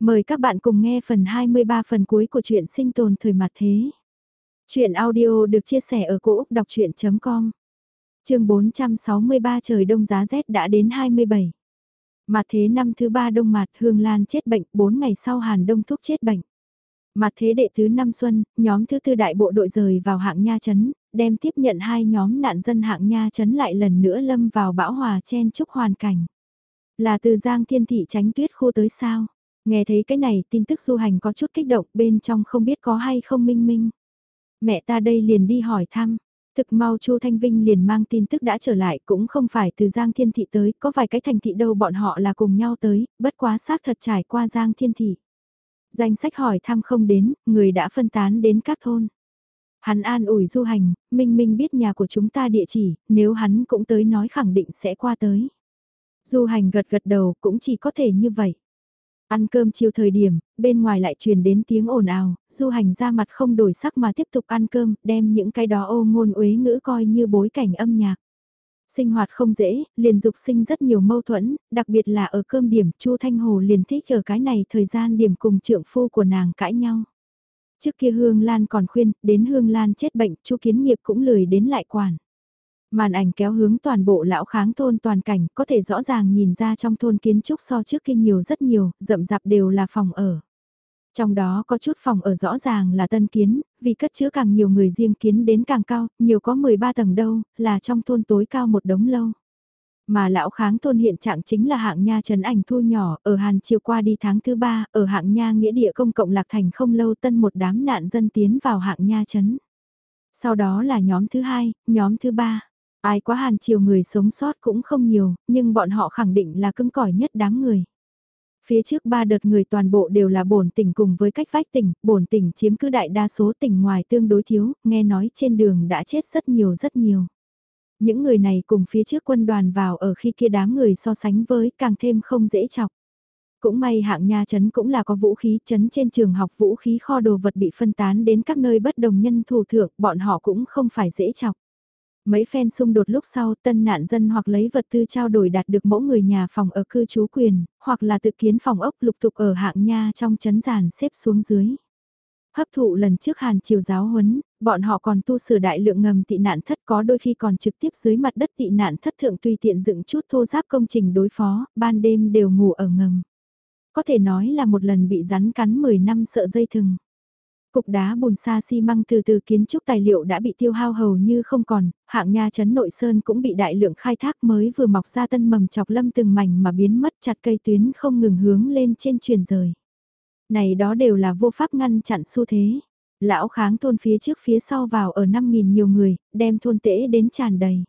Mời các bạn cùng nghe phần 23 phần cuối của truyện sinh tồn thời mặt thế. Chuyện audio được chia sẻ ở cỗ đọc chuyện.com Trường 463 trời đông giá rét đã đến 27. Mặt thế năm thứ ba đông mặt Hương Lan chết bệnh, 4 ngày sau Hàn Đông Thúc chết bệnh. Mặt thế đệ thứ năm xuân, nhóm thứ tư đại bộ đội rời vào hạng nha chấn, đem tiếp nhận hai nhóm nạn dân hạng nha chấn lại lần nữa lâm vào bão hòa chen chúc hoàn cảnh. Là từ Giang Thiên Thị tránh tuyết khu tới sao? Nghe thấy cái này tin tức du hành có chút kích động bên trong không biết có hay không minh minh. Mẹ ta đây liền đi hỏi thăm. Thực mau Chu Thanh Vinh liền mang tin tức đã trở lại cũng không phải từ Giang Thiên Thị tới, có vài cái thành thị đâu bọn họ là cùng nhau tới, bất quá xác thật trải qua Giang Thiên Thị. Danh sách hỏi thăm không đến, người đã phân tán đến các thôn. Hắn an ủi du hành, Minh Minh biết nhà của chúng ta địa chỉ, nếu hắn cũng tới nói khẳng định sẽ qua tới. Du hành gật gật đầu cũng chỉ có thể như vậy. Ăn cơm chiều thời điểm, bên ngoài lại truyền đến tiếng ồn ào, du hành ra mặt không đổi sắc mà tiếp tục ăn cơm, đem những cái đó ô ngôn uế ngữ coi như bối cảnh âm nhạc. Sinh hoạt không dễ, liền dục sinh rất nhiều mâu thuẫn, đặc biệt là ở cơm điểm, Chu Thanh Hồ liền thích ở cái này thời gian điểm cùng trượng phu của nàng cãi nhau. Trước kia Hương Lan còn khuyên, đến Hương Lan chết bệnh, Chu Kiến Nghiệp cũng lười đến lại quản. Màn ảnh kéo hướng toàn bộ lão kháng thôn toàn cảnh, có thể rõ ràng nhìn ra trong thôn kiến trúc so trước kia nhiều rất nhiều, rậm rạp đều là phòng ở. Trong đó có chút phòng ở rõ ràng là tân kiến, vì cất chứa càng nhiều người riêng kiến đến càng cao, nhiều có 13 tầng đâu, là trong thôn tối cao một đống lâu. Mà lão kháng thôn hiện trạng chính là hạng nha trấn ảnh thu nhỏ, ở Hàn chiều qua đi tháng thứ ba, ở hạng nha nghĩa địa công cộng lạc thành không lâu tân một đám nạn dân tiến vào hạng nha trấn. Sau đó là nhóm thứ hai, nhóm thứ ba. Ai quá hàn chiều người sống sót cũng không nhiều, nhưng bọn họ khẳng định là cứng cỏi nhất đám người. Phía trước ba đợt người toàn bộ đều là bổn tỉnh cùng với cách vách tỉnh, bổn tỉnh chiếm cứ đại đa số tỉnh ngoài tương đối thiếu, nghe nói trên đường đã chết rất nhiều rất nhiều. Những người này cùng phía trước quân đoàn vào ở khi kia đám người so sánh với càng thêm không dễ chọc. Cũng may hạng nha chấn cũng là có vũ khí chấn trên trường học vũ khí kho đồ vật bị phân tán đến các nơi bất đồng nhân thủ thượng, bọn họ cũng không phải dễ chọc. Mấy phen xung đột lúc sau tân nạn dân hoặc lấy vật tư trao đổi đạt được mỗi người nhà phòng ở cư trú quyền, hoặc là tự kiến phòng ốc lục tục ở hạng nha trong chấn giàn xếp xuống dưới. Hấp thụ lần trước hàn triều giáo huấn, bọn họ còn tu sửa đại lượng ngầm tị nạn thất có đôi khi còn trực tiếp dưới mặt đất tị nạn thất thượng tùy tiện dựng chút thô giáp công trình đối phó, ban đêm đều ngủ ở ngầm. Có thể nói là một lần bị rắn cắn 10 năm sợ dây thừng. Cục đá bùn sa xi măng từ từ kiến trúc tài liệu đã bị tiêu hao hầu như không còn, hạng nha chấn nội sơn cũng bị đại lượng khai thác mới vừa mọc ra tân mầm chọc lâm từng mảnh mà biến mất chặt cây tuyến không ngừng hướng lên trên truyền rời. Này đó đều là vô pháp ngăn chặn xu thế. Lão kháng thôn phía trước phía sau vào ở 5.000 nhiều người, đem thôn tễ đến tràn đầy.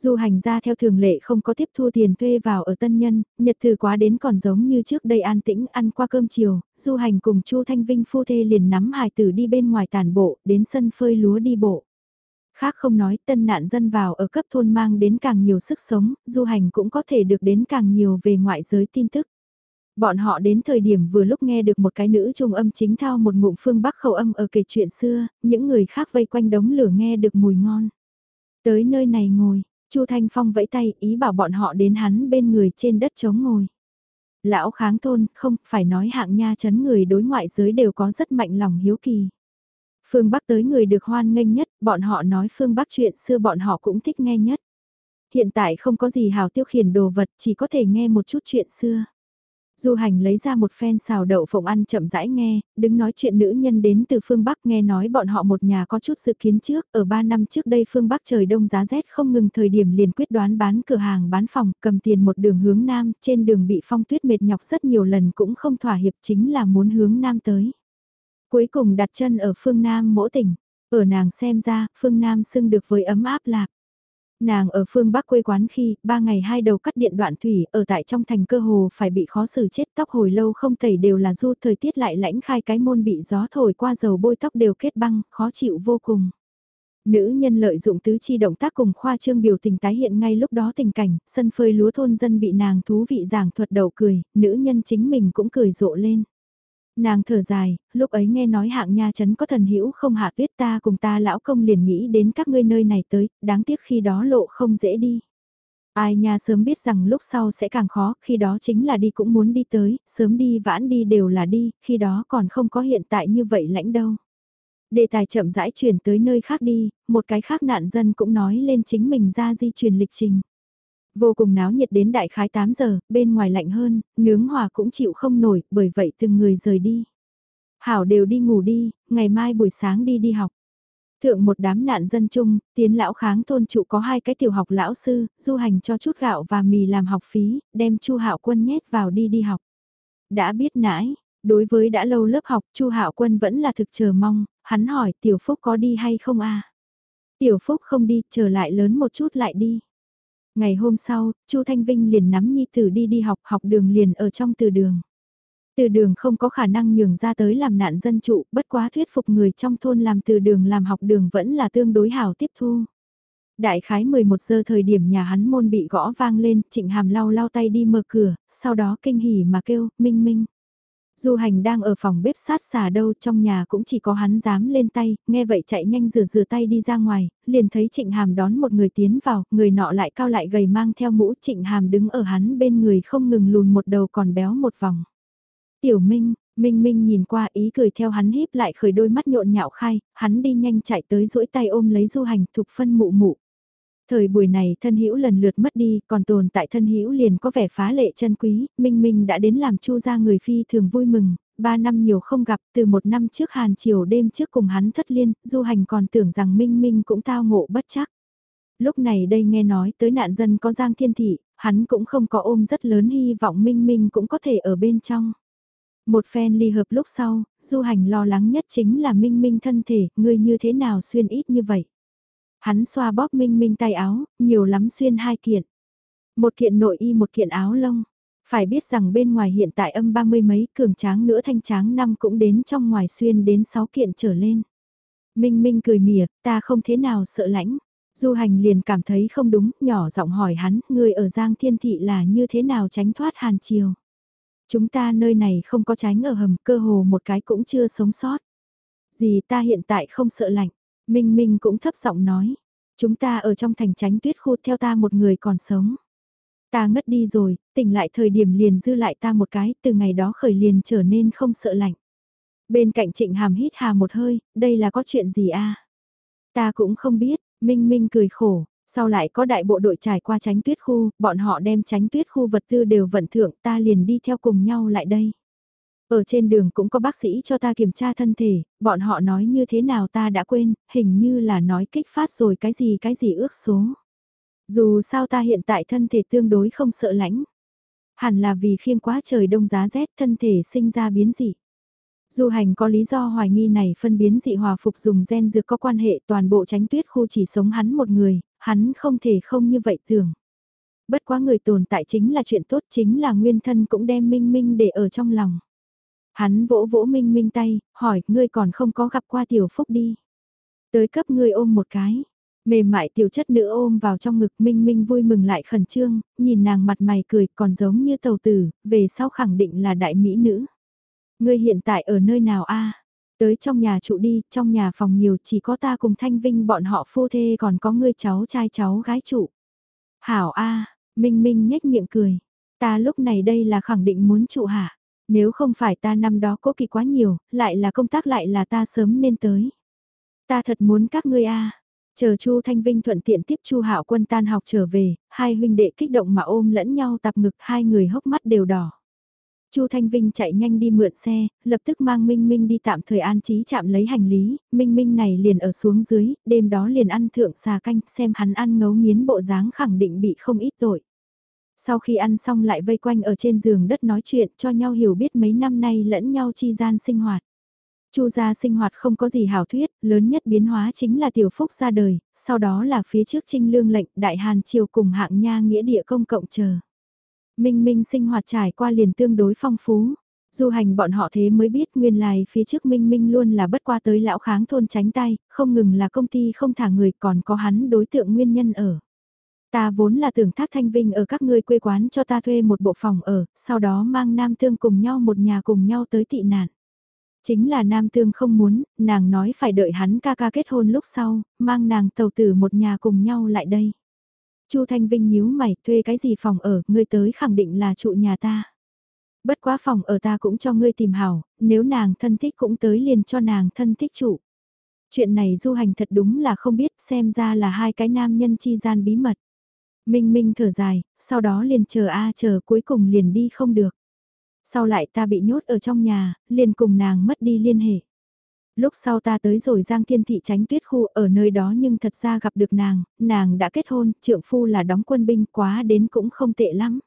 Du hành ra theo thường lệ không có tiếp thu tiền thuê vào ở tân nhân, nhật từ quá đến còn giống như trước đây an tĩnh ăn qua cơm chiều, du hành cùng Chu Thanh Vinh phu thê liền nắm hài tử đi bên ngoài tàn bộ, đến sân phơi lúa đi bộ. Khác không nói tân nạn dân vào ở cấp thôn mang đến càng nhiều sức sống, du hành cũng có thể được đến càng nhiều về ngoại giới tin tức. Bọn họ đến thời điểm vừa lúc nghe được một cái nữ trung âm chính thao một ngụm phương bắc khẩu âm ở kể chuyện xưa, những người khác vây quanh đống lửa nghe được mùi ngon. Tới nơi này ngồi, Chu Thanh Phong vẫy tay ý bảo bọn họ đến hắn bên người trên đất chống ngồi. Lão kháng thôn, không, phải nói hạng nha chấn người đối ngoại giới đều có rất mạnh lòng hiếu kỳ. Phương Bắc tới người được hoan nghênh nhất, bọn họ nói Phương Bắc chuyện xưa bọn họ cũng thích nghe nhất. Hiện tại không có gì hào tiêu khiển đồ vật, chỉ có thể nghe một chút chuyện xưa. Du hành lấy ra một phen xào đậu phộng ăn chậm rãi nghe, đứng nói chuyện nữ nhân đến từ phương Bắc nghe nói bọn họ một nhà có chút dự kiến trước, ở 3 năm trước đây phương Bắc trời đông giá rét không ngừng thời điểm liền quyết đoán bán cửa hàng bán phòng, cầm tiền một đường hướng Nam, trên đường bị phong tuyết mệt nhọc rất nhiều lần cũng không thỏa hiệp chính là muốn hướng Nam tới. Cuối cùng đặt chân ở phương Nam mỗi tỉnh, ở nàng xem ra, phương Nam xưng được với ấm áp lạc. Nàng ở phương Bắc quê quán khi, ba ngày hai đầu cắt điện đoạn thủy, ở tại trong thành cơ hồ phải bị khó xử chết tóc hồi lâu không tẩy đều là du thời tiết lại lãnh khai cái môn bị gió thổi qua dầu bôi tóc đều kết băng, khó chịu vô cùng. Nữ nhân lợi dụng tứ chi động tác cùng khoa trương biểu tình tái hiện ngay lúc đó tình cảnh, sân phơi lúa thôn dân bị nàng thú vị giảng thuật đầu cười, nữ nhân chính mình cũng cười rộ lên. Nàng thở dài, lúc ấy nghe nói hạng nha chấn có thần hữu không hạ tuyết ta cùng ta lão công liền nghĩ đến các ngươi nơi này tới, đáng tiếc khi đó lộ không dễ đi. Ai nha sớm biết rằng lúc sau sẽ càng khó, khi đó chính là đi cũng muốn đi tới, sớm đi vãn đi đều là đi, khi đó còn không có hiện tại như vậy lãnh đâu. Đề tài chậm rãi chuyển tới nơi khác đi, một cái khác nạn dân cũng nói lên chính mình ra di chuyển lịch trình. Vô cùng náo nhiệt đến đại khái 8 giờ, bên ngoài lạnh hơn, nướng hòa cũng chịu không nổi, bởi vậy từng người rời đi. Hảo đều đi ngủ đi, ngày mai buổi sáng đi đi học. Thượng một đám nạn dân chung, tiến lão kháng thôn trụ có hai cái tiểu học lão sư, du hành cho chút gạo và mì làm học phí, đem chu hạo quân nhét vào đi đi học. Đã biết nãi, đối với đã lâu lớp học chu hạo quân vẫn là thực chờ mong, hắn hỏi tiểu phúc có đi hay không a Tiểu phúc không đi, chờ lại lớn một chút lại đi. Ngày hôm sau, chu Thanh Vinh liền nắm nhi tử đi đi học, học đường liền ở trong từ đường. Từ đường không có khả năng nhường ra tới làm nạn dân trụ, bất quá thuyết phục người trong thôn làm từ đường làm học đường vẫn là tương đối hảo tiếp thu. Đại khái 11 giờ thời điểm nhà hắn môn bị gõ vang lên, trịnh hàm lau lau tay đi mở cửa, sau đó kinh hỉ mà kêu, minh minh. Du hành đang ở phòng bếp sát xà đâu trong nhà cũng chỉ có hắn dám lên tay, nghe vậy chạy nhanh rửa rửa tay đi ra ngoài, liền thấy trịnh hàm đón một người tiến vào, người nọ lại cao lại gầy mang theo mũ trịnh hàm đứng ở hắn bên người không ngừng lùn một đầu còn béo một vòng. Tiểu Minh, Minh Minh nhìn qua ý cười theo hắn híp lại khởi đôi mắt nhộn nhạo khai, hắn đi nhanh chạy tới duỗi tay ôm lấy du hành thục phân mụ mụ. Thời buổi này thân hữu lần lượt mất đi, còn tồn tại thân hữu liền có vẻ phá lệ chân quý, Minh Minh đã đến làm chu gia người phi thường vui mừng, ba năm nhiều không gặp, từ một năm trước hàn triều đêm trước cùng hắn thất liên, du hành còn tưởng rằng Minh Minh cũng tao ngộ bất chắc. Lúc này đây nghe nói tới nạn dân có giang thiên thị, hắn cũng không có ôm rất lớn hy vọng Minh Minh cũng có thể ở bên trong. Một phen ly hợp lúc sau, du hành lo lắng nhất chính là Minh Minh thân thể, người như thế nào xuyên ít như vậy. Hắn xoa bóp Minh Minh tay áo, nhiều lắm xuyên hai kiện. Một kiện nội y một kiện áo lông. Phải biết rằng bên ngoài hiện tại âm ba mươi mấy cường tráng nữa thanh tráng năm cũng đến trong ngoài xuyên đến sáu kiện trở lên. Minh Minh cười mỉa, ta không thế nào sợ lãnh. Du hành liền cảm thấy không đúng, nhỏ giọng hỏi hắn, người ở Giang Thiên Thị là như thế nào tránh thoát hàn chiều. Chúng ta nơi này không có tránh ở hầm, cơ hồ một cái cũng chưa sống sót. Gì ta hiện tại không sợ lạnh, Minh Minh cũng thấp giọng nói. Chúng ta ở trong thành tránh tuyết khu theo ta một người còn sống. Ta ngất đi rồi, tỉnh lại thời điểm liền dư lại ta một cái, từ ngày đó khởi liền trở nên không sợ lạnh. Bên cạnh trịnh hàm hít hà một hơi, đây là có chuyện gì a Ta cũng không biết, Minh Minh cười khổ, sau lại có đại bộ đội trải qua tránh tuyết khu, bọn họ đem tránh tuyết khu vật tư đều vận thượng ta liền đi theo cùng nhau lại đây. Ở trên đường cũng có bác sĩ cho ta kiểm tra thân thể, bọn họ nói như thế nào ta đã quên, hình như là nói kích phát rồi cái gì cái gì ước số. Dù sao ta hiện tại thân thể tương đối không sợ lãnh. Hẳn là vì khiêng quá trời đông giá rét thân thể sinh ra biến dị. Du hành có lý do hoài nghi này phân biến dị hòa phục dùng gen dược có quan hệ toàn bộ tránh tuyết khu chỉ sống hắn một người, hắn không thể không như vậy tưởng. Bất quá người tồn tại chính là chuyện tốt chính là nguyên thân cũng đem minh minh để ở trong lòng. Hắn vỗ vỗ minh minh tay, hỏi ngươi còn không có gặp qua tiểu phúc đi. Tới cấp ngươi ôm một cái. Mềm mại tiểu chất nữ ôm vào trong ngực minh minh vui mừng lại khẩn trương, nhìn nàng mặt mày cười còn giống như tàu tử, về sau khẳng định là đại mỹ nữ. Ngươi hiện tại ở nơi nào a? Tới trong nhà trụ đi, trong nhà phòng nhiều chỉ có ta cùng Thanh Vinh bọn họ phu thê còn có ngươi cháu trai cháu gái trụ. Hảo a, Minh Minh nhếch miệng cười. Ta lúc này đây là khẳng định muốn trụ hả? Nếu không phải ta năm đó cố kỵ quá nhiều, lại là công tác lại là ta sớm nên tới. Ta thật muốn các ngươi a. Chờ Chu Thanh Vinh thuận tiện tiếp Chu Hạo Quân tan học trở về, hai huynh đệ kích động mà ôm lẫn nhau tập ngực, hai người hốc mắt đều đỏ. Chu Thanh Vinh chạy nhanh đi mượn xe, lập tức mang Minh Minh đi tạm thời an trí chạm lấy hành lý, Minh Minh này liền ở xuống dưới, đêm đó liền ăn thượng xà canh, xem hắn ăn ngấu nghiến bộ dáng khẳng định bị không ít tội. Sau khi ăn xong lại vây quanh ở trên giường đất nói chuyện cho nhau hiểu biết mấy năm nay lẫn nhau chi gian sinh hoạt. Chu gia sinh hoạt không có gì hảo thuyết, lớn nhất biến hóa chính là tiểu phúc ra đời, sau đó là phía trước trinh lương lệnh đại hàn triều cùng hạng nha nghĩa địa công cộng chờ. Minh Minh sinh hoạt trải qua liền tương đối phong phú. Du hành bọn họ thế mới biết nguyên lai phía trước Minh Minh luôn là bất qua tới lão kháng thôn tránh tay, không ngừng là công ty không thả người còn có hắn đối tượng nguyên nhân ở. Ta vốn là tưởng thác thanh vinh ở các ngươi quê quán cho ta thuê một bộ phòng ở, sau đó mang nam tương cùng nhau một nhà cùng nhau tới tị nạn. Chính là nam tương không muốn, nàng nói phải đợi hắn ca ca kết hôn lúc sau, mang nàng tàu tử một nhà cùng nhau lại đây. Chu Thanh Vinh nhíu mày, thuê cái gì phòng ở, ngươi tới khẳng định là trụ nhà ta. Bất quá phòng ở ta cũng cho ngươi tìm hảo, nếu nàng thân thích cũng tới liền cho nàng thân thích trụ. Chuyện này du hành thật đúng là không biết xem ra là hai cái nam nhân chi gian bí mật. Minh Minh thở dài, sau đó liền chờ a chờ cuối cùng liền đi không được. Sau lại ta bị nhốt ở trong nhà, liền cùng nàng mất đi liên hệ. Lúc sau ta tới rồi Giang Thiên Thị tránh tuyết khu ở nơi đó nhưng thật ra gặp được nàng, nàng đã kết hôn, trượng phu là đóng quân binh quá đến cũng không tệ lắm.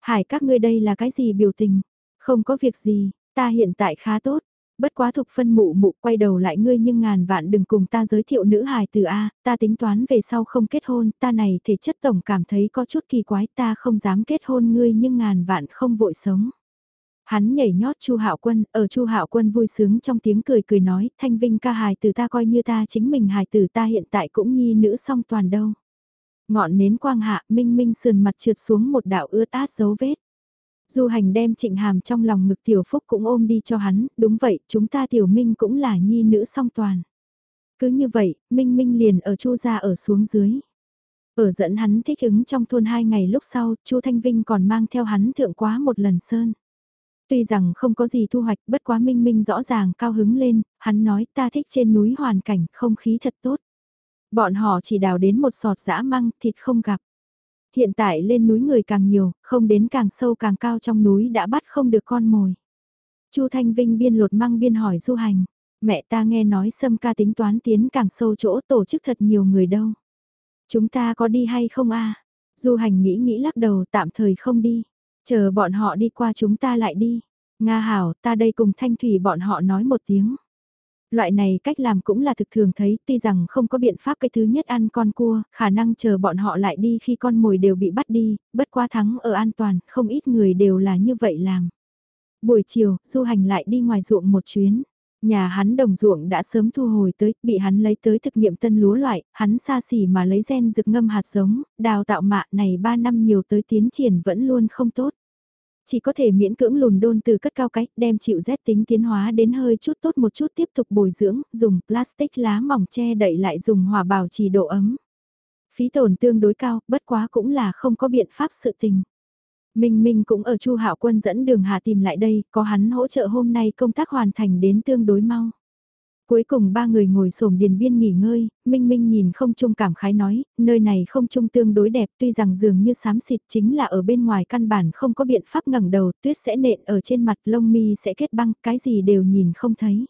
Hải các ngươi đây là cái gì biểu tình? Không có việc gì, ta hiện tại khá tốt. Bất quá thục phân mụ mụ quay đầu lại ngươi nhưng ngàn vạn đừng cùng ta giới thiệu nữ hài từ A, ta tính toán về sau không kết hôn, ta này thể chất tổng cảm thấy có chút kỳ quái ta không dám kết hôn ngươi nhưng ngàn vạn không vội sống. Hắn nhảy nhót Chu Hạo Quân, ở Chu Hạo Quân vui sướng trong tiếng cười cười nói, Thanh Vinh ca hài từ ta coi như ta chính mình hài tử ta hiện tại cũng nhi nữ song toàn đâu. Ngọn nến quang hạ, minh minh sườn mặt trượt xuống một đạo ướt át dấu vết. Du hành đem trịnh hàm trong lòng ngực tiểu phúc cũng ôm đi cho hắn, đúng vậy, chúng ta tiểu minh cũng là nhi nữ song toàn. Cứ như vậy, minh minh liền ở chu ra ở xuống dưới. Ở dẫn hắn thích ứng trong thôn hai ngày lúc sau, chu Thanh Vinh còn mang theo hắn thượng quá một lần sơn. Tuy rằng không có gì thu hoạch bất quá minh minh rõ ràng cao hứng lên, hắn nói ta thích trên núi hoàn cảnh không khí thật tốt. Bọn họ chỉ đào đến một sọt dã măng thịt không gặp. Hiện tại lên núi người càng nhiều, không đến càng sâu càng cao trong núi đã bắt không được con mồi. Chu Thanh Vinh biên lột măng biên hỏi du hành, mẹ ta nghe nói sâm ca tính toán tiến càng sâu chỗ tổ chức thật nhiều người đâu. Chúng ta có đi hay không a? Du hành nghĩ nghĩ lắc đầu tạm thời không đi. Chờ bọn họ đi qua chúng ta lại đi. Nga hảo, ta đây cùng thanh thủy bọn họ nói một tiếng. Loại này cách làm cũng là thực thường thấy, tuy rằng không có biện pháp cái thứ nhất ăn con cua, khả năng chờ bọn họ lại đi khi con mồi đều bị bắt đi, bất quá thắng ở an toàn, không ít người đều là như vậy làm. Buổi chiều, du hành lại đi ngoài ruộng một chuyến. Nhà hắn đồng ruộng đã sớm thu hồi tới, bị hắn lấy tới thực nghiệm tân lúa loại, hắn xa xỉ mà lấy gen rực ngâm hạt giống, đào tạo mạ này 3 năm nhiều tới tiến triển vẫn luôn không tốt. Chỉ có thể miễn cưỡng lùn đôn từ cất cao cách đem chịu rét tính tiến hóa đến hơi chút tốt một chút tiếp tục bồi dưỡng, dùng plastic lá mỏng che đậy lại dùng hòa bảo trì độ ấm. Phí tổn tương đối cao, bất quá cũng là không có biện pháp sự tình. Minh Minh cũng ở Chu Hạo Quân dẫn đường Hà tìm lại đây, có hắn hỗ trợ hôm nay công tác hoàn thành đến tương đối mau. Cuối cùng ba người ngồi xổm điền biên nghỉ ngơi, Minh Minh nhìn không trung cảm khái nói, nơi này không trung tương đối đẹp tuy rằng dường như xám xịt chính là ở bên ngoài căn bản không có biện pháp ngẩng đầu, tuyết sẽ nện ở trên mặt lông mi sẽ kết băng, cái gì đều nhìn không thấy.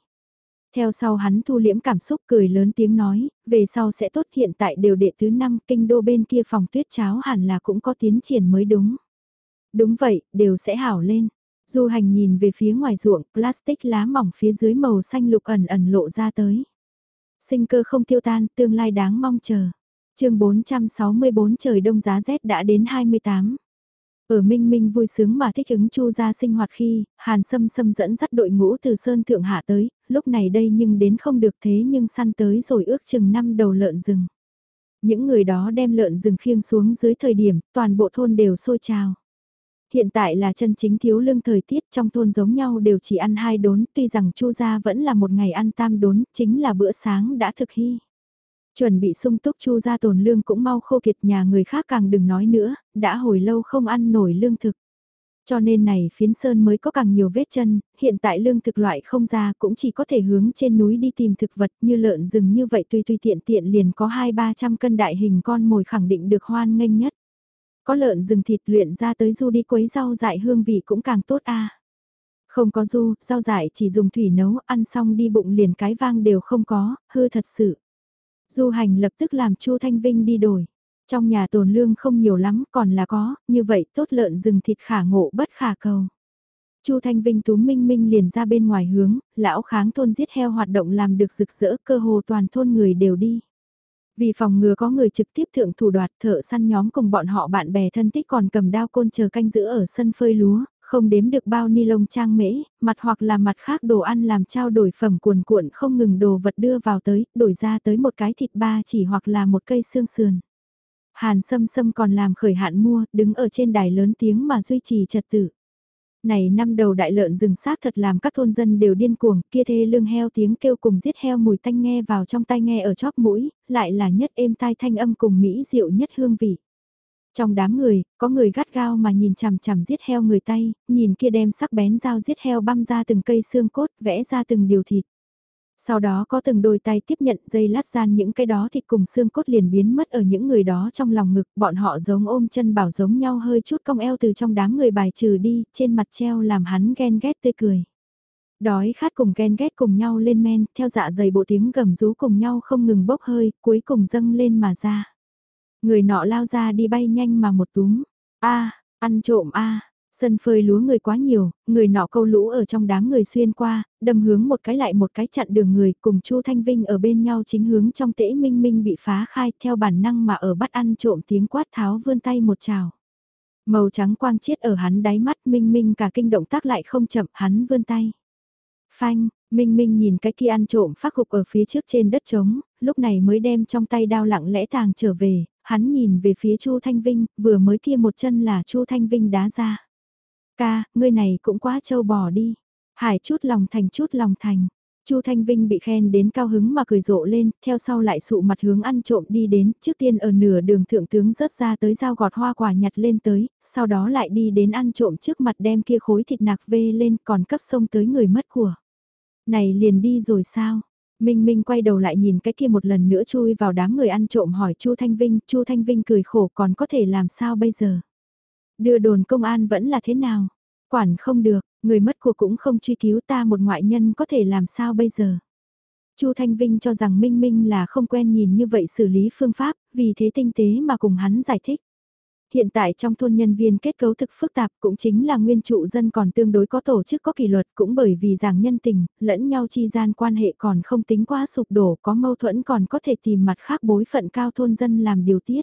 Theo sau hắn thu liễm cảm xúc cười lớn tiếng nói, về sau sẽ tốt hiện tại đều đệ thứ năm kinh đô bên kia phòng tuyết cháo hẳn là cũng có tiến triển mới đúng. Đúng vậy, đều sẽ hảo lên. Du hành nhìn về phía ngoài ruộng, plastic lá mỏng phía dưới màu xanh lục ẩn ẩn lộ ra tới. Sinh cơ không tiêu tan, tương lai đáng mong chờ. chương 464 trời đông giá rét đã đến 28. Ở Minh Minh vui sướng mà thích ứng chu ra sinh hoạt khi, Hàn Sâm Sâm dẫn dắt đội ngũ từ Sơn Thượng Hạ tới, lúc này đây nhưng đến không được thế nhưng săn tới rồi ước chừng năm đầu lợn rừng. Những người đó đem lợn rừng khiêng xuống dưới thời điểm, toàn bộ thôn đều sôi trào. Hiện tại là chân chính thiếu lương thời tiết trong thôn giống nhau đều chỉ ăn hai đốn, tuy rằng chu gia vẫn là một ngày ăn tam đốn, chính là bữa sáng đã thực hy. Chuẩn bị sung túc chu gia tồn lương cũng mau khô kiệt nhà người khác càng đừng nói nữa, đã hồi lâu không ăn nổi lương thực. Cho nên này phiến sơn mới có càng nhiều vết chân, hiện tại lương thực loại không ra cũng chỉ có thể hướng trên núi đi tìm thực vật như lợn rừng như vậy tùy tùy tiện tiện liền có hai ba trăm cân đại hình con mồi khẳng định được hoan nghênh nhất. Có lợn rừng thịt luyện ra tới du đi quấy rau dại hương vị cũng càng tốt a. Không có du, rau dại chỉ dùng thủy nấu, ăn xong đi bụng liền cái vang đều không có, hư thật sự. Du hành lập tức làm Chu Thanh Vinh đi đổi. Trong nhà tồn lương không nhiều lắm, còn là có, như vậy tốt lợn rừng thịt khả ngộ bất khả cầu. Chu Thanh Vinh tú minh minh liền ra bên ngoài hướng, lão kháng thôn giết heo hoạt động làm được rực rỡ cơ hồ toàn thôn người đều đi. Vì phòng ngừa có người trực tiếp thượng thủ đoạt thợ săn nhóm cùng bọn họ bạn bè thân thích còn cầm đao côn chờ canh giữ ở sân phơi lúa, không đếm được bao ni lông trang mễ, mặt hoặc là mặt khác đồ ăn làm trao đổi phẩm cuồn cuộn không ngừng đồ vật đưa vào tới, đổi ra tới một cái thịt ba chỉ hoặc là một cây xương sườn. Hàn sâm sâm còn làm khởi hạn mua, đứng ở trên đài lớn tiếng mà duy trì trật tự này năm đầu đại lợn rừng xác thật làm các thôn dân đều điên cuồng, kia thê lương heo tiếng kêu cùng giết heo mùi tanh nghe vào trong tai nghe ở chóp mũi, lại là nhất êm tai thanh âm cùng mỹ diệu nhất hương vị. Trong đám người, có người gắt gao mà nhìn chằm chằm giết heo người tay, nhìn kia đem sắc bén dao giết heo băm ra từng cây xương cốt, vẽ ra từng điều thịt. Sau đó có từng đôi tay tiếp nhận dây lát gian những cái đó thịt cùng xương cốt liền biến mất ở những người đó trong lòng ngực, bọn họ giống ôm chân bảo giống nhau hơi chút cong eo từ trong đám người bài trừ đi, trên mặt treo làm hắn ghen ghét tươi cười. Đói khát cùng ghen ghét cùng nhau lên men, theo dạ dày bộ tiếng gầm rú cùng nhau không ngừng bốc hơi, cuối cùng dâng lên mà ra. Người nọ lao ra đi bay nhanh mà một túm. a ăn trộm a Sân phơi lúa người quá nhiều, người nọ câu lũ ở trong đám người xuyên qua, đâm hướng một cái lại một cái chặn đường người cùng Chu Thanh Vinh ở bên nhau chính hướng trong tễ minh minh bị phá khai theo bản năng mà ở bắt ăn trộm tiếng quát tháo vươn tay một trào Màu trắng quang chiết ở hắn đáy mắt minh minh cả kinh động tác lại không chậm hắn vươn tay. Phanh, Minh Minh nhìn cái kia ăn trộm phát hục ở phía trước trên đất trống, lúc này mới đem trong tay đao lặng lẽ tàng trở về, hắn nhìn về phía Chu Thanh Vinh, vừa mới kia một chân là Chu Thanh Vinh đá ra. Ca, ngươi này cũng quá trâu bò đi. Hải chút lòng thành chút lòng thành. Chu Thanh Vinh bị khen đến cao hứng mà cười rộ lên, theo sau lại sụ mặt hướng ăn trộm đi đến, trước tiên ở nửa đường thượng tướng rớt ra tới dao gọt hoa quả nhặt lên tới, sau đó lại đi đến ăn trộm trước mặt đem kia khối thịt nạc vê lên còn cấp sông tới người mất của. Này liền đi rồi sao? Minh Minh quay đầu lại nhìn cái kia một lần nữa chui vào đám người ăn trộm hỏi Chu Thanh Vinh, Chu Thanh Vinh cười khổ còn có thể làm sao bây giờ? Đưa đồn công an vẫn là thế nào? Quản không được, người mất của cũng không truy cứu ta một ngoại nhân có thể làm sao bây giờ? Chu Thanh Vinh cho rằng Minh Minh là không quen nhìn như vậy xử lý phương pháp, vì thế tinh tế mà cùng hắn giải thích. Hiện tại trong thôn nhân viên kết cấu thực phức tạp cũng chính là nguyên trụ dân còn tương đối có tổ chức có kỷ luật cũng bởi vì giảng nhân tình, lẫn nhau chi gian quan hệ còn không tính quá sụp đổ có mâu thuẫn còn có thể tìm mặt khác bối phận cao thôn dân làm điều tiết.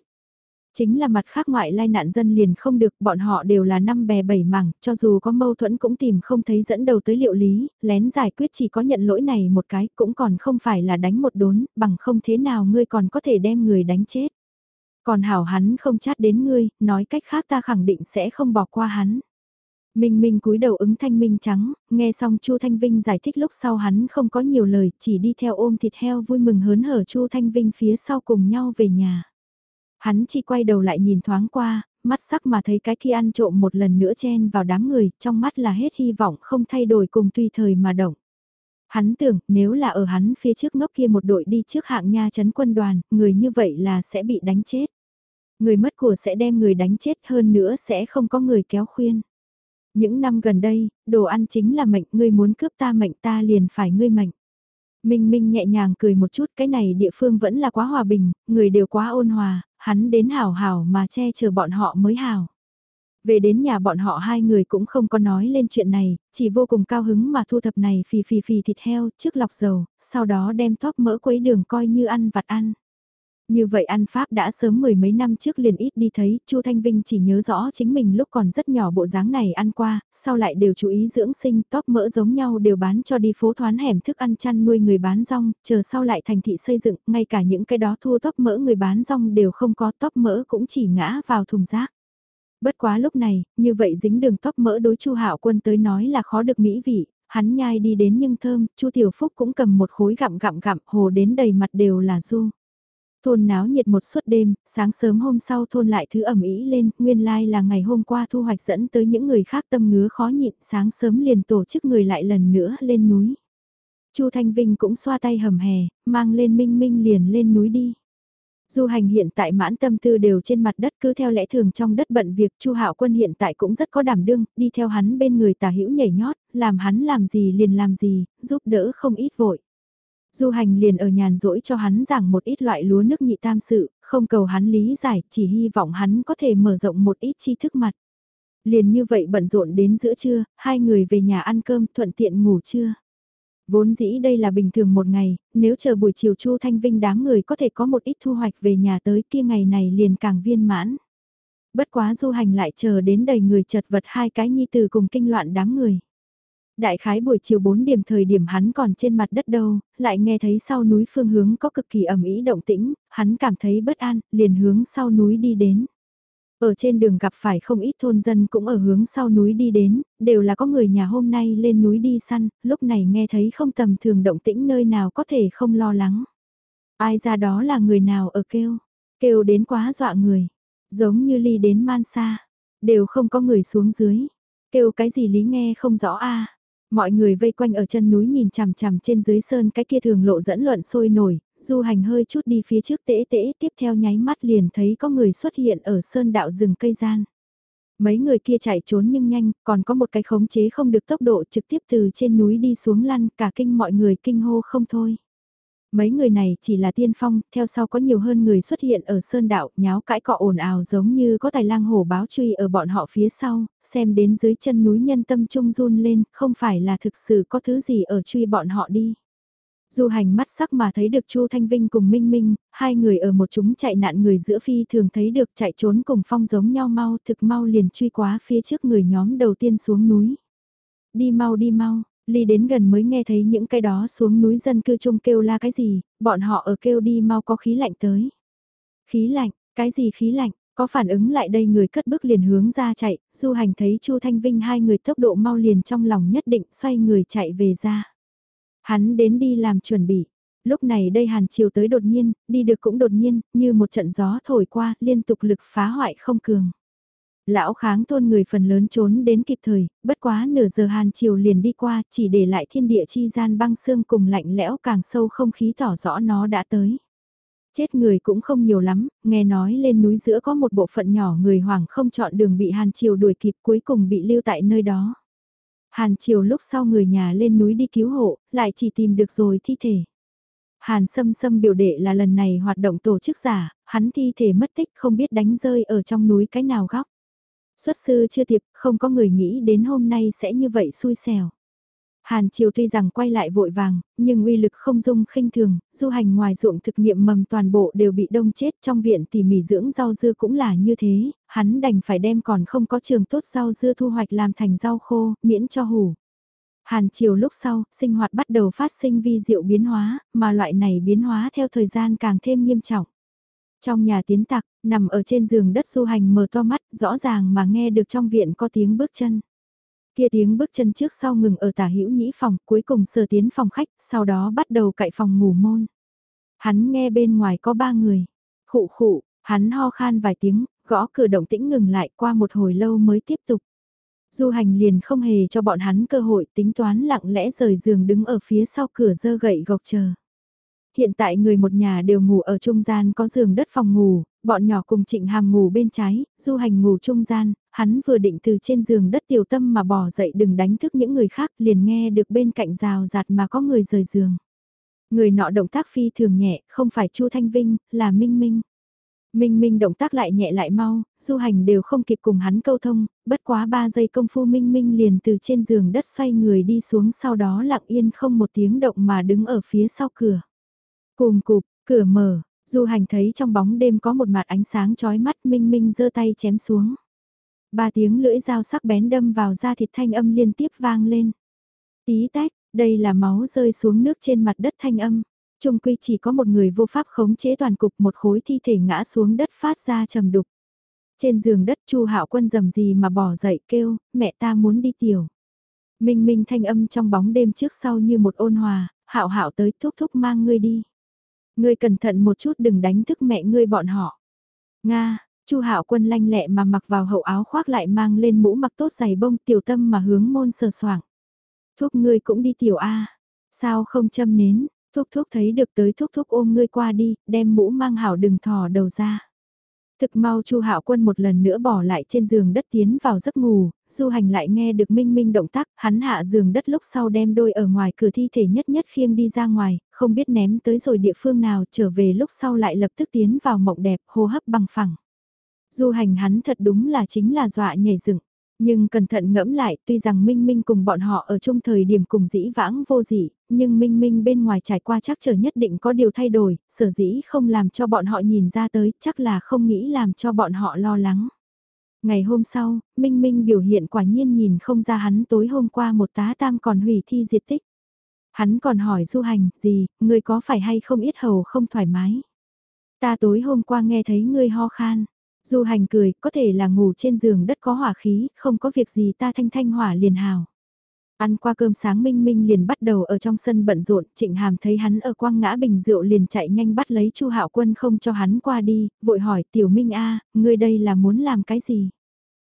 Chính là mặt khác ngoại lai nạn dân liền không được, bọn họ đều là năm bè bảy mảng, cho dù có mâu thuẫn cũng tìm không thấy dẫn đầu tới liệu lý, lén giải quyết chỉ có nhận lỗi này một cái, cũng còn không phải là đánh một đốn, bằng không thế nào ngươi còn có thể đem người đánh chết. Còn hảo hắn không chát đến ngươi, nói cách khác ta khẳng định sẽ không bỏ qua hắn. Minh Minh cúi đầu ứng thanh minh trắng, nghe xong Chu Thanh Vinh giải thích lúc sau hắn không có nhiều lời, chỉ đi theo ôm thịt heo vui mừng hớn hở Chu Thanh Vinh phía sau cùng nhau về nhà. Hắn chỉ quay đầu lại nhìn thoáng qua, mắt sắc mà thấy cái kia ăn trộm một lần nữa chen vào đám người, trong mắt là hết hy vọng không thay đổi cùng tùy thời mà động. Hắn tưởng nếu là ở hắn phía trước ngốc kia một đội đi trước hạng nha chấn quân đoàn, người như vậy là sẽ bị đánh chết. Người mất của sẽ đem người đánh chết hơn nữa sẽ không có người kéo khuyên. Những năm gần đây, đồ ăn chính là mệnh, ngươi muốn cướp ta mệnh ta liền phải ngươi mệnh. Minh Minh nhẹ nhàng cười một chút, cái này địa phương vẫn là quá hòa bình, người đều quá ôn hòa, hắn đến hảo hảo mà che chở bọn họ mới hảo. Về đến nhà bọn họ hai người cũng không có nói lên chuyện này, chỉ vô cùng cao hứng mà thu thập này phì phì phì thịt heo trước lọc dầu, sau đó đem tóp mỡ quấy đường coi như ăn vặt ăn. Như vậy ăn Pháp đã sớm mười mấy năm trước liền ít đi thấy, Chu Thanh Vinh chỉ nhớ rõ chính mình lúc còn rất nhỏ bộ dáng này ăn qua, sau lại đều chú ý dưỡng sinh, tóp mỡ giống nhau đều bán cho đi phố thoán hẻm thức ăn chăn nuôi người bán rong, chờ sau lại thành thị xây dựng, ngay cả những cái đó thua tóp mỡ người bán rong đều không có tóp mỡ cũng chỉ ngã vào thùng rác. Bất quá lúc này, như vậy dính đường tóp mỡ đối Chu Hạo Quân tới nói là khó được mỹ vị, hắn nhai đi đến nhưng thơm, Chu Tiểu Phúc cũng cầm một khối gặm gặm gặm, hồ đến đầy mặt đều là du. Thôn náo nhiệt một suốt đêm, sáng sớm hôm sau thôn lại thứ ẩm ý lên, nguyên lai like là ngày hôm qua thu hoạch dẫn tới những người khác tâm ngứa khó nhịn, sáng sớm liền tổ chức người lại lần nữa lên núi. Chu Thanh Vinh cũng xoa tay hầm hè, mang lên Minh Minh liền lên núi đi. Du hành hiện tại mãn tâm tư đều trên mặt đất cứ theo lẽ thường trong đất bận việc Chu Hạo Quân hiện tại cũng rất có đảm đương, đi theo hắn bên người tả hữu nhảy nhót, làm hắn làm gì liền làm gì, giúp đỡ không ít vội. Du hành liền ở nhàn rỗi cho hắn giảng một ít loại lúa nước nhị tam sự, không cầu hắn lý giải, chỉ hy vọng hắn có thể mở rộng một ít tri thức mặt. Liền như vậy bận rộn đến giữa trưa, hai người về nhà ăn cơm thuận tiện ngủ trưa. Vốn dĩ đây là bình thường một ngày, nếu chờ buổi chiều Chu Thanh Vinh đám người có thể có một ít thu hoạch về nhà tới kia ngày này liền càng viên mãn. Bất quá du hành lại chờ đến đầy người chật vật hai cái nhi từ cùng kinh loạn đám người. Đại khái buổi chiều 4 điểm thời điểm hắn còn trên mặt đất đâu, lại nghe thấy sau núi phương hướng có cực kỳ ẩm ý động tĩnh, hắn cảm thấy bất an, liền hướng sau núi đi đến. Ở trên đường gặp phải không ít thôn dân cũng ở hướng sau núi đi đến, đều là có người nhà hôm nay lên núi đi săn, lúc này nghe thấy không tầm thường động tĩnh nơi nào có thể không lo lắng. Ai ra đó là người nào ở kêu, kêu đến quá dọa người. Giống như ly đến man xa, đều không có người xuống dưới. Kêu cái gì lý nghe không rõ a Mọi người vây quanh ở chân núi nhìn chằm chằm trên dưới sơn cái kia thường lộ dẫn luận sôi nổi, du hành hơi chút đi phía trước tễ tễ tiếp theo nháy mắt liền thấy có người xuất hiện ở sơn đạo rừng cây gian. Mấy người kia chạy trốn nhưng nhanh, còn có một cái khống chế không được tốc độ trực tiếp từ trên núi đi xuống lăn, cả kinh mọi người kinh hô không thôi. Mấy người này chỉ là tiên phong, theo sau có nhiều hơn người xuất hiện ở sơn đạo, nháo cãi cọ ồn ào giống như có tài lang hổ báo truy ở bọn họ phía sau, xem đến dưới chân núi nhân tâm trung run lên, không phải là thực sự có thứ gì ở truy bọn họ đi. Du hành mắt sắc mà thấy được Chu Thanh Vinh cùng Minh Minh, hai người ở một chúng chạy nạn người giữa phi thường thấy được chạy trốn cùng phong giống nhau mau thực mau liền truy quá phía trước người nhóm đầu tiên xuống núi. Đi mau đi mau, ly đến gần mới nghe thấy những cái đó xuống núi dân cư chung kêu la cái gì, bọn họ ở kêu đi mau có khí lạnh tới. Khí lạnh, cái gì khí lạnh, có phản ứng lại đây người cất bước liền hướng ra chạy, du hành thấy Chu Thanh Vinh hai người tốc độ mau liền trong lòng nhất định xoay người chạy về ra. Hắn đến đi làm chuẩn bị. Lúc này đây hàn chiều tới đột nhiên, đi được cũng đột nhiên, như một trận gió thổi qua, liên tục lực phá hoại không cường. Lão kháng thôn người phần lớn trốn đến kịp thời, bất quá nửa giờ hàn chiều liền đi qua, chỉ để lại thiên địa chi gian băng xương cùng lạnh lẽo càng sâu không khí tỏ rõ nó đã tới. Chết người cũng không nhiều lắm, nghe nói lên núi giữa có một bộ phận nhỏ người hoàng không chọn đường bị hàn chiều đuổi kịp cuối cùng bị lưu tại nơi đó. Hàn chiều lúc sau người nhà lên núi đi cứu hộ, lại chỉ tìm được rồi thi thể. Hàn Sâm Sâm biểu đệ là lần này hoạt động tổ chức giả, hắn thi thể mất tích không biết đánh rơi ở trong núi cái nào góc. Xuất sư chưa tiệp, không có người nghĩ đến hôm nay sẽ như vậy xui xẻo. Hàn Triều tuy rằng quay lại vội vàng, nhưng uy lực không dung khinh thường, du hành ngoài ruộng thực nghiệm mầm toàn bộ đều bị đông chết trong viện tỉ mỉ dưỡng rau dưa cũng là như thế, hắn đành phải đem còn không có trường tốt rau dưa thu hoạch làm thành rau khô, miễn cho hủ. Hàn Triều lúc sau, sinh hoạt bắt đầu phát sinh vi diệu biến hóa, mà loại này biến hóa theo thời gian càng thêm nghiêm trọng. Trong nhà tiến tặc, nằm ở trên giường đất du hành mở to mắt, rõ ràng mà nghe được trong viện có tiếng bước chân. Kia tiếng bước chân trước sau ngừng ở tả hữu nhĩ phòng, cuối cùng sờ tiến phòng khách, sau đó bắt đầu cậy phòng ngủ môn. Hắn nghe bên ngoài có ba người. Khụ khụ, hắn ho khan vài tiếng, gõ cửa động tĩnh ngừng lại qua một hồi lâu mới tiếp tục. Du hành liền không hề cho bọn hắn cơ hội tính toán lặng lẽ rời giường đứng ở phía sau cửa dơ gậy gộc chờ. Hiện tại người một nhà đều ngủ ở trung gian có giường đất phòng ngủ, bọn nhỏ cùng trịnh hàm ngủ bên trái, du hành ngủ trung gian, hắn vừa định từ trên giường đất tiểu tâm mà bỏ dậy đừng đánh thức những người khác liền nghe được bên cạnh rào rạt mà có người rời giường. Người nọ động tác phi thường nhẹ, không phải Chu Thanh Vinh, là Minh Minh. Minh Minh động tác lại nhẹ lại mau, du hành đều không kịp cùng hắn câu thông, bất quá 3 giây công phu Minh Minh liền từ trên giường đất xoay người đi xuống sau đó lặng yên không một tiếng động mà đứng ở phía sau cửa. Cùng cụp, cửa mở, du hành thấy trong bóng đêm có một mặt ánh sáng chói mắt Minh Minh giơ tay chém xuống. Ba tiếng lưỡi dao sắc bén đâm vào da thịt thanh âm liên tiếp vang lên. Tí tách, đây là máu rơi xuống nước trên mặt đất thanh âm. Trung quy chỉ có một người vô pháp khống chế toàn cục một khối thi thể ngã xuống đất phát ra trầm đục. Trên giường đất Chu Hạo Quân rầm gì mà bỏ dậy kêu, mẹ ta muốn đi tiểu. Minh Minh thanh âm trong bóng đêm trước sau như một ôn hòa, Hạo Hạo tới thúc thúc mang ngươi đi. Ngươi cẩn thận một chút đừng đánh thức mẹ ngươi bọn họ. Nga, Chu Hạo Quân lanh lẹ mà mặc vào hậu áo khoác lại mang lên mũ mặc tốt giày bông tiểu tâm mà hướng môn sờ soảng. Thúc ngươi cũng đi tiểu A. Sao không châm nến, thúc thúc thấy được tới thúc thúc ôm ngươi qua đi, đem mũ mang hảo đừng thò đầu ra. Thực mau Chu Hạo Quân một lần nữa bỏ lại trên giường đất tiến vào giấc ngủ, Du Hành lại nghe được Minh Minh động tác, hắn hạ giường đất lúc sau đem đôi ở ngoài cửa thi thể nhất nhất khiêng đi ra ngoài, không biết ném tới rồi địa phương nào, trở về lúc sau lại lập tức tiến vào mộng đẹp, hô hấp bằng phẳng. Du hành hắn thật đúng là chính là dọa nhảy dựng. Nhưng cẩn thận ngẫm lại, tuy rằng Minh Minh cùng bọn họ ở chung thời điểm cùng dĩ vãng vô dị, nhưng Minh Minh bên ngoài trải qua chắc chờ nhất định có điều thay đổi, sở dĩ không làm cho bọn họ nhìn ra tới, chắc là không nghĩ làm cho bọn họ lo lắng. Ngày hôm sau, Minh Minh biểu hiện quả nhiên nhìn không ra hắn tối hôm qua một tá tam còn hủy thi diệt tích. Hắn còn hỏi du hành, gì, ngươi có phải hay không ít hầu không thoải mái? Ta tối hôm qua nghe thấy ngươi ho khan. Du hành cười, có thể là ngủ trên giường đất có hỏa khí, không có việc gì ta thanh thanh hỏa liền hào. Ăn qua cơm sáng Minh Minh liền bắt đầu ở trong sân bận rộn, Trịnh Hàm thấy hắn ở quang ngã bình rượu liền chạy nhanh bắt lấy Chu Hạo Quân không cho hắn qua đi, vội hỏi Tiểu Minh a, ngươi đây là muốn làm cái gì?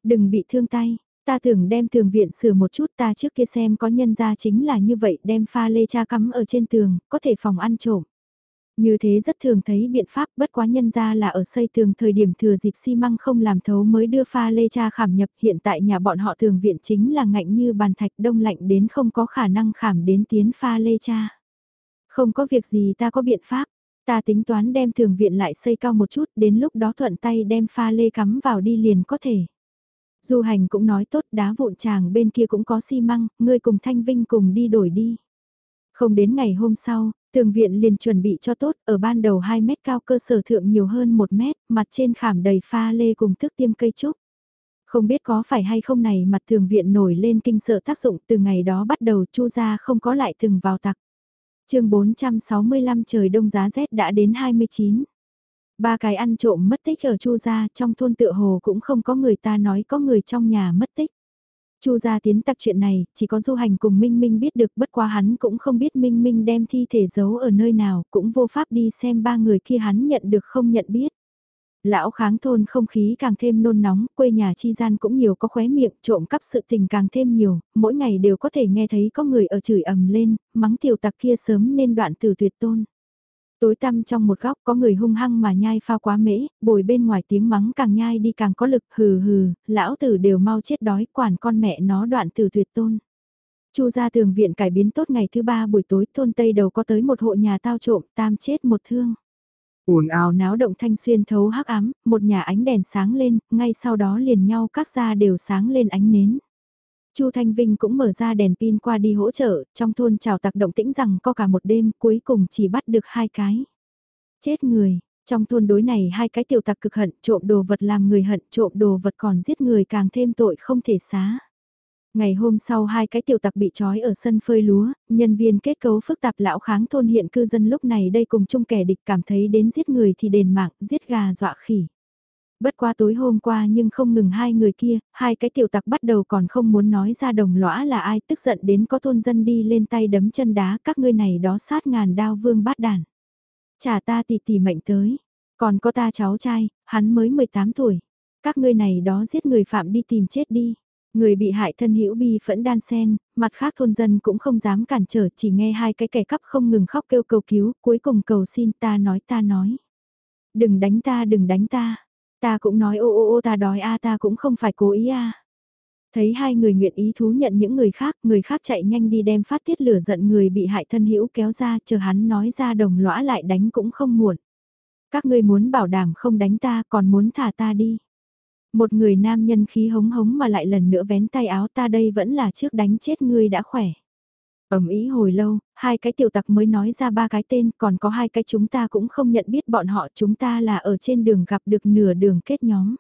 Đừng bị thương tay, ta tưởng đem tường viện sửa một chút ta trước kia xem có nhân ra chính là như vậy đem pha lê cha cắm ở trên tường, có thể phòng ăn trộm. Như thế rất thường thấy biện pháp bất quá nhân ra là ở xây tường thời điểm thừa dịp xi măng không làm thấu mới đưa pha lê cha khảm nhập hiện tại nhà bọn họ thường viện chính là ngạnh như bàn thạch đông lạnh đến không có khả năng khảm đến tiến pha lê cha. Không có việc gì ta có biện pháp, ta tính toán đem tường viện lại xây cao một chút đến lúc đó thuận tay đem pha lê cắm vào đi liền có thể. Du hành cũng nói tốt đá vụn chàng bên kia cũng có xi măng, ngươi cùng Thanh Vinh cùng đi đổi đi. Không đến ngày hôm sau, tường viện liền chuẩn bị cho tốt, ở ban đầu 2 mét cao cơ sở thượng nhiều hơn 1 mét, mặt trên khảm đầy pha lê cùng thức tiêm cây trúc. Không biết có phải hay không này mặt tường viện nổi lên kinh sợ tác dụng từ ngày đó bắt đầu chu ra không có lại từng vào tặc. chương 465 trời đông giá rét đã đến 29. Ba cái ăn trộm mất tích ở chu gia trong thôn tựa hồ cũng không có người ta nói có người trong nhà mất tích. Chu gia tiến tặc chuyện này, chỉ có du hành cùng Minh Minh biết được bất quá hắn cũng không biết Minh Minh đem thi thể giấu ở nơi nào, cũng vô pháp đi xem ba người kia hắn nhận được không nhận biết. Lão kháng thôn không khí càng thêm nôn nóng, quê nhà chi gian cũng nhiều có khóe miệng, trộm cắp sự tình càng thêm nhiều, mỗi ngày đều có thể nghe thấy có người ở chửi ầm lên, mắng tiểu tặc kia sớm nên đoạn từ tuyệt tôn. Tối tăm trong một góc có người hung hăng mà nhai pha quá mễ, bồi bên ngoài tiếng mắng càng nhai đi càng có lực hừ hừ, lão tử đều mau chết đói quản con mẹ nó đoạn từ tuyệt tôn. Chu ra tường viện cải biến tốt ngày thứ ba buổi tối thôn Tây đầu có tới một hộ nhà tao trộm tam chết một thương. ồn ào náo động thanh xuyên thấu hắc ám, một nhà ánh đèn sáng lên, ngay sau đó liền nhau các gia đều sáng lên ánh nến. Chu Thanh Vinh cũng mở ra đèn pin qua đi hỗ trợ, trong thôn chào tặc động tĩnh rằng có cả một đêm cuối cùng chỉ bắt được hai cái. Chết người, trong thôn đối này hai cái tiểu tặc cực hận trộm đồ vật làm người hận trộm đồ vật còn giết người càng thêm tội không thể xá. Ngày hôm sau hai cái tiểu tặc bị trói ở sân phơi lúa, nhân viên kết cấu phức tạp lão kháng thôn hiện cư dân lúc này đây cùng chung kẻ địch cảm thấy đến giết người thì đền mạng, giết gà dọa khỉ. Bất qua tối hôm qua nhưng không ngừng hai người kia, hai cái tiểu tặc bắt đầu còn không muốn nói ra đồng lõa là ai tức giận đến có thôn dân đi lên tay đấm chân đá các ngươi này đó sát ngàn đao vương bát đàn. Trả ta tỷ tỷ mệnh tới, còn có ta cháu trai, hắn mới 18 tuổi. Các ngươi này đó giết người phạm đi tìm chết đi. Người bị hại thân hữu bi phẫn đan sen, mặt khác thôn dân cũng không dám cản trở chỉ nghe hai cái kẻ cắp không ngừng khóc kêu cầu cứu, cuối cùng cầu xin ta nói ta nói. Đừng đánh ta đừng đánh ta, Ta cũng nói ô ô ô ta đói a ta cũng không phải cố ý a. Thấy hai người nguyện ý thú nhận những người khác, người khác chạy nhanh đi đem phát tiết lửa giận người bị hại thân hữu kéo ra, chờ hắn nói ra đồng lõa lại đánh cũng không muộn. Các ngươi muốn bảo đảm không đánh ta còn muốn thả ta đi. Một người nam nhân khí hống hống mà lại lần nữa vén tay áo ta đây vẫn là trước đánh chết ngươi đã khỏe ầm ý hồi lâu, hai cái tiểu tặc mới nói ra ba cái tên, còn có hai cái chúng ta cũng không nhận biết bọn họ chúng ta là ở trên đường gặp được nửa đường kết nhóm.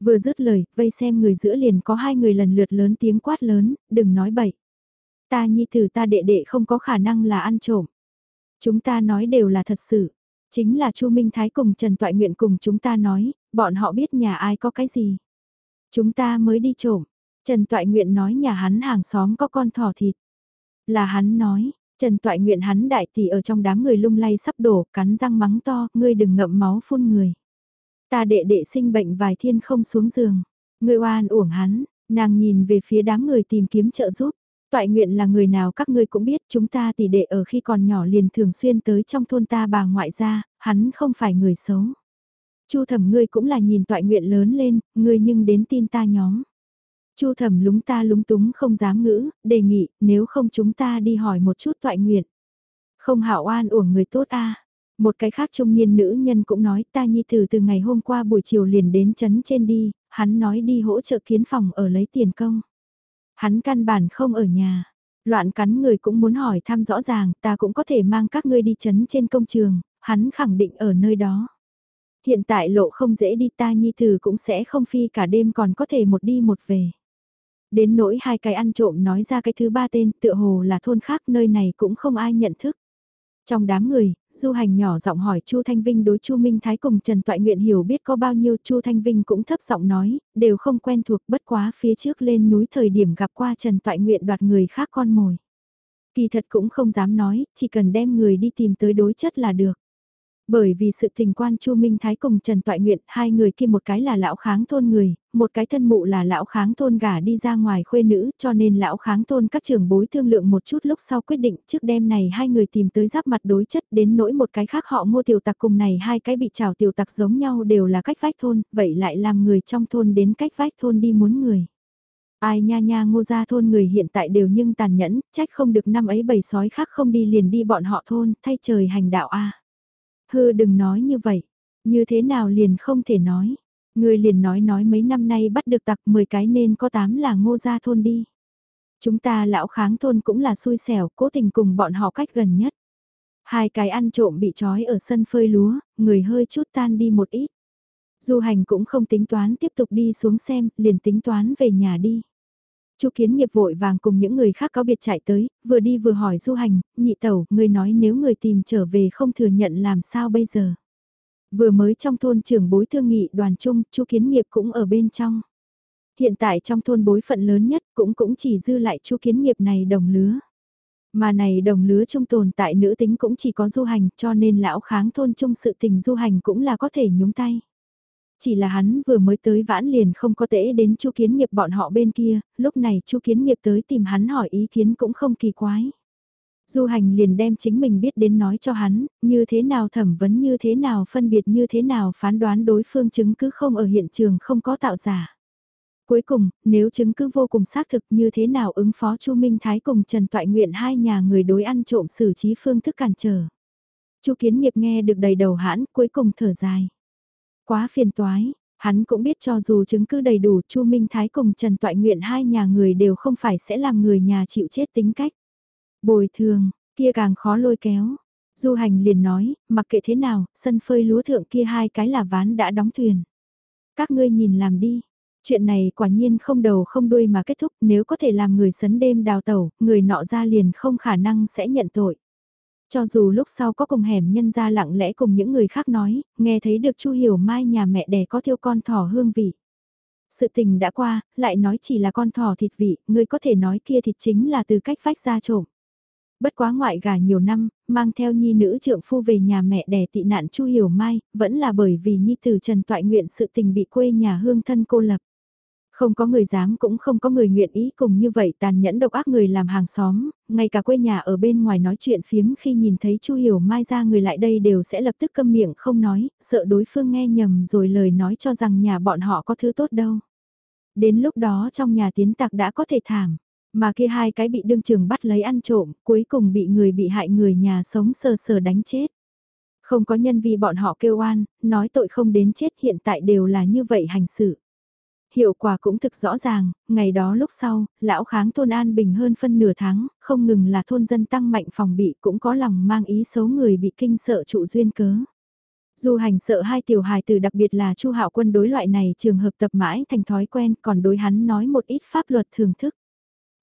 Vừa dứt lời, vây xem người giữa liền có hai người lần lượt lớn tiếng quát lớn, đừng nói bậy. Ta nhi tử ta đệ đệ không có khả năng là ăn trộm. Chúng ta nói đều là thật sự. Chính là Chu Minh Thái cùng Trần Toại Nguyện cùng chúng ta nói, bọn họ biết nhà ai có cái gì. Chúng ta mới đi trộm. Trần Toại Nguyện nói nhà hắn hàng xóm có con thỏ thịt. Là hắn nói, Trần Toại nguyện hắn đại tỷ ở trong đám người lung lay sắp đổ, cắn răng mắng to, ngươi đừng ngậm máu phun người. Ta đệ đệ sinh bệnh vài thiên không xuống giường. Ngươi oan uổng hắn, nàng nhìn về phía đám người tìm kiếm trợ giúp. Toại nguyện là người nào các ngươi cũng biết chúng ta tỷ đệ ở khi còn nhỏ liền thường xuyên tới trong thôn ta bà ngoại gia, hắn không phải người xấu. Chu thẩm ngươi cũng là nhìn toại nguyện lớn lên, ngươi nhưng đến tin ta nhóm. Chu thẩm lúng ta lúng túng không dám ngữ, đề nghị nếu không chúng ta đi hỏi một chút toại nguyện. Không hảo oan uổng người tốt a Một cái khác trung niên nữ nhân cũng nói ta nhi từ từ ngày hôm qua buổi chiều liền đến chấn trên đi, hắn nói đi hỗ trợ kiến phòng ở lấy tiền công. Hắn căn bản không ở nhà. Loạn cắn người cũng muốn hỏi thăm rõ ràng, ta cũng có thể mang các ngươi đi chấn trên công trường, hắn khẳng định ở nơi đó. Hiện tại lộ không dễ đi ta nhi từ cũng sẽ không phi cả đêm còn có thể một đi một về. Đến nỗi hai cái ăn trộm nói ra cái thứ ba tên tựa hồ là thôn khác nơi này cũng không ai nhận thức. Trong đám người, Du Hành nhỏ giọng hỏi Chu Thanh Vinh đối Chu Minh Thái cùng Trần Toại Nguyện hiểu biết có bao nhiêu Chu Thanh Vinh cũng thấp giọng nói, đều không quen thuộc bất quá phía trước lên núi thời điểm gặp qua Trần Toại Nguyện đoạt người khác con mồi. Kỳ thật cũng không dám nói, chỉ cần đem người đi tìm tới đối chất là được. Bởi vì sự tình quan Chu Minh Thái cùng Trần Toại Nguyện, hai người kia một cái là lão kháng thôn người, một cái thân mụ là lão kháng thôn gả đi ra ngoài khuê nữ, cho nên lão kháng thôn các trưởng bối thương lượng một chút lúc sau quyết định trước đêm này hai người tìm tới giáp mặt đối chất đến nỗi một cái khác họ mua tiểu tặc cùng này hai cái bị trào tiểu tặc giống nhau đều là cách vách thôn, vậy lại làm người trong thôn đến cách vách thôn đi muốn người. Ai nha nha ngô gia thôn người hiện tại đều nhưng tàn nhẫn, trách không được năm ấy bầy sói khác không đi liền đi bọn họ thôn, thay trời hành đạo a Hư đừng nói như vậy, như thế nào liền không thể nói. Người liền nói nói mấy năm nay bắt được tặc 10 cái nên có 8 là ngô gia thôn đi. Chúng ta lão kháng thôn cũng là xui xẻo, cố tình cùng bọn họ cách gần nhất. Hai cái ăn trộm bị trói ở sân phơi lúa, người hơi chút tan đi một ít. Du hành cũng không tính toán tiếp tục đi xuống xem, liền tính toán về nhà đi. Chu Kiến Nghiệp vội vàng cùng những người khác có biệt chạy tới, vừa đi vừa hỏi Du Hành, nhị tẩu, người nói nếu người tìm trở về không thừa nhận làm sao bây giờ. Vừa mới trong thôn trưởng bối thương nghị đoàn chung, Chu Kiến Nghiệp cũng ở bên trong. Hiện tại trong thôn bối phận lớn nhất cũng cũng chỉ dư lại Chu Kiến Nghiệp này đồng lứa. Mà này đồng lứa trung tồn tại nữ tính cũng chỉ có du hành cho nên lão kháng thôn chung sự tình du hành cũng là có thể nhúng tay. Chỉ là hắn vừa mới tới vãn liền không có tễ đến chu kiến nghiệp bọn họ bên kia, lúc này chu kiến nghiệp tới tìm hắn hỏi ý kiến cũng không kỳ quái. Du hành liền đem chính mình biết đến nói cho hắn, như thế nào thẩm vấn như thế nào phân biệt như thế nào phán đoán đối phương chứng cứ không ở hiện trường không có tạo giả. Cuối cùng, nếu chứng cứ vô cùng xác thực như thế nào ứng phó Chu Minh Thái cùng Trần Toại Nguyện hai nhà người đối ăn trộm xử trí phương thức cản trở. Chu Kiến Nghiệp nghe được đầy đầu hãn, cuối cùng thở dài. Quá phiền toái, hắn cũng biết cho dù chứng cứ đầy đủ Chu Minh Thái cùng Trần Toại Nguyện hai nhà người đều không phải sẽ làm người nhà chịu chết tính cách. Bồi thường, kia càng khó lôi kéo. Du hành liền nói, mặc kệ thế nào, sân phơi lúa thượng kia hai cái là ván đã đóng thuyền. Các ngươi nhìn làm đi. Chuyện này quả nhiên không đầu không đuôi mà kết thúc nếu có thể làm người sấn đêm đào tẩu, người nọ ra liền không khả năng sẽ nhận tội. Cho dù lúc sau có cùng hẻm nhân ra lặng lẽ cùng những người khác nói, nghe thấy được Chu Hiểu Mai nhà mẹ đẻ có thiêu con thỏ hương vị. Sự tình đã qua, lại nói chỉ là con thỏ thịt vị, người có thể nói kia thịt chính là từ cách vách ra trộm. Bất quá ngoại gà nhiều năm, mang theo nhi nữ trượng phu về nhà mẹ đẻ tị nạn Chu Hiểu Mai, vẫn là bởi vì nhi tử Trần Toại nguyện sự tình bị quê nhà hương thân cô lập. Không có người dám cũng không có người nguyện ý cùng như vậy tàn nhẫn độc ác người làm hàng xóm, ngay cả quê nhà ở bên ngoài nói chuyện phiếm khi nhìn thấy Chu Hiểu Mai ra người lại đây đều sẽ lập tức câm miệng không nói, sợ đối phương nghe nhầm rồi lời nói cho rằng nhà bọn họ có thứ tốt đâu. Đến lúc đó trong nhà tiến tặc đã có thể thảm, mà kia hai cái bị đương trường bắt lấy ăn trộm, cuối cùng bị người bị hại người nhà sống sờ sờ đánh chết. Không có nhân vì bọn họ kêu oan, nói tội không đến chết hiện tại đều là như vậy hành xử. Hiệu quả cũng thực rõ ràng, ngày đó lúc sau, lão kháng thôn an bình hơn phân nửa tháng, không ngừng là thôn dân tăng mạnh phòng bị cũng có lòng mang ý xấu người bị kinh sợ trụ duyên cớ. Dù hành sợ hai tiểu hài từ đặc biệt là Chu Hạo Quân đối loại này trường hợp tập mãi thành thói quen, còn đối hắn nói một ít pháp luật thường thức.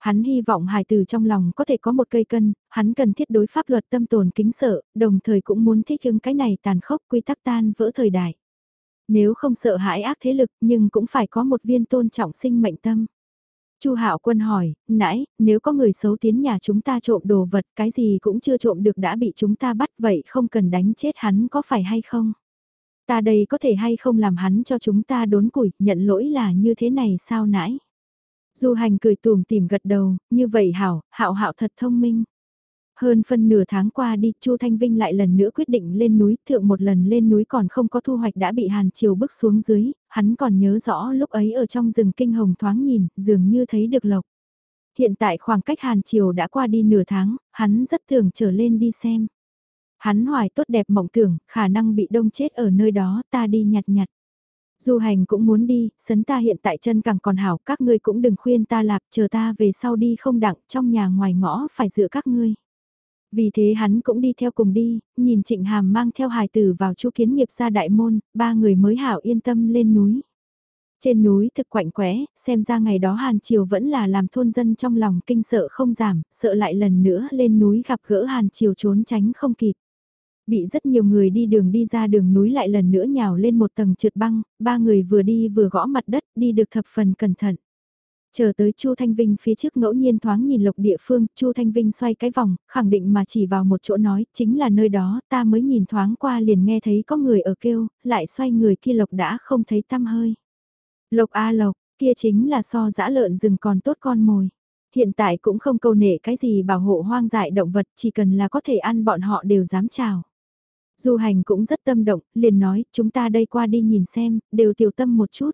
Hắn hy vọng hài từ trong lòng có thể có một cây cân, hắn cần thiết đối pháp luật tâm tồn kính sợ, đồng thời cũng muốn thích ứng cái này tàn khốc quy tắc tan vỡ thời đại. Nếu không sợ hãi ác thế lực nhưng cũng phải có một viên tôn trọng sinh mệnh tâm. Chu Hạo Quân hỏi, nãy, nếu có người xấu tiến nhà chúng ta trộm đồ vật, cái gì cũng chưa trộm được đã bị chúng ta bắt vậy không cần đánh chết hắn có phải hay không? Ta đây có thể hay không làm hắn cho chúng ta đốn củi, nhận lỗi là như thế này sao nãy? Du hành cười tùm tìm gật đầu, như vậy hảo, hạo hạo thật thông minh. Hơn phân nửa tháng qua đi, Chu Thanh Vinh lại lần nữa quyết định lên núi, thượng một lần lên núi còn không có thu hoạch đã bị Hàn Triều bước xuống dưới, hắn còn nhớ rõ lúc ấy ở trong rừng kinh hồng thoáng nhìn, dường như thấy được lộc. Hiện tại khoảng cách Hàn Triều đã qua đi nửa tháng, hắn rất thường trở lên đi xem. Hắn hoài tốt đẹp mộng tưởng, khả năng bị đông chết ở nơi đó, ta đi nhặt nhặt. Du hành cũng muốn đi, sấn ta hiện tại chân càng còn hảo, các ngươi cũng đừng khuyên ta lạp, chờ ta về sau đi không đặng, trong nhà ngoài ngõ phải dựa các ngươi. Vì thế hắn cũng đi theo cùng đi, nhìn Trịnh Hàm mang theo hài tử vào chu kiến nghiệp ra đại môn, ba người mới hảo yên tâm lên núi. Trên núi thực quạnh quẽ, xem ra ngày đó Hàn Triều vẫn là làm thôn dân trong lòng kinh sợ không giảm, sợ lại lần nữa lên núi gặp gỡ Hàn Triều trốn tránh không kịp. Bị rất nhiều người đi đường đi ra đường núi lại lần nữa nhào lên một tầng trượt băng, ba người vừa đi vừa gõ mặt đất, đi được thập phần cẩn thận. Chờ tới Chu Thanh Vinh phía trước ngẫu nhiên thoáng nhìn lộc địa phương, Chu Thanh Vinh xoay cái vòng, khẳng định mà chỉ vào một chỗ nói, chính là nơi đó, ta mới nhìn thoáng qua liền nghe thấy có người ở kêu, lại xoay người kia lộc đã không thấy tăm hơi. Lộc a lộc, kia chính là so dã lợn rừng còn tốt con mồi. Hiện tại cũng không câu nệ cái gì bảo hộ hoang dại động vật, chỉ cần là có thể ăn bọn họ đều dám chào. Du hành cũng rất tâm động, liền nói, chúng ta đây qua đi nhìn xem, đều tiểu tâm một chút.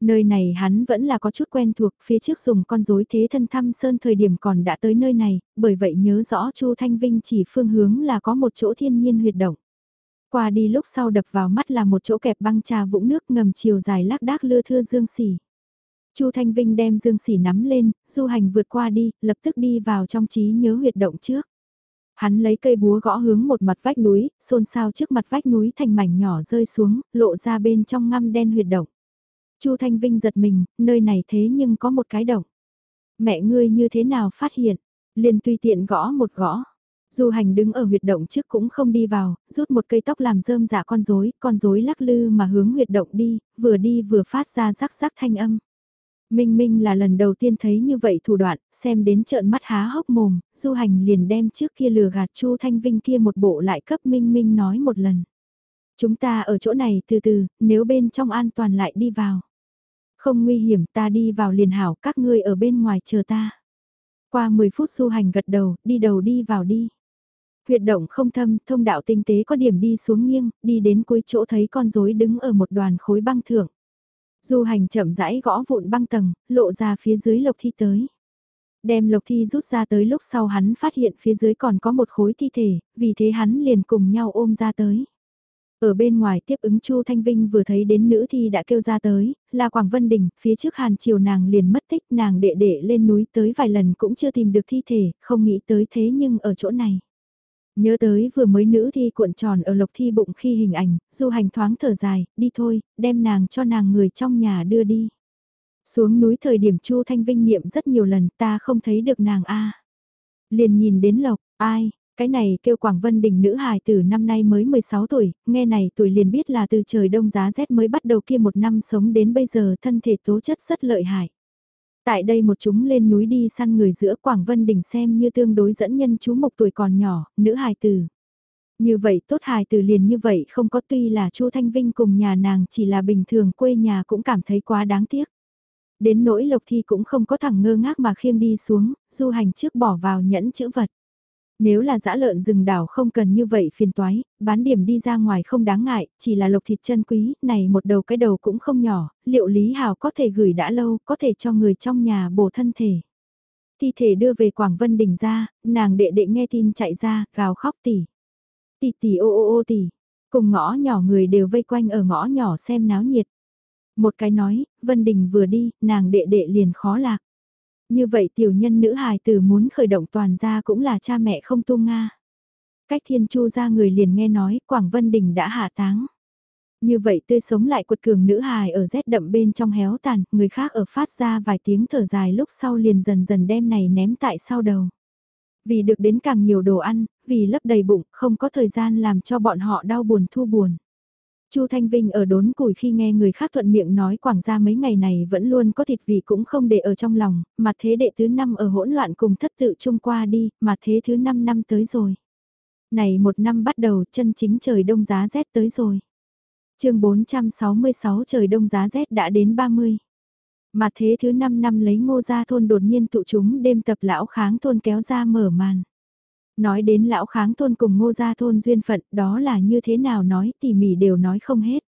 Nơi này hắn vẫn là có chút quen thuộc, phía trước dùng con rối thế thân thăm sơn thời điểm còn đã tới nơi này, bởi vậy nhớ rõ Chu Thanh Vinh chỉ phương hướng là có một chỗ thiên nhiên huyệt động. Qua đi lúc sau đập vào mắt là một chỗ kẹp băng trà vũng nước ngầm chiều dài lác đác lưa thưa dương xỉ. Chu Thanh Vinh đem dương xỉ nắm lên, du hành vượt qua đi, lập tức đi vào trong trí nhớ huyệt động trước. Hắn lấy cây búa gõ hướng một mặt vách núi, xôn xao trước mặt vách núi thành mảnh nhỏ rơi xuống, lộ ra bên trong ngăm đen huyệt động. Chu Thanh Vinh giật mình, nơi này thế nhưng có một cái động. Mẹ ngươi như thế nào phát hiện? Liền tùy tiện gõ một gõ. Du hành đứng ở huyệt động trước cũng không đi vào, rút một cây tóc làm rơm giả con rối, con rối lắc lư mà hướng huyệt động đi, vừa đi vừa phát ra rắc rắc thanh âm. Minh Minh là lần đầu tiên thấy như vậy thủ đoạn, xem đến trợn mắt há hốc mồm, du hành liền đem trước kia lừa gạt Chu Thanh Vinh kia một bộ lại cấp Minh Minh nói một lần. Chúng ta ở chỗ này từ từ, nếu bên trong an toàn lại đi vào. Không nguy hiểm ta đi vào liền hảo các ngươi ở bên ngoài chờ ta. Qua 10 phút du hành gật đầu, đi đầu đi vào đi. Huyệt động không thâm, thông đạo tinh tế có điểm đi xuống nghiêng, đi đến cuối chỗ thấy con rối đứng ở một đoàn khối băng thượng. Du hành chậm rãi gõ vụn băng tầng, lộ ra phía dưới lộc thi tới. Đem lộc thi rút ra tới lúc sau hắn phát hiện phía dưới còn có một khối thi thể, vì thế hắn liền cùng nhau ôm ra tới. Ở bên ngoài tiếp ứng Chu Thanh Vinh vừa thấy đến nữ thi đã kêu ra tới, là Quảng Vân Đình, phía trước Hàn Triều nàng liền mất tích nàng đệ đệ lên núi tới vài lần cũng chưa tìm được thi thể, không nghĩ tới thế nhưng ở chỗ này. Nhớ tới vừa mới nữ thi cuộn tròn ở lộc thi bụng khi hình ảnh, du hành thoáng thở dài, đi thôi, đem nàng cho nàng người trong nhà đưa đi. Xuống núi thời điểm Chu Thanh Vinh niệm rất nhiều lần ta không thấy được nàng a Liền nhìn đến lộc, ai, cái này kêu Quảng Vân Đình nữ hài từ năm nay mới 16 tuổi, nghe này tuổi liền biết là từ trời đông giá rét mới bắt đầu kia một năm sống đến bây giờ thân thể tố chất rất lợi hại. Tại đây một chúng lên núi đi săn người giữa Quảng Vân Đình xem như tương đối dẫn nhân chú mục tuổi còn nhỏ, nữ hài tử. Như vậy tốt hài tử liền như vậy không có tuy là Chu Thanh Vinh cùng nhà nàng chỉ là bình thường quê nhà cũng cảm thấy quá đáng tiếc. Đến nỗi lộc thi cũng không có thằng ngơ ngác mà khiêng đi xuống, du hành trước bỏ vào nhẫn chữ vật. Nếu là dã lợn rừng đảo không cần như vậy phiền toái, bán điểm đi ra ngoài không đáng ngại, chỉ là lộc thịt chân quý, này một đầu cái đầu cũng không nhỏ, liệu Lý Hào có thể gửi đã lâu, có thể cho người trong nhà bổ thân thể. Thi thể đưa về Quảng Vân đình ra, nàng đệ đệ nghe tin chạy ra, gào khóc tỉ. Tỉ tỉ ô ô ô tỉ, cùng ngõ nhỏ người đều vây quanh ở ngõ nhỏ xem náo nhiệt. Một cái nói, Vân Đình vừa đi, nàng đệ đệ liền khó lạc. Như vậy tiểu nhân nữ hài tử muốn khởi động toàn gia cũng là cha mẹ không tu Nga. Cách thiên chu ra người liền nghe nói Quảng Vân Đình đã hạ táng. Như vậy tươi sống lại quật cường nữ hài ở rét đậm bên trong héo tàn, người khác ở phát ra vài tiếng thở dài lúc sau liền dần dần đem này ném tại sau đầu. Vì được đến càng nhiều đồ ăn, vì lấp đầy bụng, không có thời gian làm cho bọn họ đau buồn thu buồn. Chu Thanh Vinh ở đốn củi khi nghe người khác thuận miệng nói quảng gia mấy ngày này vẫn luôn có thịt vị cũng không để ở trong lòng, mà thế đệ thứ năm ở hỗn loạn cùng thất tự chung qua đi, mà thế thứ năm năm tới rồi. Này một năm bắt đầu chân chính trời đông giá rét tới rồi. chương 466 trời đông giá rét đã đến 30. Mà thế thứ năm năm lấy ngô gia thôn đột nhiên tụ chúng đêm tập lão kháng thôn kéo ra mở màn. Nói đến lão kháng thôn cùng ngô gia thôn duyên phận đó là như thế nào nói tỉ mỉ đều nói không hết.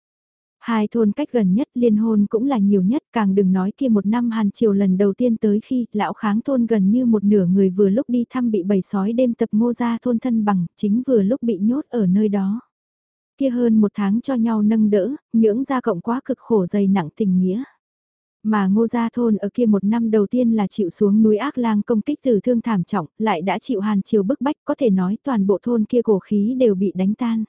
Hai thôn cách gần nhất liên hôn cũng là nhiều nhất càng đừng nói kia một năm hàn triều lần đầu tiên tới khi lão kháng thôn gần như một nửa người vừa lúc đi thăm bị bầy sói đêm tập ngô gia thôn thân bằng chính vừa lúc bị nhốt ở nơi đó. Kia hơn một tháng cho nhau nâng đỡ, những gia cộng quá cực khổ dày nặng tình nghĩa. Mà ngô gia thôn ở kia một năm đầu tiên là chịu xuống núi ác lang công kích từ thương thảm trọng, lại đã chịu hàn chiều bức bách có thể nói toàn bộ thôn kia cổ khí đều bị đánh tan.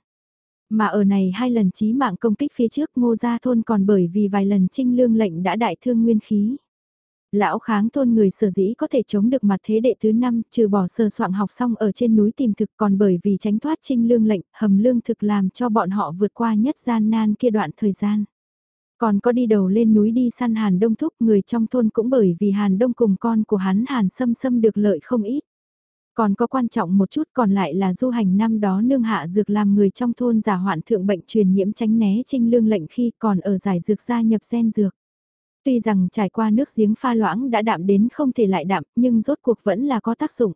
Mà ở này hai lần chí mạng công kích phía trước ngô gia thôn còn bởi vì vài lần trinh lương lệnh đã đại thương nguyên khí. Lão kháng thôn người sở dĩ có thể chống được mặt thế đệ thứ năm, trừ bỏ sơ soạn học xong ở trên núi tìm thực còn bởi vì tránh thoát trinh lương lệnh, hầm lương thực làm cho bọn họ vượt qua nhất gian nan kia đoạn thời gian. Còn có đi đầu lên núi đi săn Hàn Đông Thúc, người trong thôn cũng bởi vì Hàn Đông cùng con của hắn Hàn Sâm Sâm được lợi không ít. Còn có quan trọng một chút còn lại là du hành năm đó nương hạ dược làm người trong thôn giả hoạn thượng bệnh truyền nhiễm tránh né trinh lương lệnh khi còn ở giải dược gia nhập sen dược. Tuy rằng trải qua nước giếng pha loãng đã đạm đến không thể lại đạm, nhưng rốt cuộc vẫn là có tác dụng.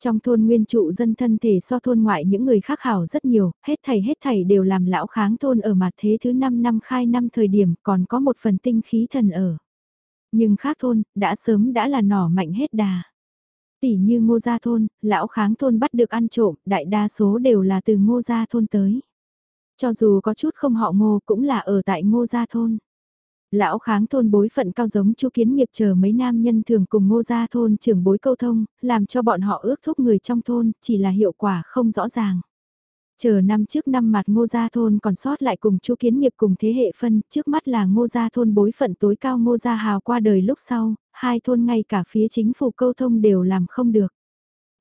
Trong thôn nguyên trụ dân thân thể so thôn ngoại những người khác hảo rất nhiều, hết thầy hết thầy đều làm lão kháng thôn ở mặt thế thứ 5 năm khai năm thời điểm còn có một phần tinh khí thần ở. Nhưng khác thôn, đã sớm đã là nỏ mạnh hết đà. Tỷ như ngô gia thôn, lão kháng thôn bắt được ăn trộm, đại đa số đều là từ ngô gia thôn tới. Cho dù có chút không họ ngô cũng là ở tại ngô gia thôn. Lão kháng thôn bối phận cao giống chu kiến nghiệp chờ mấy nam nhân thường cùng ngô gia thôn trưởng bối câu thông, làm cho bọn họ ước thúc người trong thôn, chỉ là hiệu quả không rõ ràng. Chờ năm trước năm mặt ngô gia thôn còn sót lại cùng chu kiến nghiệp cùng thế hệ phân, trước mắt là ngô gia thôn bối phận tối cao ngô gia hào qua đời lúc sau, hai thôn ngay cả phía chính phủ câu thông đều làm không được.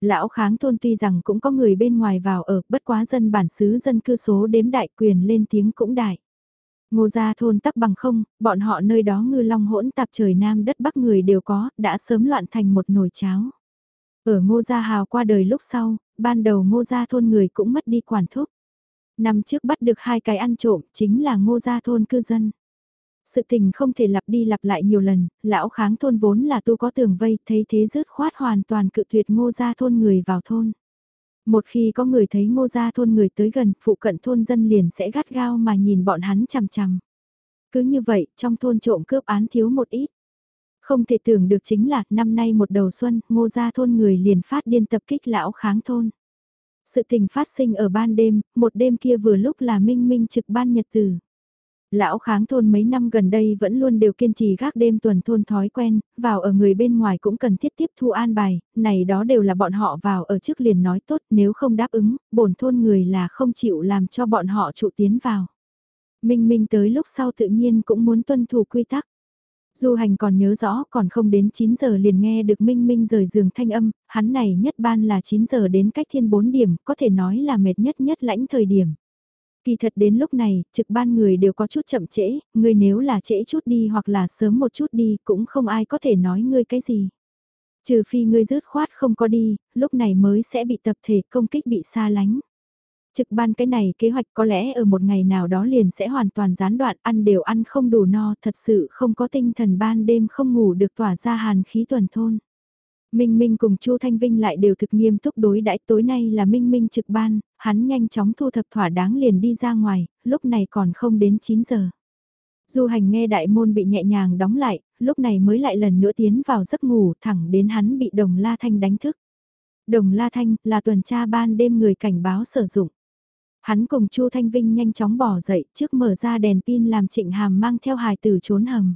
Lão kháng thôn tuy rằng cũng có người bên ngoài vào ở, bất quá dân bản xứ dân cư số đếm đại quyền lên tiếng cũng đại. Ngô gia thôn tắc bằng không, bọn họ nơi đó ngư long hỗn tạp trời nam đất bắc người đều có, đã sớm loạn thành một nồi cháo. Ở ngô gia hào qua đời lúc sau, ban đầu ngô gia thôn người cũng mất đi quản thúc. Năm trước bắt được hai cái ăn trộm chính là ngô gia thôn cư dân. Sự tình không thể lặp đi lặp lại nhiều lần, lão kháng thôn vốn là tu có tường vây, thấy thế rớt khoát hoàn toàn cự tuyệt ngô gia thôn người vào thôn. Một khi có người thấy ngô gia thôn người tới gần, phụ cận thôn dân liền sẽ gắt gao mà nhìn bọn hắn chằm chằm. Cứ như vậy, trong thôn trộm cướp án thiếu một ít. Không thể tưởng được chính là, năm nay một đầu xuân, ngô gia thôn người liền phát điên tập kích lão kháng thôn. Sự tình phát sinh ở ban đêm, một đêm kia vừa lúc là minh minh trực ban nhật tử. Lão kháng thôn mấy năm gần đây vẫn luôn đều kiên trì gác đêm tuần thôn thói quen, vào ở người bên ngoài cũng cần thiết tiếp thu an bài, này đó đều là bọn họ vào ở trước liền nói tốt nếu không đáp ứng, bổn thôn người là không chịu làm cho bọn họ trụ tiến vào. Minh Minh tới lúc sau tự nhiên cũng muốn tuân thủ quy tắc. Du hành còn nhớ rõ còn không đến 9 giờ liền nghe được Minh Minh rời giường thanh âm, hắn này nhất ban là 9 giờ đến cách thiên 4 điểm, có thể nói là mệt nhất nhất lãnh thời điểm. Kỳ thật đến lúc này, trực ban người đều có chút chậm trễ, ngươi nếu là trễ chút đi hoặc là sớm một chút đi cũng không ai có thể nói ngươi cái gì. Trừ phi ngươi rớt khoát không có đi, lúc này mới sẽ bị tập thể công kích bị xa lánh. Trực ban cái này kế hoạch có lẽ ở một ngày nào đó liền sẽ hoàn toàn gián đoạn ăn đều ăn không đủ no thật sự không có tinh thần ban đêm không ngủ được tỏa ra hàn khí tuần thôn. Minh Minh cùng Chu Thanh Vinh lại đều thực nghiêm túc đối đãi tối nay là Minh Minh trực ban, hắn nhanh chóng thu thập thỏa đáng liền đi ra ngoài, lúc này còn không đến 9 giờ. Du hành nghe đại môn bị nhẹ nhàng đóng lại, lúc này mới lại lần nữa tiến vào giấc ngủ thẳng đến hắn bị đồng La Thanh đánh thức. Đồng La Thanh là tuần tra ban đêm người cảnh báo sử dụng. Hắn cùng Chu Thanh Vinh nhanh chóng bỏ dậy trước mở ra đèn pin làm trịnh hàm mang theo hài tử trốn hầm.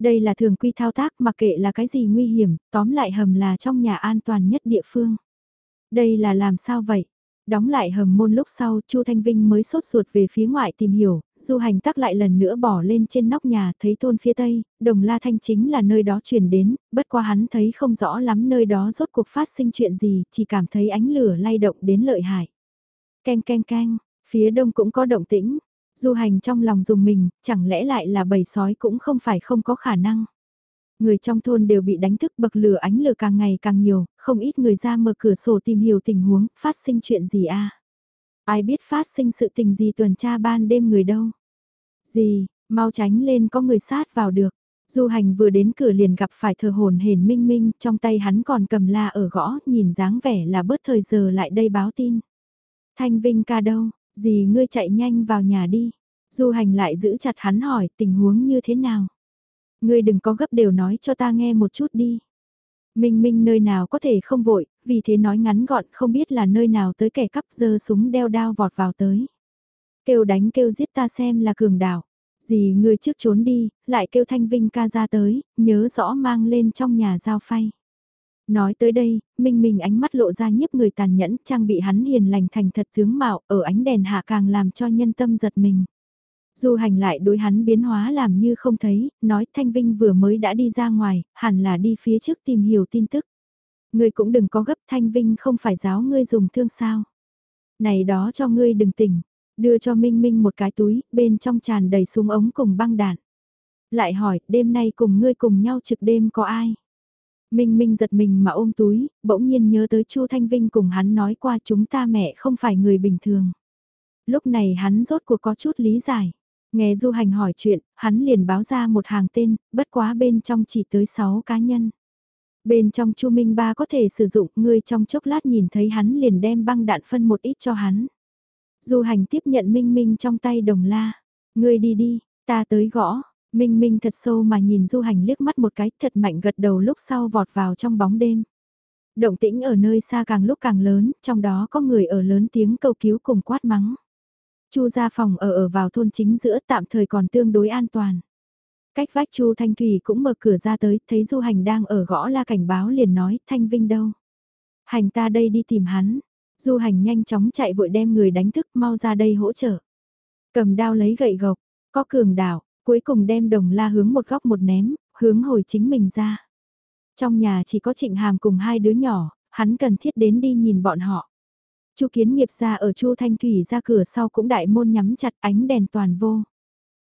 Đây là thường quy thao tác mặc kệ là cái gì nguy hiểm, tóm lại hầm là trong nhà an toàn nhất địa phương. Đây là làm sao vậy? Đóng lại hầm môn lúc sau, Chu Thanh Vinh mới sốt ruột về phía ngoại tìm hiểu, du hành tắc lại lần nữa bỏ lên trên nóc nhà, thấy thôn phía tây, đồng la thanh chính là nơi đó chuyển đến, bất qua hắn thấy không rõ lắm nơi đó rốt cuộc phát sinh chuyện gì, chỉ cảm thấy ánh lửa lay động đến lợi hại. keng keng keng phía đông cũng có động tĩnh, du hành trong lòng dùng mình, chẳng lẽ lại là bầy sói cũng không phải không có khả năng. Người trong thôn đều bị đánh thức bậc lửa ánh lửa càng ngày càng nhiều, không ít người ra mở cửa sổ tìm hiểu tình huống, phát sinh chuyện gì a Ai biết phát sinh sự tình gì tuần tra ban đêm người đâu. Gì, mau tránh lên có người sát vào được. Du hành vừa đến cửa liền gặp phải thờ hồn hển minh minh, trong tay hắn còn cầm la ở gõ, nhìn dáng vẻ là bớt thời giờ lại đây báo tin. Thanh Vinh ca đâu, gì ngươi chạy nhanh vào nhà đi. Du hành lại giữ chặt hắn hỏi tình huống như thế nào. Ngươi đừng có gấp đều nói cho ta nghe một chút đi. Minh Minh nơi nào có thể không vội, vì thế nói ngắn gọn không biết là nơi nào tới kẻ cắp dơ súng đeo đao vọt vào tới. Kêu đánh kêu giết ta xem là cường đảo. Gì ngươi trước trốn đi, lại kêu Thanh Vinh ca ra tới, nhớ rõ mang lên trong nhà giao phay. Nói tới đây, Minh Minh ánh mắt lộ ra nhiếp người tàn nhẫn trang bị hắn hiền lành thành thật tướng mạo ở ánh đèn hạ càng làm cho nhân tâm giật mình. Du hành lại đối hắn biến hóa làm như không thấy, nói Thanh Vinh vừa mới đã đi ra ngoài, hẳn là đi phía trước tìm hiểu tin tức. Ngươi cũng đừng có gấp Thanh Vinh không phải giáo ngươi dùng thương sao. Này đó cho ngươi đừng tỉnh, đưa cho Minh Minh một cái túi, bên trong tràn đầy súng ống cùng băng đạn. Lại hỏi, đêm nay cùng ngươi cùng nhau trực đêm có ai? Minh Minh giật mình mà ôm túi, bỗng nhiên nhớ tới Chu Thanh Vinh cùng hắn nói qua chúng ta mẹ không phải người bình thường. Lúc này hắn rốt cuộc có chút lý giải. Nghe du hành hỏi chuyện, hắn liền báo ra một hàng tên, bất quá bên trong chỉ tới 6 cá nhân. Bên trong Chu Minh Ba có thể sử dụng, người trong chốc lát nhìn thấy hắn liền đem băng đạn phân một ít cho hắn. Du hành tiếp nhận Minh Minh trong tay đồng la. Ngươi đi đi, ta tới gõ. Minh Minh thật sâu mà nhìn du hành liếc mắt một cái thật mạnh gật đầu lúc sau vọt vào trong bóng đêm. Động tĩnh ở nơi xa càng lúc càng lớn, trong đó có người ở lớn tiếng cầu cứu cùng quát mắng. Chu ra phòng ở ở vào thôn chính giữa tạm thời còn tương đối an toàn. Cách vách Chu Thanh Thủy cũng mở cửa ra tới, thấy Du Hành đang ở gõ la cảnh báo liền nói, Thanh Vinh đâu? Hành ta đây đi tìm hắn. Du Hành nhanh chóng chạy vội đem người đánh thức mau ra đây hỗ trợ. Cầm đao lấy gậy gộc, có cường đảo, cuối cùng đem đồng la hướng một góc một ném, hướng hồi chính mình ra. Trong nhà chỉ có trịnh hàm cùng hai đứa nhỏ, hắn cần thiết đến đi nhìn bọn họ. Chu kiến nghiệp ra ở Chu Thanh Thủy ra cửa sau cũng đại môn nhắm chặt ánh đèn toàn vô.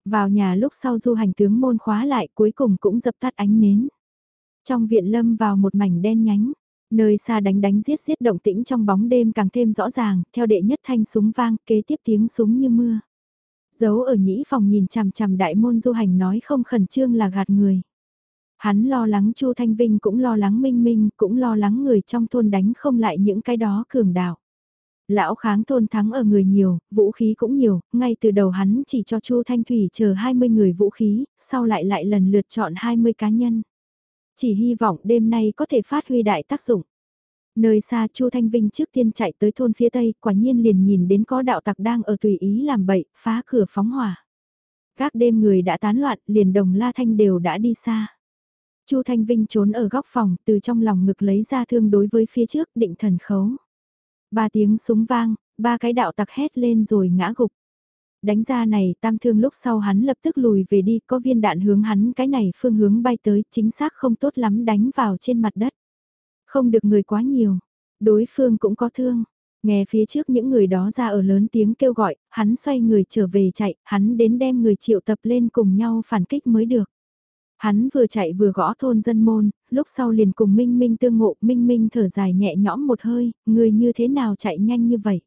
Vào nhà lúc sau du hành tướng môn khóa lại cuối cùng cũng dập tắt ánh nến. Trong viện lâm vào một mảnh đen nhánh, nơi xa đánh đánh giết giết động tĩnh trong bóng đêm càng thêm rõ ràng, theo đệ nhất thanh súng vang, kế tiếp tiếng súng như mưa. Giấu ở nhĩ phòng nhìn chằm chằm đại môn du hành nói không khẩn trương là gạt người. Hắn lo lắng Chu Thanh Vinh cũng lo lắng Minh Minh, cũng lo lắng người trong thôn đánh không lại những cái đó cường đạo. Lão kháng thôn thắng ở người nhiều, vũ khí cũng nhiều, ngay từ đầu hắn chỉ cho Chu Thanh Thủy chờ 20 người vũ khí, sau lại lại lần lượt chọn 20 cá nhân. Chỉ hy vọng đêm nay có thể phát huy đại tác dụng. Nơi xa Chu Thanh Vinh trước tiên chạy tới thôn phía tây, quả nhiên liền nhìn đến có đạo tặc đang ở tùy ý làm bậy, phá cửa phóng hỏa. Các đêm người đã tán loạn, liền đồng La Thanh đều đã đi xa. Chu Thanh Vinh trốn ở góc phòng, từ trong lòng ngực lấy ra thương đối với phía trước, định thần khấu. Ba tiếng súng vang, ba cái đạo tặc hét lên rồi ngã gục. Đánh ra này tam thương lúc sau hắn lập tức lùi về đi, có viên đạn hướng hắn cái này phương hướng bay tới, chính xác không tốt lắm đánh vào trên mặt đất. Không được người quá nhiều, đối phương cũng có thương. Nghe phía trước những người đó ra ở lớn tiếng kêu gọi, hắn xoay người trở về chạy, hắn đến đem người triệu tập lên cùng nhau phản kích mới được. Hắn vừa chạy vừa gõ thôn dân môn, lúc sau liền cùng Minh Minh tương ngộ, Minh Minh thở dài nhẹ nhõm một hơi, người như thế nào chạy nhanh như vậy?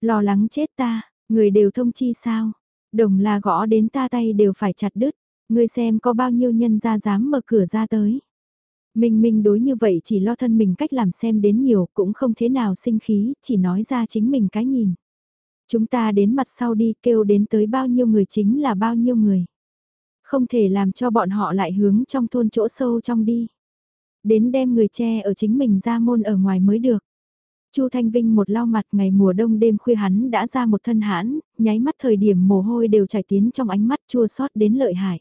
Lo lắng chết ta, người đều thông chi sao? Đồng là gõ đến ta tay đều phải chặt đứt, người xem có bao nhiêu nhân ra dám mở cửa ra tới. Minh Minh đối như vậy chỉ lo thân mình cách làm xem đến nhiều cũng không thế nào sinh khí, chỉ nói ra chính mình cái nhìn. Chúng ta đến mặt sau đi kêu đến tới bao nhiêu người chính là bao nhiêu người. Không thể làm cho bọn họ lại hướng trong thôn chỗ sâu trong đi. Đến đem người che ở chính mình ra môn ở ngoài mới được. Chu Thanh Vinh một lau mặt ngày mùa đông đêm khuya hắn đã ra một thân hãn, nháy mắt thời điểm mồ hôi đều chảy tiến trong ánh mắt chua xót đến lợi hại.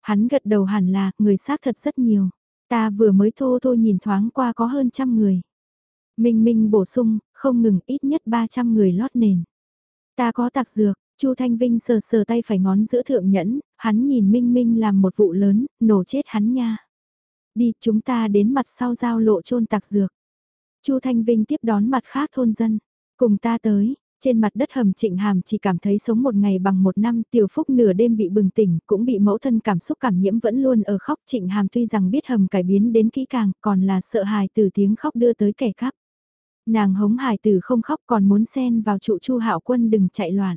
Hắn gật đầu hẳn là, người xác thật rất nhiều. Ta vừa mới thô thô nhìn thoáng qua có hơn trăm người. Minh Minh bổ sung, không ngừng ít nhất 300 người lót nền. Ta có tạc dược, Chu Thanh Vinh sờ sờ tay phải ngón giữa thượng nhẫn, hắn nhìn Minh Minh làm một vụ lớn, nổ chết hắn nha. Đi, chúng ta đến mặt sau giao lộ trôn tạc dược. Chu Thanh Vinh tiếp đón mặt khác thôn dân, cùng ta tới. Trên mặt đất hầm trịnh hàm chỉ cảm thấy sống một ngày bằng một năm tiểu phúc nửa đêm bị bừng tỉnh cũng bị mẫu thân cảm xúc cảm nhiễm vẫn luôn ở khóc trịnh hàm tuy rằng biết hầm cải biến đến kỹ càng còn là sợ hài từ tiếng khóc đưa tới kẻ cắp. Nàng hống hài từ không khóc còn muốn xen vào trụ chu hạo quân đừng chạy loạn.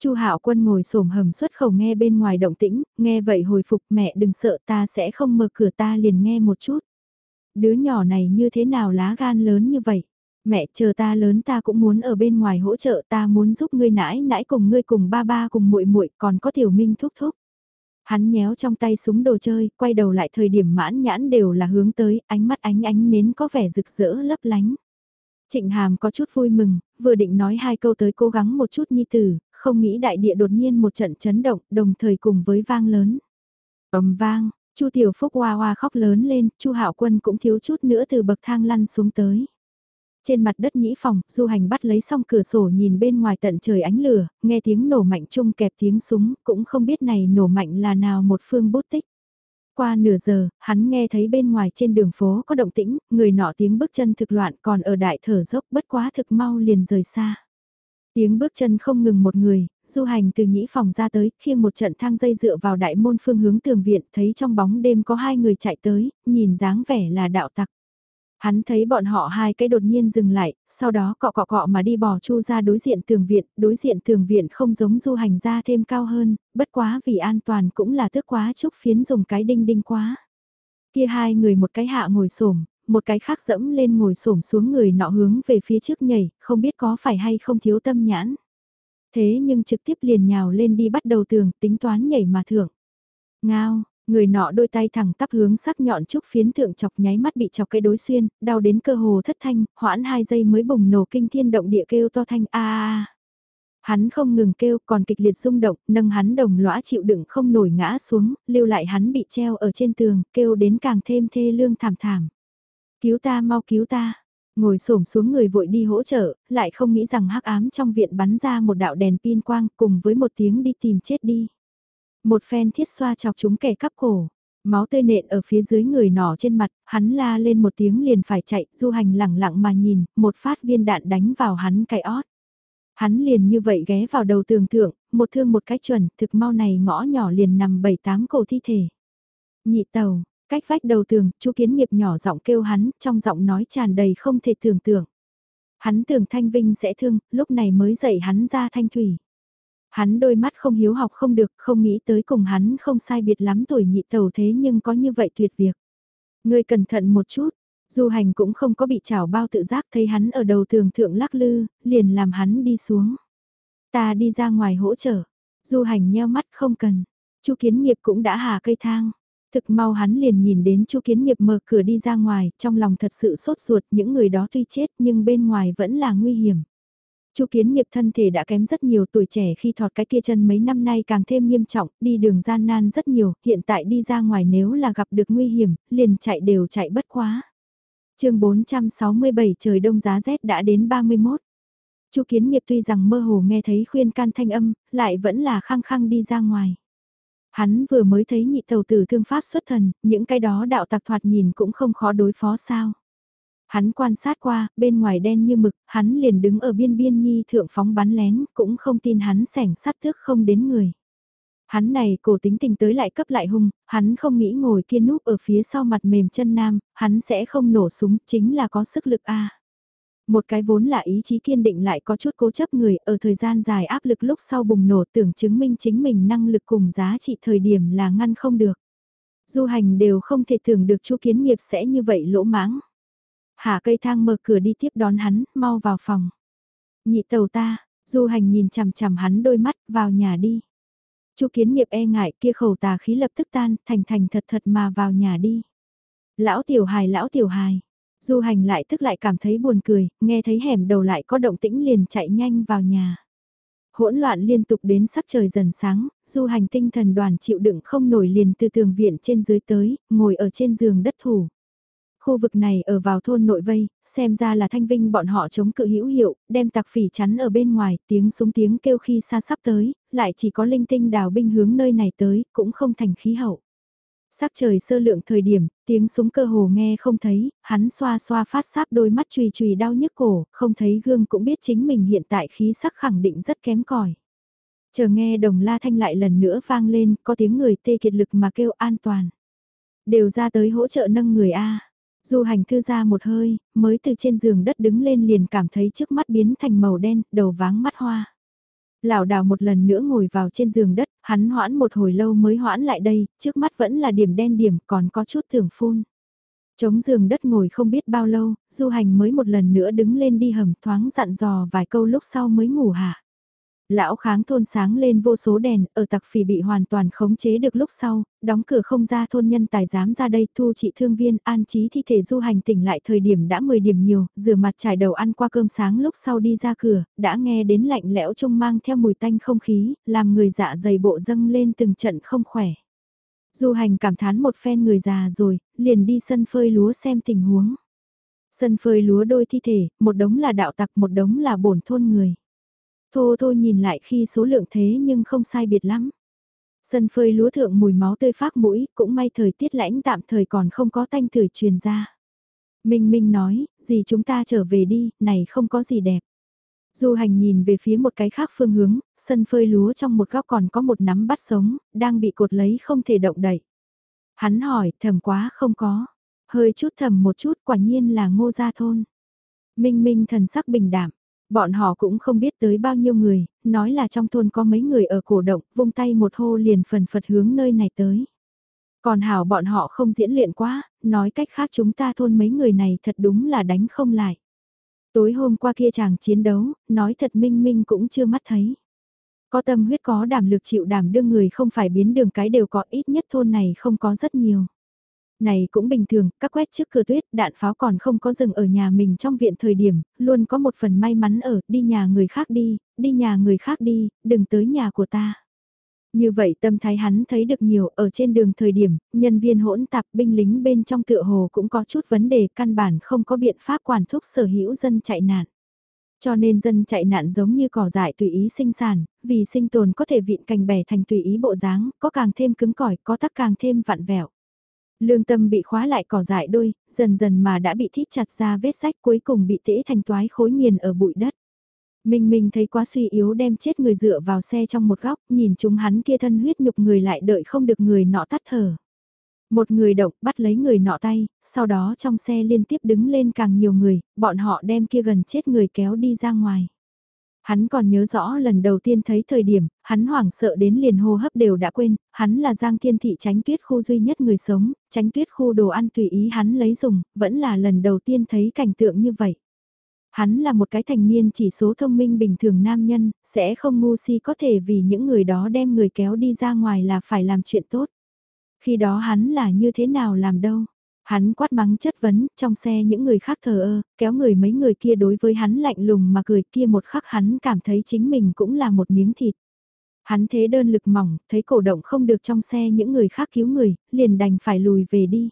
Chu Hạo Quân ngồi xổm hầm xuất khẩu nghe bên ngoài động tĩnh, nghe vậy hồi phục mẹ đừng sợ ta sẽ không mở cửa ta liền nghe một chút. Đứa nhỏ này như thế nào lá gan lớn như vậy? Mẹ chờ ta lớn ta cũng muốn ở bên ngoài hỗ trợ ta muốn giúp ngươi nãi nãi cùng ngươi cùng ba ba cùng muội muội còn có tiểu minh thúc thúc. Hắn nhéo trong tay súng đồ chơi, quay đầu lại thời điểm mãn nhãn đều là hướng tới, ánh mắt ánh ánh nến có vẻ rực rỡ lấp lánh. Trịnh Hàm có chút vui mừng, vừa định nói hai câu tới cố gắng một chút nhi tử, không nghĩ đại địa đột nhiên một trận chấn động, đồng thời cùng với vang lớn. ầm vang, Chu Tiểu Phúc hoa hoa khóc lớn lên, Chu Hạo Quân cũng thiếu chút nữa từ bậc thang lăn xuống tới. Trên mặt đất nhĩ phòng, du hành bắt lấy xong cửa sổ nhìn bên ngoài tận trời ánh lửa, nghe tiếng nổ mạnh chung kẹp tiếng súng, cũng không biết này nổ mạnh là nào một phương bút tích. Qua nửa giờ, hắn nghe thấy bên ngoài trên đường phố có động tĩnh, người nọ tiếng bước chân thực loạn còn ở đại thở dốc bất quá thực mau liền rời xa. Tiếng bước chân không ngừng một người, du hành từ nhĩ phòng ra tới, khi một trận thang dây dựa vào đại môn phương hướng tường viện, thấy trong bóng đêm có hai người chạy tới, nhìn dáng vẻ là đạo tặc. Hắn thấy bọn họ hai cái đột nhiên dừng lại, sau đó cọ cọ cọ mà đi bò chu ra đối diện tường viện, đối diện tường viện không giống du hành ra thêm cao hơn, bất quá vì an toàn cũng là thức quá chúc phiến dùng cái đinh đinh quá. Kia hai người một cái hạ ngồi xổm một cái khác dẫm lên ngồi xổm xuống người nọ hướng về phía trước nhảy, không biết có phải hay không thiếu tâm nhãn. Thế nhưng trực tiếp liền nhào lên đi bắt đầu tường, tính toán nhảy mà thưởng. Ngao, Người nọ đôi tay thẳng tắp hướng sắc nhọn trúc phiến thượng chọc nháy mắt bị chọc cái đối xuyên, đau đến cơ hồ thất thanh, hoãn hai giây mới bùng nổ kinh thiên động địa kêu to thanh a a. Hắn không ngừng kêu còn kịch liệt rung động, nâng hắn đồng lõa chịu đựng không nổi ngã xuống, lưu lại hắn bị treo ở trên tường, kêu đến càng thêm thê lương thảm thảm. Cứu ta mau cứu ta, ngồi xổm xuống người vội đi hỗ trợ, lại không nghĩ rằng hắc ám trong viện bắn ra một đạo đèn pin quang cùng với một tiếng đi tìm chết đi. Một phen thiết xoa chọc chúng kẻ cắp cổ. Máu tươi nện ở phía dưới người nỏ trên mặt, hắn la lên một tiếng liền phải chạy, du hành lẳng lặng mà nhìn, một phát viên đạn đánh vào hắn cái ót. Hắn liền như vậy ghé vào đầu tường thượng, một thương một cái chuẩn, thực mau này ngõ nhỏ liền nằm bảy tám cổ thi thể. Nhị tàu, cách vách đầu tường, chú kiến nghiệp nhỏ giọng kêu hắn, trong giọng nói tràn đầy không thể tưởng tượng. Hắn tưởng Thanh Vinh sẽ thương, lúc này mới dậy hắn ra Thanh Thủy. Hắn đôi mắt không hiếu học không được, không nghĩ tới cùng hắn không sai biệt lắm tuổi nhị tẩu thế nhưng có như vậy tuyệt việc. Người cẩn thận một chút, du hành cũng không có bị chảo bao tự giác thấy hắn ở đầu tường thượng lắc lư, liền làm hắn đi xuống. Ta đi ra ngoài hỗ trợ, du hành nheo mắt không cần, chu kiến nghiệp cũng đã hà cây thang. Thực mau hắn liền nhìn đến chu kiến nghiệp mở cửa đi ra ngoài, trong lòng thật sự sốt ruột những người đó tuy chết nhưng bên ngoài vẫn là nguy hiểm. Chu Kiến Nghiệp thân thể đã kém rất nhiều tuổi trẻ khi thọt cái kia chân mấy năm nay càng thêm nghiêm trọng, đi đường gian nan rất nhiều, hiện tại đi ra ngoài nếu là gặp được nguy hiểm, liền chạy đều chạy bất quá. chương 467 trời đông giá rét đã đến 31. Chu Kiến Nghiệp tuy rằng mơ hồ nghe thấy khuyên can thanh âm, lại vẫn là khăng khăng đi ra ngoài. Hắn vừa mới thấy nhị tàu tử thương pháp xuất thần, những cái đó đạo tặc thoạt nhìn cũng không khó đối phó sao. Hắn quan sát qua, bên ngoài đen như mực, hắn liền đứng ở biên biên nhi thượng phóng bắn lén, cũng không tin hắn sẻng sát thước không đến người. Hắn này cổ tính tình tới lại cấp lại hung, hắn không nghĩ ngồi kia núp ở phía sau mặt mềm chân nam, hắn sẽ không nổ súng, chính là có sức lực a. Một cái vốn là ý chí kiên định lại có chút cố chấp người ở thời gian dài áp lực lúc sau bùng nổ tưởng chứng minh chính mình năng lực cùng giá trị thời điểm là ngăn không được. Du hành đều không thể tưởng được chu kiến nghiệp sẽ như vậy lỗ mãng. Hạ cây thang mở cửa đi tiếp đón hắn, mau vào phòng. Nhị tàu ta, du hành nhìn chằm chằm hắn đôi mắt, vào nhà đi. Chu kiến nghiệp e ngại kia khẩu tà khí lập tức tan, thành thành thật thật mà vào nhà đi. Lão tiểu hài lão tiểu hài. Du hành lại tức lại cảm thấy buồn cười, nghe thấy hẻm đầu lại có động tĩnh liền chạy nhanh vào nhà. Hỗn loạn liên tục đến sắc trời dần sáng, du hành tinh thần đoàn chịu đựng không nổi liền từ tường viện trên dưới tới, ngồi ở trên giường đất thủ. Khu vực này ở vào thôn nội vây, xem ra là thanh vinh bọn họ chống cự hữu hiệu, đem tạc phỉ chắn ở bên ngoài, tiếng súng tiếng kêu khi xa sắp tới, lại chỉ có linh tinh đào binh hướng nơi này tới, cũng không thành khí hậu. Sắc trời sơ lượng thời điểm, tiếng súng cơ hồ nghe không thấy, hắn xoa xoa phát sáp đôi mắt chùy chùy đau nhức cổ, không thấy gương cũng biết chính mình hiện tại khí sắc khẳng định rất kém cỏi. Chờ nghe đồng la thanh lại lần nữa vang lên, có tiếng người tê kiệt lực mà kêu an toàn. Đều ra tới hỗ trợ nâng người A. Du hành thư ra một hơi, mới từ trên giường đất đứng lên liền cảm thấy trước mắt biến thành màu đen, đầu váng mắt hoa. Lão đảo một lần nữa ngồi vào trên giường đất, hắn hoãn một hồi lâu mới hoãn lại đây, trước mắt vẫn là điểm đen điểm còn có chút thường phun. Chống giường đất ngồi không biết bao lâu, du hành mới một lần nữa đứng lên đi hầm thoáng dặn dò vài câu lúc sau mới ngủ hạ. Lão kháng thôn sáng lên vô số đèn, ở tặc phỉ bị hoàn toàn khống chế được lúc sau, đóng cửa không ra thôn nhân tài dám ra đây thu trị thương viên an trí thi thể du hành tỉnh lại thời điểm đã 10 điểm nhiều, rửa mặt trải đầu ăn qua cơm sáng lúc sau đi ra cửa, đã nghe đến lạnh lẽo trông mang theo mùi tanh không khí, làm người dạ dày bộ dâng lên từng trận không khỏe. Du hành cảm thán một phen người già rồi, liền đi sân phơi lúa xem tình huống. Sân phơi lúa đôi thi thể, một đống là đạo tặc một đống là bổn thôn người. Thô thô nhìn lại khi số lượng thế nhưng không sai biệt lắm. Sân phơi lúa thượng mùi máu tươi phát mũi, cũng may thời tiết lãnh tạm thời còn không có tanh thử truyền ra. Minh Minh nói, gì chúng ta trở về đi, này không có gì đẹp. Du hành nhìn về phía một cái khác phương hướng, sân phơi lúa trong một góc còn có một nắm bắt sống, đang bị cột lấy không thể động đậy. Hắn hỏi, thầm quá không có. Hơi chút thầm một chút quả nhiên là ngô gia thôn. Minh Minh thần sắc bình đảm, bọn họ cũng không biết tới bao nhiêu người, nói là trong thôn có mấy người ở cổ động, vung tay một hô liền phần phật hướng nơi này tới. Còn hảo bọn họ không diễn luyện quá, nói cách khác chúng ta thôn mấy người này thật đúng là đánh không lại. Tối hôm qua kia chàng chiến đấu, nói thật minh minh cũng chưa mắt thấy. Có tâm huyết có đảm lực chịu đảm đương người không phải biến đường cái đều có ít nhất thôn này không có rất nhiều. Này cũng bình thường, các quét trước cửa tuyết, đạn pháo còn không có dừng ở nhà mình trong viện thời điểm, luôn có một phần may mắn ở, đi nhà người khác đi, đi nhà người khác đi, đừng tới nhà của ta. Như vậy tâm thái hắn thấy được nhiều ở trên đường thời điểm, nhân viên hỗn tạp binh lính bên trong tựa hồ cũng có chút vấn đề căn bản không có biện pháp quản thúc sở hữu dân chạy nạn. Cho nên dân chạy nạn giống như cỏ dại tùy ý sinh sản, vì sinh tồn có thể vịn cành bẻ thành tùy ý bộ dáng, có càng thêm cứng cỏi, có tắc càng thêm vặn vẹo. Lương tâm bị khóa lại cỏ dại đôi, dần dần mà đã bị thít chặt ra vết sách cuối cùng bị tễ thành toái khối nghiền ở bụi đất. Minh Minh thấy quá suy yếu đem chết người dựa vào xe trong một góc, nhìn chúng hắn kia thân huyết nhục người lại đợi không được người nọ tắt thở. Một người động bắt lấy người nọ tay, sau đó trong xe liên tiếp đứng lên càng nhiều người, bọn họ đem kia gần chết người kéo đi ra ngoài. Hắn còn nhớ rõ lần đầu tiên thấy thời điểm, hắn hoảng sợ đến liền hô hấp đều đã quên, hắn là Giang Thiên Thị tránh tuyết khu duy nhất người sống, tránh tuyết khu đồ ăn tùy ý hắn lấy dùng, vẫn là lần đầu tiên thấy cảnh tượng như vậy. Hắn là một cái thành niên chỉ số thông minh bình thường nam nhân, sẽ không ngu si có thể vì những người đó đem người kéo đi ra ngoài là phải làm chuyện tốt. Khi đó hắn là như thế nào làm đâu? Hắn quát mắng chất vấn, trong xe những người khác thờ ơ, kéo người mấy người kia đối với hắn lạnh lùng mà cười kia một khắc hắn cảm thấy chính mình cũng là một miếng thịt. Hắn thế đơn lực mỏng, thấy cổ động không được trong xe những người khác cứu người, liền đành phải lùi về đi.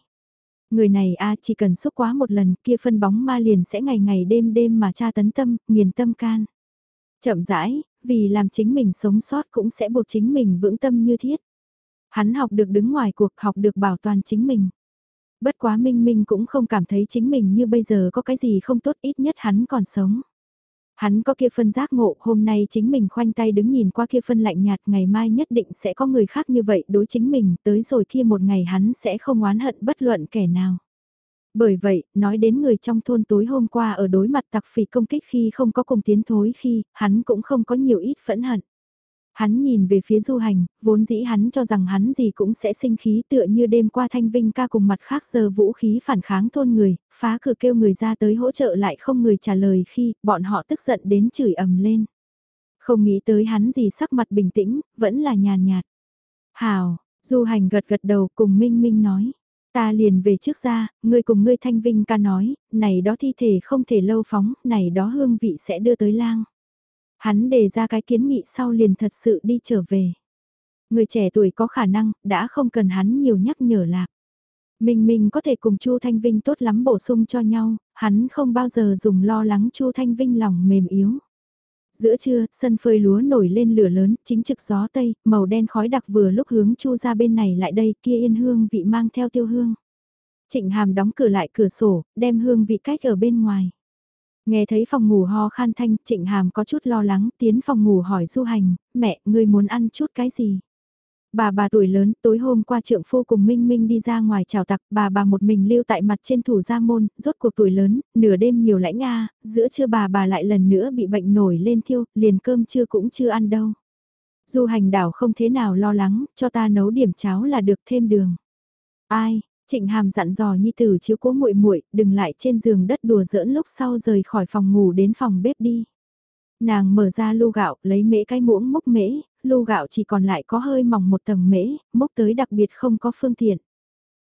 Người này a chỉ cần xúc quá một lần kia phân bóng ma liền sẽ ngày ngày đêm đêm mà tra tấn tâm, nghiền tâm can. Chậm rãi, vì làm chính mình sống sót cũng sẽ buộc chính mình vững tâm như thiết. Hắn học được đứng ngoài cuộc học được bảo toàn chính mình. Bất quá Minh Minh cũng không cảm thấy chính mình như bây giờ có cái gì không tốt ít nhất hắn còn sống. Hắn có kia phân giác ngộ, hôm nay chính mình khoanh tay đứng nhìn qua kia phân lạnh nhạt, ngày mai nhất định sẽ có người khác như vậy đối chính mình, tới rồi kia một ngày hắn sẽ không oán hận bất luận kẻ nào. Bởi vậy, nói đến người trong thôn tối hôm qua ở đối mặt tặc phỉ công kích khi không có cùng tiến thối khi, hắn cũng không có nhiều ít phẫn hận. Hắn nhìn về phía du hành, vốn dĩ hắn cho rằng hắn gì cũng sẽ sinh khí tựa như đêm qua thanh vinh ca cùng mặt khác giờ vũ khí phản kháng thôn người, phá cửa kêu người ra tới hỗ trợ lại không người trả lời khi bọn họ tức giận đến chửi ầm lên. Không nghĩ tới hắn gì sắc mặt bình tĩnh, vẫn là nhàn nhạt. Hào, du hành gật gật đầu cùng Minh Minh nói. Ta liền về trước ra, ngươi cùng ngươi thanh vinh ca nói, này đó thi thể không thể lâu phóng, này đó hương vị sẽ đưa tới lang. Hắn đề ra cái kiến nghị sau liền thật sự đi trở về. Người trẻ tuổi có khả năng, đã không cần hắn nhiều nhắc nhở lạc. Minh Minh có thể cùng Chu Thanh Vinh tốt lắm bổ sung cho nhau, hắn không bao giờ dùng lo lắng Chu Thanh Vinh lòng mềm yếu. Giữa trưa, sân phơi lúa nổi lên lửa lớn, chính trực gió tây, màu đen khói đặc vừa lúc hướng Chu ra bên này lại đây, kia yên hương vị mang theo tiêu hương. Trịnh Hàm đóng cửa lại cửa sổ, đem hương vị cách ở bên ngoài. Nghe thấy phòng ngủ ho khan thanh, trịnh hàm có chút lo lắng, tiến phòng ngủ hỏi du hành, mẹ, ngươi muốn ăn chút cái gì? Bà bà tuổi lớn, tối hôm qua trượng phu cùng Minh Minh đi ra ngoài chào tặc, bà bà một mình lưu tại mặt trên thủ gia môn, rốt cuộc tuổi lớn, nửa đêm nhiều lãnh nga, giữa trưa bà bà lại lần nữa bị bệnh nổi lên thiêu, liền cơm trưa cũng chưa ăn đâu. Du hành đảo không thế nào lo lắng, cho ta nấu điểm cháo là được thêm đường. Ai, Trịnh Hàm dặn dò Nhi Tử chiếu cố muội muội, đừng lại trên giường đất đùa giỡn lúc sau rời khỏi phòng ngủ đến phòng bếp đi. Nàng mở ra lu gạo, lấy mễ cái muỗng múc mễ, lu gạo chỉ còn lại có hơi mỏng một tầng mễ, múc tới đặc biệt không có phương tiện.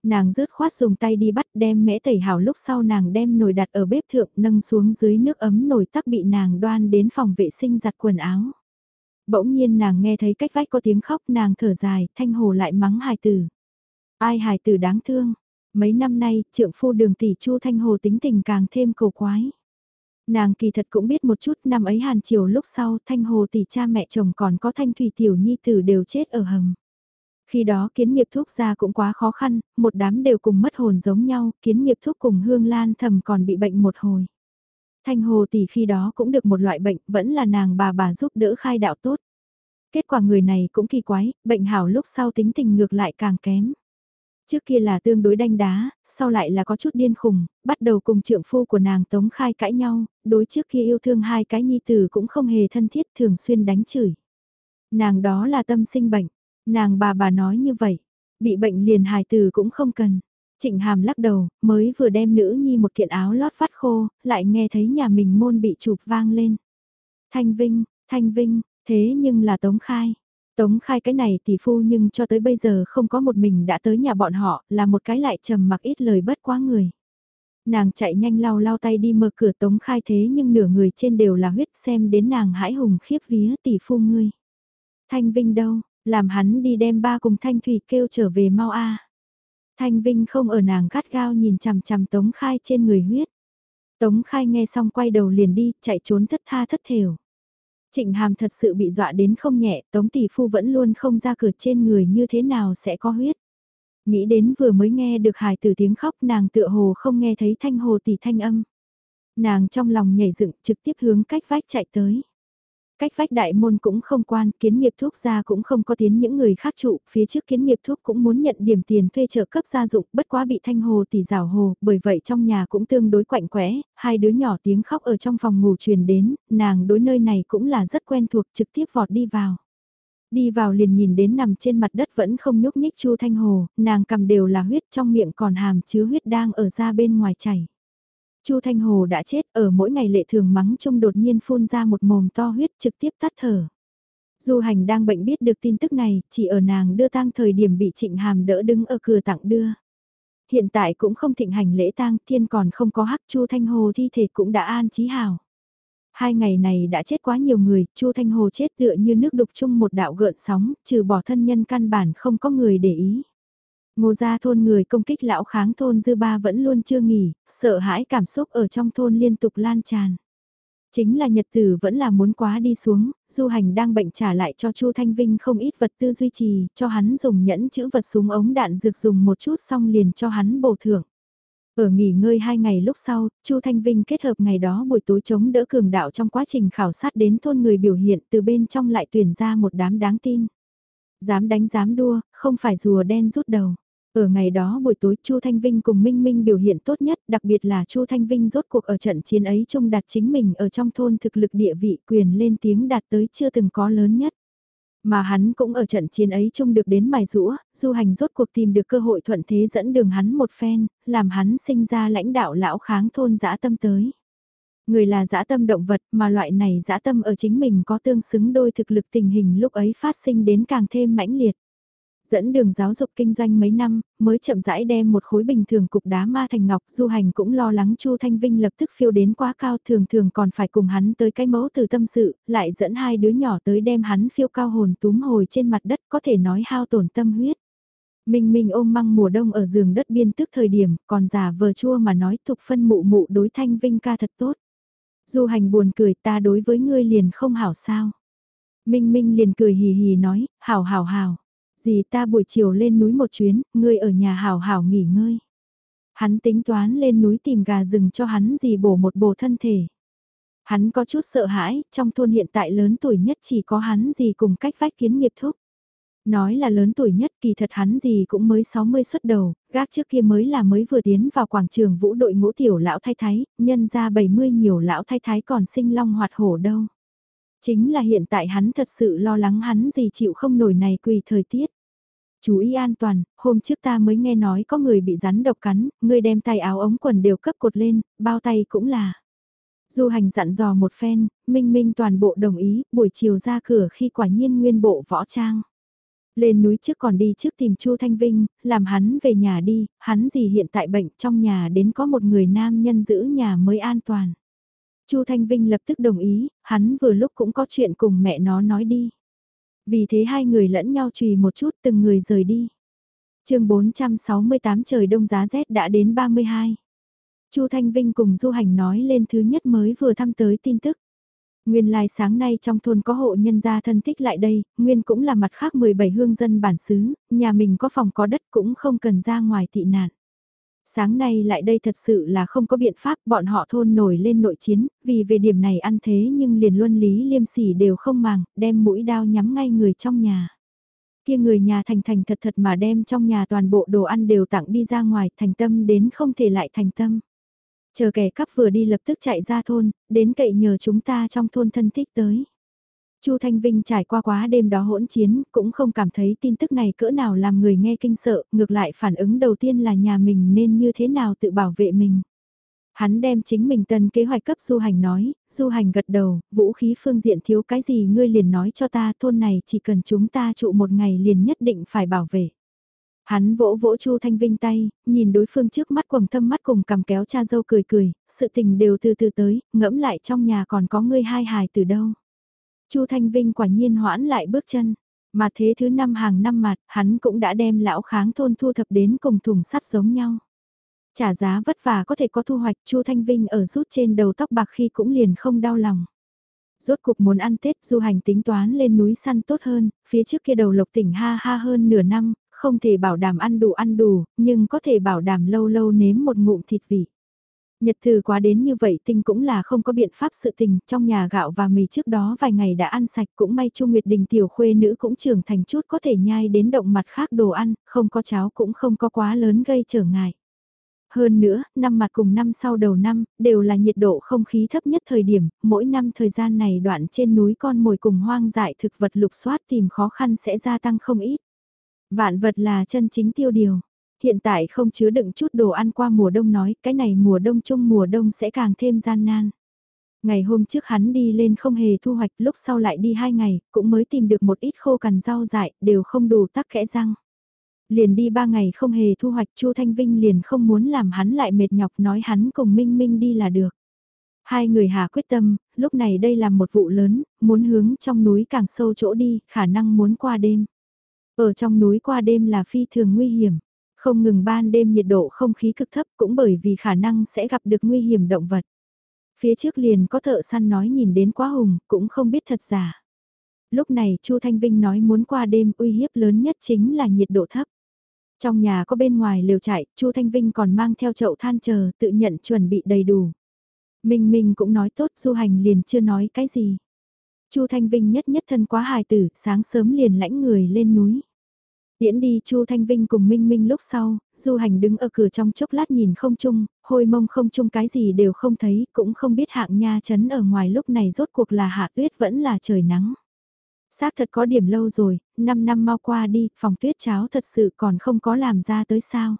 Nàng rớt khoát dùng tay đi bắt đem mễ tẩy hào lúc sau nàng đem nồi đặt ở bếp thượng nâng xuống dưới nước ấm nồi tắc bị nàng đoan đến phòng vệ sinh giặt quần áo. Bỗng nhiên nàng nghe thấy cách vách có tiếng khóc nàng thở dài, thanh hồ lại mắng hài tử. Ai hài tử đáng thương, Mấy năm nay, trượng phu đường tỷ Chu Thanh Hồ tính tình càng thêm cầu quái. Nàng kỳ thật cũng biết một chút năm ấy hàn chiều lúc sau Thanh Hồ tỷ cha mẹ chồng còn có Thanh Thủy Tiểu Nhi tử đều chết ở hầm. Khi đó kiến nghiệp thuốc ra cũng quá khó khăn, một đám đều cùng mất hồn giống nhau, kiến nghiệp thuốc cùng hương lan thầm còn bị bệnh một hồi. Thanh Hồ tỷ khi đó cũng được một loại bệnh, vẫn là nàng bà bà giúp đỡ khai đạo tốt. Kết quả người này cũng kỳ quái, bệnh hảo lúc sau tính tình ngược lại càng kém. Trước kia là tương đối đanh đá, sau lại là có chút điên khùng, bắt đầu cùng trượng phu của nàng Tống Khai cãi nhau, đối trước kia yêu thương hai cái nhi tử cũng không hề thân thiết thường xuyên đánh chửi. Nàng đó là tâm sinh bệnh, nàng bà bà nói như vậy, bị bệnh liền hài tử cũng không cần. Trịnh Hàm lắc đầu, mới vừa đem nữ nhi một kiện áo lót phát khô, lại nghe thấy nhà mình môn bị chụp vang lên. Thanh Vinh, Thanh Vinh, thế nhưng là Tống Khai. Tống khai cái này tỷ phu nhưng cho tới bây giờ không có một mình đã tới nhà bọn họ, là một cái lại trầm mặc ít lời bất quá người. Nàng chạy nhanh lau lau tay đi mở cửa tống khai thế nhưng nửa người trên đều là huyết xem đến nàng hãi hùng khiếp vía tỷ phu ngươi. Thanh Vinh đâu, làm hắn đi đem ba cùng Thanh Thủy kêu trở về mau a. Thanh Vinh không ở nàng gắt gao nhìn chằm chằm tống khai trên người huyết. Tống khai nghe xong quay đầu liền đi, chạy trốn thất tha thất thiểu Trịnh Hàm thật sự bị dọa đến không nhẹ, Tống Tỷ Phu vẫn luôn không ra cửa trên người như thế nào sẽ có huyết. Nghĩ đến vừa mới nghe được hài tử tiếng khóc nàng tựa hồ không nghe thấy thanh hồ tỷ thanh âm. Nàng trong lòng nhảy dựng trực tiếp hướng cách vách chạy tới. Cách vách đại môn cũng không quan, kiến nghiệp thuốc ra cũng không có tiến những người khác trụ, phía trước kiến nghiệp thuốc cũng muốn nhận điểm tiền thuê trợ cấp gia dụng, bất quá bị thanh hồ tỷ rào hồ, bởi vậy trong nhà cũng tương đối quạnh quẽ, hai đứa nhỏ tiếng khóc ở trong phòng ngủ truyền đến, nàng đối nơi này cũng là rất quen thuộc trực tiếp vọt đi vào. Đi vào liền nhìn đến nằm trên mặt đất vẫn không nhúc nhích chu thanh hồ, nàng cầm đều là huyết trong miệng còn hàm chứa huyết đang ở ra bên ngoài chảy. Chu Thanh Hồ đã chết ở mỗi ngày lệ thường mắng chung đột nhiên phun ra một mồm to huyết trực tiếp tắt thở. Du hành đang bệnh biết được tin tức này, chỉ ở nàng đưa tang thời điểm bị trịnh hàm đỡ đứng ở cửa tặng đưa. Hiện tại cũng không thịnh hành lễ tang, thiên còn không có hắc Chu Thanh Hồ thi thể cũng đã an trí hào. Hai ngày này đã chết quá nhiều người, Chu Thanh Hồ chết tựa như nước đục chung một đạo gợn sóng, trừ bỏ thân nhân căn bản không có người để ý. Ngô gia thôn người công kích lão kháng thôn dư ba vẫn luôn chưa nghỉ, sợ hãi cảm xúc ở trong thôn liên tục lan tràn. Chính là nhật tử vẫn là muốn quá đi xuống, du hành đang bệnh trả lại cho Chu Thanh Vinh không ít vật tư duy trì, cho hắn dùng nhẫn chữ vật súng ống đạn dược dùng một chút xong liền cho hắn bổ thưởng. Ở nghỉ ngơi hai ngày lúc sau, Chu Thanh Vinh kết hợp ngày đó buổi tối chống đỡ cường đạo trong quá trình khảo sát đến thôn người biểu hiện từ bên trong lại tuyển ra một đám đáng tin. Dám đánh dám đua, không phải rùa đen rút đầu. Ở ngày đó buổi tối Chu Thanh Vinh cùng Minh Minh biểu hiện tốt nhất, đặc biệt là Chu Thanh Vinh rốt cuộc ở trận chiến ấy chung đạt chính mình ở trong thôn thực lực địa vị quyền lên tiếng đạt tới chưa từng có lớn nhất. Mà hắn cũng ở trận chiến ấy chung được đến mài rũa, du hành rốt cuộc tìm được cơ hội thuận thế dẫn đường hắn một phen, làm hắn sinh ra lãnh đạo lão kháng thôn dã tâm tới. Người là dã tâm động vật mà loại này dã tâm ở chính mình có tương xứng đôi thực lực tình hình lúc ấy phát sinh đến càng thêm mãnh liệt. Dẫn đường giáo dục kinh doanh mấy năm, mới chậm rãi đem một khối bình thường cục đá ma thành ngọc, du hành cũng lo lắng Chu Thanh Vinh lập tức phiêu đến quá cao thường thường còn phải cùng hắn tới cái mẫu từ tâm sự, lại dẫn hai đứa nhỏ tới đem hắn phiêu cao hồn túm hồi trên mặt đất có thể nói hao tổn tâm huyết. Minh Minh ôm măng mùa đông ở giường đất biên tức thời điểm, còn già vờ chua mà nói thục phân mụ mụ đối Thanh Vinh ca thật tốt. Du hành buồn cười ta đối với ngươi liền không hảo sao. Minh Minh liền cười hì hì nói, hảo hảo hảo. Dì ta buổi chiều lên núi một chuyến, ngươi ở nhà hảo hảo nghỉ ngơi. Hắn tính toán lên núi tìm gà rừng cho hắn dì bổ một bổ thân thể. Hắn có chút sợ hãi, trong thôn hiện tại lớn tuổi nhất chỉ có hắn gì cùng cách vách kiến nghiệp thúc. Nói là lớn tuổi nhất kỳ thật hắn gì cũng mới 60 xuất đầu, gác trước kia mới là mới vừa tiến vào quảng trường vũ đội ngũ tiểu lão thái thái, nhân ra 70 nhiều lão thái thái còn sinh long hoạt hổ đâu. Chính là hiện tại hắn thật sự lo lắng hắn gì chịu không nổi này quỳ thời tiết. Chú ý an toàn, hôm trước ta mới nghe nói có người bị rắn độc cắn, người đem tay áo ống quần đều cấp cột lên, bao tay cũng là. Du hành dặn dò một phen, Minh Minh toàn bộ đồng ý, buổi chiều ra cửa khi quả nhiên nguyên bộ võ trang. Lên núi trước còn đi trước tìm Chu Thanh Vinh, làm hắn về nhà đi, hắn gì hiện tại bệnh trong nhà đến có một người nam nhân giữ nhà mới an toàn. Chu Thanh Vinh lập tức đồng ý, hắn vừa lúc cũng có chuyện cùng mẹ nó nói đi. Vì thế hai người lẫn nhau chùy một chút từng người rời đi. chương 468 trời đông giá rét đã đến 32. Chu Thanh Vinh cùng Du Hành nói lên thứ nhất mới vừa thăm tới tin tức. Nguyên lai sáng nay trong thôn có hộ nhân gia thân thích lại đây, Nguyên cũng là mặt khác 17 hương dân bản xứ, nhà mình có phòng có đất cũng không cần ra ngoài tị nạn. Sáng nay lại đây thật sự là không có biện pháp, bọn họ thôn nổi lên nội chiến, vì về điểm này ăn thế nhưng liền luân lý liêm sỉ đều không màng, đem mũi đao nhắm ngay người trong nhà. Kia người nhà thành thành thật thật mà đem trong nhà toàn bộ đồ ăn đều tặng đi ra ngoài, thành tâm đến không thể lại thành tâm. Chờ kẻ cắp vừa đi lập tức chạy ra thôn, đến cậy nhờ chúng ta trong thôn thân thích tới. Chu Thanh Vinh trải qua quá đêm đó hỗn chiến, cũng không cảm thấy tin tức này cỡ nào làm người nghe kinh sợ, ngược lại phản ứng đầu tiên là nhà mình nên như thế nào tự bảo vệ mình. Hắn đem chính mình tân kế hoạch cấp du hành nói, du hành gật đầu, vũ khí phương diện thiếu cái gì ngươi liền nói cho ta thôn này chỉ cần chúng ta trụ một ngày liền nhất định phải bảo vệ. Hắn vỗ vỗ Chu Thanh Vinh tay, nhìn đối phương trước mắt quầng thâm mắt cùng cầm kéo cha dâu cười cười, sự tình đều từ từ tới, ngẫm lại trong nhà còn có ngươi hai hài từ đâu. Chu Thanh Vinh quả nhiên hoãn lại bước chân, mà thế thứ năm hàng năm mặt, hắn cũng đã đem lão kháng thôn thu thập đến cùng thùng sắt giống nhau. Trả giá vất vả có thể có thu hoạch, Chu Thanh Vinh ở rút trên đầu tóc bạc khi cũng liền không đau lòng. Rốt cục muốn ăn Tết du hành tính toán lên núi săn tốt hơn, phía trước kia đầu lộc tỉnh ha ha hơn nửa năm, không thể bảo đảm ăn đủ ăn đủ, nhưng có thể bảo đảm lâu lâu nếm một ngụm thịt vị. Nhật từ quá đến như vậy tinh cũng là không có biện pháp sự tình, trong nhà gạo và mì trước đó vài ngày đã ăn sạch cũng may Chu Nguyệt Đình tiểu khuê nữ cũng trưởng thành chút có thể nhai đến động mặt khác đồ ăn, không có cháo cũng không có quá lớn gây trở ngại. Hơn nữa, năm mặt cùng năm sau đầu năm, đều là nhiệt độ không khí thấp nhất thời điểm, mỗi năm thời gian này đoạn trên núi con mồi cùng hoang dại thực vật lục soát tìm khó khăn sẽ gia tăng không ít. Vạn vật là chân chính tiêu điều. Hiện tại không chứa đựng chút đồ ăn qua mùa đông nói, cái này mùa đông chung mùa đông sẽ càng thêm gian nan. Ngày hôm trước hắn đi lên không hề thu hoạch, lúc sau lại đi hai ngày, cũng mới tìm được một ít khô cằn rau dại, đều không đủ tắc kẽ răng. Liền đi ba ngày không hề thu hoạch, Chu Thanh Vinh liền không muốn làm hắn lại mệt nhọc nói hắn cùng Minh Minh đi là được. Hai người hà quyết tâm, lúc này đây là một vụ lớn, muốn hướng trong núi càng sâu chỗ đi, khả năng muốn qua đêm. Ở trong núi qua đêm là phi thường nguy hiểm, không ngừng ban đêm nhiệt độ không khí cực thấp cũng bởi vì khả năng sẽ gặp được nguy hiểm động vật. Phía trước liền có thợ săn nói nhìn đến quá hùng, cũng không biết thật giả. Lúc này Chu Thanh Vinh nói muốn qua đêm uy hiếp lớn nhất chính là nhiệt độ thấp. Trong nhà có bên ngoài lều trại, Chu Thanh Vinh còn mang theo chậu than chờ, tự nhận chuẩn bị đầy đủ. Minh Minh cũng nói tốt, du hành liền chưa nói cái gì. Chu Thanh Vinh nhất nhất thân quá hài tử, sáng sớm liền lãnh người lên núi. Điễn đi Chu Thanh Vinh cùng Minh Minh lúc sau, Du Hành đứng ở cửa trong chốc lát nhìn không chung, hôi mông không chung cái gì đều không thấy, cũng không biết hạng nha chấn ở ngoài lúc này rốt cuộc là hạ tuyết vẫn là trời nắng. Xác thật có điểm lâu rồi, 5 năm mau qua đi, phòng tuyết cháo thật sự còn không có làm ra tới sao.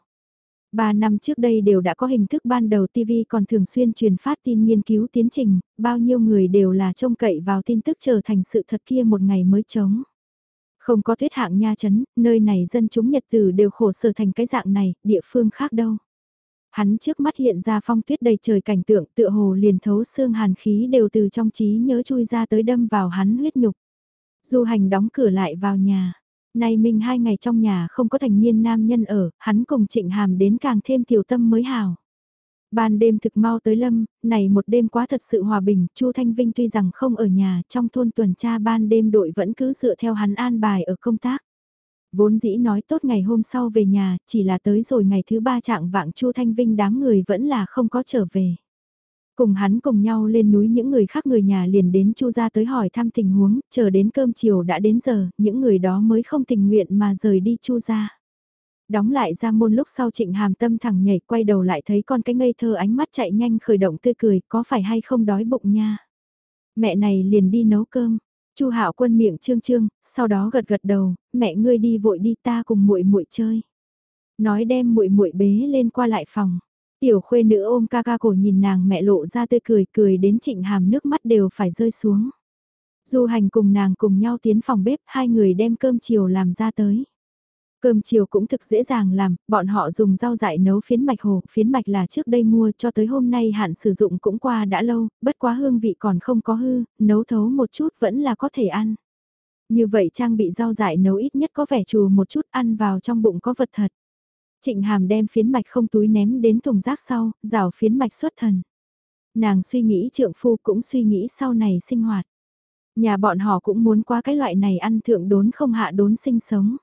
3 năm trước đây đều đã có hình thức ban đầu TV còn thường xuyên truyền phát tin nghiên cứu tiến trình, bao nhiêu người đều là trông cậy vào tin tức trở thành sự thật kia một ngày mới chống. Không có tuyết hạng nha chấn, nơi này dân chúng nhật tử đều khổ sở thành cái dạng này, địa phương khác đâu. Hắn trước mắt hiện ra phong tuyết đầy trời cảnh tượng tựa hồ liền thấu xương hàn khí đều từ trong trí nhớ chui ra tới đâm vào hắn huyết nhục. Du hành đóng cửa lại vào nhà. Nay mình hai ngày trong nhà không có thành niên nam nhân ở, hắn cùng trịnh hàm đến càng thêm tiểu tâm mới hào. Ban đêm thực mau tới lâm, này một đêm quá thật sự hòa bình, Chu Thanh Vinh tuy rằng không ở nhà, trong thôn tuần tra ban đêm đội vẫn cứ dựa theo hắn an bài ở công tác. Vốn dĩ nói tốt ngày hôm sau về nhà, chỉ là tới rồi ngày thứ ba trạng vạng Chu Thanh Vinh đám người vẫn là không có trở về. Cùng hắn cùng nhau lên núi những người khác người nhà liền đến Chu ra tới hỏi thăm tình huống, chờ đến cơm chiều đã đến giờ, những người đó mới không tình nguyện mà rời đi Chu ra. Đóng lại ra môn lúc sau trịnh hàm tâm thẳng nhảy quay đầu lại thấy con cái ngây thơ ánh mắt chạy nhanh khởi động tươi cười có phải hay không đói bụng nha. Mẹ này liền đi nấu cơm. Chu Hạo Quân miệng trương trương, sau đó gật gật đầu, mẹ ngươi đi vội đi ta cùng muội muội chơi. Nói đem muội muội bế lên qua lại phòng. Tiểu khuê nữ ôm ca ca cổ nhìn nàng mẹ lộ ra tươi cười cười đến trịnh hàm nước mắt đều phải rơi xuống. Du hành cùng nàng cùng nhau tiến phòng bếp hai người đem cơm chiều làm ra tới. Cơm chiều cũng thực dễ dàng làm, bọn họ dùng rau dại nấu phiến mạch hồ, phiến mạch là trước đây mua cho tới hôm nay hạn sử dụng cũng qua đã lâu, bất quá hương vị còn không có hư, nấu thấu một chút vẫn là có thể ăn. Như vậy trang bị rau dại nấu ít nhất có vẻ chùa một chút ăn vào trong bụng có vật thật. Trịnh Hàm đem phiến mạch không túi ném đến thùng rác sau, rào phiến mạch xuất thần. Nàng suy nghĩ trượng phu cũng suy nghĩ sau này sinh hoạt. Nhà bọn họ cũng muốn qua cái loại này ăn thượng đốn không hạ đốn sinh sống.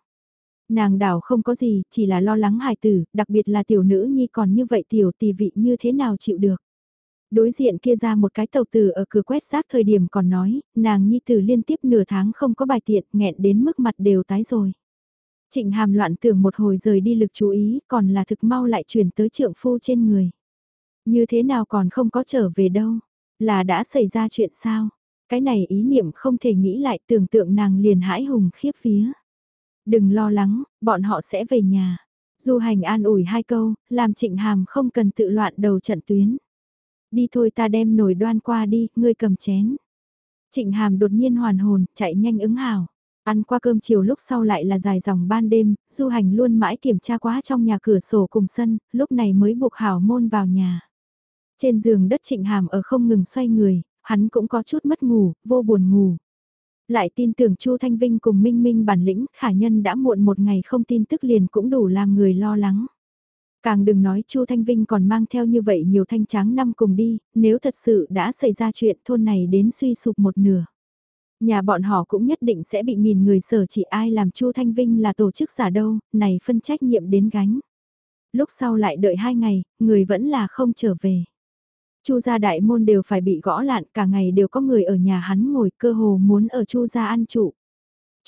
Nàng đảo không có gì, chỉ là lo lắng hài tử, đặc biệt là tiểu nữ nhi còn như vậy tiểu tỷ vị như thế nào chịu được. Đối diện kia ra một cái tàu tử ở cửa quét rác thời điểm còn nói, nàng nhi tử liên tiếp nửa tháng không có bài tiện, nghẹn đến mức mặt đều tái rồi. Trịnh hàm loạn tưởng một hồi rời đi lực chú ý, còn là thực mau lại chuyển tới trượng phu trên người. Như thế nào còn không có trở về đâu, là đã xảy ra chuyện sao? Cái này ý niệm không thể nghĩ lại tưởng tượng nàng liền hãi hùng khiếp phía. Đừng lo lắng, bọn họ sẽ về nhà. Du hành an ủi hai câu, làm trịnh hàm không cần tự loạn đầu trận tuyến. Đi thôi ta đem nồi đoan qua đi, ngươi cầm chén. Trịnh hàm đột nhiên hoàn hồn, chạy nhanh ứng hào. Ăn qua cơm chiều lúc sau lại là dài dòng ban đêm, du hành luôn mãi kiểm tra quá trong nhà cửa sổ cùng sân, lúc này mới buộc hảo môn vào nhà. Trên giường đất trịnh hàm ở không ngừng xoay người, hắn cũng có chút mất ngủ, vô buồn ngủ. Lại tin tưởng Chu Thanh Vinh cùng Minh Minh bản lĩnh, khả nhân đã muộn một ngày không tin tức liền cũng đủ làm người lo lắng. Càng đừng nói Chu Thanh Vinh còn mang theo như vậy nhiều thanh tráng năm cùng đi, nếu thật sự đã xảy ra chuyện thôn này đến suy sụp một nửa. Nhà bọn họ cũng nhất định sẽ bị nghìn người sở chỉ ai làm Chu Thanh Vinh là tổ chức giả đâu, này phân trách nhiệm đến gánh. Lúc sau lại đợi hai ngày, người vẫn là không trở về. Chu gia đại môn đều phải bị gõ lạn, cả ngày đều có người ở nhà hắn ngồi cơ hồ muốn ở Chu gia ăn trụ.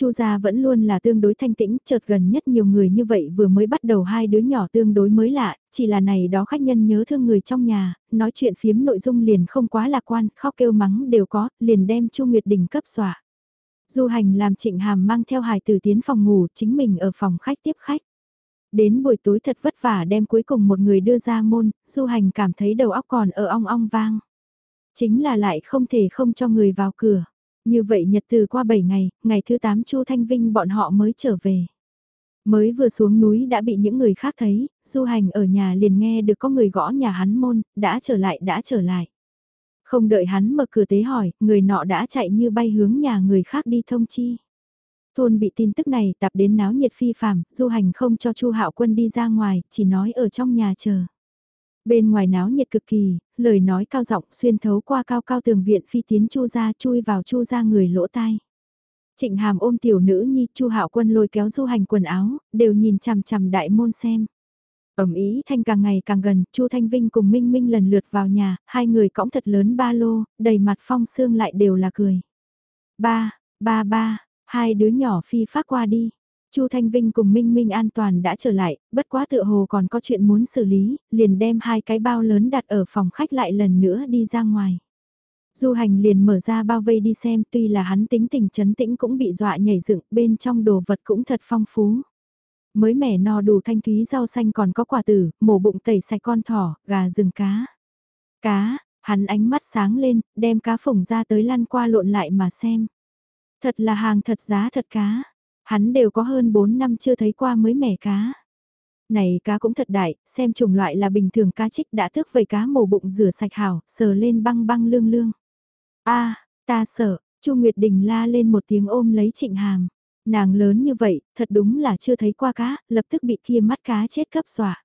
Chu gia vẫn luôn là tương đối thanh tĩnh, chợt gần nhất nhiều người như vậy vừa mới bắt đầu hai đứa nhỏ tương đối mới lạ, chỉ là này đó khách nhân nhớ thương người trong nhà, nói chuyện phiếm nội dung liền không quá lạc quan, khóc kêu mắng đều có, liền đem Chu Nguyệt Đình cấp dọa. Du hành làm trịnh hàm mang theo hài tử tiến phòng ngủ, chính mình ở phòng khách tiếp khách. Đến buổi tối thật vất vả đem cuối cùng một người đưa ra môn, du hành cảm thấy đầu óc còn ở ong ong vang. Chính là lại không thể không cho người vào cửa. Như vậy nhật từ qua 7 ngày, ngày thứ 8 Chu Thanh Vinh bọn họ mới trở về. Mới vừa xuống núi đã bị những người khác thấy, du hành ở nhà liền nghe được có người gõ nhà hắn môn, đã trở lại đã trở lại. Không đợi hắn mở cửa tế hỏi, người nọ đã chạy như bay hướng nhà người khác đi thông chi. Thôn bị tin tức này tạp đến náo nhiệt phi phàm, du hành không cho Chu Hạo Quân đi ra ngoài, chỉ nói ở trong nhà chờ. Bên ngoài náo nhiệt cực kỳ, lời nói cao giọng xuyên thấu qua cao cao tường viện phi tiến Chu ra chui vào Chu ra người lỗ tai. Trịnh Hàm ôm tiểu nữ nhi, Chu Hạo Quân lôi kéo du hành quần áo, đều nhìn chằm chằm đại môn xem. Ẩm ý thanh càng ngày càng gần, Chu Thanh Vinh cùng Minh Minh lần lượt vào nhà, hai người cõng thật lớn ba lô, đầy mặt phong xương lại đều là cười. Ba, ba ba, hai đứa nhỏ phi phát qua đi. Chu Thanh Vinh cùng Minh Minh an toàn đã trở lại, bất quá tựa hồ còn có chuyện muốn xử lý, liền đem hai cái bao lớn đặt ở phòng khách lại lần nữa đi ra ngoài. Du hành liền mở ra bao vây đi xem tuy là hắn tính tình chấn tĩnh cũng bị dọa nhảy dựng bên trong đồ vật cũng thật phong phú. Mới mẻ no đủ thanh thúy rau xanh còn có quả tử, mổ bụng tẩy sạch con thỏ, gà rừng cá. Cá, hắn ánh mắt sáng lên, đem cá phồng ra tới lăn qua lộn lại mà xem. Thật là hàng thật giá thật cá. Hắn đều có hơn 4 năm chưa thấy qua mới mẻ cá. Này cá cũng thật đại, xem chủng loại là bình thường cá trích đã thức vầy cá mổ bụng rửa sạch hảo, sờ lên băng băng lương lương. a ta sợ, Chu Nguyệt Đình la lên một tiếng ôm lấy trịnh hàm. Nàng lớn như vậy, thật đúng là chưa thấy qua cá, lập tức bị kia mắt cá chết cấp dọa.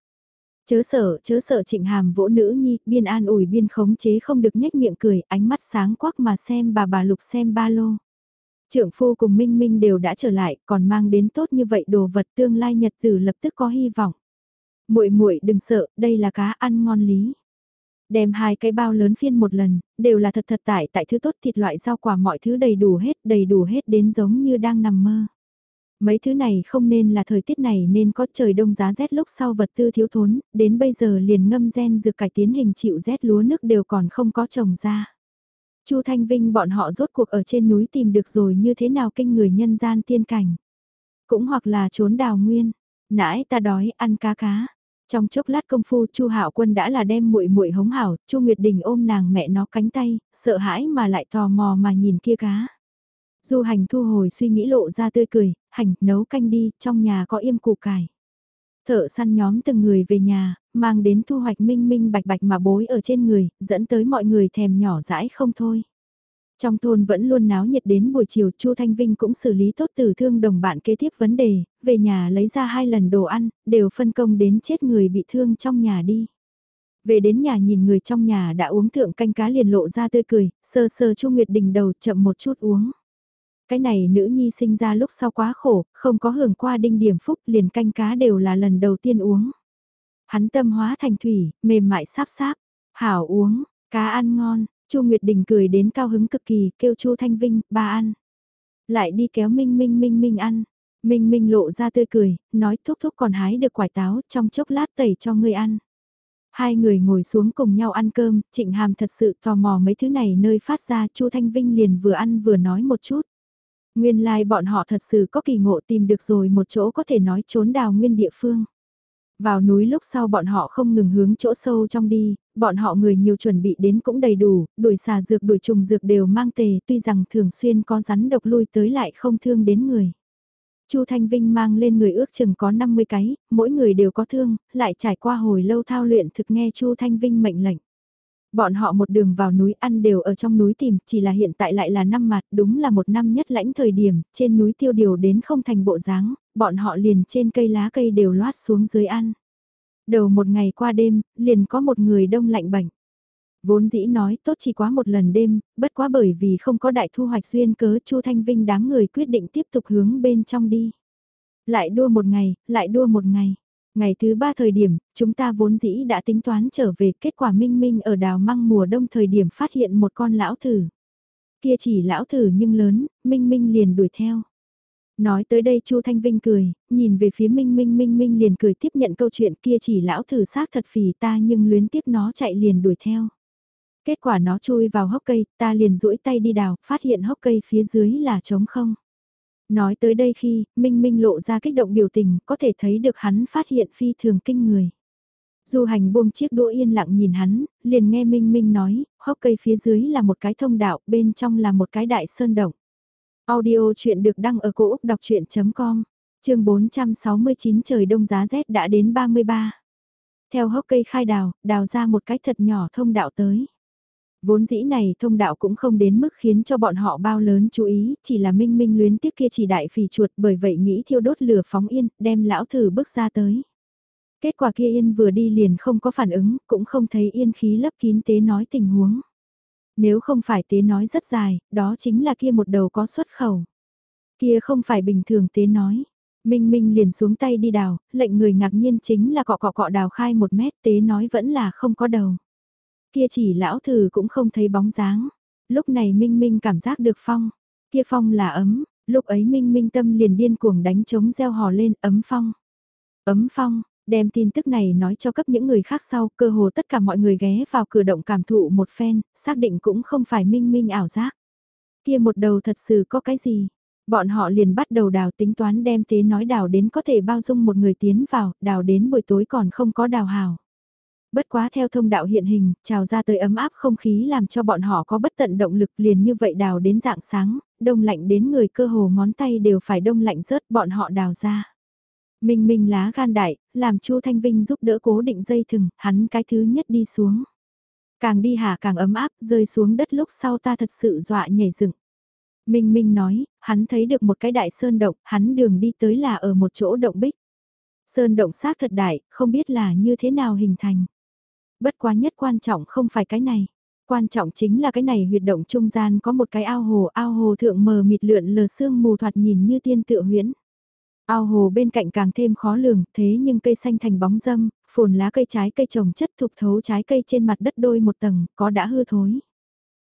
Chớ sợ, chớ sợ trịnh hàm vỗ nữ nhi, biên an ủi biên khống chế không được nhếch miệng cười, ánh mắt sáng quắc mà xem bà bà lục xem ba lô. Trưởng phu cùng Minh Minh đều đã trở lại, còn mang đến tốt như vậy đồ vật tương lai nhật tử lập tức có hy vọng. Muội muội đừng sợ, đây là cá ăn ngon lý. Đem hai cái bao lớn phiên một lần, đều là thật thật tại tại thứ tốt thịt loại rau quả mọi thứ đầy đủ hết, đầy đủ hết đến giống như đang nằm mơ. Mấy thứ này không nên là thời tiết này nên có trời đông giá rét lúc sau vật tư thiếu thốn, đến bây giờ liền ngâm gen dược cải tiến hình chịu rét lúa nước đều còn không có trồng ra. Chu Thanh Vinh bọn họ rốt cuộc ở trên núi tìm được rồi như thế nào kinh người nhân gian tiên cảnh. Cũng hoặc là trốn đào nguyên, nãy ta đói ăn cá cá. Trong chốc lát công phu Chu Hạo Quân đã là đem muội muội hống hảo, Chu Nguyệt Đình ôm nàng mẹ nó cánh tay, sợ hãi mà lại tò mò mà nhìn kia cá. Du hành thu hồi suy nghĩ lộ ra tươi cười, hành nấu canh đi, trong nhà có im củ cải. Thợ săn nhóm từng người về nhà, mang đến thu hoạch minh minh bạch bạch mà bối ở trên người, dẫn tới mọi người thèm nhỏ dãi không thôi. Trong thôn vẫn luôn náo nhiệt đến buổi chiều Chu Thanh Vinh cũng xử lý tốt tử thương đồng bạn kế tiếp vấn đề, về nhà lấy ra hai lần đồ ăn, đều phân công đến chết người bị thương trong nhà đi. Về đến nhà nhìn người trong nhà đã uống thượng canh cá liền lộ ra tươi cười, sơ sơ Chu Nguyệt Đình đầu chậm một chút uống. Cái này nữ nhi sinh ra lúc sau quá khổ, không có hưởng qua đinh điểm phúc liền canh cá đều là lần đầu tiên uống. Hắn tâm hóa thành thủy, mềm mại sáp sáp, hảo uống, cá ăn ngon, Chu Nguyệt Đình cười đến cao hứng cực kỳ, kêu Chu Thanh Vinh, ba ăn. Lại đi kéo Minh Minh Minh Minh ăn. Minh Minh lộ ra tươi cười, nói thúc thúc còn hái được quả táo, trong chốc lát tẩy cho ngươi ăn. Hai người ngồi xuống cùng nhau ăn cơm, Trịnh Hàm thật sự tò mò mấy thứ này nơi phát ra, Chu Thanh Vinh liền vừa ăn vừa nói một chút. Nguyên lai like bọn họ thật sự có kỳ ngộ tìm được rồi một chỗ có thể nói trốn đào nguyên địa phương. Vào núi lúc sau bọn họ không ngừng hướng chỗ sâu trong đi, bọn họ người nhiều chuẩn bị đến cũng đầy đủ, đuổi xà dược đuổi trùng dược đều mang tề tuy rằng thường xuyên có rắn độc lui tới lại không thương đến người. Chu Thanh Vinh mang lên người ước chừng có 50 cái, mỗi người đều có thương, lại trải qua hồi lâu thao luyện thực nghe Chu Thanh Vinh mệnh lệnh. Bọn họ một đường vào núi ăn đều ở trong núi tìm, chỉ là hiện tại lại là năm mặt, đúng là một năm nhất lãnh thời điểm, trên núi tiêu điều đến không thành bộ dáng, bọn họ liền trên cây lá cây đều loát xuống dưới ăn. Đầu một ngày qua đêm, liền có một người đông lạnh bệnh. Vốn dĩ nói tốt chỉ quá một lần đêm, bất quá bởi vì không có đại thu hoạch duyên cớ Chu Thanh Vinh đám người quyết định tiếp tục hướng bên trong đi. Lại đua một ngày, lại đua một ngày. Ngày thứ ba thời điểm, chúng ta vốn dĩ đã tính toán trở về kết quả minh minh ở đào măng mùa đông thời điểm phát hiện một con lão thử. Kia chỉ lão thử nhưng lớn, minh minh liền đuổi theo. Nói tới đây Chu Thanh Vinh cười, nhìn về phía Minh Minh Minh Minh liền cười tiếp nhận câu chuyện kia chỉ lão thử xác thật phì ta nhưng luyến tiếp nó chạy liền đuổi theo. Kết quả nó chui vào hốc cây, ta liền duỗi tay đi đào, phát hiện hốc cây phía dưới là trống không. Nói tới đây khi, Minh Minh lộ ra kích động biểu tình, có thể thấy được hắn phát hiện phi thường kinh người. Du hành buông chiếc đũa yên lặng nhìn hắn, liền nghe Minh Minh nói, hốc cây phía dưới là một cái thông đạo, bên trong là một cái đại sơn động. Audio chuyện được đăng ở cổ Úc đọc chuyện.com, chương 469 trời đông giá rét đã đến 33. Theo hốc cây khai đào, đào ra một cái thật nhỏ thông đạo tới. Vốn dĩ này thông đạo cũng không đến mức khiến cho bọn họ bao lớn chú ý, chỉ là minh minh luyến tiếc kia chỉ đại phì chuột bởi vậy nghĩ thiêu đốt lửa phóng yên, đem lão thử bước ra tới. Kết quả kia yên vừa đi liền không có phản ứng, cũng không thấy yên khí lấp kín tế nói tình huống. Nếu không phải tế nói rất dài, đó chính là kia một đầu có xuất khẩu. Kia không phải bình thường tế nói. Minh Minh liền xuống tay đi đào, lệnh người ngạc nhiên chính là cọ cọ cọ đào khai một mét tế nói vẫn là không có đầu. Kia chỉ lão thử cũng không thấy bóng dáng. Lúc này Minh Minh cảm giác được phong. Kia phong là ấm, lúc ấy Minh Minh tâm liền điên cuồng đánh trống gieo hò lên ấm phong. Ấm phong, đem tin tức này nói cho cấp những người khác sau, cơ hồ tất cả mọi người ghé vào cửa động cảm thụ một phen, xác định cũng không phải Minh Minh ảo giác. Kia một đầu thật sự có cái gì? Bọn họ liền bắt đầu đào tính toán đem thế nói đào đến có thể bao dung một người tiến vào, đào đến buổi tối còn không có đào hào. Bất quá theo thông đạo hiện hình, trào ra tới ấm áp không khí làm cho bọn họ có bất tận động lực liền như vậy đào đến dạng sáng, đông lạnh đến người cơ hồ ngón tay đều phải đông lạnh rớt bọn họ đào ra. Minh Minh lá gan đại, làm Chu Thanh Vinh giúp đỡ cố định dây thừng, hắn cái thứ nhất đi xuống. Càng đi hạ càng ấm áp, rơi xuống đất lúc sau ta thật sự dọa nhảy dựng. Minh Minh nói, hắn thấy được một cái đại sơn động, hắn đường đi tới là ở một chỗ động bích. Sơn động xác thật đại, không biết là như thế nào hình thành. Bất quá nhất quan trọng không phải cái này. Quan trọng chính là cái này huyệt động trung gian có một cái ao hồ, ao hồ thượng mờ mịt lượn lờ sương mù thoạt nhìn như tiên tựa huyễn. Ao hồ bên cạnh càng thêm khó lường, thế nhưng cây xanh thành bóng dâm, phồn lá cây trái cây trồng chất thục thấu trái cây trên mặt đất đôi một tầng, có đã hư thối.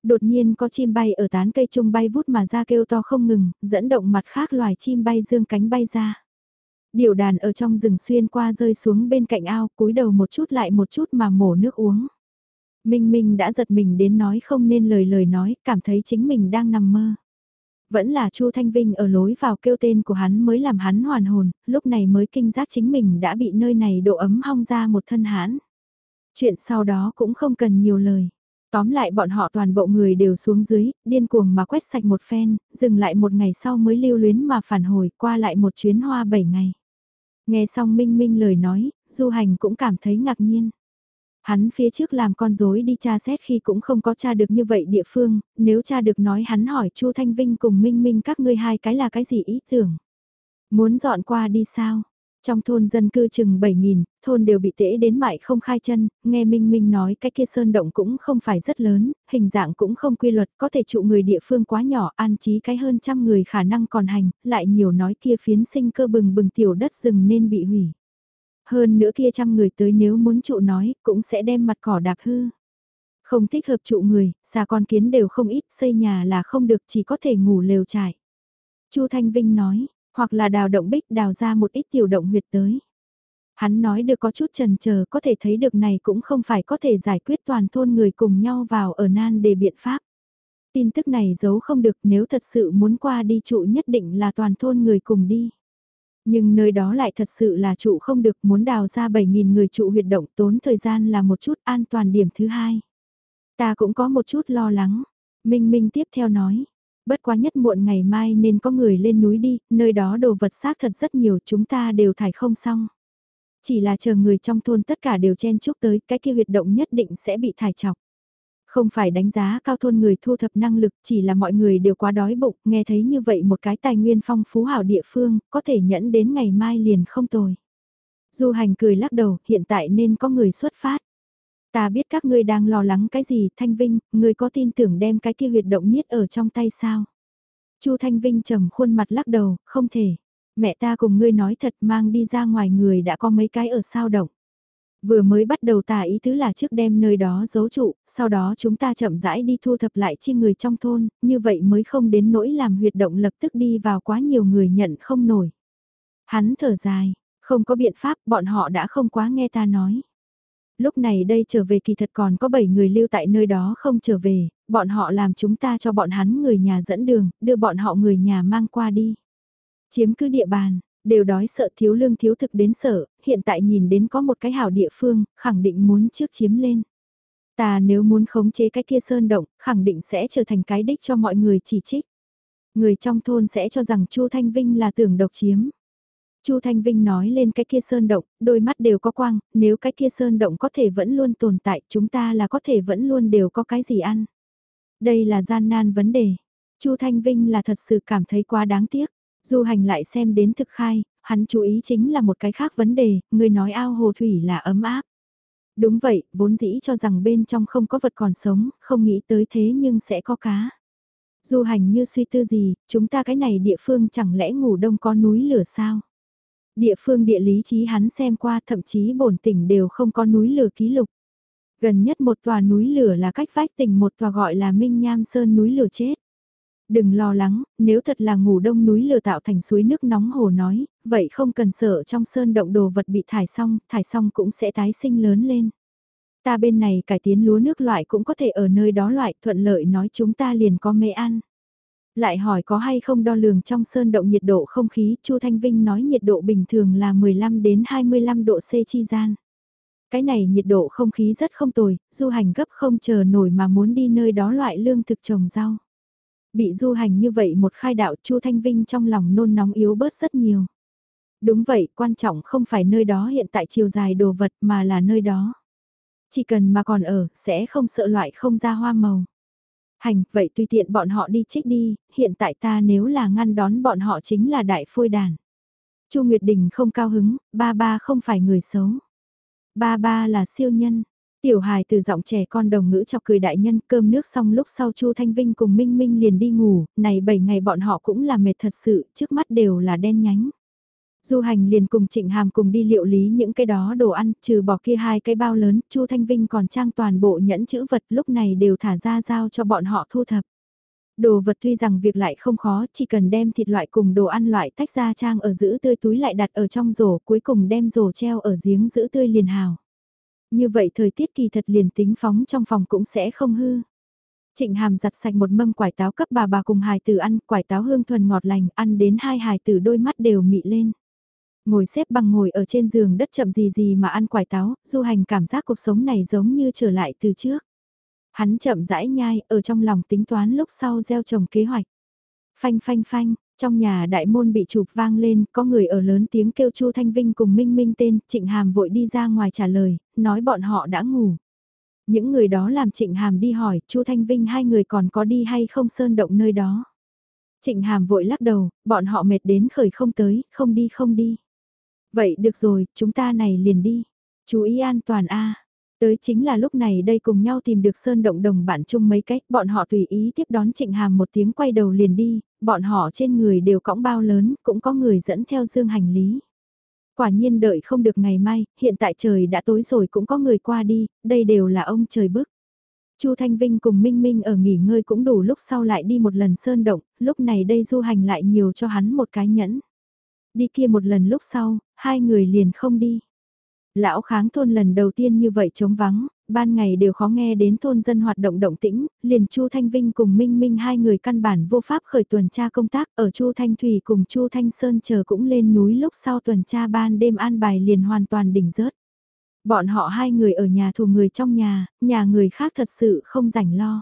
Đột nhiên có chim bay ở tán cây trung bay vút mà ra kêu to không ngừng, dẫn động mặt khác loài chim bay dương cánh bay ra điều đàn ở trong rừng xuyên qua rơi xuống bên cạnh ao, cúi đầu một chút lại một chút mà mổ nước uống. Minh Minh đã giật mình đến nói không nên lời lời nói, cảm thấy chính mình đang nằm mơ. Vẫn là Chu Thanh Vinh ở lối vào kêu tên của hắn mới làm hắn hoàn hồn, lúc này mới kinh giác chính mình đã bị nơi này độ ấm hong ra một thân hãn. Chuyện sau đó cũng không cần nhiều lời. Tóm lại bọn họ toàn bộ người đều xuống dưới, điên cuồng mà quét sạch một phen, dừng lại một ngày sau mới lưu luyến mà phản hồi qua lại một chuyến hoa bảy ngày. Nghe xong Minh Minh lời nói, du hành cũng cảm thấy ngạc nhiên. Hắn phía trước làm con rối đi tra xét khi cũng không có tra được như vậy địa phương, nếu tra được nói hắn hỏi Chu Thanh Vinh cùng Minh Minh các ngươi hai cái là cái gì ý tưởng. Muốn dọn qua đi sao? Trong thôn dân cư chừng 7.000, thôn đều bị tễ đến mại không khai chân, nghe Minh Minh nói cái kia sơn động cũng không phải rất lớn, hình dạng cũng không quy luật, có thể trụ người địa phương quá nhỏ, an trí cái hơn trăm người khả năng còn hành, lại nhiều nói kia phiến sinh cơ bừng bừng tiểu đất rừng nên bị hủy. Hơn nữa kia trăm người tới nếu muốn trụ nói, cũng sẽ đem mặt cỏ đạp hư. Không thích hợp trụ người, xa con kiến đều không ít, xây nhà là không được chỉ có thể ngủ lều trải. Chu Thanh Vinh nói, hoặc là đào động bích đào ra một ít tiểu động huyệt tới. Hắn nói được có chút trần chờ, có thể thấy được này cũng không phải có thể giải quyết toàn thôn người cùng nhau vào ở nan để biện pháp. Tin tức này giấu không được, nếu thật sự muốn qua đi trụ nhất định là toàn thôn người cùng đi. Nhưng nơi đó lại thật sự là trụ không được, muốn đào ra 7.000 người trụ huyệt động tốn thời gian là một chút an toàn điểm thứ hai. Ta cũng có một chút lo lắng. Minh Minh tiếp theo nói. Bất quá nhất muộn ngày mai nên có người lên núi đi, nơi đó đồ vật xác thật rất nhiều chúng ta đều thải không xong. Chỉ là chờ người trong thôn tất cả đều chen chúc tới, cái kia huyệt động nhất định sẽ bị thải chọc. Không phải đánh giá cao thôn người thu thập năng lực, chỉ là mọi người đều quá đói bụng, nghe thấy như vậy một cái tài nguyên phong phú hảo địa phương, có thể nhẫn đến ngày mai liền không tồi. Du hành cười lắc đầu, hiện tại nên có người xuất phát. Ta biết các ngươi đang lo lắng cái gì, Thanh Vinh, ngươi có tin tưởng đem cái kia huyệt động niết ở trong tay sao? Chu Thanh Vinh trầm khuôn mặt lắc đầu, không thể. Mẹ ta cùng ngươi nói thật mang đi ra ngoài người đã có mấy cái ở sao động. Vừa mới bắt đầu tà ý tứ là trước đem nơi đó giấu trụ, sau đó chúng ta chậm rãi đi thu thập lại chi người trong thôn, như vậy mới không đến nỗi làm huyệt động lập tức đi vào quá nhiều người nhận không nổi. Hắn thở dài, không có biện pháp bọn họ đã không quá nghe ta nói. Lúc này đây trở về kỳ thật còn có 7 người lưu tại nơi đó không trở về, bọn họ làm chúng ta cho bọn hắn người nhà dẫn đường, đưa bọn họ người nhà mang qua đi. Chiếm cứ địa bàn, đều đói sợ thiếu lương thiếu thực đến sợ, hiện tại nhìn đến có một cái hảo địa phương, khẳng định muốn trước chiếm lên. Ta nếu muốn khống chế cái kia sơn động, khẳng định sẽ trở thành cái đích cho mọi người chỉ trích. Người trong thôn sẽ cho rằng Chu Thanh Vinh là tưởng độc chiếm. Chu Thanh Vinh nói lên cái kia sơn động, đôi mắt đều có quang, nếu cái kia sơn động có thể vẫn luôn tồn tại, chúng ta là có thể vẫn luôn đều có cái gì ăn. Đây là gian nan vấn đề. Chu Thanh Vinh là thật sự cảm thấy quá đáng tiếc. Du hành lại xem đến thực khai, hắn chú ý chính là một cái khác vấn đề, người nói ao hồ thủy là ấm áp. Đúng vậy, vốn dĩ cho rằng bên trong không có vật còn sống, không nghĩ tới thế nhưng sẽ có cá. Du hành như suy tư gì, chúng ta cái này địa phương chẳng lẽ ngủ đông có núi lửa sao? Địa phương địa lý trí hắn xem qua thậm chí bổn tỉnh đều không có núi lửa ký lục. Gần nhất một tòa núi lửa là cách vách tỉnh một tòa gọi là Minh Nham Sơn núi lửa chết. Đừng lo lắng, nếu thật là ngủ đông núi lửa tạo thành suối nước nóng hồ nói, vậy không cần sợ trong sơn động đồ vật bị thải xong, thải xong cũng sẽ tái sinh lớn lên. Ta bên này cải tiến lúa nước loại cũng có thể ở nơi đó loại thuận lợi nói chúng ta liền có mê ăn. Lại hỏi có hay không đo lường trong sơn động nhiệt độ không khí, Chu Thanh Vinh nói nhiệt độ bình thường là 15 đến 25 độ C chi gian. Cái này nhiệt độ không khí rất không tồi, du hành gấp không chờ nổi mà muốn đi nơi đó loại lương thực trồng rau. Bị du hành như vậy một khai đạo Chu Thanh Vinh trong lòng nôn nóng yếu bớt rất nhiều. Đúng vậy, quan trọng không phải nơi đó hiện tại chiều dài đồ vật mà là nơi đó. Chỉ cần mà còn ở, sẽ không sợ loại không ra hoa màu. Hành, vậy tùy tiện bọn họ đi trích đi, hiện tại ta nếu là ngăn đón bọn họ chính là đại phôi đàn. Chu Nguyệt Đình không cao hứng, ba ba không phải người xấu. Ba ba là siêu nhân. Tiểu hài từ giọng trẻ con đồng ngữ chọc cười đại nhân cơm nước xong lúc sau Chu Thanh Vinh cùng Minh Minh liền đi ngủ, này 7 ngày bọn họ cũng là mệt thật sự, trước mắt đều là đen nhánh. Du hành liền cùng Trịnh Hàm cùng đi liệu lý những cái đó đồ ăn, trừ bỏ kia hai cái bao lớn, Chu Thanh Vinh còn trang toàn bộ nhẫn chữ vật lúc này đều thả ra giao cho bọn họ thu thập. Đồ vật tuy rằng việc lại không khó, chỉ cần đem thịt loại cùng đồ ăn loại tách ra trang ở giữ tươi túi lại đặt ở trong rổ, cuối cùng đem rổ treo ở giếng giữ tươi liền hào. Như vậy thời tiết kỳ thật liền tính phóng trong phòng cũng sẽ không hư. Trịnh Hàm giặt sạch một mâm quải táo cấp bà bà cùng hài tử ăn, quải táo hương thuần ngọt lành, ăn đến hai hài tử đôi mắt đều mị lên. Ngồi xếp bằng ngồi ở trên giường đất chậm gì gì mà ăn quải táo, du hành cảm giác cuộc sống này giống như trở lại từ trước. Hắn chậm rãi nhai, ở trong lòng tính toán lúc sau gieo trồng kế hoạch. Phanh phanh phanh, Trong nhà đại môn bị chụp vang lên, có người ở lớn tiếng kêu Chu Thanh Vinh cùng Minh Minh tên, Trịnh Hàm vội đi ra ngoài trả lời, nói bọn họ đã ngủ. Những người đó làm Trịnh Hàm đi hỏi, Chu Thanh Vinh hai người còn có đi hay không sơn động nơi đó. Trịnh Hàm vội lắc đầu, bọn họ mệt đến khởi không tới, không đi không đi. Vậy được rồi, chúng ta này liền đi. Chú ý an toàn a. Tới chính là lúc này đây cùng nhau tìm được Sơn Động đồng bạn chung mấy cách, bọn họ tùy ý tiếp đón Trịnh Hàm một tiếng quay đầu liền đi, bọn họ trên người đều cõng bao lớn, cũng có người dẫn theo dương hành lý. Quả nhiên đợi không được ngày mai, hiện tại trời đã tối rồi cũng có người qua đi, đây đều là ông trời bức. Chu Thanh Vinh cùng Minh Minh ở nghỉ ngơi cũng đủ lúc sau lại đi một lần sơn động, lúc này đây du hành lại nhiều cho hắn một cái nhẫn. Đi kia một lần lúc sau, hai người liền không đi. Lão kháng thôn lần đầu tiên như vậy trống vắng, ban ngày đều khó nghe đến thôn dân hoạt động động tĩnh, liền Chu Thanh Vinh cùng Minh Minh hai người căn bản vô pháp khởi tuần tra công tác ở Chu Thanh Thủy cùng Chu Thanh Sơn chờ cũng lên núi lúc sau tuần tra ban đêm an bài liền hoàn toàn đỉnh rớt. Bọn họ hai người ở nhà thù người trong nhà, nhà người khác thật sự không rảnh lo.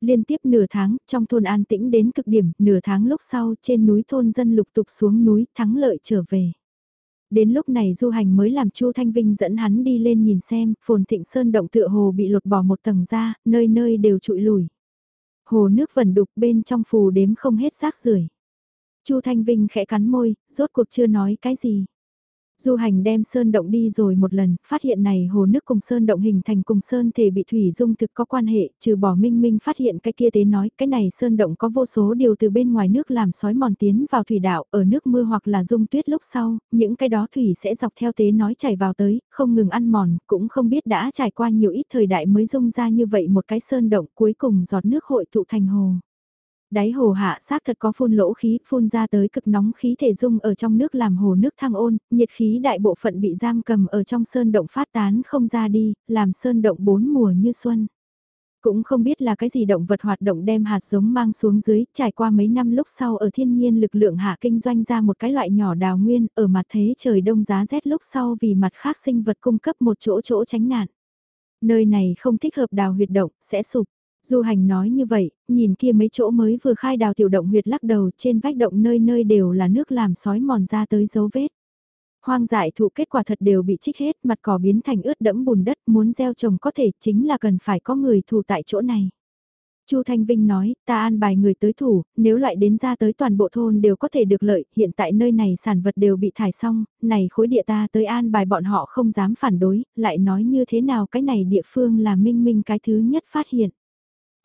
Liên tiếp nửa tháng, trong thôn an tĩnh đến cực điểm, nửa tháng lúc sau trên núi thôn dân lục tục xuống núi thắng lợi trở về. Đến lúc này du hành mới làm Chu Thanh Vinh dẫn hắn đi lên nhìn xem, phồn thịnh sơn động tựa hồ bị lột bỏ một tầng ra, nơi nơi đều trụi lùi. Hồ nước vẩn đục bên trong phù đếm không hết rác rưởi. Chu Thanh Vinh khẽ cắn môi, rốt cuộc chưa nói cái gì. Du hành đem sơn động đi rồi một lần, phát hiện này hồ nước cùng sơn động hình thành cùng sơn thể bị thủy dung thực có quan hệ, trừ bỏ minh minh phát hiện cái kia tế nói, cái này sơn động có vô số điều từ bên ngoài nước làm sói mòn tiến vào thủy đạo, ở nước mưa hoặc là dung tuyết lúc sau, những cái đó thủy sẽ dọc theo tế nói chảy vào tới, không ngừng ăn mòn, cũng không biết đã trải qua nhiều ít thời đại mới dung ra như vậy một cái sơn động cuối cùng giọt nước hội tụ thành hồ. Đáy hồ hạ xác thật có phun lỗ khí, phun ra tới cực nóng khí thể dung ở trong nước làm hồ nước thăng ôn, nhiệt khí đại bộ phận bị giam cầm ở trong sơn động phát tán không ra đi, làm sơn động bốn mùa như xuân. Cũng không biết là cái gì động vật hoạt động đem hạt giống mang xuống dưới, trải qua mấy năm lúc sau ở thiên nhiên lực lượng hạ kinh doanh ra một cái loại nhỏ đào nguyên, ở mặt thế trời đông giá rét lúc sau vì mặt khác sinh vật cung cấp một chỗ chỗ tránh nạn. Nơi này không thích hợp đào huyệt động, sẽ sụp. Du hành nói như vậy, nhìn kia mấy chỗ mới vừa khai đào tiểu động huyệt lắc đầu trên vách động nơi nơi đều là nước làm sói mòn ra tới dấu vết. Hoang dại thụ kết quả thật đều bị trích hết, mặt cỏ biến thành ướt đẫm bùn đất, muốn gieo trồng có thể chính là cần phải có người thủ tại chỗ này. Chu Thanh Vinh nói, ta an bài người tới thủ, nếu lại đến ra tới toàn bộ thôn đều có thể được lợi, hiện tại nơi này sản vật đều bị thải xong, này khối địa ta tới an bài bọn họ không dám phản đối, lại nói như thế nào cái này địa phương là minh minh cái thứ nhất phát hiện.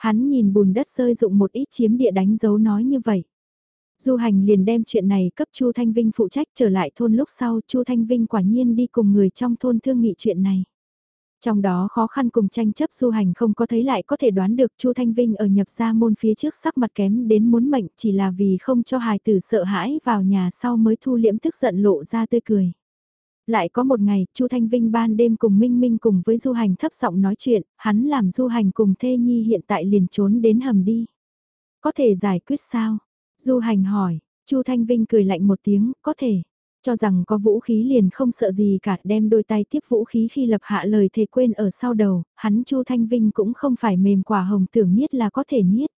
Hắn nhìn bùn đất rơi dụng một ít chiếm địa đánh dấu nói như vậy. Du hành liền đem chuyện này cấp Chu Thanh Vinh phụ trách, trở lại thôn lúc sau, Chu Thanh Vinh quả nhiên đi cùng người trong thôn thương nghị chuyện này. Trong đó khó khăn cùng tranh chấp du hành không có thấy lại có thể đoán được Chu Thanh Vinh ở nhập ra môn phía trước sắc mặt kém đến muốn mệnh chỉ là vì không cho hài tử sợ hãi vào nhà sau mới thu liễm tức giận lộ ra tươi cười. Lại có một ngày, Chu Thanh Vinh ban đêm cùng Minh Minh cùng với Du Hành thấp giọng nói chuyện, hắn làm Du Hành cùng Thê Nhi hiện tại liền trốn đến hầm đi. Có thể giải quyết sao? Du Hành hỏi, Chu Thanh Vinh cười lạnh một tiếng, có thể. Cho rằng có vũ khí liền không sợ gì cả đem đôi tay tiếp vũ khí khi lập hạ lời thề quên ở sau đầu, hắn Chu Thanh Vinh cũng không phải mềm quả hồng tưởng niết là có thể niết.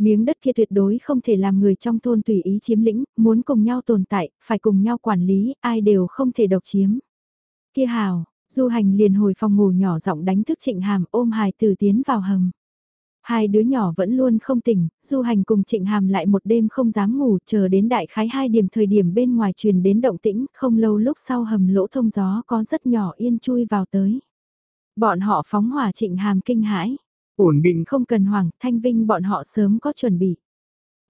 Miếng đất kia tuyệt đối không thể làm người trong thôn tùy ý chiếm lĩnh, muốn cùng nhau tồn tại, phải cùng nhau quản lý, ai đều không thể độc chiếm. Kia hào, du hành liền hồi phòng ngủ nhỏ giọng đánh thức trịnh hàm ôm hài tử tiến vào hầm. Hai đứa nhỏ vẫn luôn không tỉnh, du hành cùng trịnh hàm lại một đêm không dám ngủ chờ đến đại khái hai điểm thời điểm bên ngoài truyền đến động tĩnh, không lâu lúc sau hầm lỗ thông gió có rất nhỏ yên chui vào tới. Bọn họ phóng hỏa trịnh hàm kinh hãi, Ổn định không cần hoảng, thanh vinh bọn họ sớm có chuẩn bị.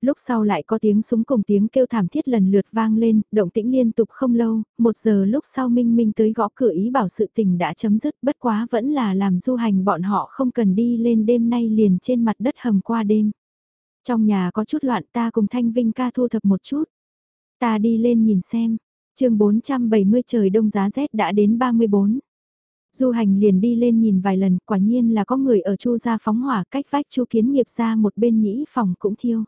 Lúc sau lại có tiếng súng cùng tiếng kêu thảm thiết lần lượt vang lên, động tĩnh liên tục không lâu, một giờ lúc sau Minh Minh tới gõ cửa ý bảo sự tình đã chấm dứt bất quá vẫn là làm du hành bọn họ không cần đi lên đêm nay liền trên mặt đất hầm qua đêm. Trong nhà có chút loạn ta cùng Thanh Vinh ca thu thập một chút. Ta đi lên nhìn xem, chương 470 trời đông giá rét đã đến 34. Du hành liền đi lên nhìn vài lần, quả nhiên là có người ở chu gia phóng hỏa cách vách chu kiến nghiệp ra một bên nhĩ phòng cũng thiêu.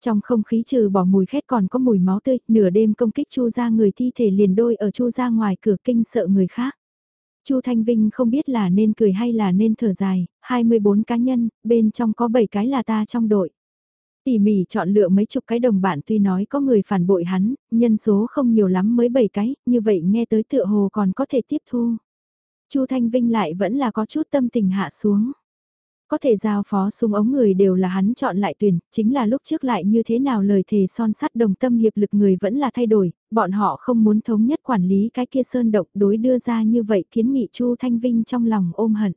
Trong không khí trừ bỏ mùi khét còn có mùi máu tươi, nửa đêm công kích chu gia người thi thể liền đôi ở chu gia ngoài cửa kinh sợ người khác. Chu Thanh Vinh không biết là nên cười hay là nên thở dài, 24 cá nhân, bên trong có 7 cái là ta trong đội. Tỉ mỉ chọn lựa mấy chục cái đồng bạn tuy nói có người phản bội hắn, nhân số không nhiều lắm mới 7 cái, như vậy nghe tới tựa hồ còn có thể tiếp thu. Chu Thanh Vinh lại vẫn là có chút tâm tình hạ xuống. Có thể giao phó súng ống người đều là hắn chọn lại tuyển, chính là lúc trước lại như thế nào lời thề son sắt đồng tâm hiệp lực người vẫn là thay đổi, bọn họ không muốn thống nhất quản lý cái kia sơn động đối đưa ra như vậy kiến nghị Chu Thanh Vinh trong lòng ôm hận.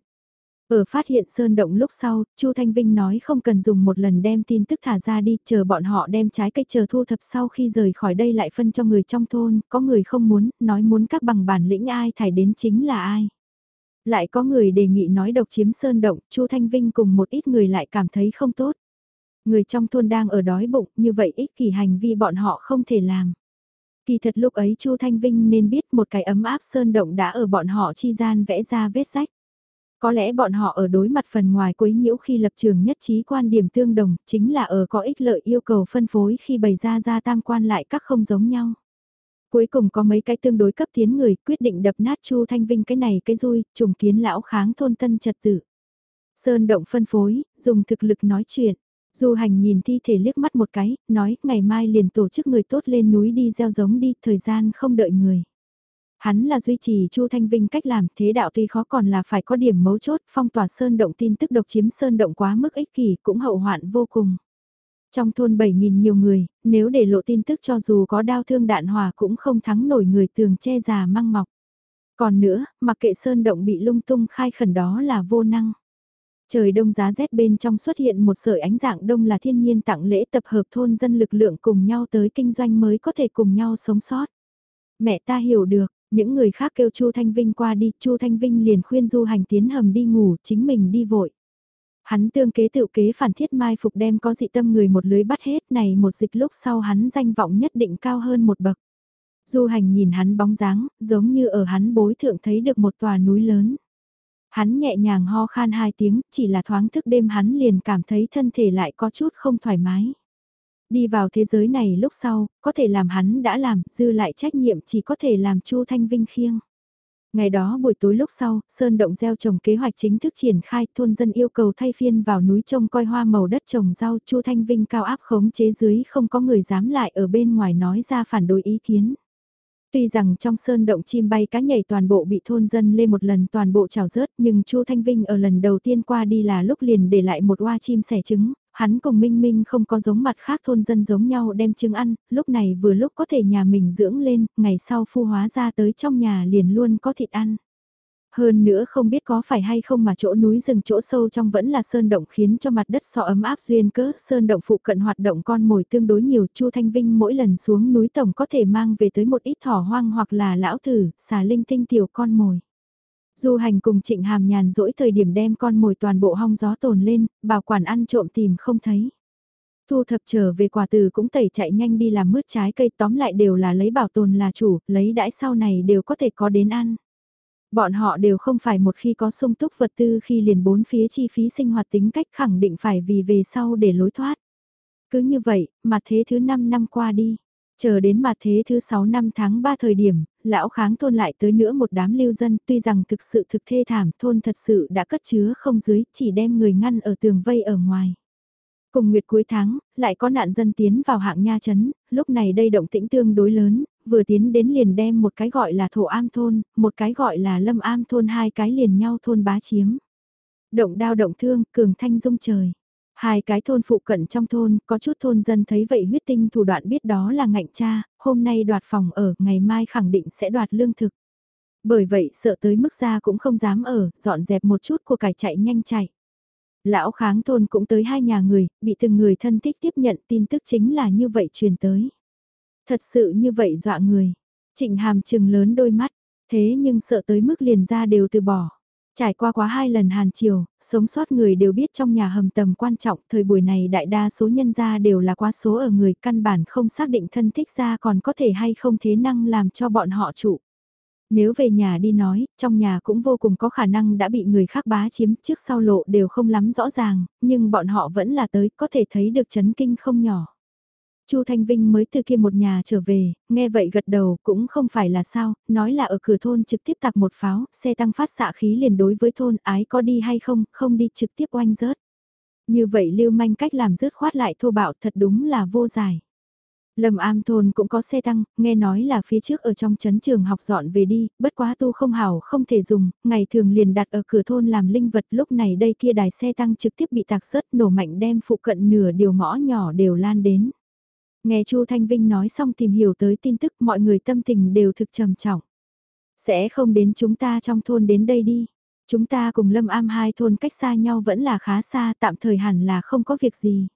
Ở phát hiện sơn động lúc sau, Chu Thanh Vinh nói không cần dùng một lần đem tin tức thả ra đi, chờ bọn họ đem trái cây chờ thu thập sau khi rời khỏi đây lại phân cho người trong thôn, có người không muốn, nói muốn các bằng bản lĩnh ai thải đến chính là ai. Lại có người đề nghị nói độc chiếm sơn động, Chu Thanh Vinh cùng một ít người lại cảm thấy không tốt. Người trong thôn đang ở đói bụng, như vậy ích kỷ hành vi bọn họ không thể làm. Kỳ thật lúc ấy Chu Thanh Vinh nên biết một cái ấm áp sơn động đã ở bọn họ chi gian vẽ ra vết rách. Có lẽ bọn họ ở đối mặt phần ngoài quấy nhiễu khi lập trường nhất trí quan điểm tương đồng, chính là ở có ích lợi yêu cầu phân phối khi bày ra ra tam quan lại các không giống nhau. Cuối cùng có mấy cái tương đối cấp tiến người quyết định đập nát Chu Thanh Vinh cái này cái rui, trùng kiến lão kháng thôn tân trật tự. Sơn động phân phối, dùng thực lực nói chuyện. Du hành nhìn thi thể liếc mắt một cái, nói ngày mai liền tổ chức người tốt lên núi đi gieo giống đi, thời gian không đợi người. Hắn là duy trì Chu Thanh Vinh cách làm thế đạo tuy khó còn là phải có điểm mấu chốt phong tỏa sơn động tin tức độc chiếm sơn động quá mức ích kỷ cũng hậu hoạn vô cùng. Trong thôn 7.000 nhiều người, nếu để lộ tin tức cho dù có đau thương đạn hòa cũng không thắng nổi người tường che già măng mọc. Còn nữa, mặc kệ sơn động bị lung tung khai khẩn đó là vô năng. Trời đông giá rét bên trong xuất hiện một sợi ánh dạng đông là thiên nhiên tặng lễ tập hợp thôn dân lực lượng cùng nhau tới kinh doanh mới có thể cùng nhau sống sót. Mẹ ta hiểu được, những người khác kêu Chu Thanh Vinh qua đi, Chu Thanh Vinh liền khuyên Du Hành tiến hầm đi ngủ, chính mình đi vội. Hắn tương kế tự kế phản thiết mai phục đem có dị tâm người một lưới bắt hết này một dịch lúc sau hắn danh vọng nhất định cao hơn một bậc. Du hành nhìn hắn bóng dáng, giống như ở hắn bối thượng thấy được một tòa núi lớn. Hắn nhẹ nhàng ho khan hai tiếng, chỉ là thoáng thức đêm hắn liền cảm thấy thân thể lại có chút không thoải mái. Đi vào thế giới này lúc sau, có thể làm hắn đã làm, dư lại trách nhiệm chỉ có thể làm Chu Thanh Vinh khiêng. Ngày đó buổi tối lúc sau, Sơn Động gieo trồng kế hoạch chính thức triển khai, thôn dân yêu cầu thay phiên vào núi trông coi hoa màu đất trồng rau, Chu Thanh Vinh cao áp khống chế dưới không có người dám lại ở bên ngoài nói ra phản đối ý kiến. Tuy rằng trong sơn động chim bay cá nhảy toàn bộ bị thôn dân lên một lần toàn bộ trào rớt nhưng Chu Thanh Vinh ở lần đầu tiên qua đi là lúc liền để lại một oa chim sẻ trứng, hắn cùng Minh Minh không có giống mặt khác thôn dân giống nhau đem trứng ăn, lúc này vừa lúc có thể nhà mình dưỡng lên, ngày sau phu hóa ra tới trong nhà liền luôn có thịt ăn. Hơn nữa không biết có phải hay không mà chỗ núi rừng chỗ sâu trong vẫn là sơn động khiến cho mặt đất sọ ấm áp duyên cớ, sơn động phụ cận hoạt động con mồi tương đối nhiều, Chu Thanh Vinh mỗi lần xuống núi tổng có thể mang về tới một ít thỏ hoang hoặc là lão thử, xà linh tinh tiểu con mồi. Du hành cùng trịnh hàm nhàn dỗi thời điểm đem con mồi toàn bộ hong gió tồn lên, bảo quản ăn trộm tìm không thấy. Thu thập trở về quả từ cũng tẩy chạy nhanh đi làm mướt trái cây tóm lại đều là lấy bảo tồn là chủ, lấy đãi sau này đều có thể có đến ăn. Bọn họ đều không phải một khi có sung túc vật tư khi liền bốn phía chi phí sinh hoạt tính cách khẳng định phải vì về sau để lối thoát. Cứ như vậy, mà thế thứ 5 năm qua đi. Chờ đến mặt thế thứ 6 năm tháng 3 thời điểm, lão kháng thôn lại tới nữa một đám lưu dân tuy rằng thực sự thực thê thảm thôn thật sự đã cất chứa không dưới chỉ đem người ngăn ở tường vây ở ngoài. Cùng nguyệt cuối tháng, lại có nạn dân tiến vào hạng nha chấn, lúc này đây động tĩnh tương đối lớn, vừa tiến đến liền đem một cái gọi là thổ am thôn, một cái gọi là lâm am thôn hai cái liền nhau thôn bá chiếm. Động đao động thương, cường thanh dung trời. Hai cái thôn phụ cận trong thôn, có chút thôn dân thấy vậy huyết tinh thủ đoạn biết đó là ngạnh cha, hôm nay đoạt phòng ở, ngày mai khẳng định sẽ đoạt lương thực. Bởi vậy sợ tới mức ra cũng không dám ở, dọn dẹp một chút của cải chạy nhanh chạy. Lão kháng thôn cũng tới hai nhà người, bị từng người thân thích tiếp nhận tin tức chính là như vậy truyền tới. Thật sự như vậy dọa người. Trịnh hàm trừng lớn đôi mắt, thế nhưng sợ tới mức liền ra đều từ bỏ. Trải qua quá hai lần hàn chiều, sống sót người đều biết trong nhà hầm tầm quan trọng, thời buổi này đại đa số nhân gia đều là quá số ở người căn bản không xác định thân thích ra còn có thể hay không thế năng làm cho bọn họ trụ. Nếu về nhà đi nói, trong nhà cũng vô cùng có khả năng đã bị người khác bá chiếm trước sau lộ đều không lắm rõ ràng, nhưng bọn họ vẫn là tới có thể thấy được chấn kinh không nhỏ. Chu Thanh Vinh mới từ kia một nhà trở về, nghe vậy gật đầu cũng không phải là sao, nói là ở cửa thôn trực tiếp tạc một pháo, xe tăng phát xạ khí liền đối với thôn ái có đi hay không, không đi trực tiếp oanh rớt. Như vậy lưu manh cách làm rớt khoát lại thô bạo thật đúng là vô giải. Lâm Am thôn cũng có xe tăng, nghe nói là phía trước ở trong chấn trường học dọn về đi, bất quá tu không hảo không thể dùng, ngày thường liền đặt ở cửa thôn làm linh vật lúc này đây kia đài xe tăng trực tiếp bị tạc rớt nổ mạnh đem phụ cận nửa điều ngõ nhỏ đều lan đến. Nghe Chu Thanh Vinh nói xong tìm hiểu tới tin tức mọi người tâm tình đều thực trầm trọng. Sẽ không đến chúng ta trong thôn đến đây đi. Chúng ta cùng Lâm Am hai thôn cách xa nhau vẫn là khá xa tạm thời hẳn là không có việc gì.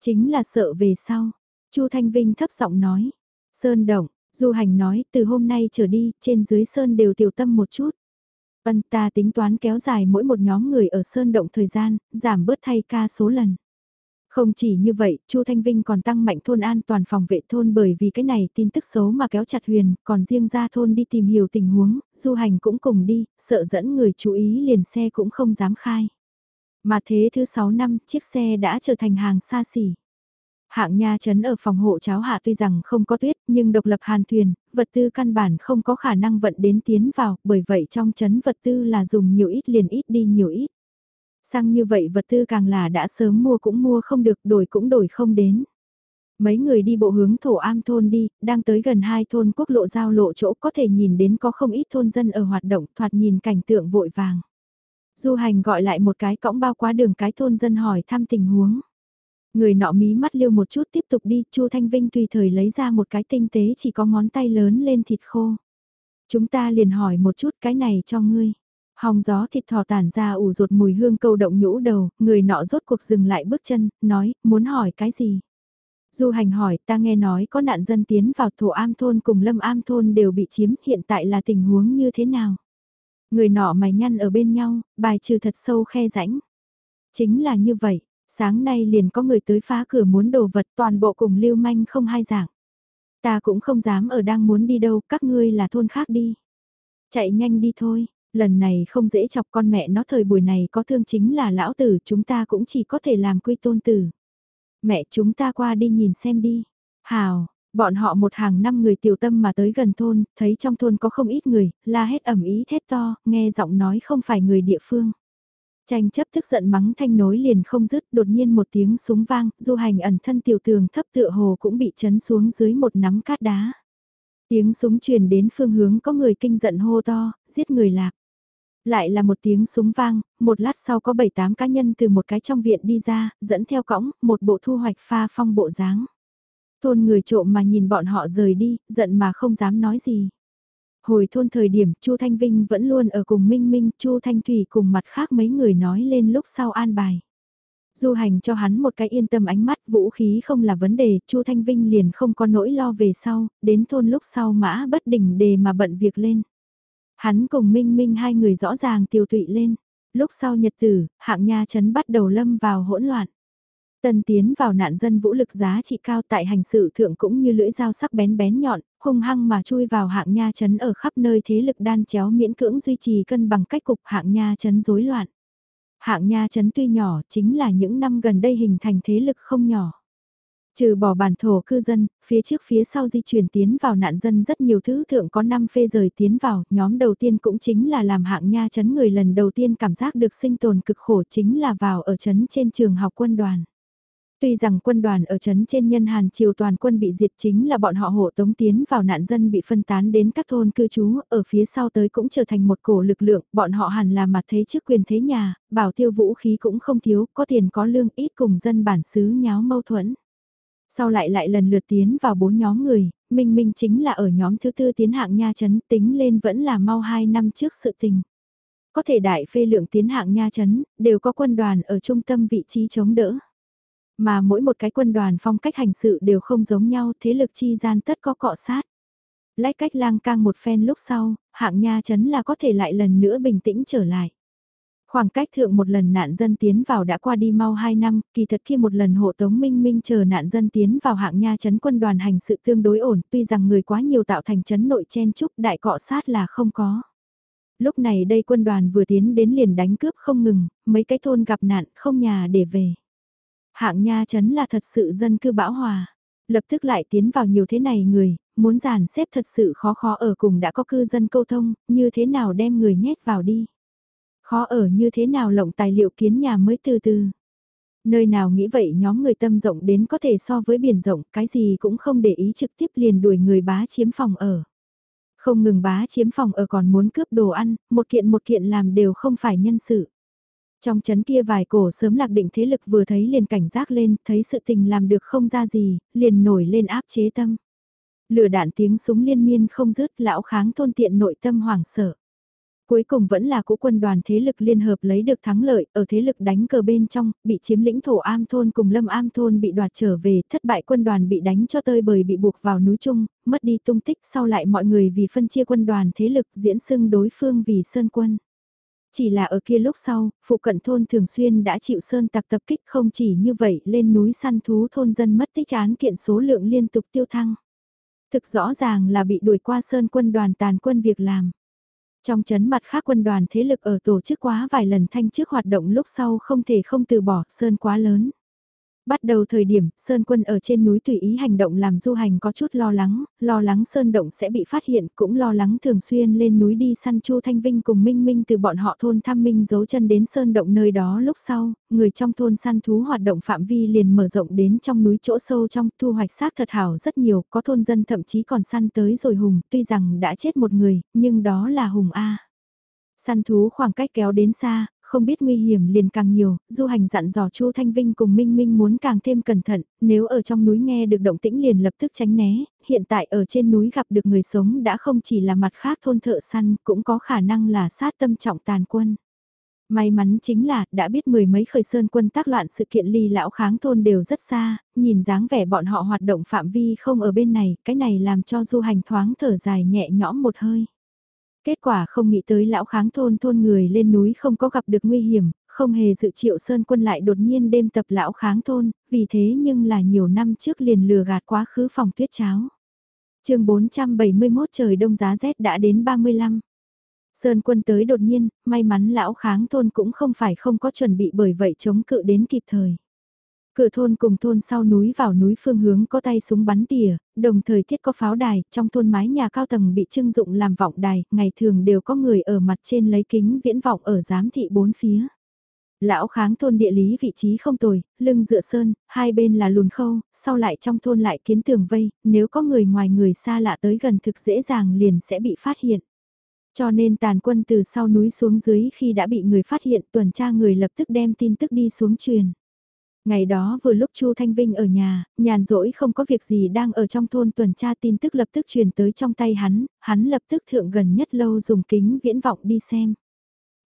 Chính là sợ về sau. Chu Thanh Vinh thấp giọng nói. Sơn động, Du Hành nói từ hôm nay trở đi trên dưới Sơn đều tiểu tâm một chút. Vân ta tính toán kéo dài mỗi một nhóm người ở Sơn động thời gian, giảm bớt thay ca số lần. Không chỉ như vậy, Chu Thanh Vinh còn tăng mạnh thôn an toàn phòng vệ thôn bởi vì cái này tin tức xấu mà kéo chặt huyền, còn riêng ra thôn đi tìm hiểu tình huống, du hành cũng cùng đi, sợ dẫn người chú ý liền xe cũng không dám khai. Mà thế thứ 6 năm, chiếc xe đã trở thành hàng xa xỉ. Hạng nha trấn ở phòng hộ cháo hạ tuy rằng không có tuyết nhưng độc lập hàn thuyền, vật tư căn bản không có khả năng vận đến tiến vào, bởi vậy trong trấn vật tư là dùng nhiều ít liền ít đi nhiều ít sang như vậy vật tư càng là đã sớm mua cũng mua không được, đổi cũng đổi không đến. Mấy người đi bộ hướng thổ am thôn đi, đang tới gần hai thôn quốc lộ giao lộ chỗ có thể nhìn đến có không ít thôn dân ở hoạt động thoạt nhìn cảnh tượng vội vàng. Du hành gọi lại một cái cõng bao quá đường cái thôn dân hỏi thăm tình huống. Người nọ mí mắt liêu một chút tiếp tục đi, Chu Thanh Vinh tùy thời lấy ra một cái tinh tế chỉ có ngón tay lớn lên thịt khô. Chúng ta liền hỏi một chút cái này cho ngươi. Hòng gió thịt thò tản ra ủ rột mùi hương câu động nhũ đầu, người nọ rốt cuộc dừng lại bước chân, nói, muốn hỏi cái gì? Du hành hỏi, ta nghe nói có nạn dân tiến vào thổ am thôn cùng lâm am thôn đều bị chiếm, hiện tại là tình huống như thế nào? Người nọ mày nhăn ở bên nhau, bài trừ thật sâu khe rãnh. Chính là như vậy, sáng nay liền có người tới phá cửa muốn đồ vật toàn bộ cùng lưu manh không hai dạng. Ta cũng không dám ở đang muốn đi đâu, các ngươi là thôn khác đi. Chạy nhanh đi thôi, lần này không dễ chọc con mẹ nó thời buổi này có thương chính là lão tử, chúng ta cũng chỉ có thể làm quy tôn tử. Mẹ chúng ta qua đi nhìn xem đi. Hào, bọn họ một hàng năm người tiểu tâm mà tới gần thôn, thấy trong thôn có không ít người, la hét ẩm ý thét to, nghe giọng nói không phải người địa phương. Tranh chấp tức giận mắng thanh nối liền không dứt, đột nhiên một tiếng súng vang, du hành ẩn thân tiểu tường thấp tựa hồ cũng bị chấn xuống dưới một nắm cát đá. Tiếng súng truyền đến phương hướng có người kinh giận hô to, giết người lạc. Lại là một tiếng súng vang, một lát sau có 7-8 cá nhân từ một cái trong viện đi ra, dẫn theo cõng, một bộ thu hoạch pha phong bộ dáng. Thôn người trộm mà nhìn bọn họ rời đi, giận mà không dám nói gì. Hồi thôn thời điểm, Chu Thanh Vinh vẫn luôn ở cùng Minh Minh, Chu Thanh Thủy cùng mặt khác mấy người nói lên lúc sau an bài. Du hành cho hắn một cái yên tâm ánh mắt, vũ khí không là vấn đề, Chu Thanh Vinh liền không có nỗi lo về sau, đến thôn lúc sau mã bất đỉnh đề mà bận việc lên. Hắn cùng Minh Minh hai người rõ ràng tiêu tụy lên. Lúc sau nhật tử, hạng nha chấn bắt đầu lâm vào hỗn loạn. Tần tiến vào nạn dân vũ lực giá trị cao tại hành sự thượng cũng như lưỡi dao sắc bén bén nhọn, hung hăng mà chui vào hạng nha chấn ở khắp nơi thế lực đan chéo miễn cưỡng duy trì cân bằng cách cục hạng nha chấn rối loạn. Hạng nha chấn tuy nhỏ chính là những năm gần đây hình thành thế lực không nhỏ. Trừ bỏ bản thổ cư dân, phía trước phía sau di chuyển tiến vào nạn dân rất nhiều thứ thượng có 5 phê rời tiến vào, nhóm đầu tiên cũng chính là làm hạng nha chấn người lần đầu tiên cảm giác được sinh tồn cực khổ chính là vào ở chấn trên trường học quân đoàn. Tuy rằng quân đoàn ở chấn trên nhân hàn triều toàn quân bị diệt chính là bọn họ hộ tống tiến vào nạn dân bị phân tán đến các thôn cư trú, ở phía sau tới cũng trở thành một cổ lực lượng, bọn họ hẳn là mặt thế trước quyền thế nhà, bảo tiêu vũ khí cũng không thiếu, có tiền có lương ít cùng dân bản xứ nháo mâu thuẫn. Sau lại lại lần lượt tiến vào bốn nhóm người, Minh Minh chính là ở nhóm thứ tư tiến hạng nha chấn tính lên vẫn là mau hai năm trước sự tình. Có thể đại phê lượng tiến hạng nha chấn, đều có quân đoàn ở trung tâm vị trí chống đỡ. Mà mỗi một cái quân đoàn phong cách hành sự đều không giống nhau, thế lực chi gian tất có cọ sát. Lách cách lang cang một phen lúc sau, hạng nha chấn là có thể lại lần nữa bình tĩnh trở lại. Khoảng cách thượng một lần nạn dân tiến vào đã qua đi mau 2 năm, kỳ thật khi một lần hộ tống minh minh chờ nạn dân tiến vào hạng nha chấn quân đoàn hành sự tương đối ổn, tuy rằng người quá nhiều tạo thành chấn nội chen chúc đại cọ sát là không có. Lúc này đây quân đoàn vừa tiến đến liền đánh cướp không ngừng, mấy cái thôn gặp nạn không nhà để về. Hạng nha chấn là thật sự dân cư bão hòa, lập tức lại tiến vào nhiều thế này người, muốn giàn xếp thật sự khó khó ở cùng đã có cư dân câu thông, như thế nào đem người nhét vào đi. Khó ở như thế nào lộng tài liệu kiến nhà mới từ từ. Nơi nào nghĩ vậy nhóm người tâm rộng đến có thể so với biển rộng, cái gì cũng không để ý trực tiếp liền đuổi người bá chiếm phòng ở. Không ngừng bá chiếm phòng ở còn muốn cướp đồ ăn, một kiện một kiện làm đều không phải nhân sự. Trong chấn kia vài cổ sớm lạc định thế lực vừa thấy liền cảnh giác lên, thấy sự tình làm được không ra gì, liền nổi lên áp chế tâm. Lửa đạn tiếng súng liên miên không dứt lão kháng thôn tiện nội tâm hoảng sợ. Cuối cùng vẫn là cũ quân đoàn thế lực liên hợp lấy được thắng lợi, ở thế lực đánh cờ bên trong, bị chiếm lĩnh thổ am thôn cùng lâm am thôn bị đoạt trở về, thất bại quân đoàn bị đánh cho tơi bời bị buộc vào núi chung mất đi tung tích sau lại mọi người vì phân chia quân đoàn thế lực diễn xưng đối phương vì sơn quân. Chỉ là ở kia lúc sau, phụ cận thôn thường xuyên đã chịu sơn tặc tập kích không chỉ như vậy lên núi săn thú thôn dân mất tích án kiện số lượng liên tục tiêu thăng. Thực rõ ràng là bị đuổi qua sơn quân đoàn tàn quân việc làm. Trong chấn mặt khác quân đoàn thế lực ở tổ chức quá vài lần thanh trước hoạt động lúc sau không thể không từ bỏ, sơn quá lớn. Bắt đầu thời điểm, Sơn Quân ở trên núi tùy ý hành động làm du hành có chút lo lắng, lo lắng Sơn Động sẽ bị phát hiện, cũng lo lắng thường xuyên lên núi đi săn Chu Thanh Vinh cùng Minh Minh từ bọn họ thôn thăm Minh giấu chân đến Sơn Động nơi đó lúc sau, người trong thôn săn thú hoạt động phạm vi liền mở rộng đến trong núi chỗ sâu trong thu hoạch xác thật hảo rất nhiều, có thôn dân thậm chí còn săn tới rồi hùng, tuy rằng đã chết một người, nhưng đó là hùng A. Săn thú khoảng cách kéo đến xa, không biết nguy hiểm liền càng nhiều, du hành dặn dò Chu Thanh Vinh cùng Minh Minh muốn càng thêm cẩn thận, nếu ở trong núi nghe được động tĩnh liền lập tức tránh né, hiện tại ở trên núi gặp được người sống đã không chỉ là mặt khác thôn thợ săn, cũng có khả năng là sát tâm trọng tàn quân. May mắn chính là, đã biết mười mấy khởi sơn quân tác loạn sự kiện ly lão kháng thôn đều rất xa, nhìn dáng vẻ bọn họ hoạt động phạm vi không ở bên này, cái này làm cho du hành thoáng thở dài nhẹ nhõm một hơi. Kết quả không nghĩ tới lão kháng thôn thôn người lên núi không có gặp được nguy hiểm, không hề dự triệu sơn quân lại đột nhiên đêm tập lão kháng thôn, vì thế nhưng là nhiều năm trước liền lừa gạt quá khứ phòng tuyết cháo. chương 471 trời đông giá rét đã đến 35. Sơn quân tới đột nhiên, may mắn lão kháng thôn cũng không phải không có chuẩn bị bởi vậy chống cự đến kịp thời. Cửa thôn cùng thôn sau núi vào núi phương hướng có tay súng bắn tỉa, đồng thời thiết có pháo đài, trong thôn mái nhà cao tầng bị trưng dụng làm vọng đài, ngày thường đều có người ở mặt trên lấy kính viễn vọng ở giám thị bốn phía. Lão kháng thôn địa lý vị trí không tồi, lưng dựa sơn, hai bên là lùn khâu, sau lại trong thôn lại kiến tường vây, nếu có người ngoài người xa lạ tới gần thực dễ dàng liền sẽ bị phát hiện. Cho nên tàn quân từ sau núi xuống dưới khi đã bị người phát hiện tuần tra người lập tức đem tin tức đi xuống truyền. Ngày đó vừa lúc Chu Thanh Vinh ở nhà, nhàn rỗi không có việc gì đang ở trong thôn tuần tra tin tức lập tức truyền tới trong tay hắn, hắn lập tức thượng gần nhất lâu dùng kính viễn vọng đi xem.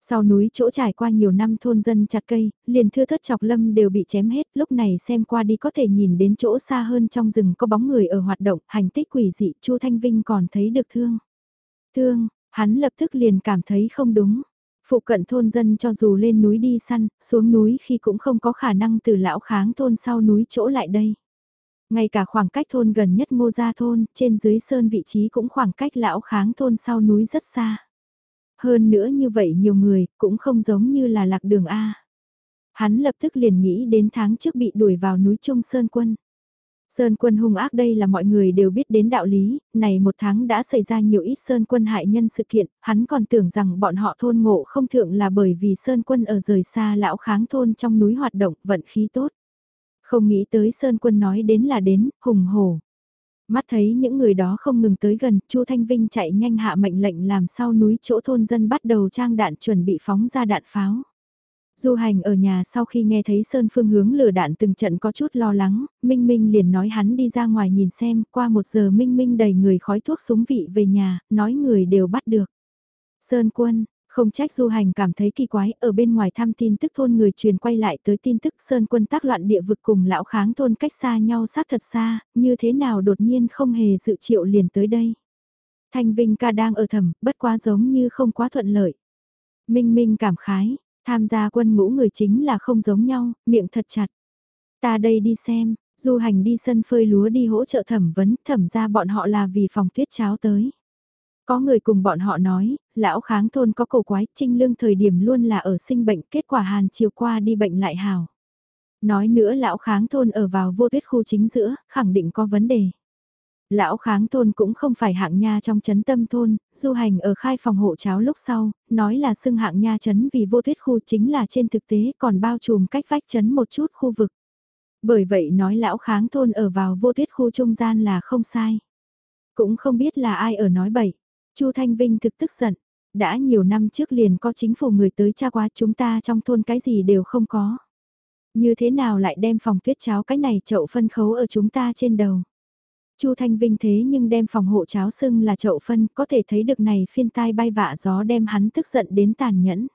Sau núi chỗ trải qua nhiều năm thôn dân chặt cây, liền thưa thất chọc lâm đều bị chém hết, lúc này xem qua đi có thể nhìn đến chỗ xa hơn trong rừng có bóng người ở hoạt động, hành tích quỷ dị, Chu Thanh Vinh còn thấy được thương. Thương, hắn lập tức liền cảm thấy không đúng. Phụ cận thôn dân cho dù lên núi đi săn, xuống núi khi cũng không có khả năng từ lão kháng thôn sau núi chỗ lại đây. Ngay cả khoảng cách thôn gần nhất ngô gia thôn, trên dưới sơn vị trí cũng khoảng cách lão kháng thôn sau núi rất xa. Hơn nữa như vậy nhiều người, cũng không giống như là lạc đường A. Hắn lập tức liền nghĩ đến tháng trước bị đuổi vào núi Trung Sơn Quân. Sơn quân hung ác đây là mọi người đều biết đến đạo lý, này một tháng đã xảy ra nhiều ít Sơn quân hại nhân sự kiện, hắn còn tưởng rằng bọn họ thôn ngộ không thượng là bởi vì Sơn quân ở rời xa lão kháng thôn trong núi hoạt động, vận khí tốt. Không nghĩ tới Sơn quân nói đến là đến, hùng hổ. Mắt thấy những người đó không ngừng tới gần, Chu Thanh Vinh chạy nhanh hạ mệnh lệnh làm sau núi chỗ thôn dân bắt đầu trang đạn chuẩn bị phóng ra đạn pháo. Du hành ở nhà sau khi nghe thấy Sơn phương hướng lửa đạn từng trận có chút lo lắng, Minh Minh liền nói hắn đi ra ngoài nhìn xem, qua một giờ Minh Minh đầy người khói thuốc súng vị về nhà, nói người đều bắt được. Sơn quân, không trách du hành cảm thấy kỳ quái, ở bên ngoài thăm tin tức thôn người truyền quay lại tới tin tức Sơn quân tác loạn địa vực cùng lão kháng thôn cách xa nhau sát thật xa, như thế nào đột nhiên không hề dự triệu liền tới đây. Thanh Vinh ca đang ở thầm, bất quá giống như không quá thuận lợi. Minh Minh cảm khái, Tham gia quân ngũ người chính là không giống nhau, miệng thật chặt. Ta đây đi xem, du hành đi sân phơi lúa đi hỗ trợ thẩm vấn, thẩm ra bọn họ là vì phòng tuyết cháo tới. Có người cùng bọn họ nói, lão kháng thôn có cổ quái, trinh lương thời điểm luôn là ở sinh bệnh, kết quả hàn chiều qua đi bệnh lại hào. Nói nữa lão kháng thôn ở vào vô tuyết khu chính giữa, khẳng định có vấn đề. Lão kháng thôn cũng không phải hạng nha trong chấn tâm thôn, du hành ở khai phòng hộ cháo lúc sau, nói là xưng hạng nha chấn vì vô tuyết khu chính là trên thực tế còn bao trùm cách vách chấn một chút khu vực. Bởi vậy nói lão kháng thôn ở vào vô tuyết khu trung gian là không sai. Cũng không biết là ai ở nói bậy. Chu Thanh Vinh thực tức giận. Đã nhiều năm trước liền có chính phủ người tới tra qua chúng ta trong thôn cái gì đều không có. Như thế nào lại đem phòng tuyết cháo cái này chậu phân khấu ở chúng ta trên đầu. Chu Thanh Vinh thế nhưng đem phòng hộ cháo sưng là chậu phân, có thể thấy được này phiên tai bay vạ gió đem hắn tức giận đến tàn nhẫn.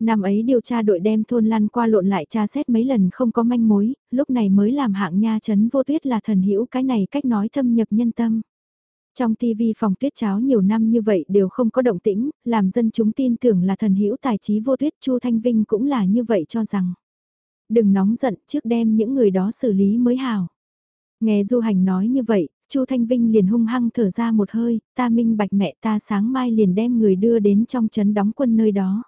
Năm ấy điều tra đội đem thôn lăn qua lộn lại tra xét mấy lần không có manh mối, lúc này mới làm hạng nha chấn vô tuyết là thần hữu cái này cách nói thâm nhập nhân tâm. Trong TV phòng tuyết cháo nhiều năm như vậy đều không có động tĩnh, làm dân chúng tin tưởng là thần hữu tài trí vô tuyết Chu Thanh Vinh cũng là như vậy cho rằng. Đừng nóng giận trước đem những người đó xử lý mới hào. Nghe Du Hành nói như vậy, Chu Thanh Vinh liền hung hăng thở ra một hơi, ta minh bạch mẹ ta sáng mai liền đem người đưa đến trong trấn đóng quân nơi đó.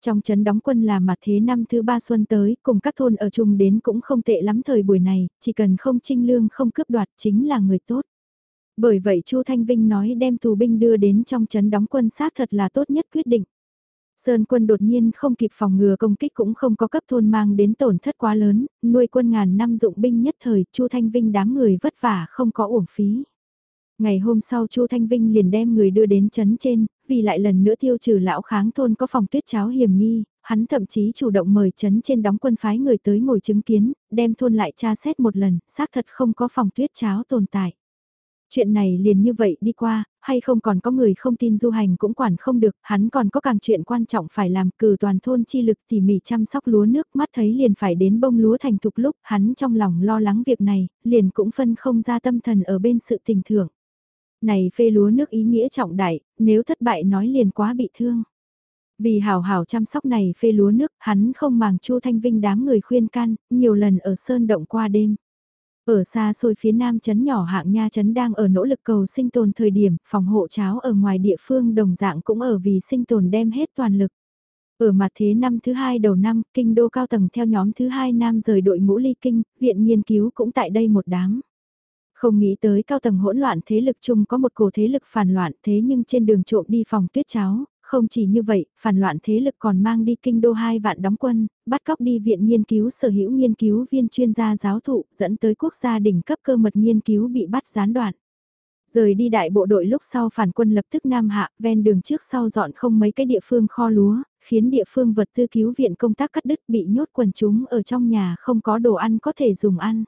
Trong trấn đóng quân là mặt thế năm thứ ba xuân tới, cùng các thôn ở chung đến cũng không tệ lắm thời buổi này, chỉ cần không trinh lương không cướp đoạt chính là người tốt. Bởi vậy Chu Thanh Vinh nói đem tù binh đưa đến trong trấn đóng quân xác thật là tốt nhất quyết định. Sơn quân đột nhiên không kịp phòng ngừa công kích cũng không có cấp thôn mang đến tổn thất quá lớn, nuôi quân ngàn năm dụng binh nhất thời, Chu Thanh Vinh đám người vất vả không có uổng phí. Ngày hôm sau Chu Thanh Vinh liền đem người đưa đến chấn trên, vì lại lần nữa tiêu trừ lão kháng thôn có phòng tuyết cháo hiểm nghi, hắn thậm chí chủ động mời chấn trên đóng quân phái người tới ngồi chứng kiến, đem thôn lại tra xét một lần, xác thật không có phòng tuyết cháo tồn tại. Chuyện này liền như vậy đi qua, hay không còn có người không tin du hành cũng quản không được, hắn còn có càng chuyện quan trọng phải làm cử toàn thôn chi lực tỉ mỉ chăm sóc lúa nước mắt thấy liền phải đến bông lúa thành thục lúc hắn trong lòng lo lắng việc này, liền cũng phân không ra tâm thần ở bên sự tình thưởng. Này phê lúa nước ý nghĩa trọng đại, nếu thất bại nói liền quá bị thương. Vì hào hào chăm sóc này phê lúa nước, hắn không màng Chu Thanh Vinh đám người khuyên can, nhiều lần ở sơn động qua đêm. Ở xa xôi phía nam chấn nhỏ hạng nha chấn đang ở nỗ lực cầu sinh tồn thời điểm, phòng hộ cháo ở ngoài địa phương đồng dạng cũng ở vì sinh tồn đem hết toàn lực. Ở mặt thế năm thứ hai đầu năm, kinh đô cao tầng theo nhóm thứ hai nam rời đội ngũ ly kinh, viện nghiên cứu cũng tại đây một đám. Không nghĩ tới cao tầng hỗn loạn thế lực chung có một cổ thế lực phản loạn thế nhưng trên đường trộm đi phòng tuyết cháo, không chỉ như vậy, phản loạn thế lực còn mang đi kinh đô hai vạn đóng quân, bắt cóc đi viện nghiên cứu sở hữu nghiên cứu viên chuyên gia giáo thụ, dẫn tới quốc gia đỉnh cấp cơ mật nghiên cứu bị bắt gián đoạn. Rời đi đại bộ đội lúc sau phản quân lập tức nam hạ, ven đường trước sau dọn không mấy cái địa phương kho lúa, khiến địa phương vật tư cứu viện công tác cắt đứt bị nhốt quần chúng ở trong nhà không có đồ ăn có thể dùng ăn.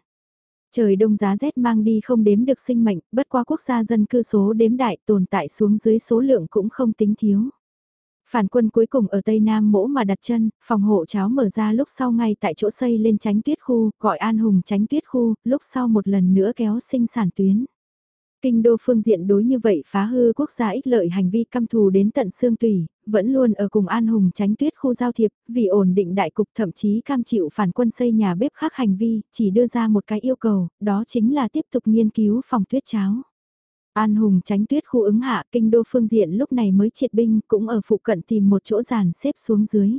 Trời đông giá rét mang đi không đếm được sinh mệnh, bất qua quốc gia dân cư số đếm đại tồn tại xuống dưới số lượng cũng không tính thiếu. Phản quân cuối cùng ở Tây Nam mỗ mà đặt chân, phòng hộ cháo mở ra lúc sau ngay tại chỗ xây lên tránh tuyết khu, gọi An Hùng tránh tuyết khu, lúc sau một lần nữa kéo sinh sản tuyến. Kinh đô phương diện đối như vậy phá hư quốc gia ích lợi hành vi căm thù đến tận xương tùy, vẫn luôn ở cùng An Hùng tránh tuyết khu giao thiệp, vì ổn định đại cục thậm chí cam chịu phản quân xây nhà bếp khác hành vi, chỉ đưa ra một cái yêu cầu, đó chính là tiếp tục nghiên cứu phòng tuyết cháo. An Hùng tránh tuyết khu ứng hạ kinh đô phương diện lúc này mới triệt binh cũng ở phụ cận tìm một chỗ giàn xếp xuống dưới.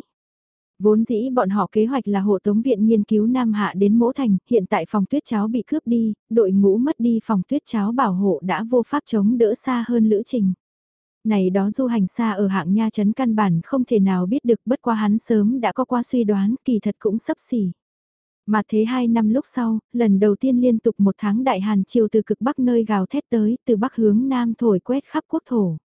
Vốn dĩ bọn họ kế hoạch là hộ tống viện nghiên cứu Nam Hạ đến Mỗ Thành, hiện tại phòng tuyết cháo bị cướp đi, đội ngũ mất đi phòng tuyết cháo bảo hộ đã vô pháp chống đỡ xa hơn lữ trình. Này đó du hành xa ở hạng nha chấn căn bản không thể nào biết được bất qua hắn sớm đã có qua suy đoán kỳ thật cũng sấp xỉ. Mà thế hai năm lúc sau, lần đầu tiên liên tục một tháng đại hàn chiều từ cực bắc nơi gào thét tới, từ bắc hướng nam thổi quét khắp quốc thổ.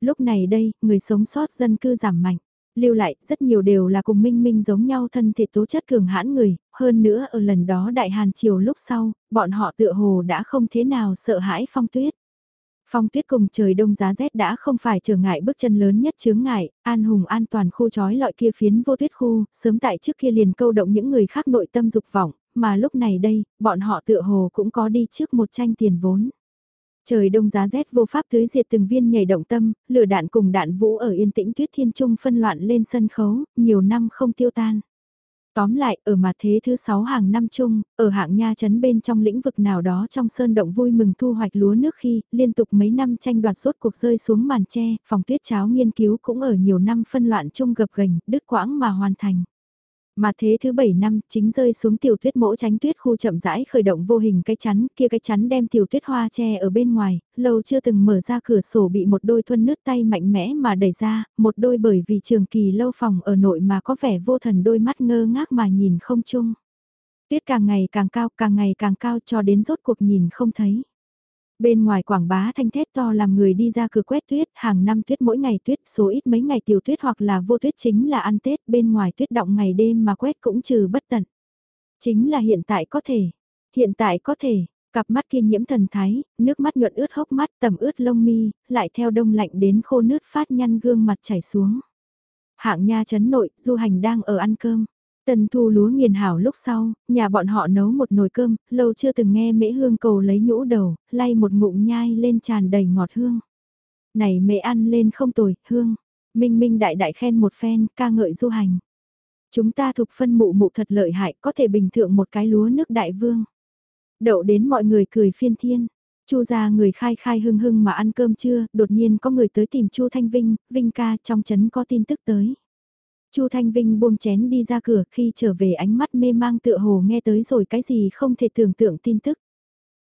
Lúc này đây, người sống sót dân cư giảm mạnh. Lưu lại, rất nhiều đều là cùng minh minh giống nhau thân thể tố chất cường hãn người, hơn nữa ở lần đó đại hàn chiều lúc sau, bọn họ tựa hồ đã không thế nào sợ hãi phong tuyết. Phong tuyết cùng trời đông giá rét đã không phải trở ngại bước chân lớn nhất chướng ngại, an hùng an toàn khu trói lọi kia phiến vô tuyết khu, sớm tại trước kia liền câu động những người khác nội tâm dục vọng, mà lúc này đây, bọn họ tựa hồ cũng có đi trước một tranh tiền vốn. Trời đông giá rét vô pháp tưới diệt từng viên nhảy động tâm, lửa đạn cùng đạn vũ ở yên tĩnh tuyết thiên trung phân loạn lên sân khấu, nhiều năm không tiêu tan. Tóm lại, ở mặt thế thứ 6 hàng năm chung, ở hạng nha chấn bên trong lĩnh vực nào đó trong sơn động vui mừng thu hoạch lúa nước khi, liên tục mấy năm tranh đoạt rốt cuộc rơi xuống màn tre, phòng tuyết cháo nghiên cứu cũng ở nhiều năm phân loạn chung gập gành, đứt quãng mà hoàn thành. Mà thế thứ bảy năm, chính rơi xuống tiểu tuyết mỗ tránh tuyết khu chậm rãi khởi động vô hình cái chắn, kia cái chắn đem tiểu tuyết hoa che ở bên ngoài, lâu chưa từng mở ra cửa sổ bị một đôi thuân nước tay mạnh mẽ mà đẩy ra, một đôi bởi vì trường kỳ lâu phòng ở nội mà có vẻ vô thần đôi mắt ngơ ngác mà nhìn không chung. Tuyết càng ngày càng cao, càng ngày càng cao cho đến rốt cuộc nhìn không thấy. Bên ngoài quảng bá thanh thét to làm người đi ra cửa quét tuyết, hàng năm tuyết mỗi ngày tuyết, số ít mấy ngày tiểu tuyết hoặc là vô tuyết chính là ăn Tết, bên ngoài tuyết động ngày đêm mà quét cũng trừ bất tận. Chính là hiện tại có thể, hiện tại có thể, cặp mắt kia nhiễm thần thái, nước mắt nhuận ướt hốc mắt tầm ướt lông mi, lại theo đông lạnh đến khô nước phát nhăn gương mặt chảy xuống. Hạng nha chấn nội, du hành đang ở ăn cơm. Tần thu lúa nghiền hảo lúc sau, nhà bọn họ nấu một nồi cơm, lâu chưa từng nghe mễ hương cầu lấy nhũ đầu, lay một ngụm nhai lên tràn đầy ngọt hương. Này mễ ăn lên không tồi, hương. Minh Minh đại đại khen một phen, ca ngợi du hành. Chúng ta thuộc phân mụ mụ thật lợi hại, có thể bình thượng một cái lúa nước đại vương. Đậu đến mọi người cười phiên thiên. Chu ra người khai khai hưng hưng mà ăn cơm trưa, đột nhiên có người tới tìm Chu Thanh Vinh, Vinh ca trong chấn có tin tức tới. Chu Thanh Vinh buông chén đi ra cửa khi trở về ánh mắt mê mang tựa hồ nghe tới rồi cái gì không thể tưởng tượng tin tức.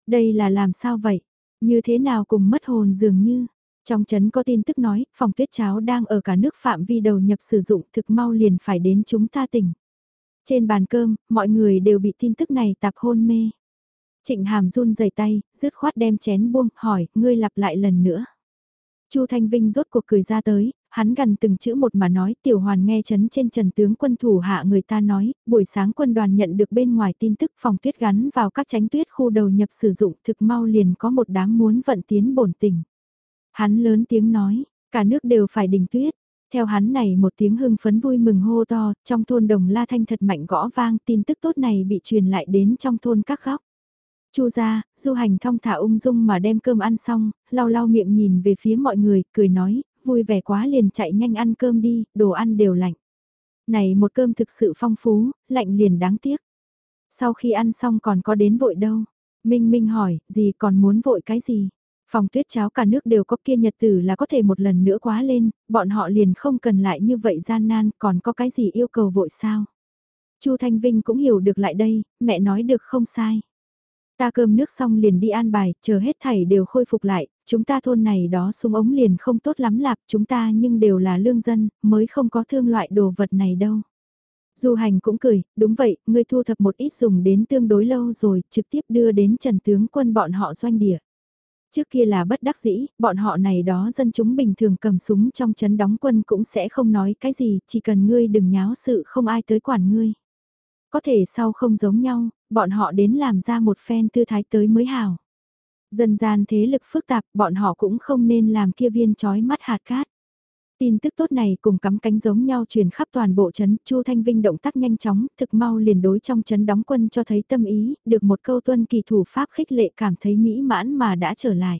Đây là làm sao vậy? Như thế nào cùng mất hồn dường như? Trong chấn có tin tức nói, phòng tuyết cháo đang ở cả nước phạm vi đầu nhập sử dụng thực mau liền phải đến chúng ta tỉnh. Trên bàn cơm, mọi người đều bị tin tức này tạp hôn mê. Trịnh Hàm run rẩy tay, dứt khoát đem chén buông, hỏi, ngươi lặp lại lần nữa. Chu Thanh Vinh rốt cuộc cười ra tới, hắn gần từng chữ một mà nói tiểu hoàn nghe chấn trên trần tướng quân thủ hạ người ta nói, buổi sáng quân đoàn nhận được bên ngoài tin tức phòng tuyết gắn vào các tránh tuyết khu đầu nhập sử dụng thực mau liền có một đám muốn vận tiến bổn tỉnh. Hắn lớn tiếng nói, cả nước đều phải đình tuyết. Theo hắn này một tiếng hưng phấn vui mừng hô to, trong thôn đồng la thanh thật mạnh gõ vang tin tức tốt này bị truyền lại đến trong thôn các góc. Chu ra, du hành thong thả ung dung mà đem cơm ăn xong, lau lau miệng nhìn về phía mọi người, cười nói, vui vẻ quá liền chạy nhanh ăn cơm đi, đồ ăn đều lạnh. Này một cơm thực sự phong phú, lạnh liền đáng tiếc. Sau khi ăn xong còn có đến vội đâu? Minh Minh hỏi, gì còn muốn vội cái gì? Phòng tuyết cháo cả nước đều có kia nhật tử là có thể một lần nữa quá lên, bọn họ liền không cần lại như vậy gian nan, còn có cái gì yêu cầu vội sao? Chu Thanh Vinh cũng hiểu được lại đây, mẹ nói được không sai. Ta cơm nước xong liền đi an bài, chờ hết thảy đều khôi phục lại, chúng ta thôn này đó súng ống liền không tốt lắm lạp, chúng ta nhưng đều là lương dân, mới không có thương loại đồ vật này đâu. Du hành cũng cười, đúng vậy, ngươi thu thập một ít dùng đến tương đối lâu rồi, trực tiếp đưa đến trần tướng quân bọn họ doanh địa. Trước kia là bất đắc dĩ, bọn họ này đó dân chúng bình thường cầm súng trong chấn đóng quân cũng sẽ không nói cái gì, chỉ cần ngươi đừng nháo sự không ai tới quản ngươi. Có thể sau không giống nhau, bọn họ đến làm ra một phen tư thái tới mới hảo dân gian thế lực phức tạp, bọn họ cũng không nên làm kia viên chói mắt hạt cát. Tin tức tốt này cùng cắm cánh giống nhau truyền khắp toàn bộ chấn, Chu Thanh Vinh động tác nhanh chóng, thực mau liền đối trong chấn đóng quân cho thấy tâm ý, được một câu tuân kỳ thủ pháp khích lệ cảm thấy mỹ mãn mà đã trở lại.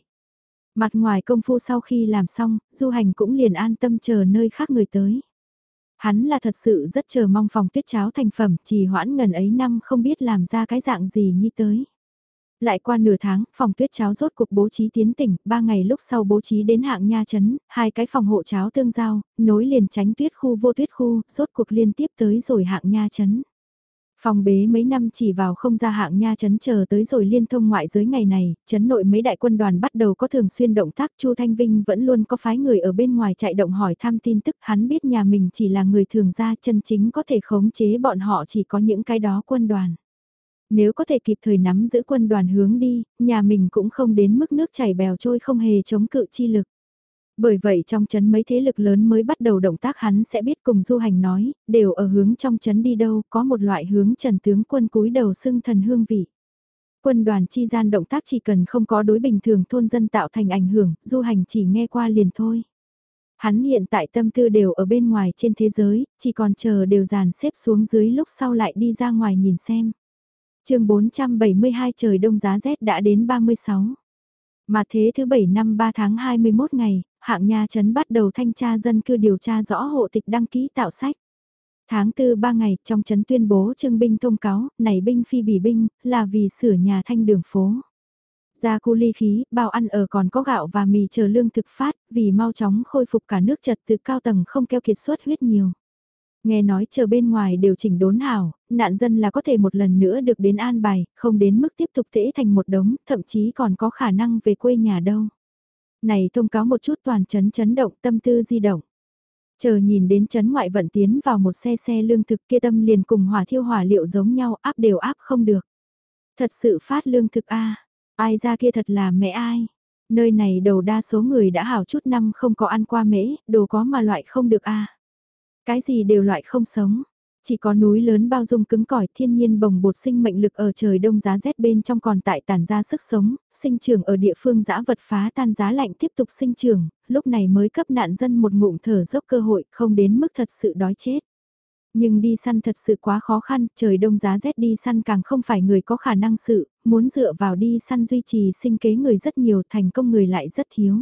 Mặt ngoài công phu sau khi làm xong, du hành cũng liền an tâm chờ nơi khác người tới. Hắn là thật sự rất chờ mong phòng tuyết cháo thành phẩm, trì hoãn ngần ấy năm không biết làm ra cái dạng gì như tới. Lại qua nửa tháng, phòng tuyết cháo rốt cuộc bố trí tiến tỉnh, ba ngày lúc sau bố trí đến hạng nha chấn, hai cái phòng hộ cháo tương giao, nối liền tránh tuyết khu vô tuyết khu, rốt cuộc liên tiếp tới rồi hạng nha chấn. Phòng bế mấy năm chỉ vào không ra hạng nha chấn chờ tới rồi liên thông ngoại giới ngày này, chấn nội mấy đại quân đoàn bắt đầu có thường xuyên động tác Chu Thanh Vinh vẫn luôn có phái người ở bên ngoài chạy động hỏi thăm tin tức hắn biết nhà mình chỉ là người thường ra chân chính có thể khống chế bọn họ chỉ có những cái đó quân đoàn. Nếu có thể kịp thời nắm giữ quân đoàn hướng đi, nhà mình cũng không đến mức nước chảy bèo trôi không hề chống cự chi lực. Bởi vậy trong chấn mấy thế lực lớn mới bắt đầu động tác hắn sẽ biết cùng du hành nói, đều ở hướng trong chấn đi đâu, có một loại hướng trần tướng quân cúi đầu xưng thần hương vị. Quân đoàn chi gian động tác chỉ cần không có đối bình thường thôn dân tạo thành ảnh hưởng, du hành chỉ nghe qua liền thôi. Hắn hiện tại tâm tư đều ở bên ngoài trên thế giới, chỉ còn chờ đều dàn xếp xuống dưới lúc sau lại đi ra ngoài nhìn xem chương 472 trời đông giá rét đã đến 36. Mà thế thứ 7 năm 3 tháng 21 ngày, hạng nhà trấn bắt đầu thanh tra dân cư điều tra rõ hộ tịch đăng ký tạo sách. Tháng 4 3 ngày, trong trấn tuyên bố trương binh thông cáo, này binh phi bỉ binh, là vì sửa nhà thanh đường phố. Gia cu ly khí, bao ăn ở còn có gạo và mì chờ lương thực phát, vì mau chóng khôi phục cả nước trật từ cao tầng không keo kiệt suất huyết nhiều. Nghe nói chờ bên ngoài đều chỉnh đốn hảo, nạn dân là có thể một lần nữa được đến an bài, không đến mức tiếp tục tễ thành một đống, thậm chí còn có khả năng về quê nhà đâu. Này thông cáo một chút toàn chấn chấn động tâm tư di động. Chờ nhìn đến chấn ngoại vận tiến vào một xe xe lương thực kia tâm liền cùng hỏa thiêu hỏa liệu giống nhau áp đều áp không được. Thật sự phát lương thực a ai ra kia thật là mẹ ai. Nơi này đầu đa số người đã hảo chút năm không có ăn qua mễ, đồ có mà loại không được a cái gì đều loại không sống. Chỉ có núi lớn bao dung cứng cỏi thiên nhiên bồng bột sinh mệnh lực ở trời đông giá rét bên trong còn tại tàn ra sức sống, sinh trưởng ở địa phương giã vật phá tan giá lạnh tiếp tục sinh trưởng, lúc này mới cấp nạn dân một ngụm thở dốc cơ hội không đến mức thật sự đói chết. Nhưng đi săn thật sự quá khó khăn, trời đông giá rét đi săn càng không phải người có khả năng sự, muốn dựa vào đi săn duy trì sinh kế người rất nhiều thành công người lại rất thiếu.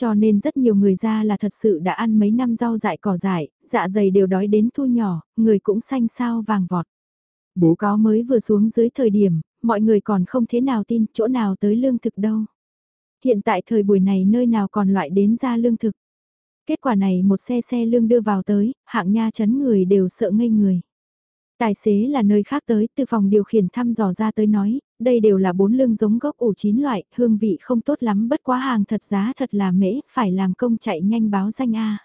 Cho nên rất nhiều người ra là thật sự đã ăn mấy năm rau dại cỏ dại, dạ dày đều đói đến thu nhỏ, người cũng xanh sao vàng vọt. Bố cáo mới vừa xuống dưới thời điểm, mọi người còn không thế nào tin chỗ nào tới lương thực đâu. Hiện tại thời buổi này nơi nào còn loại đến ra lương thực. Kết quả này một xe xe lương đưa vào tới, hạng nha chấn người đều sợ ngây người. Tài xế là nơi khác tới, từ phòng điều khiển thăm dò ra tới nói, đây đều là bốn lương giống gốc ủ chín loại, hương vị không tốt lắm bất quá hàng thật giá thật là mễ, phải làm công chạy nhanh báo danh A.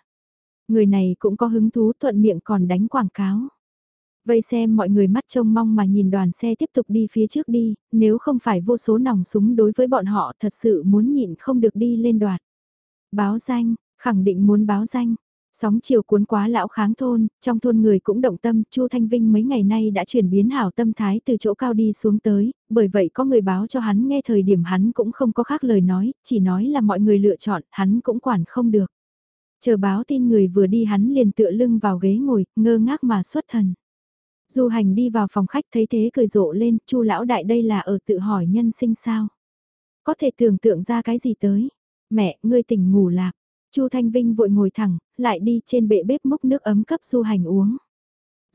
Người này cũng có hứng thú thuận miệng còn đánh quảng cáo. Vây xem mọi người mắt trông mong mà nhìn đoàn xe tiếp tục đi phía trước đi, nếu không phải vô số nòng súng đối với bọn họ thật sự muốn nhịn không được đi lên đoạt. Báo danh, khẳng định muốn báo danh, Sóng chiều cuốn quá lão kháng thôn, trong thôn người cũng động tâm, Chu Thanh Vinh mấy ngày nay đã chuyển biến hảo tâm thái từ chỗ cao đi xuống tới, bởi vậy có người báo cho hắn nghe thời điểm hắn cũng không có khác lời nói, chỉ nói là mọi người lựa chọn, hắn cũng quản không được. Chờ báo tin người vừa đi hắn liền tựa lưng vào ghế ngồi, ngơ ngác mà xuất thần. Du hành đi vào phòng khách thấy thế cười rộ lên, Chu lão đại đây là ở tự hỏi nhân sinh sao? Có thể tưởng tượng ra cái gì tới? Mẹ, ngươi tỉnh ngủ lạc. Chu Thanh Vinh vội ngồi thẳng, lại đi trên bệ bếp múc nước ấm cấp Du Hành uống.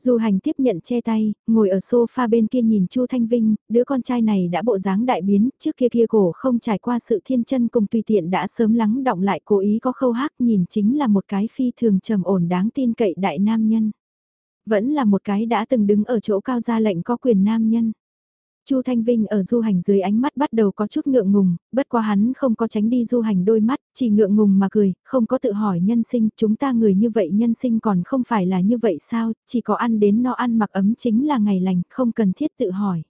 Du Hành tiếp nhận che tay, ngồi ở sofa bên kia nhìn Chu Thanh Vinh, đứa con trai này đã bộ dáng đại biến, trước kia kia cổ không trải qua sự thiên chân cùng tùy tiện đã sớm lắng động lại cố ý có khâu hắc nhìn chính là một cái phi thường trầm ổn đáng tin cậy đại nam nhân. Vẫn là một cái đã từng đứng ở chỗ cao ra lệnh có quyền nam nhân. Chu Thanh Vinh ở du hành dưới ánh mắt bắt đầu có chút ngượng ngùng, bất quá hắn không có tránh đi du hành đôi mắt, chỉ ngượng ngùng mà cười, không có tự hỏi nhân sinh, chúng ta người như vậy nhân sinh còn không phải là như vậy sao, chỉ có ăn đến no ăn mặc ấm chính là ngày lành, không cần thiết tự hỏi.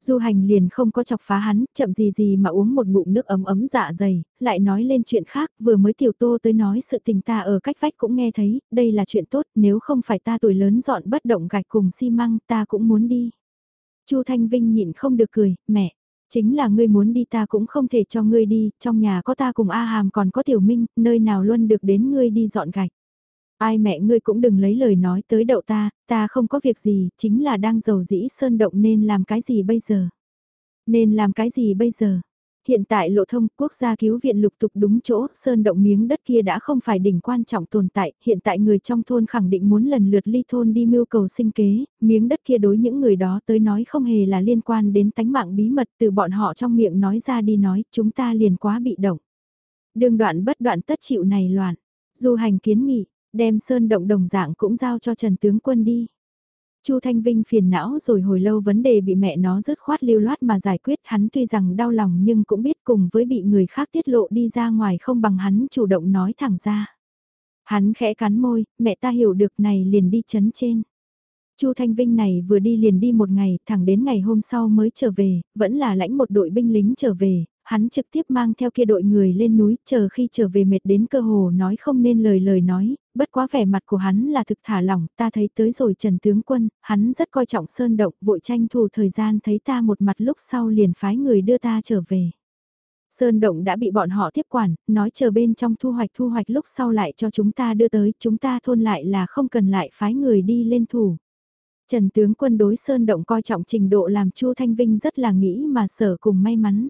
Du hành liền không có chọc phá hắn, chậm gì gì mà uống một ngụm nước ấm ấm dạ dày, lại nói lên chuyện khác, vừa mới tiểu tô tới nói sự tình ta ở cách vách cũng nghe thấy, đây là chuyện tốt, nếu không phải ta tuổi lớn dọn bất động gạch cùng xi măng ta cũng muốn đi. Chu Thanh Vinh nhịn không được cười, mẹ, chính là ngươi muốn đi ta cũng không thể cho ngươi đi, trong nhà có ta cùng A Hàm còn có Tiểu Minh, nơi nào luôn được đến ngươi đi dọn gạch. Ai mẹ ngươi cũng đừng lấy lời nói tới đậu ta, ta không có việc gì, chính là đang giàu dĩ sơn động nên làm cái gì bây giờ. Nên làm cái gì bây giờ? Hiện tại lộ thông quốc gia cứu viện lục tục đúng chỗ, sơn động miếng đất kia đã không phải đỉnh quan trọng tồn tại, hiện tại người trong thôn khẳng định muốn lần lượt ly thôn đi mưu cầu sinh kế, miếng đất kia đối những người đó tới nói không hề là liên quan đến tánh mạng bí mật từ bọn họ trong miệng nói ra đi nói, chúng ta liền quá bị động. Đường đoạn bất đoạn tất chịu này loạn, du hành kiến nghị, đem sơn động đồng dạng cũng giao cho Trần Tướng Quân đi. Chu Thanh Vinh phiền não rồi hồi lâu vấn đề bị mẹ nó rứt khoát lưu loát mà giải quyết hắn tuy rằng đau lòng nhưng cũng biết cùng với bị người khác tiết lộ đi ra ngoài không bằng hắn chủ động nói thẳng ra. Hắn khẽ cắn môi, mẹ ta hiểu được này liền đi chấn trên. Chu Thanh Vinh này vừa đi liền đi một ngày, thẳng đến ngày hôm sau mới trở về, vẫn là lãnh một đội binh lính trở về, hắn trực tiếp mang theo kia đội người lên núi, chờ khi trở về mệt đến cơ hồ nói không nên lời lời nói, bất quá vẻ mặt của hắn là thực thả lỏng, ta thấy tới rồi Trần Tướng Quân, hắn rất coi trọng sơn động, vội tranh thủ thời gian thấy ta một mặt lúc sau liền phái người đưa ta trở về. Sơn động đã bị bọn họ tiếp quản, nói chờ bên trong thu hoạch thu hoạch lúc sau lại cho chúng ta đưa tới, chúng ta thôn lại là không cần lại phái người đi lên thủ. Trần tướng quân đối Sơn động coi trọng trình độ làm Chu Thanh Vinh rất là nghĩ mà sở cùng may mắn.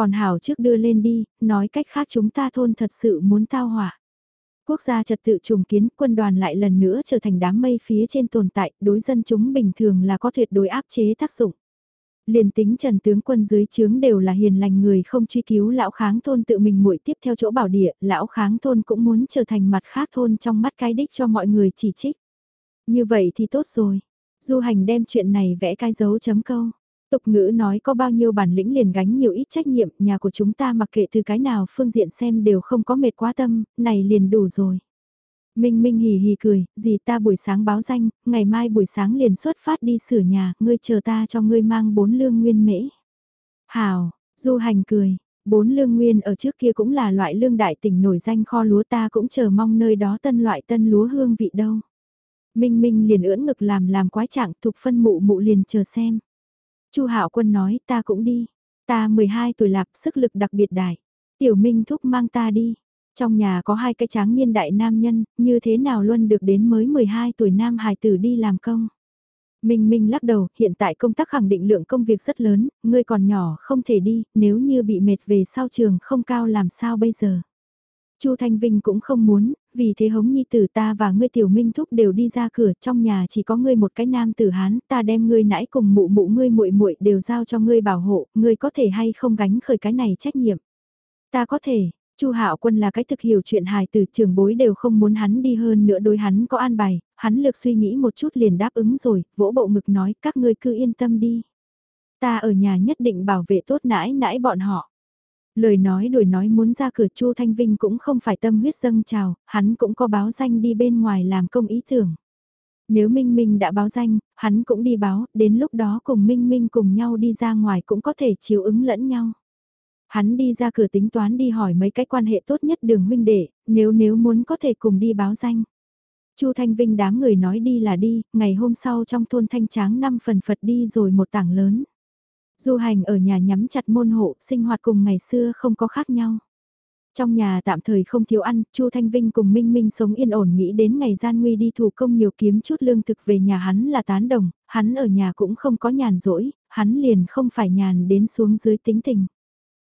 Còn Hảo trước đưa lên đi, nói cách khác chúng ta thôn thật sự muốn tao hỏa. Quốc gia trật tự trùng kiến quân đoàn lại lần nữa trở thành đám mây phía trên tồn tại, đối dân chúng bình thường là có tuyệt đối áp chế tác dụng. Liền tính trần tướng quân dưới chướng đều là hiền lành người không truy cứu lão kháng thôn tự mình muội tiếp theo chỗ bảo địa, lão kháng thôn cũng muốn trở thành mặt khác thôn trong mắt cái đích cho mọi người chỉ trích. Như vậy thì tốt rồi. Du hành đem chuyện này vẽ cái dấu chấm câu. Tục ngữ nói có bao nhiêu bản lĩnh liền gánh nhiều ít trách nhiệm, nhà của chúng ta mặc kệ từ cái nào phương diện xem đều không có mệt quá tâm, này liền đủ rồi. Minh Minh hì hì cười, gì ta buổi sáng báo danh, ngày mai buổi sáng liền xuất phát đi sửa nhà, ngươi chờ ta cho ngươi mang bốn lương nguyên mễ. Hào, du hành cười, bốn lương nguyên ở trước kia cũng là loại lương đại tỉnh nổi danh kho lúa ta cũng chờ mong nơi đó tân loại tân lúa hương vị đâu. Minh Minh liền ưỡn ngực làm làm quái trạng thục phân mụ mụ liền chờ xem. Chu Hạo Quân nói ta cũng đi, ta 12 tuổi lạp sức lực đặc biệt đại. Tiểu Minh thúc mang ta đi, trong nhà có hai cái tráng niên đại nam nhân, như thế nào luôn được đến mới 12 tuổi nam hài tử đi làm công. Minh Minh lắc đầu, hiện tại công tác khẳng định lượng công việc rất lớn, ngươi còn nhỏ không thể đi, nếu như bị mệt về sau trường không cao làm sao bây giờ. Chu Thanh Vinh cũng không muốn, vì thế hống nhi tử ta và ngươi tiểu minh thúc đều đi ra cửa, trong nhà chỉ có ngươi một cái nam tử hán, ta đem ngươi nãy cùng mụ mụ ngươi muội muội đều giao cho ngươi bảo hộ, ngươi có thể hay không gánh khởi cái này trách nhiệm. Ta có thể, Chu Hạo Quân là cái thực hiểu chuyện hài từ trường bối đều không muốn hắn đi hơn nữa đối hắn có an bài, hắn lược suy nghĩ một chút liền đáp ứng rồi, vỗ bộ ngực nói các ngươi cứ yên tâm đi. Ta ở nhà nhất định bảo vệ tốt nãi nãi bọn họ. Lời nói đuổi nói muốn ra cửa Chu Thanh Vinh cũng không phải tâm huyết dâng trào, hắn cũng có báo danh đi bên ngoài làm công ý tưởng. Nếu Minh Minh đã báo danh, hắn cũng đi báo, đến lúc đó cùng Minh Minh cùng nhau đi ra ngoài cũng có thể chiếu ứng lẫn nhau. Hắn đi ra cửa tính toán đi hỏi mấy cái quan hệ tốt nhất đường huynh đệ, nếu nếu muốn có thể cùng đi báo danh. Chu Thanh Vinh đám người nói đi là đi, ngày hôm sau trong thôn Thanh Tráng năm phần Phật đi rồi một tảng lớn. Du hành ở nhà nhắm chặt môn hộ, sinh hoạt cùng ngày xưa không có khác nhau. Trong nhà tạm thời không thiếu ăn, Chu Thanh Vinh cùng Minh Minh sống yên ổn nghĩ đến ngày gian nguy đi thủ công nhiều kiếm chút lương thực về nhà hắn là tán đồng, hắn ở nhà cũng không có nhàn rỗi, hắn liền không phải nhàn đến xuống dưới tính tình.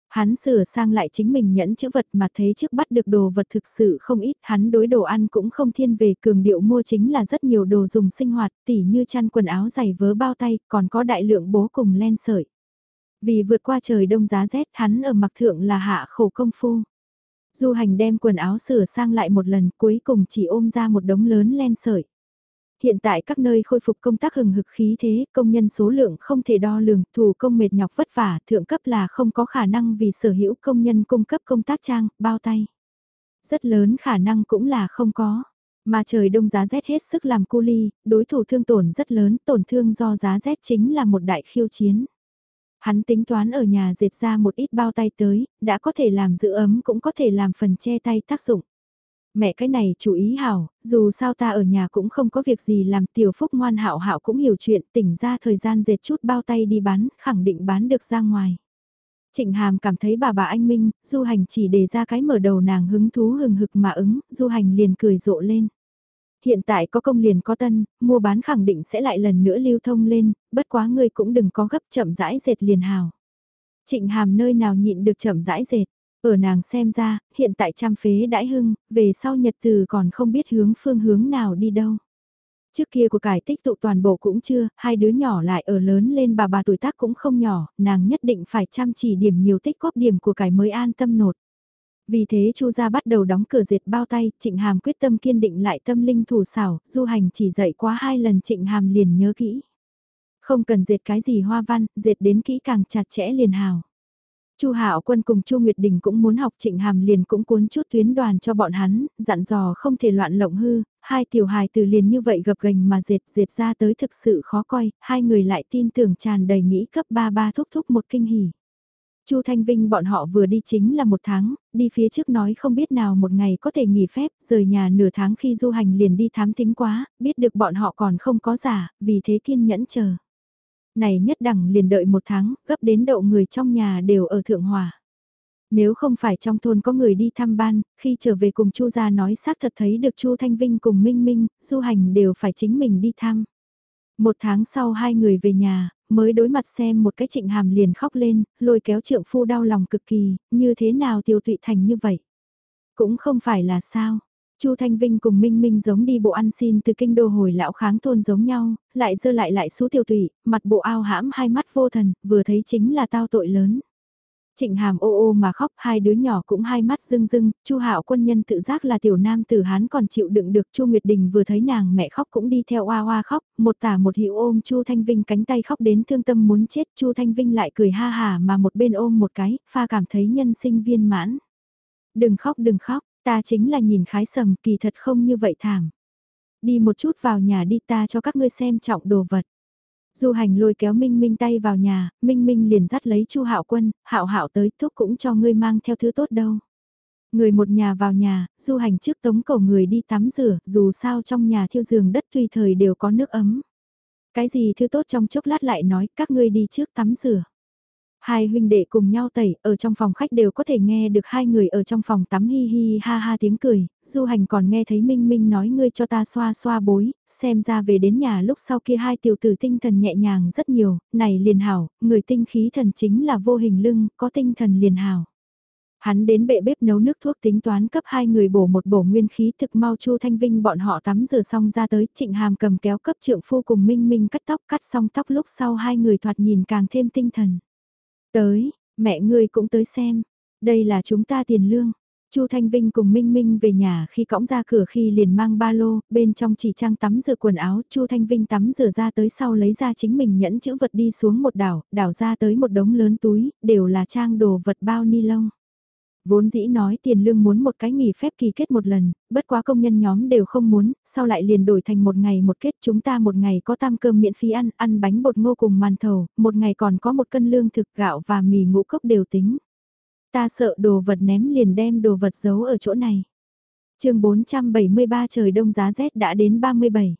Hắn sửa sang lại chính mình nhẫn chữ vật mà thấy trước bắt được đồ vật thực sự không ít, hắn đối đồ ăn cũng không thiên về cường điệu mua chính là rất nhiều đồ dùng sinh hoạt, tỉ như chăn quần áo giày vớ bao tay, còn có đại lượng bố cùng len sợi. Vì vượt qua trời đông giá rét hắn ở mặc thượng là hạ khổ công phu. Du hành đem quần áo sửa sang lại một lần cuối cùng chỉ ôm ra một đống lớn len sợi. Hiện tại các nơi khôi phục công tác hừng hực khí thế, công nhân số lượng không thể đo lường, thủ công mệt nhọc vất vả, thượng cấp là không có khả năng vì sở hữu công nhân cung cấp công tác trang, bao tay. Rất lớn khả năng cũng là không có. Mà trời đông giá rét hết sức làm cu ly, đối thủ thương tổn rất lớn, tổn thương do giá rét chính là một đại khiêu chiến. Hắn tính toán ở nhà dệt ra một ít bao tay tới, đã có thể làm giữ ấm cũng có thể làm phần che tay tác dụng. Mẹ cái này chú ý hảo, dù sao ta ở nhà cũng không có việc gì làm tiểu phúc ngoan hảo hảo cũng hiểu chuyện tỉnh ra thời gian dệt chút bao tay đi bán, khẳng định bán được ra ngoài. Trịnh Hàm cảm thấy bà bà anh Minh, du hành chỉ đề ra cái mở đầu nàng hứng thú hừng hực mà ứng, du hành liền cười rộ lên. Hiện tại có công liền có tân, mua bán khẳng định sẽ lại lần nữa lưu thông lên, bất quá ngươi cũng đừng có gấp chậm rãi dệt liền hào. Trịnh Hàm nơi nào nhịn được chậm rãi dệt, ở nàng xem ra, hiện tại trăm phế đãi hưng, về sau nhật từ còn không biết hướng phương hướng nào đi đâu. Trước kia của cải tích tụ toàn bộ cũng chưa, hai đứa nhỏ lại ở lớn lên bà bà tuổi tác cũng không nhỏ, nàng nhất định phải chăm chỉ điểm nhiều tích góp điểm của cải mới an tâm nột. Vì thế Chu gia bắt đầu đóng cửa diệt bao tay, Trịnh Hàm quyết tâm kiên định lại tâm linh thủ xảo, du hành chỉ dạy quá hai lần Trịnh Hàm liền nhớ kỹ. Không cần diệt cái gì hoa văn, diệt đến kỹ càng chặt chẽ liền hào. Chu Hạo Quân cùng Chu Nguyệt Đình cũng muốn học Trịnh Hàm liền cũng cuốn chút tuyến đoàn cho bọn hắn, dặn dò không thể loạn lộng hư, hai tiểu hài từ liền như vậy gập gành mà dệt dệt ra tới thực sự khó coi, hai người lại tin tưởng tràn đầy nghĩ cấp ba ba thúc thúc một kinh hỉ. Chu Thanh Vinh bọn họ vừa đi chính là một tháng, đi phía trước nói không biết nào một ngày có thể nghỉ phép, rời nhà nửa tháng khi du hành liền đi thám tính quá, biết được bọn họ còn không có giả, vì thế kiên nhẫn chờ này nhất đẳng liền đợi một tháng, gấp đến đậu người trong nhà đều ở Thượng Hòa. Nếu không phải trong thôn có người đi thăm ban, khi trở về cùng Chu gia nói xác thật thấy được Chu Thanh Vinh cùng Minh Minh, du hành đều phải chính mình đi thăm. Một tháng sau hai người về nhà, mới đối mặt xem một cái trịnh hàm liền khóc lên, lôi kéo trượng phu đau lòng cực kỳ, như thế nào tiêu tụy thành như vậy. Cũng không phải là sao, Chu Thanh Vinh cùng Minh Minh giống đi bộ ăn xin từ kinh đô hồi lão kháng thôn giống nhau, lại dơ lại lại số tiêu tụy, mặt bộ ao hãm hai mắt vô thần, vừa thấy chính là tao tội lớn. Trịnh Hàm ô ô mà khóc, hai đứa nhỏ cũng hai mắt rưng rưng, Chu Hạo Quân nhân tự giác là tiểu nam tử hán còn chịu đựng được, Chu Nguyệt Đình vừa thấy nàng mẹ khóc cũng đi theo oa oa khóc, một tả một hữu ôm Chu Thanh Vinh cánh tay khóc đến thương tâm muốn chết, Chu Thanh Vinh lại cười ha hà mà một bên ôm một cái, pha cảm thấy nhân sinh viên mãn. Đừng khóc đừng khóc, ta chính là nhìn khái sầm, kỳ thật không như vậy thảm. Đi một chút vào nhà đi ta cho các ngươi xem trọng đồ vật. Du hành lôi kéo Minh Minh tay vào nhà, Minh Minh liền dắt lấy Chu Hạo Quân, Hạo Hạo tới, thúc cũng cho ngươi mang theo thứ tốt đâu. Người một nhà vào nhà, du hành trước tống cầu người đi tắm rửa, dù sao trong nhà thiêu giường đất tùy thời đều có nước ấm. Cái gì thứ tốt trong chốc lát lại nói, các ngươi đi trước tắm rửa. Hai huynh đệ cùng nhau tẩy, ở trong phòng khách đều có thể nghe được hai người ở trong phòng tắm hi hi ha ha tiếng cười, du hành còn nghe thấy Minh Minh nói ngươi cho ta xoa xoa bối, xem ra về đến nhà lúc sau kia hai tiểu tử tinh thần nhẹ nhàng rất nhiều, này liền hảo, người tinh khí thần chính là vô hình lưng, có tinh thần liền hảo. Hắn đến bệ bếp nấu nước thuốc tính toán cấp hai người bổ một bổ nguyên khí thực mau Chu Thanh Vinh bọn họ tắm rửa xong ra tới trịnh hàm cầm kéo cấp trượng phu cùng Minh Minh cắt tóc cắt xong tóc lúc sau hai người thoạt nhìn càng thêm tinh thần. Tới, mẹ ngươi cũng tới xem. Đây là chúng ta tiền lương. Chu Thanh Vinh cùng Minh Minh về nhà khi cõng ra cửa khi liền mang ba lô, bên trong chỉ trang tắm rửa quần áo, Chu Thanh Vinh tắm rửa ra tới sau lấy ra chính mình nhẫn chữ vật đi xuống một đảo, đảo ra tới một đống lớn túi, đều là trang đồ vật bao ni lông. Vốn dĩ nói tiền lương muốn một cái nghỉ phép kỳ kết một lần, bất quá công nhân nhóm đều không muốn, sau lại liền đổi thành một ngày một kết chúng ta một ngày có tam cơm miễn phí ăn, ăn bánh bột ngô cùng màn thầu, một ngày còn có một cân lương thực gạo và mì ngũ cốc đều tính. Ta sợ đồ vật ném liền đem đồ vật giấu ở chỗ này. chương 473 trời đông giá rét đã đến 37.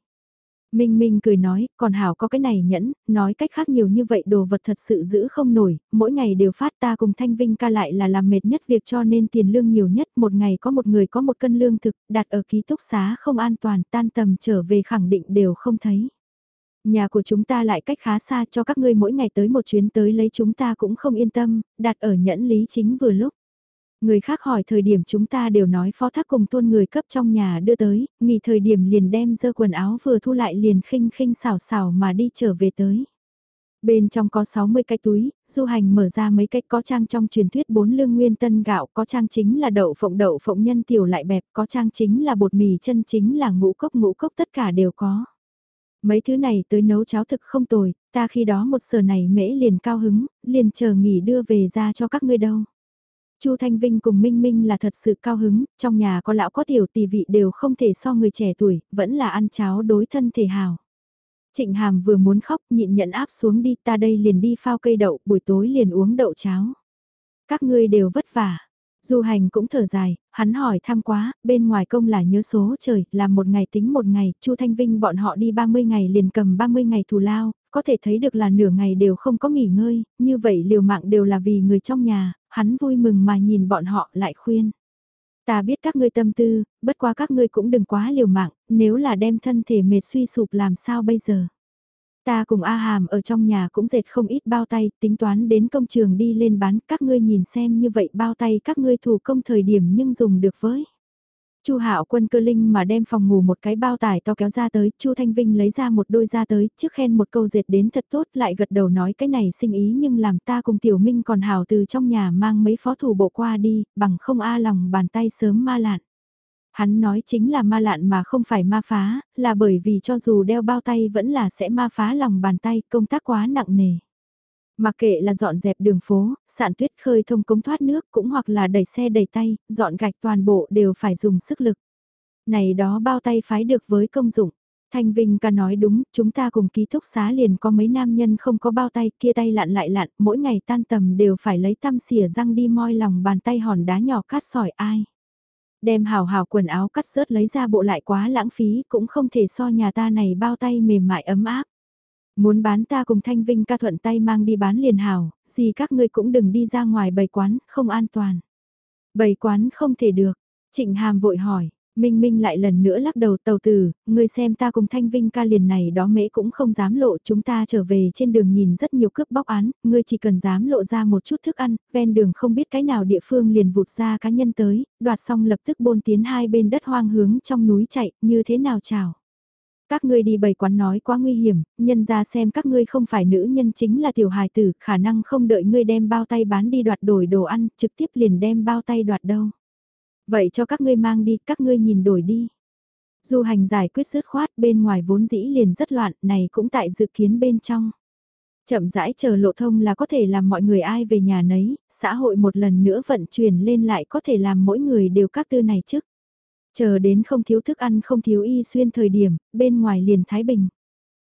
Minh Minh cười nói, còn Hảo có cái này nhẫn, nói cách khác nhiều như vậy đồ vật thật sự giữ không nổi, mỗi ngày đều phát ta cùng Thanh Vinh ca lại là làm mệt nhất việc cho nên tiền lương nhiều nhất, một ngày có một người có một cân lương thực, đặt ở ký túc xá không an toàn, tan tầm trở về khẳng định đều không thấy. Nhà của chúng ta lại cách khá xa cho các ngươi mỗi ngày tới một chuyến tới lấy chúng ta cũng không yên tâm, đặt ở nhẫn lý chính vừa lúc. Người khác hỏi thời điểm chúng ta đều nói phó thác cùng tuôn người cấp trong nhà đưa tới, nghỉ thời điểm liền đem dơ quần áo vừa thu lại liền khinh khinh xảo xảo mà đi trở về tới. Bên trong có 60 cái túi, du hành mở ra mấy cách có trang trong truyền thuyết bốn lương nguyên tân gạo, có trang chính là đậu phộng đậu phộng nhân tiểu lại bẹp, có trang chính là bột mì chân chính là ngũ cốc ngũ cốc tất cả đều có. Mấy thứ này tới nấu cháo thực không tồi, ta khi đó một sở này mễ liền cao hứng, liền chờ nghỉ đưa về ra cho các ngươi đâu. Chu Thanh Vinh cùng Minh Minh là thật sự cao hứng, trong nhà có lão có tiểu tỷ vị đều không thể so người trẻ tuổi, vẫn là ăn cháo đối thân thể hào. Trịnh Hàm vừa muốn khóc nhịn nhận áp xuống đi ta đây liền đi phao cây đậu, buổi tối liền uống đậu cháo. Các ngươi đều vất vả. Du hành cũng thở dài, hắn hỏi tham quá, bên ngoài công là nhớ số trời, làm một ngày tính một ngày, Chu Thanh Vinh bọn họ đi 30 ngày liền cầm 30 ngày thù lao, có thể thấy được là nửa ngày đều không có nghỉ ngơi, như vậy liều mạng đều là vì người trong nhà, hắn vui mừng mà nhìn bọn họ lại khuyên. Ta biết các ngươi tâm tư, bất quá các ngươi cũng đừng quá liều mạng, nếu là đem thân thể mệt suy sụp làm sao bây giờ. Ta cùng A Hàm ở trong nhà cũng dệt không ít bao tay, tính toán đến công trường đi lên bán, các ngươi nhìn xem như vậy bao tay các ngươi thủ công thời điểm nhưng dùng được với. Chu Hạo Quân cơ linh mà đem phòng ngủ một cái bao tải to kéo ra tới, Chu Thanh Vinh lấy ra một đôi ra tới, trước khen một câu dệt đến thật tốt, lại gật đầu nói cái này sinh ý nhưng làm ta cùng Tiểu Minh còn hào từ trong nhà mang mấy phó thủ bộ qua đi, bằng không a lòng bàn tay sớm ma lạn. Hắn nói chính là ma lạn mà không phải ma phá, là bởi vì cho dù đeo bao tay vẫn là sẽ ma phá lòng bàn tay, công tác quá nặng nề. Mặc kệ là dọn dẹp đường phố, sạn tuyết khơi thông cống thoát nước cũng hoặc là đẩy xe đẩy tay, dọn gạch toàn bộ đều phải dùng sức lực. Này đó bao tay phái được với công dụng. Thanh Vinh ca nói đúng, chúng ta cùng ký thúc xá liền có mấy nam nhân không có bao tay, kia tay lặn lại lặn, mỗi ngày tan tầm đều phải lấy tăm xỉa răng đi moi lòng bàn tay hòn đá nhỏ cắt sỏi ai. Đem hào hào quần áo cắt rớt lấy ra bộ lại quá lãng phí, cũng không thể so nhà ta này bao tay mềm mại ấm áp. Muốn bán ta cùng Thanh Vinh ca thuận tay mang đi bán liền hảo, gì các ngươi cũng đừng đi ra ngoài bày quán, không an toàn. Bày quán không thể được, Trịnh Hàm vội hỏi, Minh Minh lại lần nữa lắc đầu tàu tử, ngươi xem ta cùng Thanh Vinh ca liền này đó mễ cũng không dám lộ chúng ta trở về trên đường nhìn rất nhiều cướp bóc án, ngươi chỉ cần dám lộ ra một chút thức ăn, ven đường không biết cái nào địa phương liền vụt ra cá nhân tới, đoạt xong lập tức bôn tiến hai bên đất hoang hướng trong núi chạy, như thế nào chào. Các ngươi đi bày quán nói quá nguy hiểm, nhân ra xem các ngươi không phải nữ nhân chính là tiểu hài tử, khả năng không đợi ngươi đem bao tay bán đi đoạt đổi đồ ăn, trực tiếp liền đem bao tay đoạt đâu. Vậy cho các ngươi mang đi, các ngươi nhìn đổi đi. Du hành giải quyết dứt khoát bên ngoài vốn dĩ liền rất loạn, này cũng tại dự kiến bên trong. Chậm rãi chờ lộ thông là có thể làm mọi người ai về nhà nấy, xã hội một lần nữa vận chuyển lên lại có thể làm mỗi người đều các tư này trước. Chờ đến không thiếu thức ăn không thiếu y xuyên thời điểm, bên ngoài liền Thái Bình.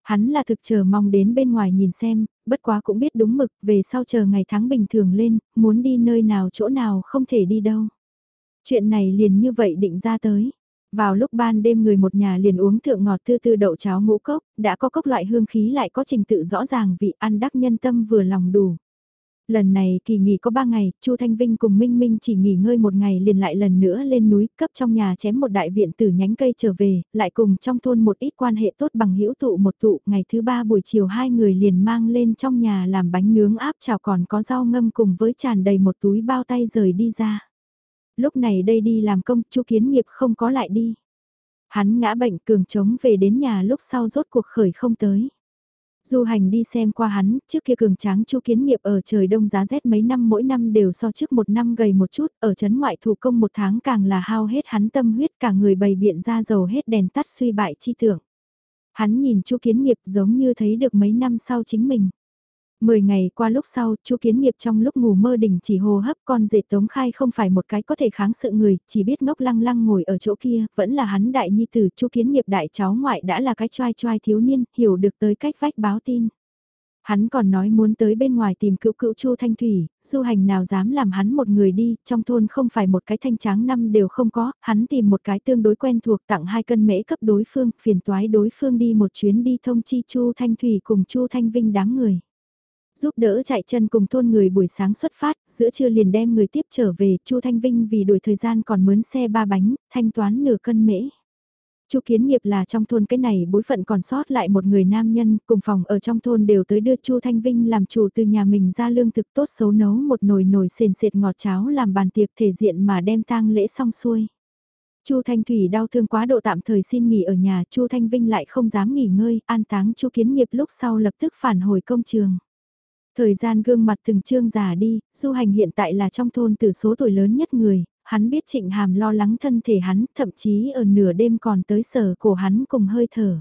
Hắn là thực chờ mong đến bên ngoài nhìn xem, bất quá cũng biết đúng mực, về sau chờ ngày tháng bình thường lên, muốn đi nơi nào chỗ nào không thể đi đâu. Chuyện này liền như vậy định ra tới. Vào lúc ban đêm người một nhà liền uống thượng ngọt tư tư đậu cháo ngũ cốc, đã có cốc loại hương khí lại có trình tự rõ ràng vị ăn đắc nhân tâm vừa lòng đủ. Lần này kỳ nghỉ có 3 ngày, Chu Thanh Vinh cùng Minh Minh chỉ nghỉ ngơi một ngày liền lại lần nữa lên núi, cấp trong nhà chém một đại viện từ nhánh cây trở về, lại cùng trong thôn một ít quan hệ tốt bằng hữu tụ một tụ, ngày thứ ba buổi chiều hai người liền mang lên trong nhà làm bánh nướng áp chảo còn có rau ngâm cùng với tràn đầy một túi bao tay rời đi ra. Lúc này đây đi làm công, Chu Kiến Nghiệp không có lại đi. Hắn ngã bệnh cường trống về đến nhà lúc sau rốt cuộc khởi không tới. Du hành đi xem qua hắn, trước kia cường tráng chu kiến nghiệp ở trời đông giá rét mấy năm mỗi năm đều so trước một năm gầy một chút, ở chấn ngoại thủ công một tháng càng là hao hết hắn tâm huyết cả người bày biện ra dầu hết đèn tắt suy bại chi tưởng. Hắn nhìn chu kiến nghiệp giống như thấy được mấy năm sau chính mình. Mười ngày qua lúc sau, chu kiến nghiệp trong lúc ngủ mơ đỉnh chỉ hồ hấp con dệt tống khai không phải một cái có thể kháng sự người, chỉ biết ngốc lăng lăng ngồi ở chỗ kia, vẫn là hắn đại nhi tử chu kiến nghiệp đại cháu ngoại đã là cái choai choai thiếu niên, hiểu được tới cách vách báo tin. Hắn còn nói muốn tới bên ngoài tìm cựu cựu Chu Thanh Thủy, du hành nào dám làm hắn một người đi, trong thôn không phải một cái thanh tráng năm đều không có, hắn tìm một cái tương đối quen thuộc tặng hai cân mễ cấp đối phương, phiền toái đối phương đi một chuyến đi thông chi Chu Thanh Thủy cùng Chu Thanh Vinh đám người. Giúp đỡ chạy chân cùng thôn người buổi sáng xuất phát, giữa trưa liền đem người tiếp trở về, Chu Thanh Vinh vì đuổi thời gian còn mướn xe ba bánh, thanh toán nửa cân mễ. Chu Kiến Nghiệp là trong thôn cái này bối phận còn sót lại một người nam nhân, cùng phòng ở trong thôn đều tới đưa Chu Thanh Vinh làm chủ từ nhà mình ra lương thực tốt xấu nấu một nồi nồi sền sệt ngọt cháo làm bàn tiệc thể diện mà đem tang lễ xong xuôi. Chu Thanh Thủy đau thương quá độ tạm thời xin nghỉ ở nhà, Chu Thanh Vinh lại không dám nghỉ ngơi, an táng Chu Kiến Nghiệp lúc sau lập tức phản hồi công trường. Thời gian gương mặt từng trương già đi, du hành hiện tại là trong thôn từ số tuổi lớn nhất người, hắn biết trịnh hàm lo lắng thân thể hắn, thậm chí ở nửa đêm còn tới sở cổ hắn cùng hơi thở.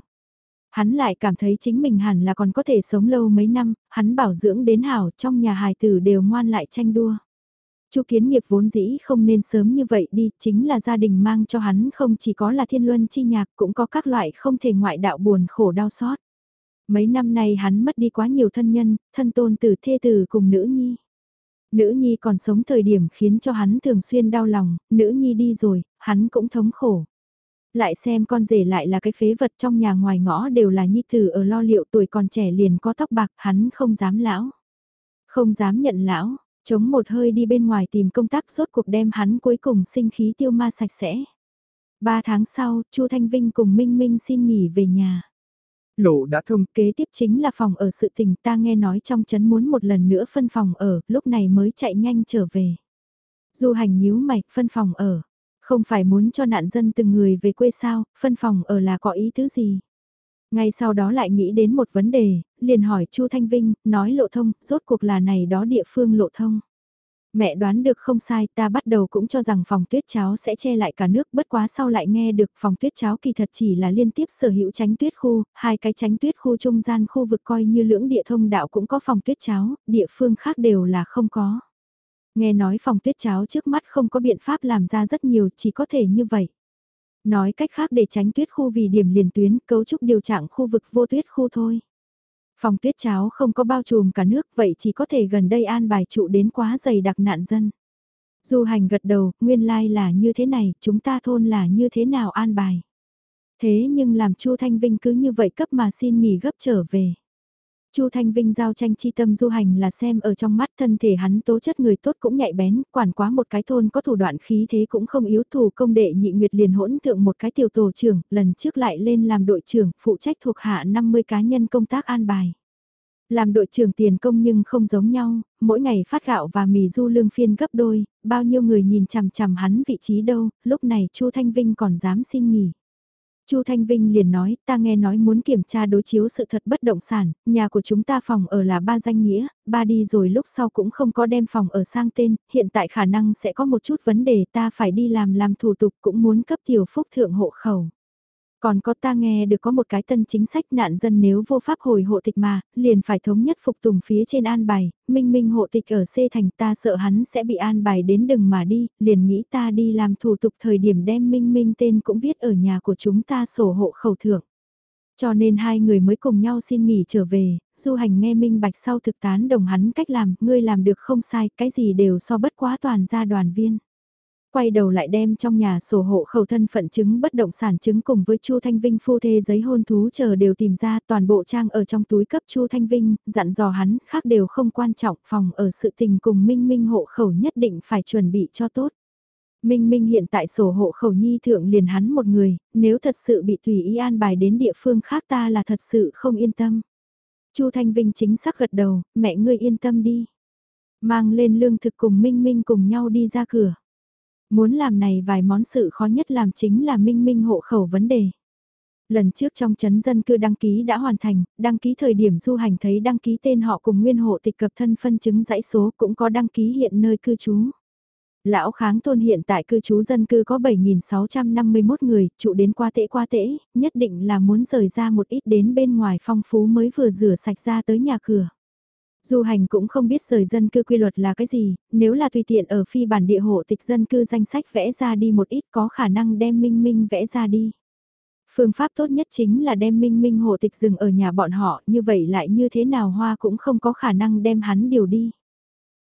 Hắn lại cảm thấy chính mình hẳn là còn có thể sống lâu mấy năm, hắn bảo dưỡng đến hảo trong nhà hài tử đều ngoan lại tranh đua. Chu kiến nghiệp vốn dĩ không nên sớm như vậy đi, chính là gia đình mang cho hắn không chỉ có là thiên luân chi nhạc cũng có các loại không thể ngoại đạo buồn khổ đau xót. Mấy năm nay hắn mất đi quá nhiều thân nhân, thân tôn tử thê tử cùng nữ nhi. Nữ nhi còn sống thời điểm khiến cho hắn thường xuyên đau lòng, nữ nhi đi rồi, hắn cũng thống khổ. Lại xem con rể lại là cái phế vật trong nhà ngoài ngõ đều là nhi tử ở lo liệu tuổi còn trẻ liền có tóc bạc, hắn không dám lão. Không dám nhận lão, chống một hơi đi bên ngoài tìm công tác rốt cuộc đem hắn cuối cùng sinh khí tiêu ma sạch sẽ. Ba tháng sau, Chu Thanh Vinh cùng Minh Minh xin nghỉ về nhà. Lộ đã thông kế tiếp chính là phòng ở sự tình ta nghe nói trong chấn muốn một lần nữa phân phòng ở, lúc này mới chạy nhanh trở về. Du hành nhíu mày, phân phòng ở. Không phải muốn cho nạn dân từng người về quê sao, phân phòng ở là có ý tứ gì? Ngay sau đó lại nghĩ đến một vấn đề, liền hỏi Chu Thanh Vinh, nói lộ thông, rốt cuộc là này đó địa phương lộ thông. Mẹ đoán được không sai, ta bắt đầu cũng cho rằng phòng tuyết cháo sẽ che lại cả nước, bất quá sau lại nghe được phòng tuyết cháo kỳ thật chỉ là liên tiếp sở hữu tránh tuyết khu, hai cái tránh tuyết khu trung gian khu vực coi như lưỡng địa thông đạo cũng có phòng tuyết cháo, địa phương khác đều là không có. Nghe nói phòng tuyết cháo trước mắt không có biện pháp làm ra rất nhiều, chỉ có thể như vậy. Nói cách khác để tránh tuyết khu vì điểm liền tuyến, cấu trúc điều trạng khu vực vô tuyết khu thôi. Phòng tuyết cháo không có bao trùm cả nước vậy chỉ có thể gần đây an bài trụ đến quá dày đặc nạn dân. Du hành gật đầu, nguyên lai là như thế này, chúng ta thôn là như thế nào an bài. Thế nhưng làm Chu Thanh Vinh cứ như vậy cấp mà xin nghỉ gấp trở về. Chu Thanh Vinh giao tranh chi tâm du hành là xem ở trong mắt thân thể hắn tố chất người tốt cũng nhạy bén, quản quá một cái thôn có thủ đoạn khí thế cũng không yếu thủ công đệ nhị nguyệt liền hỗn thượng một cái tiểu tổ trưởng, lần trước lại lên làm đội trưởng, phụ trách thuộc hạ 50 cá nhân công tác an bài. Làm đội trưởng tiền công nhưng không giống nhau, mỗi ngày phát gạo và mì du lương phiên gấp đôi, bao nhiêu người nhìn chằm chằm hắn vị trí đâu, lúc này Chu Thanh Vinh còn dám xin nghỉ. Chu Thanh Vinh liền nói, ta nghe nói muốn kiểm tra đối chiếu sự thật bất động sản, nhà của chúng ta phòng ở là ba danh nghĩa, ba đi rồi lúc sau cũng không có đem phòng ở sang tên, hiện tại khả năng sẽ có một chút vấn đề ta phải đi làm làm thủ tục cũng muốn cấp tiểu phúc thượng hộ khẩu. Còn có ta nghe được có một cái tân chính sách nạn dân nếu vô pháp hồi hộ tịch mà, liền phải thống nhất phục tùng phía trên an bài, minh minh hộ tịch ở C thành ta sợ hắn sẽ bị an bài đến đừng mà đi, liền nghĩ ta đi làm thủ tục thời điểm đem minh minh tên cũng viết ở nhà của chúng ta sổ hộ khẩu thưởng. Cho nên hai người mới cùng nhau xin nghỉ trở về, du hành nghe minh bạch sau thực tán đồng hắn cách làm, ngươi làm được không sai, cái gì đều so bất quá toàn gia đoàn viên quay đầu lại đem trong nhà sổ hộ khẩu thân phận chứng bất động sản chứng cùng với Chu Thanh Vinh phu thê giấy hôn thú chờ đều tìm ra toàn bộ trang ở trong túi cấp Chu Thanh Vinh, dặn dò hắn khác đều không quan trọng phòng ở sự tình cùng Minh Minh hộ khẩu nhất định phải chuẩn bị cho tốt. Minh Minh hiện tại sổ hộ khẩu nhi thượng liền hắn một người, nếu thật sự bị tùy ý an bài đến địa phương khác ta là thật sự không yên tâm. Chu Thanh Vinh chính xác gật đầu, mẹ ngươi yên tâm đi. Mang lên lương thực cùng Minh Minh cùng nhau đi ra cửa. Muốn làm này vài món sự khó nhất làm chính là minh minh hộ khẩu vấn đề. Lần trước trong chấn dân cư đăng ký đã hoàn thành, đăng ký thời điểm du hành thấy đăng ký tên họ cùng nguyên hộ tịch cập thân phân chứng dãy số cũng có đăng ký hiện nơi cư trú. Lão kháng tôn hiện tại cư trú dân cư có 7.651 người, trụ đến qua tễ qua tễ, nhất định là muốn rời ra một ít đến bên ngoài phong phú mới vừa rửa sạch ra tới nhà cửa. Du hành cũng không biết rời dân cư quy luật là cái gì, nếu là tùy tiện ở phi bản địa hộ tịch dân cư danh sách vẽ ra đi một ít có khả năng đem minh minh vẽ ra đi. Phương pháp tốt nhất chính là đem minh minh hộ tịch dừng ở nhà bọn họ, như vậy lại như thế nào hoa cũng không có khả năng đem hắn điều đi.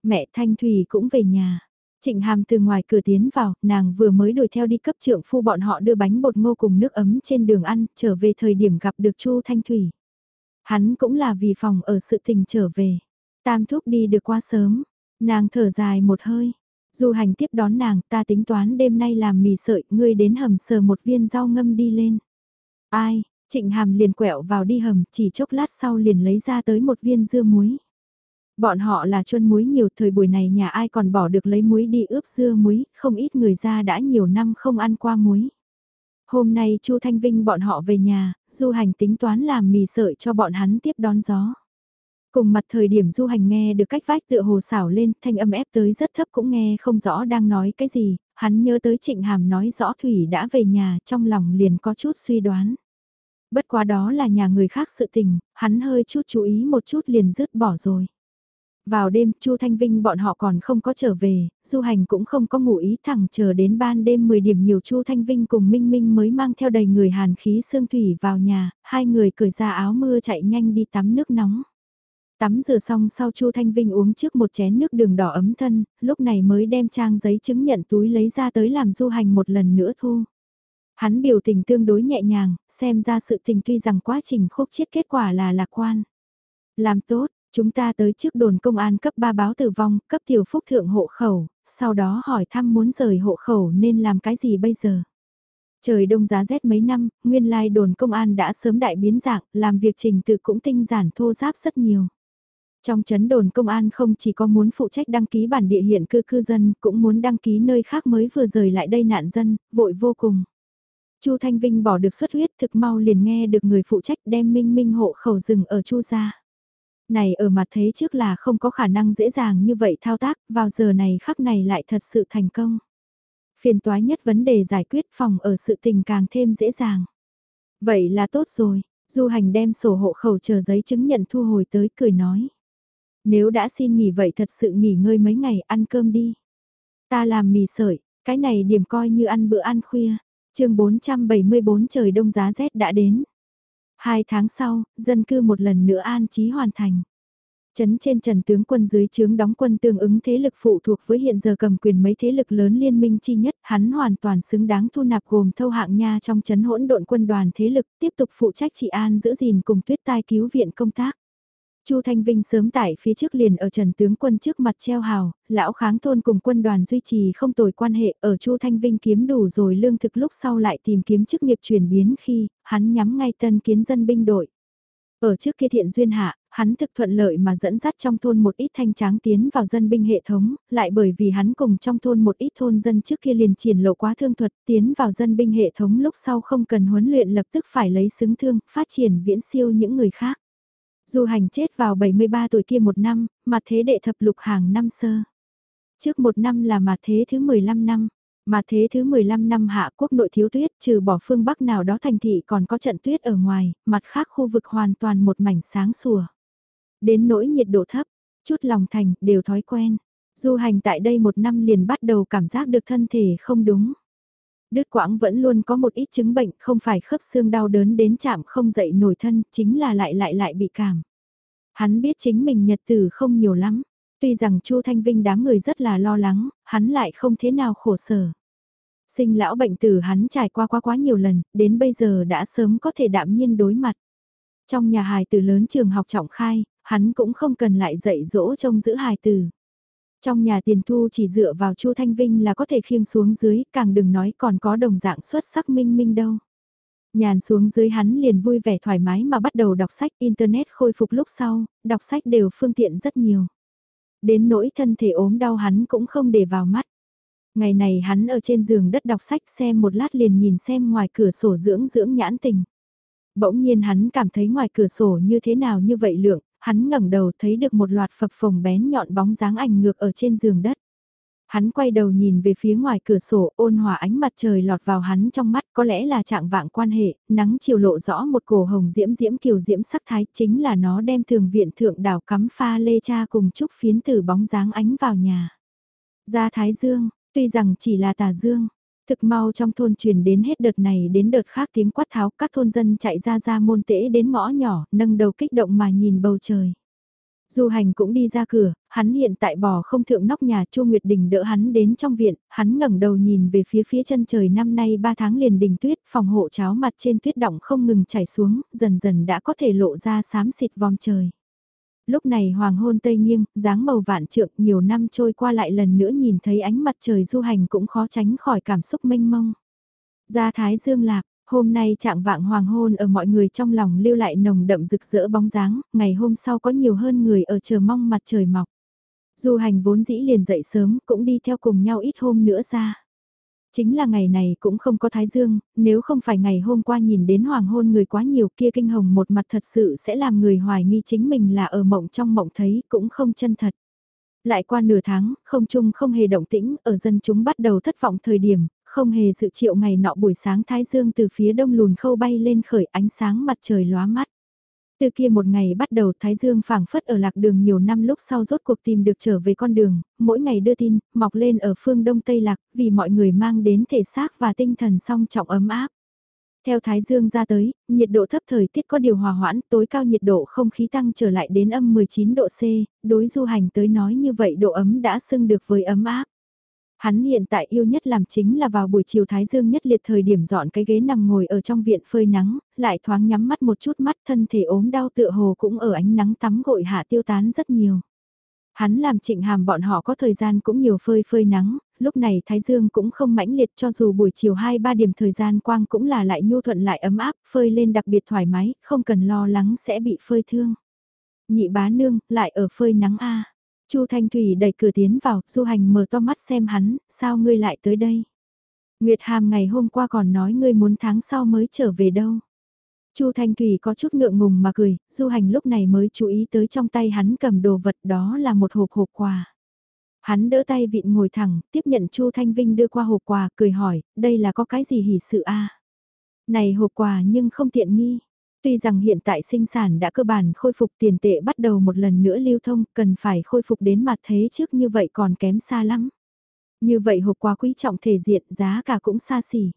Mẹ Thanh Thủy cũng về nhà. Trịnh Hàm từ ngoài cửa tiến vào, nàng vừa mới đuổi theo đi cấp trưởng phu bọn họ đưa bánh bột ngô cùng nước ấm trên đường ăn, trở về thời điểm gặp được Chu Thanh Thủy. Hắn cũng là vì phòng ở sự tình trở về. Tam thúc đi được quá sớm, nàng thở dài một hơi. Du hành tiếp đón nàng, ta tính toán đêm nay làm mì sợi, ngươi đến hầm sờ một viên rau ngâm đi lên. Ai, trịnh hàm liền quẹo vào đi hầm, chỉ chốc lát sau liền lấy ra tới một viên dưa muối. Bọn họ là chuân muối nhiều thời buổi này nhà ai còn bỏ được lấy muối đi ướp dưa muối, không ít người ra đã nhiều năm không ăn qua muối. Hôm nay Chu Thanh Vinh bọn họ về nhà, du hành tính toán làm mì sợi cho bọn hắn tiếp đón gió. Cùng mặt thời điểm du hành nghe được cách vách tựa hồ xảo lên, thanh âm ép tới rất thấp cũng nghe không rõ đang nói cái gì, hắn nhớ tới trịnh hàm nói rõ Thủy đã về nhà trong lòng liền có chút suy đoán. Bất quá đó là nhà người khác sự tình, hắn hơi chút chú ý một chút liền dứt bỏ rồi. Vào đêm, Chu Thanh Vinh bọn họ còn không có trở về, du hành cũng không có ngủ ý thẳng chờ đến ban đêm 10 điểm nhiều Chu Thanh Vinh cùng Minh Minh mới mang theo đầy người hàn khí sương thủy vào nhà, hai người cởi ra áo mưa chạy nhanh đi tắm nước nóng. Tắm rửa xong sau Chu Thanh Vinh uống trước một chén nước đường đỏ ấm thân, lúc này mới đem trang giấy chứng nhận túi lấy ra tới làm du hành một lần nữa thu. Hắn biểu tình tương đối nhẹ nhàng, xem ra sự tình tuy rằng quá trình khúc chiết kết quả là lạc quan. Làm tốt, chúng ta tới trước đồn công an cấp 3 báo tử vong, cấp tiểu phúc thượng hộ khẩu, sau đó hỏi thăm muốn rời hộ khẩu nên làm cái gì bây giờ. Trời đông giá rét mấy năm, nguyên lai đồn công an đã sớm đại biến dạng, làm việc trình tự cũng tinh giản thô giáp rất nhiều. Trong chấn đồn công an không chỉ có muốn phụ trách đăng ký bản địa hiện cư cư dân, cũng muốn đăng ký nơi khác mới vừa rời lại đây nạn dân, vội vô cùng. Chu Thanh Vinh bỏ được xuất huyết thực mau liền nghe được người phụ trách đem minh minh hộ khẩu rừng ở Chu ra Này ở mặt thế trước là không có khả năng dễ dàng như vậy thao tác, vào giờ này khắc này lại thật sự thành công. Phiền toái nhất vấn đề giải quyết phòng ở sự tình càng thêm dễ dàng. Vậy là tốt rồi, du hành đem sổ hộ khẩu chờ giấy chứng nhận thu hồi tới cười nói. Nếu đã xin nghỉ vậy thật sự nghỉ ngơi mấy ngày ăn cơm đi. Ta làm mì sợi, cái này điểm coi như ăn bữa ăn khuya. chương 474 trời đông giá rét đã đến. Hai tháng sau, dân cư một lần nữa an trí hoàn thành. Chấn trên trần tướng quân dưới chướng đóng quân tương ứng thế lực phụ thuộc với hiện giờ cầm quyền mấy thế lực lớn liên minh chi nhất, hắn hoàn toàn xứng đáng thu nạp gồm thâu hạng nha trong chấn hỗn độn quân đoàn thế lực tiếp tục phụ trách trị an giữ gìn cùng tuyết tai cứu viện công tác. Chu Thanh Vinh sớm tại phía trước liền ở Trần tướng quân trước mặt treo hào, lão kháng thôn cùng quân đoàn duy trì không tồi quan hệ ở Chu Thanh Vinh kiếm đủ rồi lương thực lúc sau lại tìm kiếm chức nghiệp chuyển biến khi hắn nhắm ngay tân kiến dân binh đội. Ở trước kia thiện duyên hạ, hắn thực thuận lợi mà dẫn dắt trong thôn một ít thanh tráng tiến vào dân binh hệ thống, lại bởi vì hắn cùng trong thôn một ít thôn dân trước kia liền triển lộ quá thương thuật tiến vào dân binh hệ thống lúc sau không cần huấn luyện lập tức phải lấy xứng thương, phát triển viễn siêu những người khác. Du hành chết vào 73 tuổi kia một năm, mà thế đệ thập lục hàng năm sơ. Trước một năm là mà thế thứ 15 năm. Mà thế thứ 15 năm hạ quốc nội thiếu tuyết trừ bỏ phương Bắc nào đó thành thị còn có trận tuyết ở ngoài, mặt khác khu vực hoàn toàn một mảnh sáng sủa. Đến nỗi nhiệt độ thấp, chút lòng thành đều thói quen. Du hành tại đây một năm liền bắt đầu cảm giác được thân thể không đúng. Đứt quãng vẫn luôn có một ít chứng bệnh không phải khớp xương đau đớn đến chạm không dậy nổi thân, chính là lại lại lại bị cảm. Hắn biết chính mình nhật tử không nhiều lắm, tuy rằng Chu Thanh Vinh đám người rất là lo lắng, hắn lại không thế nào khổ sở. Sinh lão bệnh tử hắn trải qua quá quá nhiều lần, đến bây giờ đã sớm có thể đạm nhiên đối mặt. Trong nhà hài tử lớn trường học trọng khai, hắn cũng không cần lại dạy dỗ trông giữ hài tử. Trong nhà tiền thu chỉ dựa vào Chu Thanh Vinh là có thể khiêng xuống dưới, càng đừng nói còn có đồng dạng xuất sắc minh minh đâu. Nhàn xuống dưới hắn liền vui vẻ thoải mái mà bắt đầu đọc sách Internet khôi phục lúc sau, đọc sách đều phương tiện rất nhiều. Đến nỗi thân thể ốm đau hắn cũng không để vào mắt. Ngày này hắn ở trên giường đất đọc sách xem một lát liền nhìn xem ngoài cửa sổ dưỡng dưỡng nhãn tình. Bỗng nhiên hắn cảm thấy ngoài cửa sổ như thế nào như vậy lượng, hắn ngẩng đầu thấy được một loạt phập phồng bén nhọn bóng dáng ảnh ngược ở trên giường đất. Hắn quay đầu nhìn về phía ngoài cửa sổ ôn hòa ánh mặt trời lọt vào hắn trong mắt có lẽ là trạng vạng quan hệ, nắng chiều lộ rõ một cổ hồng diễm diễm kiều diễm sắc thái chính là nó đem thường viện thượng đảo cắm pha lê cha cùng chúc phiến từ bóng dáng ánh vào nhà. Ra Thái Dương, tuy rằng chỉ là tà dương, thực mau trong thôn truyền đến hết đợt này đến đợt khác tiếng quát tháo các thôn dân chạy ra ra môn tễ đến ngõ nhỏ, nâng đầu kích động mà nhìn bầu trời. Du hành cũng đi ra cửa, hắn hiện tại bò không thượng nóc nhà Chu Nguyệt Đình đỡ hắn đến trong viện, hắn ngẩng đầu nhìn về phía phía chân trời năm nay 3 tháng liền đình tuyết, phòng hộ cháo mặt trên tuyết động không ngừng chảy xuống, dần dần đã có thể lộ ra xám xịt vòm trời. Lúc này hoàng hôn tây nghiêng, dáng màu vạn trượng nhiều năm trôi qua lại lần nữa nhìn thấy ánh mặt trời du hành cũng khó tránh khỏi cảm xúc mênh mông. Ra thái dương lạc, Hôm nay trạng vạng hoàng hôn ở mọi người trong lòng lưu lại nồng đậm rực rỡ bóng dáng, ngày hôm sau có nhiều hơn người ở chờ mong mặt trời mọc. Du hành vốn dĩ liền dậy sớm cũng đi theo cùng nhau ít hôm nữa ra. Chính là ngày này cũng không có thái dương, nếu không phải ngày hôm qua nhìn đến hoàng hôn người quá nhiều kia kinh hồng một mặt thật sự sẽ làm người hoài nghi chính mình là ở mộng trong mộng thấy cũng không chân thật. Lại qua nửa tháng, không chung không hề động tĩnh, ở dân chúng bắt đầu thất vọng thời điểm, không hề dự triệu ngày nọ buổi sáng thái dương từ phía đông lùn khâu bay lên khởi ánh sáng mặt trời lóa mắt. Từ kia một ngày bắt đầu Thái Dương phảng phất ở lạc đường nhiều năm lúc sau rốt cuộc tìm được trở về con đường, mỗi ngày đưa tin, mọc lên ở phương Đông Tây Lạc, vì mọi người mang đến thể xác và tinh thần song trọng ấm áp. Theo Thái Dương ra tới, nhiệt độ thấp thời tiết có điều hòa hoãn, tối cao nhiệt độ không khí tăng trở lại đến âm 19 độ C, đối du hành tới nói như vậy độ ấm đã xưng được với ấm áp. Hắn hiện tại yêu nhất làm chính là vào buổi chiều Thái Dương nhất liệt thời điểm dọn cái ghế nằm ngồi ở trong viện phơi nắng, lại thoáng nhắm mắt một chút mắt thân thể ốm đau tựa hồ cũng ở ánh nắng tắm gội hạ tiêu tán rất nhiều. Hắn làm trịnh hàm bọn họ có thời gian cũng nhiều phơi phơi nắng, lúc này Thái Dương cũng không mãnh liệt cho dù buổi chiều 2-3 điểm thời gian quang cũng là lại nhu thuận lại ấm áp, phơi lên đặc biệt thoải mái, không cần lo lắng sẽ bị phơi thương. Nhị bá nương, lại ở phơi nắng A. Chu Thanh Thủy đẩy cửa tiến vào, du hành mở to mắt xem hắn, sao ngươi lại tới đây? Nguyệt Hàm ngày hôm qua còn nói ngươi muốn tháng sau mới trở về đâu. Chu Thanh Thủy có chút ngượng ngùng mà cười, du hành lúc này mới chú ý tới trong tay hắn cầm đồ vật đó là một hộp hộp quà. Hắn đỡ tay vịn ngồi thẳng, tiếp nhận Chu Thanh Vinh đưa qua hộp quà, cười hỏi, đây là có cái gì hỉ sự a? Này hộp quà nhưng không tiện nghi. Tuy rằng hiện tại sinh sản đã cơ bản khôi phục tiền tệ bắt đầu một lần nữa lưu thông, cần phải khôi phục đến mặt thế trước như vậy còn kém xa lắm. Như vậy hộp quà quý trọng thể diện giá cả cũng xa xỉ.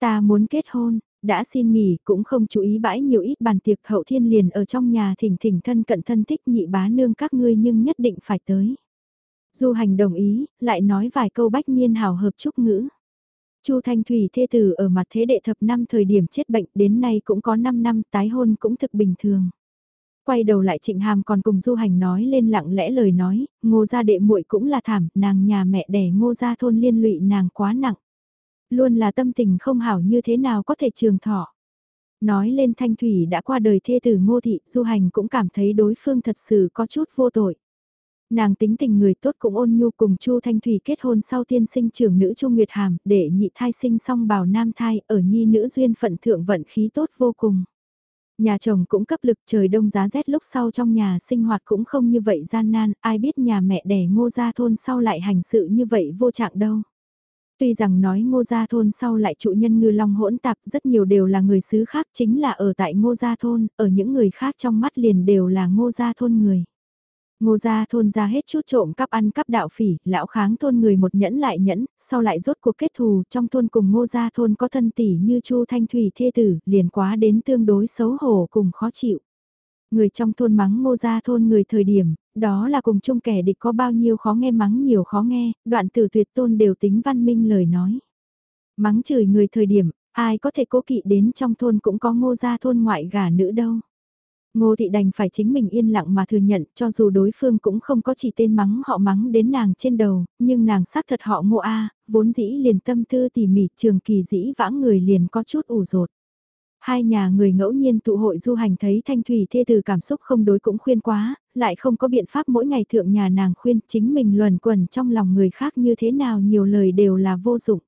Ta muốn kết hôn, đã xin nghỉ cũng không chú ý bãi nhiều ít bàn tiệc hậu thiên liền ở trong nhà thỉnh thỉnh thân cận thân thích nhị bá nương các ngươi nhưng nhất định phải tới. Du hành đồng ý, lại nói vài câu bách niên hào hợp chúc ngữ. Chu Thanh Thủy thê tử ở mặt thế đệ thập năm thời điểm chết bệnh đến nay cũng có 5 năm tái hôn cũng thực bình thường. Quay đầu lại trịnh hàm còn cùng du hành nói lên lặng lẽ lời nói, ngô gia đệ muội cũng là thảm, nàng nhà mẹ đẻ ngô gia thôn liên lụy nàng quá nặng. Luôn là tâm tình không hảo như thế nào có thể trường thọ. Nói lên Thanh Thủy đã qua đời thê tử ngô thị, du hành cũng cảm thấy đối phương thật sự có chút vô tội. Nàng tính tình người tốt cũng ôn nhu cùng Chu Thanh Thủy kết hôn sau tiên sinh trưởng nữ Chu Nguyệt Hàm, để nhị thai sinh xong bào nam thai, ở nhi nữ duyên phận thượng vận khí tốt vô cùng. Nhà chồng cũng cấp lực trời đông giá rét lúc sau trong nhà sinh hoạt cũng không như vậy gian nan, ai biết nhà mẹ đẻ ngô gia thôn sau lại hành sự như vậy vô trạng đâu. Tuy rằng nói ngô gia thôn sau lại trụ nhân ngư long hỗn tạp rất nhiều đều là người xứ khác chính là ở tại ngô gia thôn, ở những người khác trong mắt liền đều là ngô gia thôn người. Ngô gia thôn ra hết chút trộm cắp ăn cắp đạo phỉ, lão kháng thôn người một nhẫn lại nhẫn, sau lại rốt cuộc kết thù, trong thôn cùng ngô gia thôn có thân tỷ như Chu Thanh Thủy thê tử, liền quá đến tương đối xấu hổ cùng khó chịu. Người trong thôn mắng ngô gia thôn người thời điểm, đó là cùng chung kẻ địch có bao nhiêu khó nghe mắng nhiều khó nghe, đoạn tử tuyệt tôn đều tính văn minh lời nói. Mắng chửi người thời điểm, ai có thể cố kỵ đến trong thôn cũng có ngô gia thôn ngoại gả nữ đâu. Ngô thị đành phải chính mình yên lặng mà thừa nhận cho dù đối phương cũng không có chỉ tên mắng họ mắng đến nàng trên đầu, nhưng nàng xác thật họ ngô A, vốn dĩ liền tâm tư tỉ mỉ trường kỳ dĩ vãng người liền có chút ủ rột. Hai nhà người ngẫu nhiên tụ hội du hành thấy thanh thủy thê từ cảm xúc không đối cũng khuyên quá, lại không có biện pháp mỗi ngày thượng nhà nàng khuyên chính mình luẩn quẩn trong lòng người khác như thế nào nhiều lời đều là vô dụng.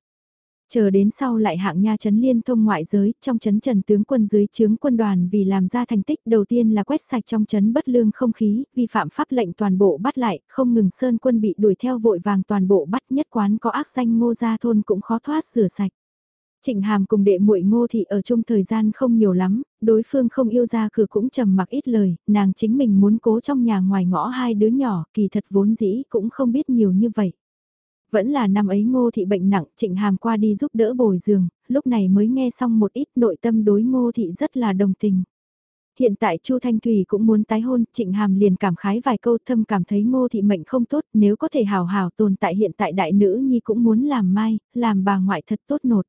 Chờ đến sau lại hạng nha chấn liên thông ngoại giới, trong chấn trần tướng quân dưới chướng quân đoàn vì làm ra thành tích đầu tiên là quét sạch trong chấn bất lương không khí, vi phạm pháp lệnh toàn bộ bắt lại, không ngừng sơn quân bị đuổi theo vội vàng toàn bộ bắt nhất quán có ác danh ngô gia thôn cũng khó thoát rửa sạch. Trịnh Hàm cùng đệ muội Ngô thị ở chung thời gian không nhiều lắm, đối phương không yêu ra cửa cũng trầm mặc ít lời, nàng chính mình muốn cố trong nhà ngoài ngõ hai đứa nhỏ, kỳ thật vốn dĩ cũng không biết nhiều như vậy. Vẫn là năm ấy ngô thị bệnh nặng, trịnh hàm qua đi giúp đỡ bồi giường, lúc này mới nghe xong một ít nội tâm đối ngô thị rất là đồng tình. Hiện tại Chu Thanh Thủy cũng muốn tái hôn, Trịnh Hàm liền cảm khái vài câu thâm cảm thấy ngô thị mệnh không tốt, nếu có thể hào hào tồn tại hiện tại đại nữ nhi cũng muốn làm mai, làm bà ngoại thật tốt nột.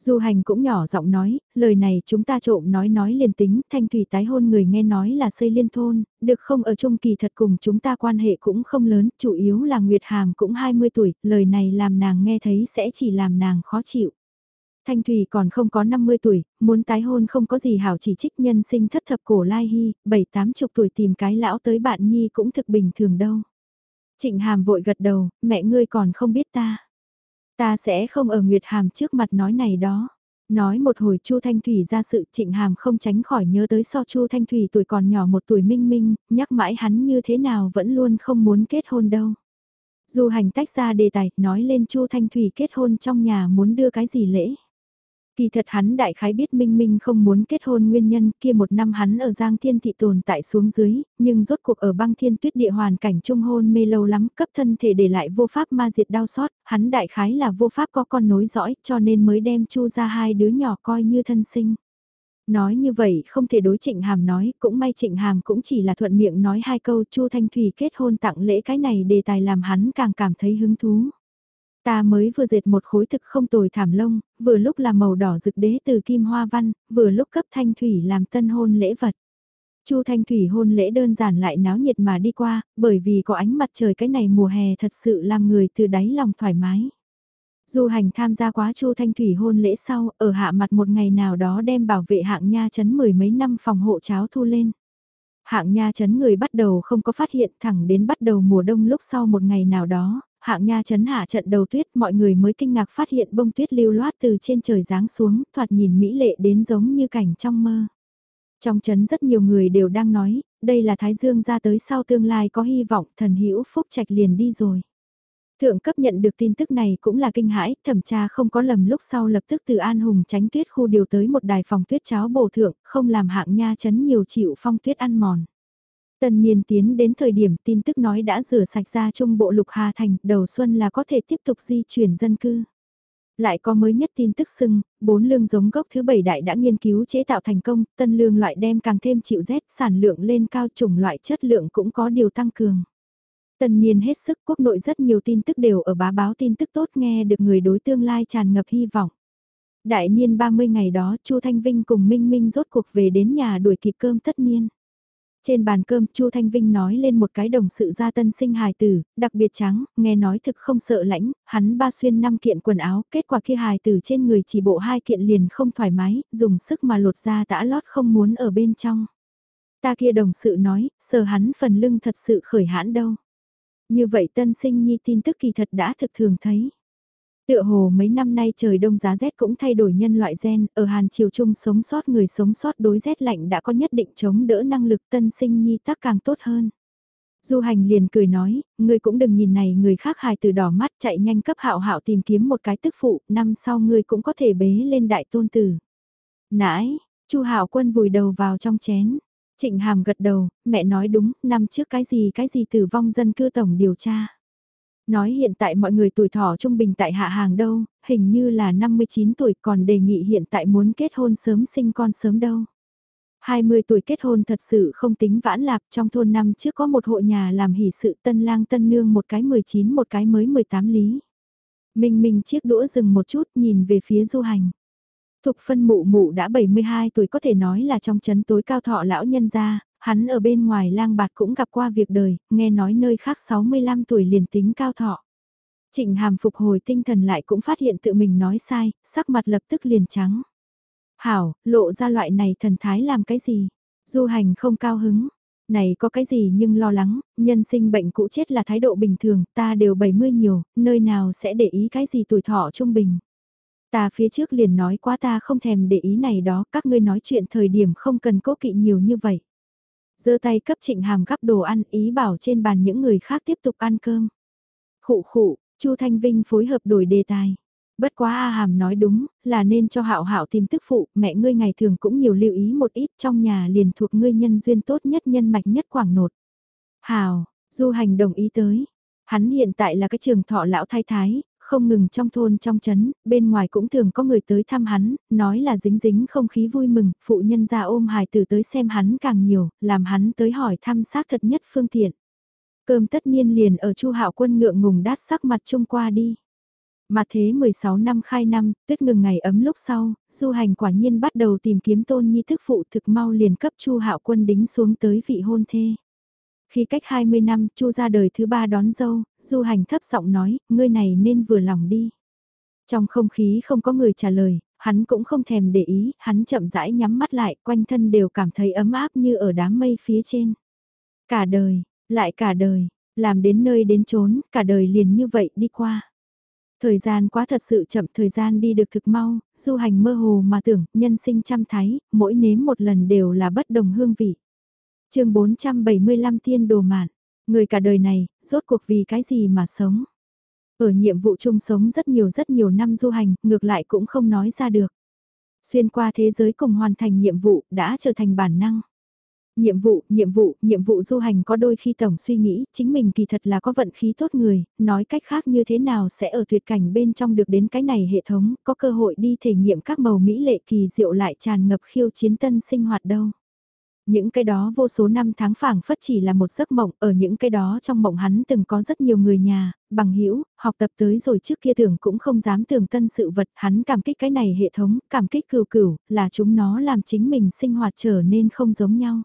Du hành cũng nhỏ giọng nói, lời này chúng ta trộm nói nói liền tính, thanh thủy tái hôn người nghe nói là xây liên thôn, được không ở chung kỳ thật cùng chúng ta quan hệ cũng không lớn, chủ yếu là Nguyệt Hàm cũng 20 tuổi, lời này làm nàng nghe thấy sẽ chỉ làm nàng khó chịu. Thanh Thủy còn không có 50 tuổi, muốn tái hôn không có gì hảo chỉ trích nhân sinh thất thập cổ lai hy, bảy tám chục tuổi tìm cái lão tới bạn nhi cũng thực bình thường đâu. Trịnh Hàm vội gật đầu, mẹ ngươi còn không biết ta. Ta sẽ không ở Nguyệt Hàm trước mặt nói này đó. Nói một hồi Chu Thanh Thủy ra sự trịnh hàm không tránh khỏi nhớ tới so Chu Thanh Thủy tuổi còn nhỏ một tuổi minh minh, nhắc mãi hắn như thế nào vẫn luôn không muốn kết hôn đâu. Du hành tách ra đề tài, nói lên Chu Thanh Thủy kết hôn trong nhà muốn đưa cái gì lễ. Kỳ thật hắn đại khái biết Minh Minh không muốn kết hôn nguyên nhân kia một năm hắn ở Giang Thiên Thị tồn tại xuống dưới, nhưng rốt cuộc ở băng thiên tuyết địa hoàn cảnh trung hôn mê lâu lắm cấp thân thể để lại vô pháp ma diệt đau xót, hắn đại khái là vô pháp có con nối dõi cho nên mới đem chu ra hai đứa nhỏ coi như thân sinh. Nói như vậy không thể đối trịnh hàm nói, cũng may trịnh hàm cũng chỉ là thuận miệng nói hai câu chu Thanh Thủy kết hôn tặng lễ cái này đề tài làm hắn càng cảm thấy hứng thú. Ta mới vừa dệt một khối thực không tồi thảm lông, vừa lúc là màu đỏ rực đế từ kim hoa văn, vừa lúc cấp thanh thủy làm tân hôn lễ vật. Chu Thanh Thủy hôn lễ đơn giản lại náo nhiệt mà đi qua, bởi vì có ánh mặt trời cái này mùa hè thật sự làm người từ đáy lòng thoải mái. Du hành tham gia quá Chu Thanh Thủy hôn lễ sau, ở hạ mặt một ngày nào đó đem bảo vệ hạng nha chấn mười mấy năm phòng hộ cháo thu lên. Hạng nha chấn người bắt đầu không có phát hiện thẳng đến bắt đầu mùa đông lúc sau một ngày nào đó, hạng nha chấn hạ trận đầu tuyết mọi người mới kinh ngạc phát hiện bông tuyết lưu loát từ trên trời giáng xuống, thoạt nhìn mỹ lệ đến giống như cảnh trong mơ. Trong chấn rất nhiều người đều đang nói, đây là Thái Dương ra tới sau tương lai có hy vọng thần hữu phúc trạch liền đi rồi. Thượng cấp nhận được tin tức này cũng là kinh hãi, thẩm tra không có lầm lúc sau lập tức từ An Hùng tránh tuyết khu điều tới một đài phòng tuyết cháo bổ thượng, không làm hạng nha chấn nhiều chịu phong tuyết ăn mòn. Tần niên tiến đến thời điểm tin tức nói đã rửa sạch ra trung bộ lục Hà Thành, đầu xuân là có thể tiếp tục di chuyển dân cư. Lại có mới nhất tin tức xưng, bốn lương giống gốc thứ bảy đại đã nghiên cứu chế tạo thành công, tân lương loại đem càng thêm chịu rét, sản lượng lên cao chủng loại chất lượng cũng có điều tăng cường. Tần niên hết sức quốc nội rất nhiều tin tức đều ở bá báo tin tức tốt nghe được người đối tương lai tràn ngập hy vọng. Đại niên 30 ngày đó Chu Thanh Vinh cùng Minh Minh rốt cuộc về đến nhà đuổi kịp cơm tất niên. Trên bàn cơm, Chu Thanh Vinh nói lên một cái đồng sự gia tân sinh hài tử, đặc biệt trắng, nghe nói thực không sợ lãnh, hắn ba xuyên năm kiện quần áo, kết quả kia hài tử trên người chỉ bộ hai kiện liền không thoải mái, dùng sức mà lột ra tã lót không muốn ở bên trong. Ta kia đồng sự nói, sờ hắn phần lưng thật sự khởi hãn đâu. Như vậy tân sinh nhi tin tức kỳ thật đã thực thường thấy. Tựa hồ mấy năm nay trời đông giá rét cũng thay đổi nhân loại gen, ở Hàn Triều Trung sống sót người sống sót đối rét lạnh đã có nhất định chống đỡ năng lực tân sinh nhi tác càng tốt hơn. Du hành liền cười nói, ngươi cũng đừng nhìn này người khác hài từ đỏ mắt chạy nhanh cấp hạo hạo tìm kiếm một cái tức phụ, năm sau ngươi cũng có thể bế lên đại tôn tử. Nãi, chu hạo quân vùi đầu vào trong chén. Trịnh Hàm gật đầu, mẹ nói đúng, năm trước cái gì cái gì tử vong dân cư tổng điều tra. Nói hiện tại mọi người tuổi thọ trung bình tại hạ hàng đâu, hình như là 59 tuổi còn đề nghị hiện tại muốn kết hôn sớm sinh con sớm đâu. 20 tuổi kết hôn thật sự không tính vãn lạp trong thôn năm trước có một hộ nhà làm hỷ sự tân lang tân nương một cái 19 một cái mới 18 lý. Minh Minh chiếc đũa dừng một chút nhìn về phía du hành. Thục phân mụ mụ đã 72 tuổi có thể nói là trong chấn tối cao thọ lão nhân gia, hắn ở bên ngoài lang bạt cũng gặp qua việc đời, nghe nói nơi khác 65 tuổi liền tính cao thọ. Trịnh hàm phục hồi tinh thần lại cũng phát hiện tự mình nói sai, sắc mặt lập tức liền trắng. Hảo, lộ ra loại này thần thái làm cái gì? Du hành không cao hứng. Này có cái gì nhưng lo lắng, nhân sinh bệnh cũ chết là thái độ bình thường, ta đều 70 nhiều, nơi nào sẽ để ý cái gì tuổi thọ trung bình. Ta phía trước liền nói quá ta không thèm để ý này đó, các ngươi nói chuyện thời điểm không cần cố kỵ nhiều như vậy giơ tay cấp trịnh hàm gắp đồ ăn ý bảo trên bàn những người khác tiếp tục ăn cơm. Khụ khụ, Chu Thanh Vinh phối hợp đổi đề tài. Bất quá A Hàm nói đúng, là nên cho Hạo Hạo tìm tức phụ, mẹ ngươi ngày thường cũng nhiều lưu ý một ít trong nhà liền thuộc ngươi nhân duyên tốt nhất nhân mạch nhất quảng nột. Hào, Du Hành đồng ý tới. Hắn hiện tại là cái trường thọ lão thái thái, không ngừng trong thôn trong chấn, bên ngoài cũng thường có người tới thăm hắn, nói là dính dính không khí vui mừng, phụ nhân ra ôm hài tử tới xem hắn càng nhiều, làm hắn tới hỏi thăm xác thật nhất phương tiện. Cơm tất nhiên liền ở chu hạo quân ngượng ngùng đát sắc mặt chung qua đi. Mà thế 16 năm khai năm, tuyết ngừng ngày ấm lúc sau, du hành quả nhiên bắt đầu tìm kiếm tôn nhi thức phụ thực mau liền cấp chu hạo quân đính xuống tới vị hôn thê. Khi cách 20 năm, Chu ra đời thứ ba đón dâu, Du Hành thấp giọng nói, ngươi này nên vừa lòng đi. Trong không khí không có người trả lời, hắn cũng không thèm để ý, hắn chậm rãi nhắm mắt lại, quanh thân đều cảm thấy ấm áp như ở đám mây phía trên. Cả đời, lại cả đời, làm đến nơi đến chốn, cả đời liền như vậy đi qua. Thời gian quá thật sự chậm, thời gian đi được thực mau, du hành mơ hồ mà tưởng, nhân sinh trăm thái, mỗi nếm một lần đều là bất đồng hương vị chương 475 tiên đồ mạn, người cả đời này, rốt cuộc vì cái gì mà sống. Ở nhiệm vụ chung sống rất nhiều rất nhiều năm du hành, ngược lại cũng không nói ra được. Xuyên qua thế giới cùng hoàn thành nhiệm vụ đã trở thành bản năng. Nhiệm vụ, nhiệm vụ, nhiệm vụ du hành có đôi khi tổng suy nghĩ, chính mình kỳ thật là có vận khí tốt người, nói cách khác như thế nào sẽ ở tuyệt cảnh bên trong được đến cái này hệ thống, có cơ hội đi thể nghiệm các màu mỹ lệ kỳ diệu lại tràn ngập khiêu chiến tân sinh hoạt đâu. Những cái đó vô số năm tháng phảng phất chỉ là một giấc mộng, ở những cái đó trong mộng hắn từng có rất nhiều người nhà, bằng hữu học tập tới rồi trước kia tưởng cũng không dám tưởng tân sự vật, hắn cảm kích cái này hệ thống, cảm kích cừu cửu, là chúng nó làm chính mình sinh hoạt trở nên không giống nhau.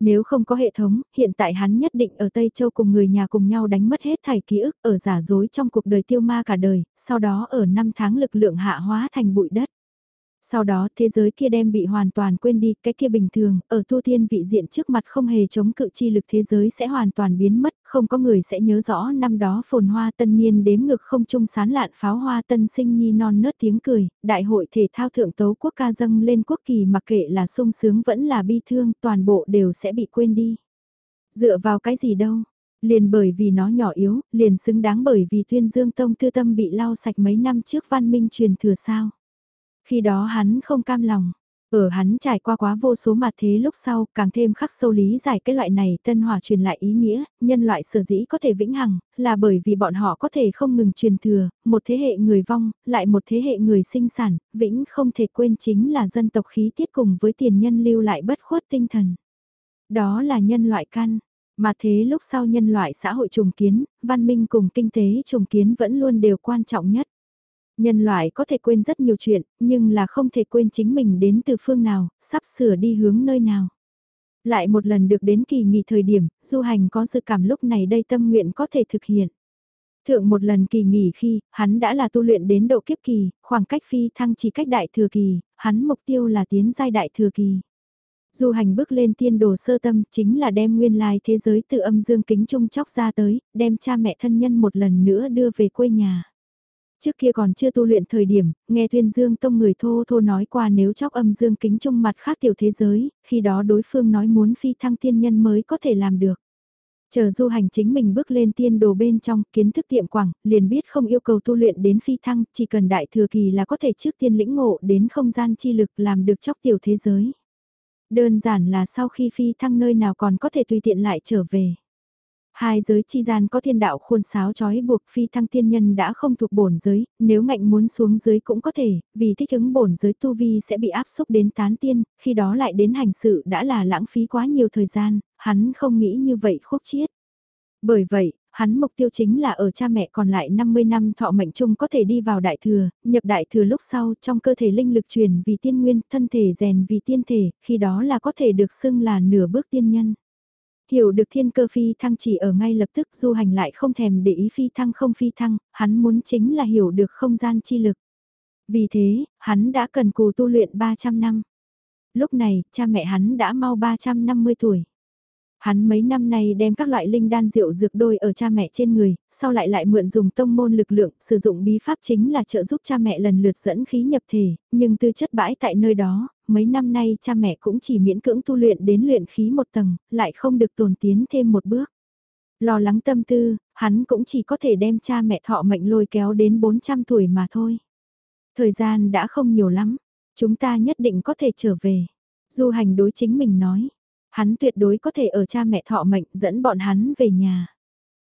Nếu không có hệ thống, hiện tại hắn nhất định ở Tây Châu cùng người nhà cùng nhau đánh mất hết thảy ký ức, ở giả dối trong cuộc đời tiêu ma cả đời, sau đó ở năm tháng lực lượng hạ hóa thành bụi đất. Sau đó thế giới kia đem bị hoàn toàn quên đi, cái kia bình thường, ở tu thiên vị diện trước mặt không hề chống cự chi lực thế giới sẽ hoàn toàn biến mất, không có người sẽ nhớ rõ năm đó phồn hoa tân niên đếm ngực không trung sán lạn pháo hoa tân sinh nhi non nớt tiếng cười, đại hội thể thao thượng tấu quốc ca dâng lên quốc kỳ mặc kệ là sung sướng vẫn là bi thương, toàn bộ đều sẽ bị quên đi. Dựa vào cái gì đâu, liền bởi vì nó nhỏ yếu, liền xứng đáng bởi vì tuyên dương tông tư tâm bị lau sạch mấy năm trước văn minh truyền thừa sao. Khi đó hắn không cam lòng. Ở hắn trải qua quá vô số mặt thế lúc sau, càng thêm khắc sâu lý giải cái loại này tân hỏa truyền lại ý nghĩa, nhân loại sở dĩ có thể vĩnh hằng, là bởi vì bọn họ có thể không ngừng truyền thừa, một thế hệ người vong, lại một thế hệ người sinh sản, vĩnh không thể quên chính là dân tộc khí tiết cùng với tiền nhân lưu lại bất khuất tinh thần. Đó là nhân loại căn, mà thế lúc sau nhân loại xã hội trùng kiến, văn minh cùng kinh tế trùng kiến vẫn luôn đều quan trọng nhất. Nhân loại có thể quên rất nhiều chuyện, nhưng là không thể quên chính mình đến từ phương nào, sắp sửa đi hướng nơi nào. Lại một lần được đến kỳ nghỉ thời điểm, du hành có dự cảm lúc này đây tâm nguyện có thể thực hiện. Thượng một lần kỳ nghỉ khi, hắn đã là tu luyện đến độ kiếp kỳ, khoảng cách phi thăng chỉ cách đại thừa kỳ, hắn mục tiêu là tiến giai đại thừa kỳ. Du hành bước lên tiên đồ sơ tâm chính là đem nguyên lai thế giới từ âm dương kính trung chóc ra tới, đem cha mẹ thân nhân một lần nữa đưa về quê nhà. Trước kia còn chưa tu luyện thời điểm, nghe Thuyên Dương Tông người thô thô nói qua nếu chóc âm dương kính trong mặt khác tiểu thế giới, khi đó đối phương nói muốn phi thăng tiên nhân mới có thể làm được. Chờ du hành chính mình bước lên tiên đồ bên trong, kiến thức tiệm quảng, liền biết không yêu cầu tu luyện đến phi thăng, chỉ cần đại thừa kỳ là có thể trước tiên lĩnh ngộ đến không gian chi lực làm được chóc tiểu thế giới. Đơn giản là sau khi phi thăng nơi nào còn có thể tùy tiện lại trở về. Hai giới chi gian có thiên đạo khuôn sáo trói buộc phi thăng tiên nhân đã không thuộc bổn giới, nếu ngạnh muốn xuống dưới cũng có thể, vì thích ứng bổn giới tu vi sẽ bị áp xúc đến tán tiên, khi đó lại đến hành sự đã là lãng phí quá nhiều thời gian, hắn không nghĩ như vậy khúc chiết. Bởi vậy, hắn mục tiêu chính là ở cha mẹ còn lại 50 năm thọ mệnh chung có thể đi vào đại thừa, nhập đại thừa lúc sau trong cơ thể linh lực truyền vì tiên nguyên, thân thể rèn vì tiên thể, khi đó là có thể được xưng là nửa bước tiên nhân. Hiểu được thiên cơ phi thăng chỉ ở ngay lập tức du hành lại không thèm để ý phi thăng không phi thăng, hắn muốn chính là hiểu được không gian chi lực. Vì thế, hắn đã cần cù tu luyện 300 năm. Lúc này, cha mẹ hắn đã mau 350 tuổi. Hắn mấy năm nay đem các loại linh đan rượu dược đôi ở cha mẹ trên người, sau lại lại mượn dùng tông môn lực lượng, sử dụng bí pháp chính là trợ giúp cha mẹ lần lượt dẫn khí nhập thể, nhưng tư chất bãi tại nơi đó, mấy năm nay cha mẹ cũng chỉ miễn cưỡng tu luyện đến luyện khí một tầng, lại không được tồn tiến thêm một bước. Lo lắng tâm tư, hắn cũng chỉ có thể đem cha mẹ thọ mệnh lôi kéo đến 400 tuổi mà thôi. Thời gian đã không nhiều lắm, chúng ta nhất định có thể trở về. Du hành đối chính mình nói, hắn tuyệt đối có thể ở cha mẹ thọ mệnh dẫn bọn hắn về nhà.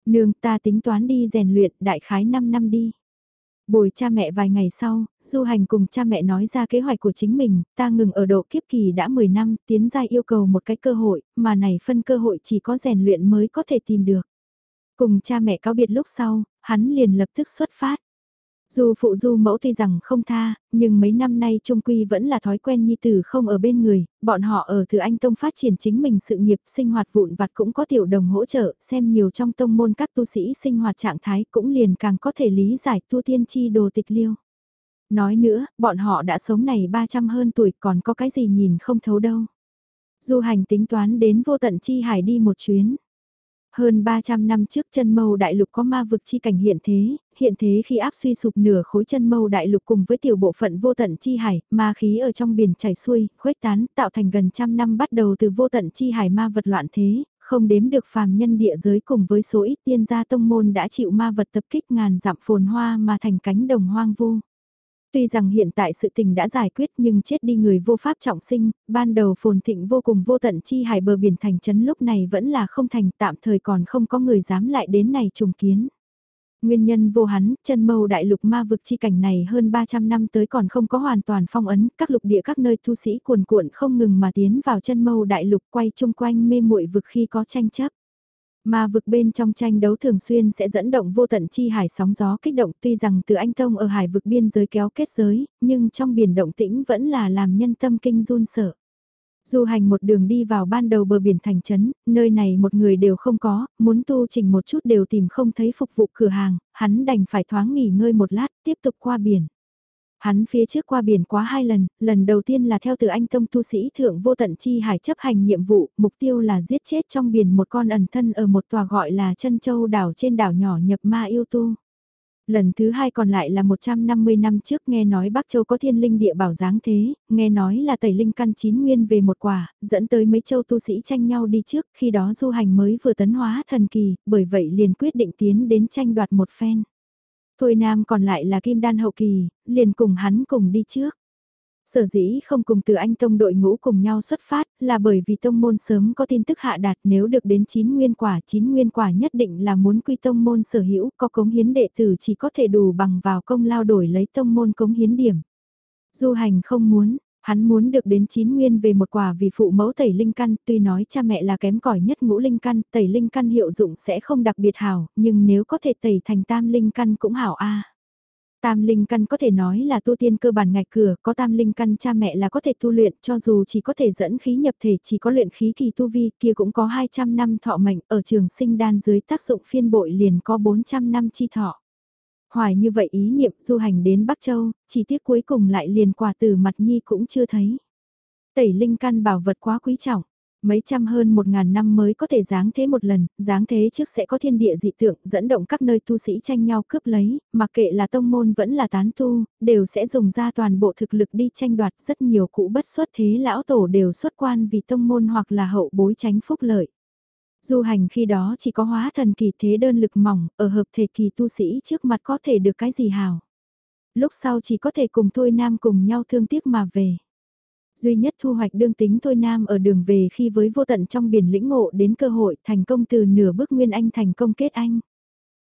Nương ta tính toán đi rèn luyện đại khái 5 năm đi. Bồi cha mẹ vài ngày sau, du hành cùng cha mẹ nói ra kế hoạch của chính mình, ta ngừng ở độ kiếp kỳ đã 10 năm, tiến ra yêu cầu một cái cơ hội, mà này phân cơ hội chỉ có rèn luyện mới có thể tìm được. Cùng cha mẹ cáo biệt lúc sau, hắn liền lập tức xuất phát. Dù phụ du mẫu tuy rằng không tha, nhưng mấy năm nay trung quy vẫn là thói quen nhi tử không ở bên người, bọn họ ở thừa anh tông phát triển chính mình sự nghiệp sinh hoạt vụn vặt cũng có tiểu đồng hỗ trợ, xem nhiều trong tông môn các tu sĩ sinh hoạt trạng thái cũng liền càng có thể lý giải tu tiên chi đồ tịch liêu. Nói nữa, bọn họ đã sống này 300 hơn tuổi còn có cái gì nhìn không thấu đâu. Du hành tính toán đến vô tận chi hải đi một chuyến. Hơn 300 năm trước chân mâu đại lục có ma vực chi cảnh hiện thế, hiện thế khi áp suy sụp nửa khối chân mâu đại lục cùng với tiểu bộ phận vô tận chi hải, ma khí ở trong biển chảy xuôi, khuếch tán, tạo thành gần trăm năm bắt đầu từ vô tận chi hải ma vật loạn thế, không đếm được phàm nhân địa giới cùng với số ít tiên gia tông môn đã chịu ma vật tập kích ngàn dặm phồn hoa mà thành cánh đồng hoang vu. Tuy rằng hiện tại sự tình đã giải quyết nhưng chết đi người vô pháp trọng sinh, ban đầu phồn thịnh vô cùng vô tận chi hải bờ biển thành trấn lúc này vẫn là không thành tạm thời còn không có người dám lại đến này trùng kiến. Nguyên nhân vô hắn, chân mâu đại lục ma vực chi cảnh này hơn 300 năm tới còn không có hoàn toàn phong ấn, các lục địa các nơi thu sĩ cuồn cuộn không ngừng mà tiến vào chân mâu đại lục quay chung quanh mê muội vực khi có tranh chấp. Mà vực bên trong tranh đấu thường xuyên sẽ dẫn động vô tận chi hải sóng gió kích động tuy rằng từ anh Tông ở hải vực biên giới kéo kết giới, nhưng trong biển động tĩnh vẫn là làm nhân tâm kinh run sợ. Du hành một đường đi vào ban đầu bờ biển thành trấn, nơi này một người đều không có, muốn tu chỉnh một chút đều tìm không thấy phục vụ cửa hàng, hắn đành phải thoáng nghỉ ngơi một lát, tiếp tục qua biển. Hắn phía trước qua biển quá hai lần, lần đầu tiên là theo từ anh tông tu sĩ thượng vô tận chi hải chấp hành nhiệm vụ, mục tiêu là giết chết trong biển một con ẩn thân ở một tòa gọi là chân châu đảo trên đảo nhỏ nhập ma yêu tu. Lần thứ hai còn lại là 150 năm trước nghe nói Bắc Châu có thiên linh địa bảo dáng thế, nghe nói là tẩy linh căn chín nguyên về một quả, dẫn tới mấy châu tu sĩ tranh nhau đi trước, khi đó du hành mới vừa tấn hóa thần kỳ, bởi vậy liền quyết định tiến đến tranh đoạt một phen. Thôi Nam còn lại là kim đan hậu kỳ, liền cùng hắn cùng đi trước. Sở dĩ không cùng từ anh Tông đội ngũ cùng nhau xuất phát là bởi vì Tông môn sớm có tin tức hạ đạt nếu được đến 9 nguyên quả, 9 nguyên quả nhất định là muốn quy Tông môn sở hữu có cống hiến đệ tử chỉ có thể đủ bằng vào công lao đổi lấy Tông môn cống hiến điểm. Du hành không muốn, Hắn muốn được đến chín nguyên về một quả vì phụ mẫu tẩy linh căn, tuy nói cha mẹ là kém cỏi nhất ngũ linh căn, tẩy linh căn hiệu dụng sẽ không đặc biệt hảo, nhưng nếu có thể tẩy thành tam linh căn cũng hảo a. Tam linh căn có thể nói là tu tiên cơ bản ngạch cửa, có tam linh căn cha mẹ là có thể tu luyện cho dù chỉ có thể dẫn khí nhập thể chỉ có luyện khí kỳ tu vi kia cũng có 200 năm thọ mệnh ở trường sinh đan dưới tác dụng phiên bội liền có 400 năm chi thọ. Hoài như vậy ý niệm du hành đến Bắc Châu, chỉ tiếc cuối cùng lại liền quả từ mặt nhi cũng chưa thấy. Tẩy linh căn bảo vật quá quý trọng mấy trăm hơn một ngàn năm mới có thể giáng thế một lần, giáng thế trước sẽ có thiên địa dị tượng dẫn động các nơi tu sĩ tranh nhau cướp lấy, mặc kệ là tông môn vẫn là tán tu, đều sẽ dùng ra toàn bộ thực lực đi tranh đoạt rất nhiều cũ bất xuất thế lão tổ đều xuất quan vì tông môn hoặc là hậu bối tránh phúc lợi. Du hành khi đó chỉ có hóa thần kỳ thế đơn lực mỏng, ở hợp thể kỳ tu sĩ trước mặt có thể được cái gì hảo Lúc sau chỉ có thể cùng thôi nam cùng nhau thương tiếc mà về. Duy nhất thu hoạch đương tính thôi nam ở đường về khi với vô tận trong biển lĩnh ngộ đến cơ hội thành công từ nửa bước nguyên anh thành công kết anh.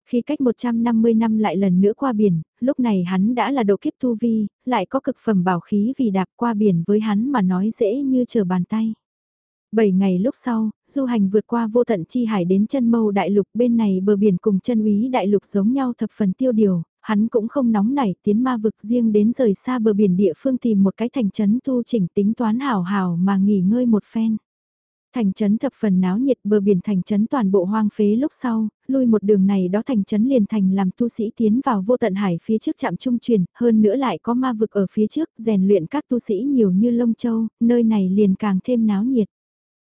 Khi cách 150 năm lại lần nữa qua biển, lúc này hắn đã là độ kiếp tu vi, lại có cực phẩm bảo khí vì đạp qua biển với hắn mà nói dễ như chờ bàn tay. Bảy ngày lúc sau, du hành vượt qua vô tận chi hải đến chân mâu đại lục bên này bờ biển cùng chân úy đại lục giống nhau thập phần tiêu điều, hắn cũng không nóng nảy tiến ma vực riêng đến rời xa bờ biển địa phương tìm một cái thành trấn tu chỉnh tính toán hào hào mà nghỉ ngơi một phen. Thành trấn thập phần náo nhiệt bờ biển thành trấn toàn bộ hoang phế lúc sau, lui một đường này đó thành trấn liền thành làm tu sĩ tiến vào vô tận hải phía trước trạm trung truyền, hơn nữa lại có ma vực ở phía trước, rèn luyện các tu sĩ nhiều như lông châu, nơi này liền càng thêm náo nhiệt.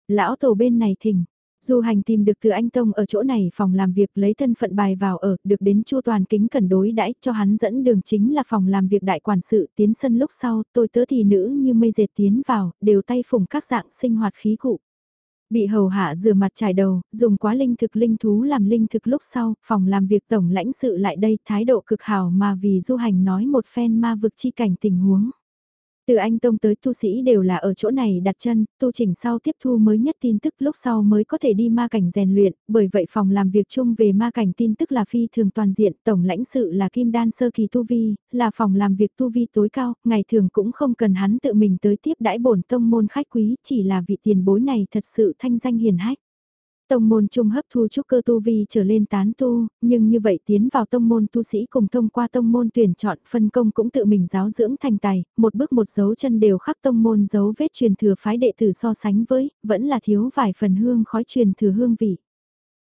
Lão tổ bên này thỉnh, Du hành tìm được từ anh Tông ở chỗ này phòng làm việc lấy thân phận bài vào ở, được đến chu toàn kính cẩn đối đãi cho hắn dẫn đường chính là phòng làm việc đại quản sự tiến sân lúc sau, tôi tớ thì nữ như mây dệt tiến vào, đều tay phùng các dạng sinh hoạt khí cụ. Bị hầu hạ rửa mặt trải đầu, dùng quá linh thực linh thú làm linh thực lúc sau, phòng làm việc tổng lãnh sự lại đây thái độ cực hào mà vì du hành nói một phen ma vực chi cảnh tình huống. Từ Anh Tông tới tu sĩ đều là ở chỗ này đặt chân, tu chỉnh sau tiếp thu mới nhất tin tức lúc sau mới có thể đi ma cảnh rèn luyện, bởi vậy phòng làm việc chung về ma cảnh tin tức là phi thường toàn diện, tổng lãnh sự là Kim Đan Sơ Kỳ Tu Vi, là phòng làm việc Tu Vi tối cao, ngày thường cũng không cần hắn tự mình tới tiếp đãi bổn tông môn khách quý, chỉ là vị tiền bối này thật sự thanh danh hiền hách. Tông môn trung hấp thu trúc cơ tu vi trở lên tán tu, nhưng như vậy tiến vào tông môn tu sĩ cùng thông qua tông môn tuyển chọn phân công cũng tự mình giáo dưỡng thành tài, một bước một dấu chân đều khắc tông môn dấu vết truyền thừa phái đệ tử so sánh với, vẫn là thiếu vài phần hương khói truyền thừa hương vị.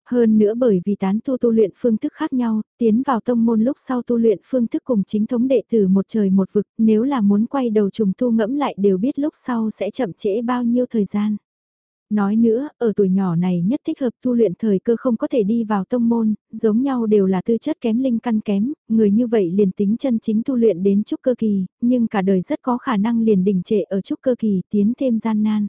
Hơn nữa bởi vì tán tu tu luyện phương thức khác nhau, tiến vào tông môn lúc sau tu luyện phương thức cùng chính thống đệ tử một trời một vực, nếu là muốn quay đầu trùng tu ngẫm lại đều biết lúc sau sẽ chậm trễ bao nhiêu thời gian. Nói nữa, ở tuổi nhỏ này nhất thích hợp tu luyện thời cơ không có thể đi vào tông môn, giống nhau đều là tư chất kém linh căn kém, người như vậy liền tính chân chính tu luyện đến trúc cơ kỳ, nhưng cả đời rất có khả năng liền đình trệ ở trúc cơ kỳ tiến thêm gian nan.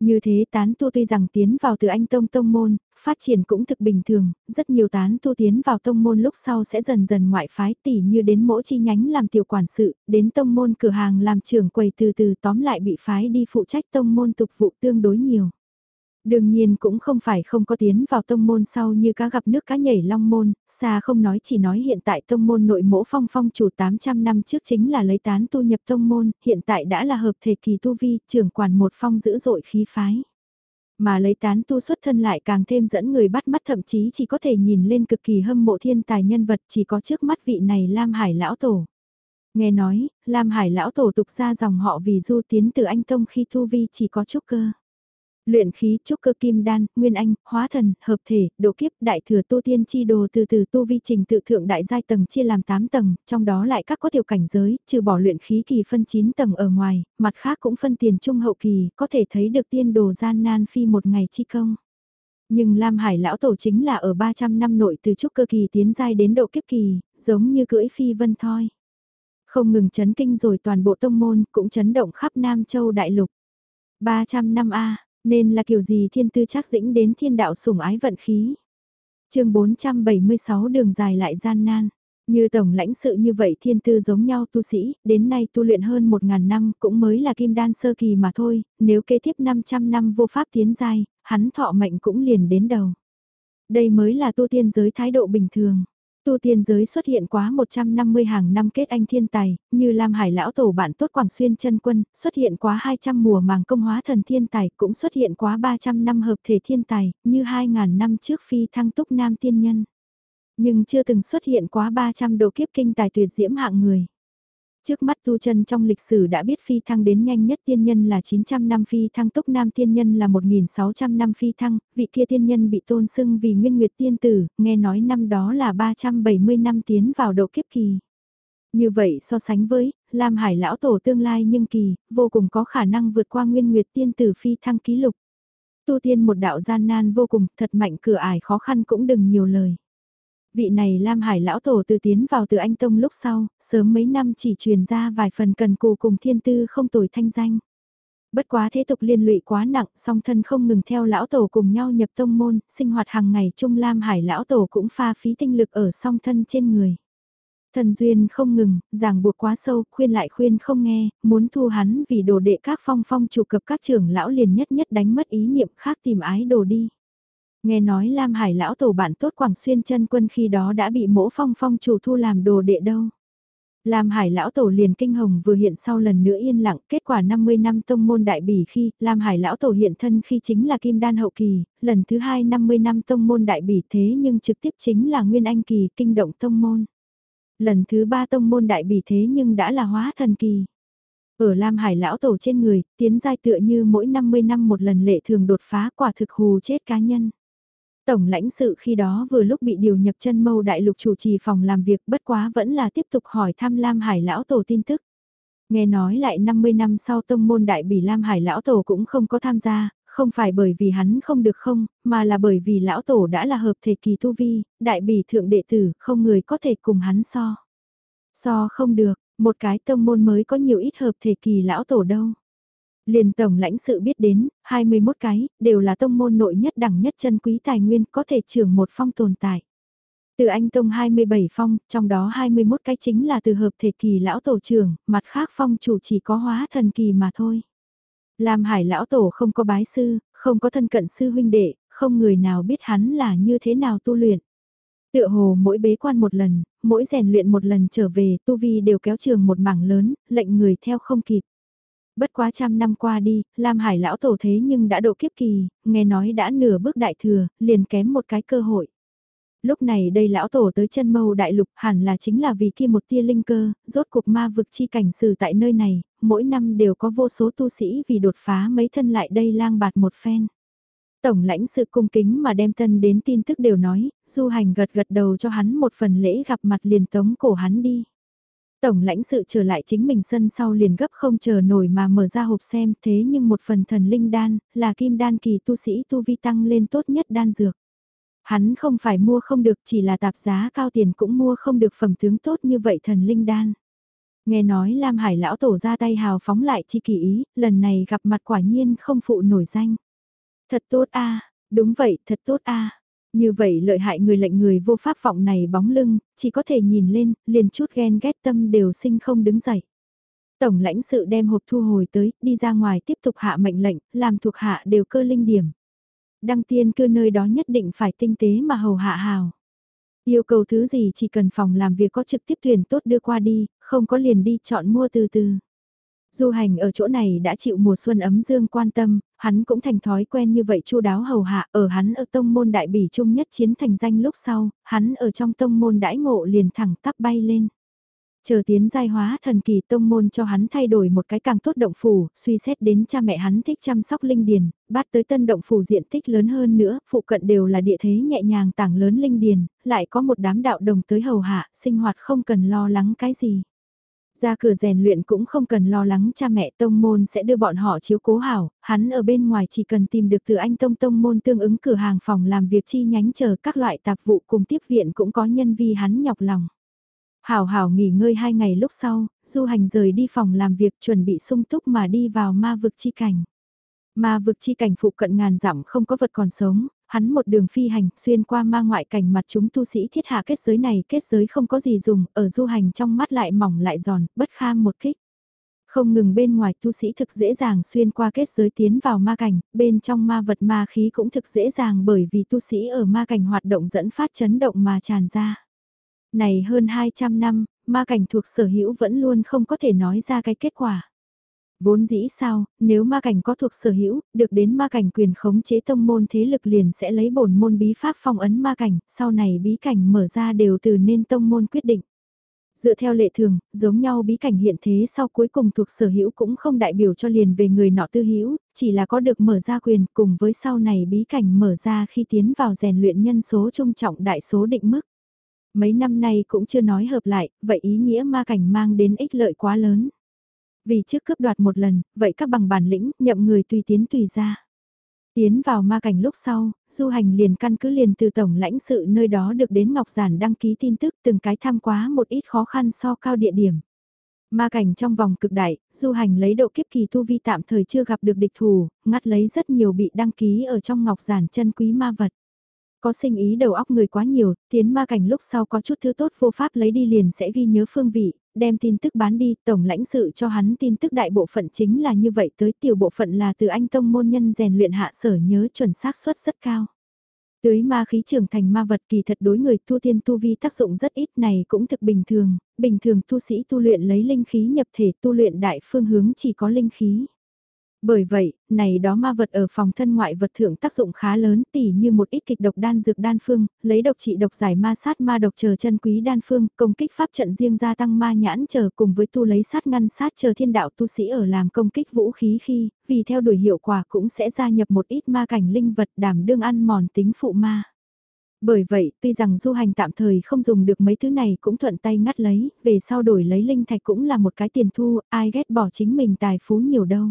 Như thế tán tu tuy rằng tiến vào từ anh tông tông môn, phát triển cũng thực bình thường, rất nhiều tán tu tiến vào tông môn lúc sau sẽ dần dần ngoại phái tỉ như đến mỗi chi nhánh làm tiểu quản sự, đến tông môn cửa hàng làm trưởng quầy từ từ tóm lại bị phái đi phụ trách tông môn tục vụ tương đối nhiều. Đương nhiên cũng không phải không có tiến vào tông môn sau như cá gặp nước cá nhảy long môn, xa không nói chỉ nói hiện tại tông môn nội mỗ phong phong chủ 800 năm trước chính là lấy tán tu nhập tông môn, hiện tại đã là hợp thể kỳ tu vi, trưởng quản một phong dữ dội khí phái. Mà lấy tán tu xuất thân lại càng thêm dẫn người bắt mắt thậm chí chỉ có thể nhìn lên cực kỳ hâm mộ thiên tài nhân vật chỉ có trước mắt vị này Lam Hải Lão Tổ. Nghe nói, Lam Hải Lão Tổ tục ra dòng họ vì du tiến từ anh Tông khi tu vi chỉ có chút cơ. Luyện khí trúc cơ kim đan, nguyên anh, hóa thần, hợp thể, độ kiếp, đại thừa tu tiên chi đồ từ từ tu vi trình tự thượng đại giai tầng chia làm 8 tầng, trong đó lại các có tiểu cảnh giới, trừ bỏ luyện khí kỳ phân 9 tầng ở ngoài, mặt khác cũng phân tiền trung hậu kỳ, có thể thấy được tiên đồ gian nan phi một ngày chi công. Nhưng Lam Hải lão tổ chính là ở 300 năm nội từ trúc cơ kỳ tiến giai đến độ kiếp kỳ, giống như cưỡi phi vân thoi. Không ngừng chấn kinh rồi toàn bộ tông môn cũng chấn động khắp Nam Châu đại lục. 300 năm A, nên là kiểu gì thiên tư chắc dĩnh đến thiên đạo sủng ái vận khí. chương 476 đường dài lại gian nan. Như tổng lãnh sự như vậy thiên tư giống nhau tu sĩ, đến nay tu luyện hơn 1.000 năm cũng mới là kim đan sơ kỳ mà thôi, nếu kế tiếp 500 năm vô pháp tiến giai, hắn thọ mệnh cũng liền đến đầu. Đây mới là tu tiên giới thái độ bình thường tu tiên giới xuất hiện quá 150 hàng năm kết anh thiên tài, như Lam Hải lão tổ bạn tốt Quảng Xuyên chân quân, xuất hiện quá 200 mùa màng công hóa thần thiên tài, cũng xuất hiện quá 300 năm hợp thể thiên tài, như 2.000 năm trước phi thăng túc nam tiên nhân. Nhưng chưa từng xuất hiện quá 300 độ kiếp kinh tài tuyệt diễm hạng người. Trước mắt tu chân trong lịch sử đã biết phi thăng đến nhanh nhất tiên nhân là 900 năm phi thăng tốc nam tiên nhân là 1.600 năm phi thăng, vị kia tiên nhân bị tôn xưng vì nguyên nguyệt tiên tử, nghe nói năm đó là 370 năm tiến vào độ kiếp kỳ. Như vậy so sánh với, Lam Hải lão tổ tương lai nhưng kỳ, vô cùng có khả năng vượt qua nguyên nguyệt tiên tử phi thăng ký lục. Tu tiên một đạo gian nan vô cùng, thật mạnh cửa ải khó khăn cũng đừng nhiều lời. Vị này Lam Hải lão tổ từ tiến vào từ Anh Tông lúc sau, sớm mấy năm chỉ truyền ra vài phần cần cù cùng thiên tư không tồi thanh danh. Bất quá thế tục liên lụy quá nặng, song thân không ngừng theo lão tổ cùng nhau nhập tông môn, sinh hoạt hàng ngày chung Lam Hải lão tổ cũng pha phí tinh lực ở song thân trên người. Thần duyên không ngừng, ràng buộc quá sâu, khuyên lại khuyên không nghe, muốn thu hắn vì đồ đệ các phong phong chủ cập các trưởng lão liền nhất nhất đánh mất ý niệm khác tìm ái đồ đi. Nghe nói Lam Hải lão tổ bạn tốt Quảng Xuyên chân quân khi đó đã bị mỗ phong phong chủ thu làm đồ đệ đâu. Lam Hải lão tổ liền kinh hồng vừa hiện sau lần nữa yên lặng, kết quả 50 năm tông môn đại bỉ khi, Lam Hải lão tổ hiện thân khi chính là kim đan hậu kỳ, lần thứ hai 50 năm tông môn đại bỉ thế nhưng trực tiếp chính là nguyên anh kỳ kinh động tông môn. Lần thứ ba tông môn đại bỉ thế nhưng đã là hóa thần kỳ. Ở Lam Hải lão tổ trên người, tiến giai tựa như mỗi 50 năm một lần lệ thường đột phá quả thực hù chết cá nhân. Tổng lãnh sự khi đó vừa lúc bị điều nhập chân mâu đại lục chủ trì phòng làm việc bất quá vẫn là tiếp tục hỏi thăm Lam Hải lão tổ tin tức. Nghe nói lại 50 năm sau tông môn đại bỉ Lam Hải lão tổ cũng không có tham gia, không phải bởi vì hắn không được không, mà là bởi vì lão tổ đã là hợp thể kỳ tu vi, đại bỉ thượng đệ tử, không người có thể cùng hắn so. So không được, một cái tông môn mới có nhiều ít hợp thể kỳ lão tổ đâu. Liền tổng lãnh sự biết đến, 21 cái, đều là tông môn nội nhất đẳng nhất chân quý tài nguyên có thể trưởng một phong tồn tại. Từ anh tông 27 phong, trong đó 21 cái chính là từ hợp thể kỳ lão tổ trưởng, mặt khác phong chủ chỉ có hóa thần kỳ mà thôi. Lam hải lão tổ không có bái sư, không có thân cận sư huynh đệ, không người nào biết hắn là như thế nào tu luyện. Tựa hồ mỗi bế quan một lần, mỗi rèn luyện một lần trở về tu vi đều kéo trường một mảng lớn, lệnh người theo không kịp. Bất quá trăm năm qua đi, Lam Hải lão tổ thế nhưng đã độ kiếp kỳ, nghe nói đã nửa bước đại thừa, liền kém một cái cơ hội. Lúc này đây lão tổ tới chân mâu đại lục hẳn là chính là vì kia một tia linh cơ, rốt cuộc ma vực chi cảnh xử tại nơi này, mỗi năm đều có vô số tu sĩ vì đột phá mấy thân lại đây lang bạt một phen. Tổng lãnh sự cung kính mà đem tân đến tin tức đều nói, du hành gật gật đầu cho hắn một phần lễ gặp mặt liền tống cổ hắn đi. Tổng lãnh sự trở lại chính mình sân sau liền gấp không chờ nổi mà mở ra hộp xem thế nhưng một phần thần linh đan, là kim đan kỳ tu sĩ tu vi tăng lên tốt nhất đan dược. Hắn không phải mua không được chỉ là tạp giá cao tiền cũng mua không được phẩm tướng tốt như vậy thần linh đan. Nghe nói Lam Hải lão tổ ra tay hào phóng lại chi kỳ ý, lần này gặp mặt quả nhiên không phụ nổi danh. Thật tốt a đúng vậy, thật tốt a như vậy lợi hại người lệnh người vô pháp vọng này bóng lưng, chỉ có thể nhìn lên, liền chút ghen ghét tâm đều sinh không đứng dậy. Tổng lãnh sự đem hộp thu hồi tới, đi ra ngoài tiếp tục hạ mệnh lệnh, làm thuộc hạ đều cơ linh điểm. Đăng tiên cư nơi đó nhất định phải tinh tế mà hầu hạ hào. Yêu cầu thứ gì chỉ cần phòng làm việc có trực tiếp tuyển tốt đưa qua đi, không có liền đi chọn mua từ từ. Du hành ở chỗ này đã chịu mùa xuân ấm dương quan tâm, hắn cũng thành thói quen như vậy chu đáo hầu hạ ở hắn ở tông môn đại bỉ trung nhất chiến thành danh lúc sau, hắn ở trong tông môn đãi ngộ liền thẳng tắp bay lên. Chờ tiến giai hóa thần kỳ tông môn cho hắn thay đổi một cái càng tốt động phủ, suy xét đến cha mẹ hắn thích chăm sóc linh điền, bắt tới tân động phủ diện tích lớn hơn nữa, phụ cận đều là địa thế nhẹ nhàng tảng lớn linh điền, lại có một đám đạo đồng tới hầu hạ, sinh hoạt không cần lo lắng cái gì. Ra cửa rèn luyện cũng không cần lo lắng cha mẹ tông môn sẽ đưa bọn họ chiếu cố hảo, hắn ở bên ngoài chỉ cần tìm được từ anh tông tông môn tương ứng cửa hàng phòng làm việc chi nhánh chờ các loại tạp vụ cùng tiếp viện cũng có nhân vi hắn nhọc lòng. Hảo hảo nghỉ ngơi hai ngày lúc sau, du hành rời đi phòng làm việc chuẩn bị sung túc mà đi vào ma vực chi cảnh. Ma vực chi cảnh phụ cận ngàn dặm không có vật còn sống, hắn một đường phi hành xuyên qua ma ngoại cảnh mặt chúng tu sĩ thiết hạ kết giới này kết giới không có gì dùng, ở du hành trong mắt lại mỏng lại giòn, bất kham một kích. Không ngừng bên ngoài tu sĩ thực dễ dàng xuyên qua kết giới tiến vào ma cảnh, bên trong ma vật ma khí cũng thực dễ dàng bởi vì tu sĩ ở ma cảnh hoạt động dẫn phát chấn động mà tràn ra. Này hơn 200 năm, ma cảnh thuộc sở hữu vẫn luôn không có thể nói ra cái kết quả. Vốn dĩ sao, nếu ma cảnh có thuộc sở hữu, được đến ma cảnh quyền khống chế tông môn thế lực liền sẽ lấy bổn môn bí pháp phong ấn ma cảnh, sau này bí cảnh mở ra đều từ nên tông môn quyết định. Dựa theo lệ thường, giống nhau bí cảnh hiện thế sau cuối cùng thuộc sở hữu cũng không đại biểu cho liền về người nọ tư hữu, chỉ là có được mở ra quyền cùng với sau này bí cảnh mở ra khi tiến vào rèn luyện nhân số trung trọng đại số định mức. Mấy năm nay cũng chưa nói hợp lại, vậy ý nghĩa ma cảnh mang đến ích lợi quá lớn. Vì trước cướp đoạt một lần, vậy các bằng bản lĩnh, nhậm người tùy tiến tùy ra. Tiến vào ma cảnh lúc sau, du hành liền căn cứ liền từ tổng lãnh sự nơi đó được đến Ngọc Giản đăng ký tin tức từng cái tham quá một ít khó khăn so cao địa điểm. Ma cảnh trong vòng cực đại, du hành lấy độ kiếp kỳ tu vi tạm thời chưa gặp được địch thủ, ngắt lấy rất nhiều bị đăng ký ở trong Ngọc Giản chân quý ma vật. Có sinh ý đầu óc người quá nhiều, tiến ma cảnh lúc sau có chút thứ tốt vô pháp lấy đi liền sẽ ghi nhớ phương vị, đem tin tức bán đi, tổng lãnh sự cho hắn tin tức đại bộ phận chính là như vậy tới tiểu bộ phận là từ anh tông môn nhân rèn luyện hạ sở nhớ chuẩn xác suất rất cao. Tưới ma khí trưởng thành ma vật kỳ thật đối người tu tiên tu vi tác dụng rất ít này cũng thực bình thường, bình thường tu sĩ tu luyện lấy linh khí nhập thể tu luyện đại phương hướng chỉ có linh khí. Bởi vậy, này đó ma vật ở phòng thân ngoại vật thượng tác dụng khá lớn tỉ như một ít kịch độc đan dược đan phương, lấy độc trị độc giải ma sát ma độc chờ chân quý đan phương, công kích pháp trận riêng gia tăng ma nhãn chờ cùng với tu lấy sát ngăn sát chờ thiên đạo tu sĩ ở làm công kích vũ khí khi, vì theo đuổi hiệu quả cũng sẽ gia nhập một ít ma cảnh linh vật đảm đương ăn mòn tính phụ ma. Bởi vậy, tuy rằng du hành tạm thời không dùng được mấy thứ này cũng thuận tay ngắt lấy, về sau đổi lấy linh thạch cũng là một cái tiền thu, ai ghét bỏ chính mình tài phú nhiều đâu.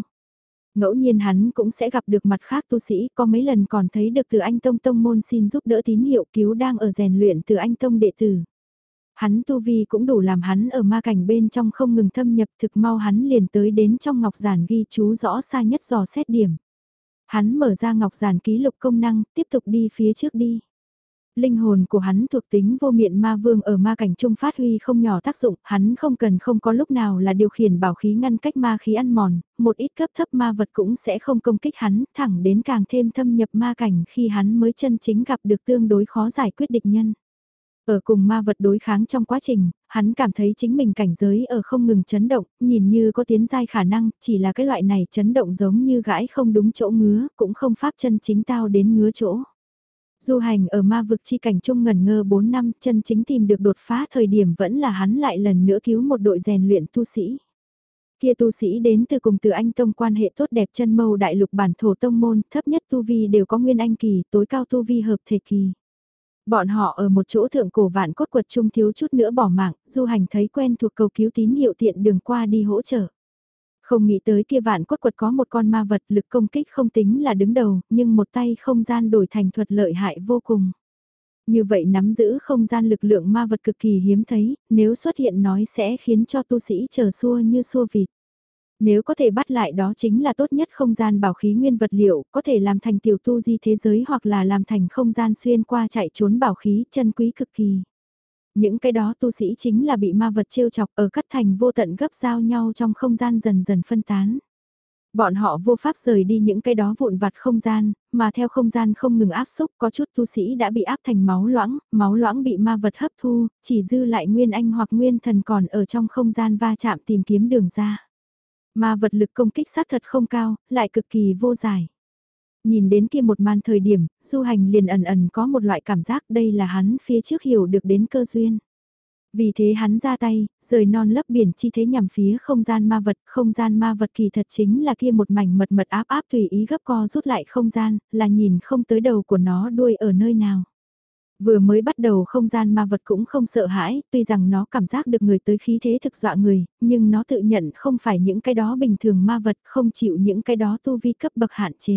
Ngẫu nhiên hắn cũng sẽ gặp được mặt khác tu sĩ, có mấy lần còn thấy được từ anh Tông Tông môn xin giúp đỡ tín hiệu cứu đang ở rèn luyện từ anh Tông đệ tử. Hắn tu vi cũng đủ làm hắn ở ma cảnh bên trong không ngừng thâm nhập thực mau hắn liền tới đến trong ngọc giản ghi chú rõ xa nhất dò xét điểm. Hắn mở ra ngọc giản ký lục công năng, tiếp tục đi phía trước đi. Linh hồn của hắn thuộc tính vô miệng ma vương ở ma cảnh trung phát huy không nhỏ tác dụng, hắn không cần không có lúc nào là điều khiển bảo khí ngăn cách ma khí ăn mòn, một ít cấp thấp ma vật cũng sẽ không công kích hắn, thẳng đến càng thêm thâm nhập ma cảnh khi hắn mới chân chính gặp được tương đối khó giải quyết địch nhân. Ở cùng ma vật đối kháng trong quá trình, hắn cảm thấy chính mình cảnh giới ở không ngừng chấn động, nhìn như có tiến giai khả năng, chỉ là cái loại này chấn động giống như gãi không đúng chỗ ngứa, cũng không pháp chân chính tao đến ngứa chỗ. Du hành ở ma vực chi cảnh trung ngần ngơ 4 năm chân chính tìm được đột phá thời điểm vẫn là hắn lại lần nữa cứu một đội rèn luyện tu sĩ. Kia tu sĩ đến từ cùng từ anh tông quan hệ tốt đẹp chân mâu đại lục bản thổ tông môn thấp nhất tu vi đều có nguyên anh kỳ tối cao tu vi hợp thể kỳ. Bọn họ ở một chỗ thượng cổ vạn cốt quật trung thiếu chút nữa bỏ mạng, du hành thấy quen thuộc cầu cứu tín hiệu tiện đường qua đi hỗ trợ. Không nghĩ tới kia vạn cốt quật có một con ma vật lực công kích không tính là đứng đầu, nhưng một tay không gian đổi thành thuật lợi hại vô cùng. Như vậy nắm giữ không gian lực lượng ma vật cực kỳ hiếm thấy, nếu xuất hiện nói sẽ khiến cho tu sĩ chờ xua như xua vịt. Nếu có thể bắt lại đó chính là tốt nhất không gian bảo khí nguyên vật liệu, có thể làm thành tiểu tu di thế giới hoặc là làm thành không gian xuyên qua chạy trốn bảo khí chân quý cực kỳ. Những cái đó tu sĩ chính là bị ma vật trêu chọc ở cắt thành vô tận gấp giao nhau trong không gian dần dần phân tán. Bọn họ vô pháp rời đi những cái đó vụn vặt không gian, mà theo không gian không ngừng áp xúc có chút tu sĩ đã bị áp thành máu loãng, máu loãng bị ma vật hấp thu, chỉ dư lại nguyên anh hoặc nguyên thần còn ở trong không gian va chạm tìm kiếm đường ra. Ma vật lực công kích xác thật không cao, lại cực kỳ vô giải. Nhìn đến kia một màn thời điểm, du hành liền ẩn ẩn có một loại cảm giác đây là hắn phía trước hiểu được đến cơ duyên. Vì thế hắn ra tay, rời non lấp biển chi thế nhằm phía không gian ma vật, không gian ma vật kỳ thật chính là kia một mảnh mật mật áp áp tùy ý gấp co rút lại không gian, là nhìn không tới đầu của nó đuôi ở nơi nào. Vừa mới bắt đầu không gian ma vật cũng không sợ hãi, tuy rằng nó cảm giác được người tới khí thế thực dọa người, nhưng nó tự nhận không phải những cái đó bình thường ma vật, không chịu những cái đó tu vi cấp bậc hạn chế.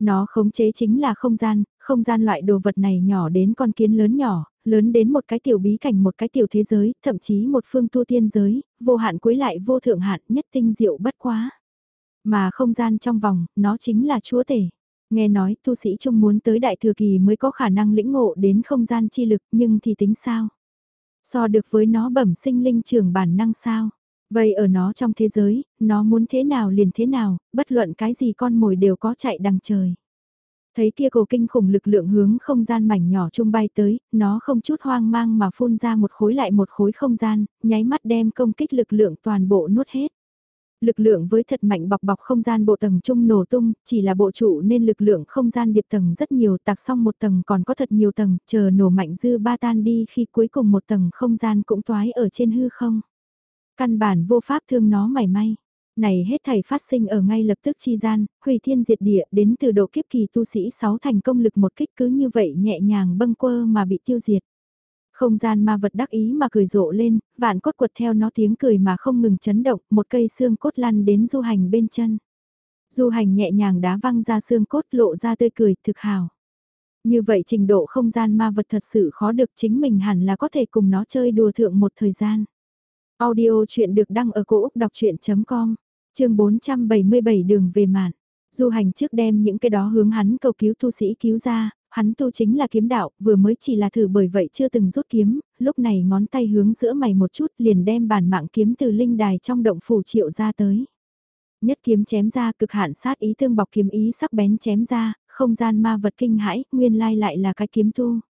Nó khống chế chính là không gian, không gian loại đồ vật này nhỏ đến con kiến lớn nhỏ, lớn đến một cái tiểu bí cảnh một cái tiểu thế giới, thậm chí một phương tu tiên giới, vô hạn cuối lại vô thượng hạn nhất tinh diệu bất quá. Mà không gian trong vòng, nó chính là chúa tể. Nghe nói tu sĩ trung muốn tới đại thừa kỳ mới có khả năng lĩnh ngộ đến không gian chi lực nhưng thì tính sao? So được với nó bẩm sinh linh trường bản năng sao? Vậy ở nó trong thế giới, nó muốn thế nào liền thế nào, bất luận cái gì con mồi đều có chạy đằng trời. Thấy kia cổ kinh khủng lực lượng hướng không gian mảnh nhỏ trung bay tới, nó không chút hoang mang mà phun ra một khối lại một khối không gian, nháy mắt đem công kích lực lượng toàn bộ nuốt hết. Lực lượng với thật mạnh bọc bọc không gian bộ tầng trung nổ tung, chỉ là bộ trụ nên lực lượng không gian điệp tầng rất nhiều tạc xong một tầng còn có thật nhiều tầng, chờ nổ mạnh dư ba tan đi khi cuối cùng một tầng không gian cũng toái ở trên hư không. Căn bản vô pháp thương nó mảy may. Này hết thảy phát sinh ở ngay lập tức chi gian, hủy thiên diệt địa đến từ độ kiếp kỳ tu sĩ 6 thành công lực một kích cứ như vậy nhẹ nhàng bâng quơ mà bị tiêu diệt. Không gian ma vật đắc ý mà cười rộ lên, vạn cốt quật theo nó tiếng cười mà không ngừng chấn động, một cây xương cốt lăn đến du hành bên chân. Du hành nhẹ nhàng đá văng ra xương cốt lộ ra tươi cười thực hào. Như vậy trình độ không gian ma vật thật sự khó được chính mình hẳn là có thể cùng nó chơi đùa thượng một thời gian. Audio chuyện được đăng ở cổ Úc đọc chuyện.com, chương 477 đường về mạn. Du hành trước đem những cái đó hướng hắn cầu cứu tu sĩ cứu ra, hắn tu chính là kiếm đạo, vừa mới chỉ là thử bởi vậy chưa từng rút kiếm, lúc này ngón tay hướng giữa mày một chút liền đem bản mạng kiếm từ linh đài trong động phủ triệu ra tới. Nhất kiếm chém ra cực hạn sát ý tương bọc kiếm ý sắc bén chém ra, không gian ma vật kinh hãi, nguyên lai lại là cái kiếm tu.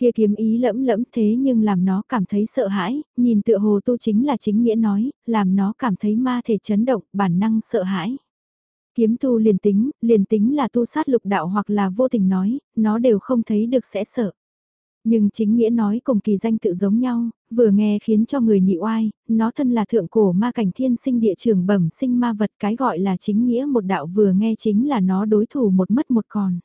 Kia kiếm ý lẫm lẫm thế nhưng làm nó cảm thấy sợ hãi, nhìn tựa hồ tu chính là chính nghĩa nói, làm nó cảm thấy ma thể chấn động, bản năng sợ hãi. Kiếm tu liền tính, liền tính là tu sát lục đạo hoặc là vô tình nói, nó đều không thấy được sẽ sợ. Nhưng chính nghĩa nói cùng kỳ danh tự giống nhau, vừa nghe khiến cho người nị oai, nó thân là thượng cổ ma cảnh thiên sinh địa trường bẩm sinh ma vật cái gọi là chính nghĩa một đạo vừa nghe chính là nó đối thủ một mất một còn.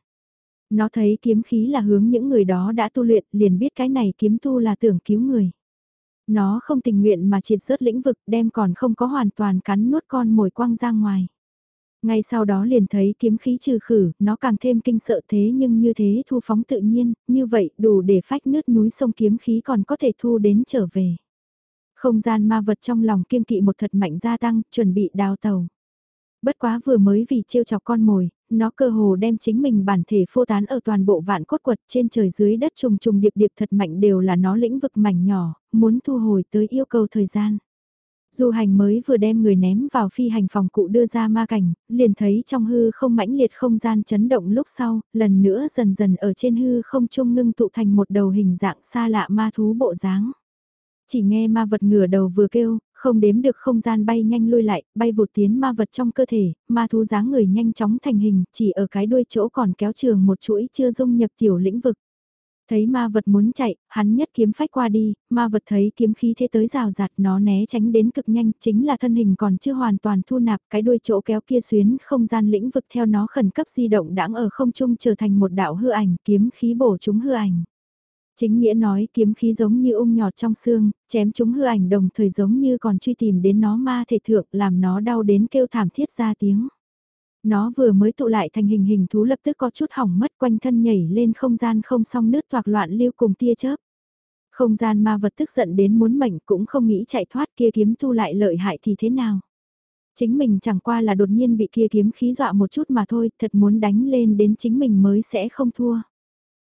Nó thấy kiếm khí là hướng những người đó đã tu luyện liền biết cái này kiếm tu là tưởng cứu người. Nó không tình nguyện mà triệt rớt lĩnh vực đem còn không có hoàn toàn cắn nuốt con mồi quăng ra ngoài. Ngay sau đó liền thấy kiếm khí trừ khử, nó càng thêm kinh sợ thế nhưng như thế thu phóng tự nhiên, như vậy đủ để phách nứt núi sông kiếm khí còn có thể thu đến trở về. Không gian ma vật trong lòng kiên kỵ một thật mạnh gia tăng, chuẩn bị đào tàu. Bất quá vừa mới vì trêu chọc con mồi, nó cơ hồ đem chính mình bản thể phô tán ở toàn bộ vạn cốt quật trên trời dưới đất trùng trùng điệp điệp thật mạnh đều là nó lĩnh vực mảnh nhỏ, muốn thu hồi tới yêu cầu thời gian. Du hành mới vừa đem người ném vào phi hành phòng cụ đưa ra ma cảnh, liền thấy trong hư không mãnh liệt không gian chấn động lúc sau, lần nữa dần dần ở trên hư không trung ngưng tụ thành một đầu hình dạng xa lạ ma thú bộ dáng. Chỉ nghe ma vật ngửa đầu vừa kêu, không đếm được không gian bay nhanh lui lại, bay vụt tiến ma vật trong cơ thể, ma thú dáng người nhanh chóng thành hình, chỉ ở cái đuôi chỗ còn kéo trường một chuỗi chưa dung nhập tiểu lĩnh vực. Thấy ma vật muốn chạy, hắn nhất kiếm phách qua đi, ma vật thấy kiếm khí thế tới rào rạt nó né tránh đến cực nhanh, chính là thân hình còn chưa hoàn toàn thu nạp, cái đuôi chỗ kéo kia xuyến không gian lĩnh vực theo nó khẩn cấp di động đãng ở không trung trở thành một đạo hư ảnh, kiếm khí bổ chúng hư ảnh. Chính nghĩa nói kiếm khí giống như ung nhọt trong xương, chém chúng hư ảnh đồng thời giống như còn truy tìm đến nó ma thể thượng làm nó đau đến kêu thảm thiết ra tiếng. Nó vừa mới tụ lại thành hình hình thú lập tức có chút hỏng mất quanh thân nhảy lên không gian không song nước toạc loạn lưu cùng tia chớp. Không gian ma vật tức giận đến muốn mệnh cũng không nghĩ chạy thoát kia kiếm tu lại lợi hại thì thế nào. Chính mình chẳng qua là đột nhiên bị kia kiếm khí dọa một chút mà thôi, thật muốn đánh lên đến chính mình mới sẽ không thua.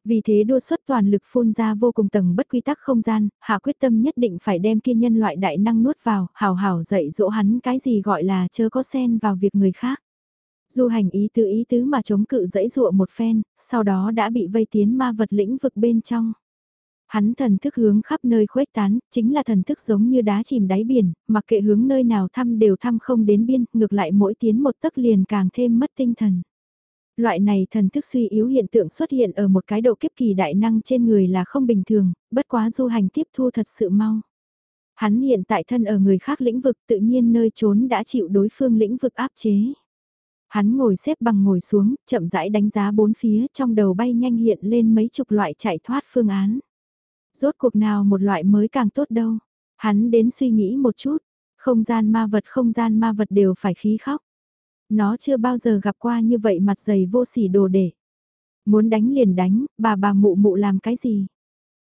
Vì thế đua xuất toàn lực phun ra vô cùng tầng bất quy tắc không gian, hạ quyết tâm nhất định phải đem kia nhân loại đại năng nuốt vào, hào hào dạy dỗ hắn cái gì gọi là chớ có sen vào việc người khác. Du hành ý tứ ý tứ mà chống cự dãy dụa một phen, sau đó đã bị vây tiến ma vật lĩnh vực bên trong. Hắn thần thức hướng khắp nơi khuếch tán, chính là thần thức giống như đá chìm đáy biển, mặc kệ hướng nơi nào thăm đều thăm không đến biên, ngược lại mỗi tiến một tấc liền càng thêm mất tinh thần. Loại này thần thức suy yếu hiện tượng xuất hiện ở một cái độ kiếp kỳ đại năng trên người là không bình thường, bất quá du hành tiếp thu thật sự mau. Hắn hiện tại thân ở người khác lĩnh vực tự nhiên nơi trốn đã chịu đối phương lĩnh vực áp chế. Hắn ngồi xếp bằng ngồi xuống, chậm rãi đánh giá bốn phía trong đầu bay nhanh hiện lên mấy chục loại chạy thoát phương án. Rốt cuộc nào một loại mới càng tốt đâu. Hắn đến suy nghĩ một chút, không gian ma vật không gian ma vật đều phải khí khóc. Nó chưa bao giờ gặp qua như vậy mặt dày vô sỉ đồ để. Muốn đánh liền đánh, bà bà mụ mụ làm cái gì?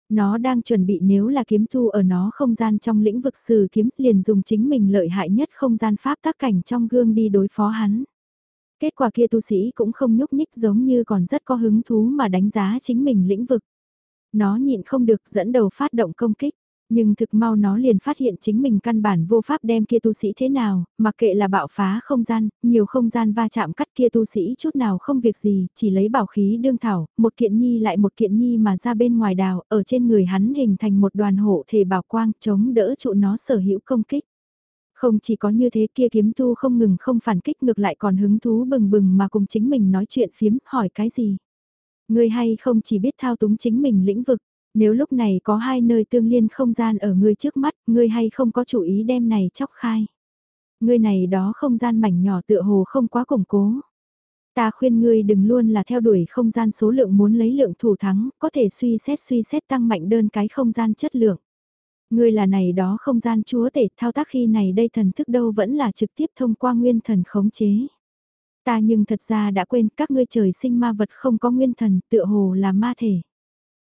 Nó đang chuẩn bị nếu là kiếm thu ở nó không gian trong lĩnh vực sử kiếm liền dùng chính mình lợi hại nhất không gian pháp tác cảnh trong gương đi đối phó hắn. Kết quả kia tu sĩ cũng không nhúc nhích giống như còn rất có hứng thú mà đánh giá chính mình lĩnh vực. Nó nhịn không được dẫn đầu phát động công kích. Nhưng thực mau nó liền phát hiện chính mình căn bản vô pháp đem kia tu sĩ thế nào, mặc kệ là bạo phá không gian, nhiều không gian va chạm cắt kia tu sĩ chút nào không việc gì, chỉ lấy bảo khí đương thảo, một kiện nhi lại một kiện nhi mà ra bên ngoài đào, ở trên người hắn hình thành một đoàn hộ thể bảo quang chống đỡ trụ nó sở hữu công kích. Không chỉ có như thế kia kiếm tu không ngừng không phản kích ngược lại còn hứng thú bừng bừng mà cùng chính mình nói chuyện phiếm hỏi cái gì. Ngươi hay không chỉ biết thao túng chính mình lĩnh vực, nếu lúc này có hai nơi tương liên không gian ở ngươi trước mắt, ngươi hay không có chủ ý đem này chóc khai. Ngươi này đó không gian mảnh nhỏ tựa hồ không quá củng cố. Ta khuyên ngươi đừng luôn là theo đuổi không gian số lượng muốn lấy lượng thủ thắng, có thể suy xét suy xét tăng mạnh đơn cái không gian chất lượng. Ngươi là này đó không gian chúa tể thao tác khi này đây thần thức đâu vẫn là trực tiếp thông qua nguyên thần khống chế. Ta nhưng thật ra đã quên các ngươi trời sinh ma vật không có nguyên thần tựa hồ là ma thể.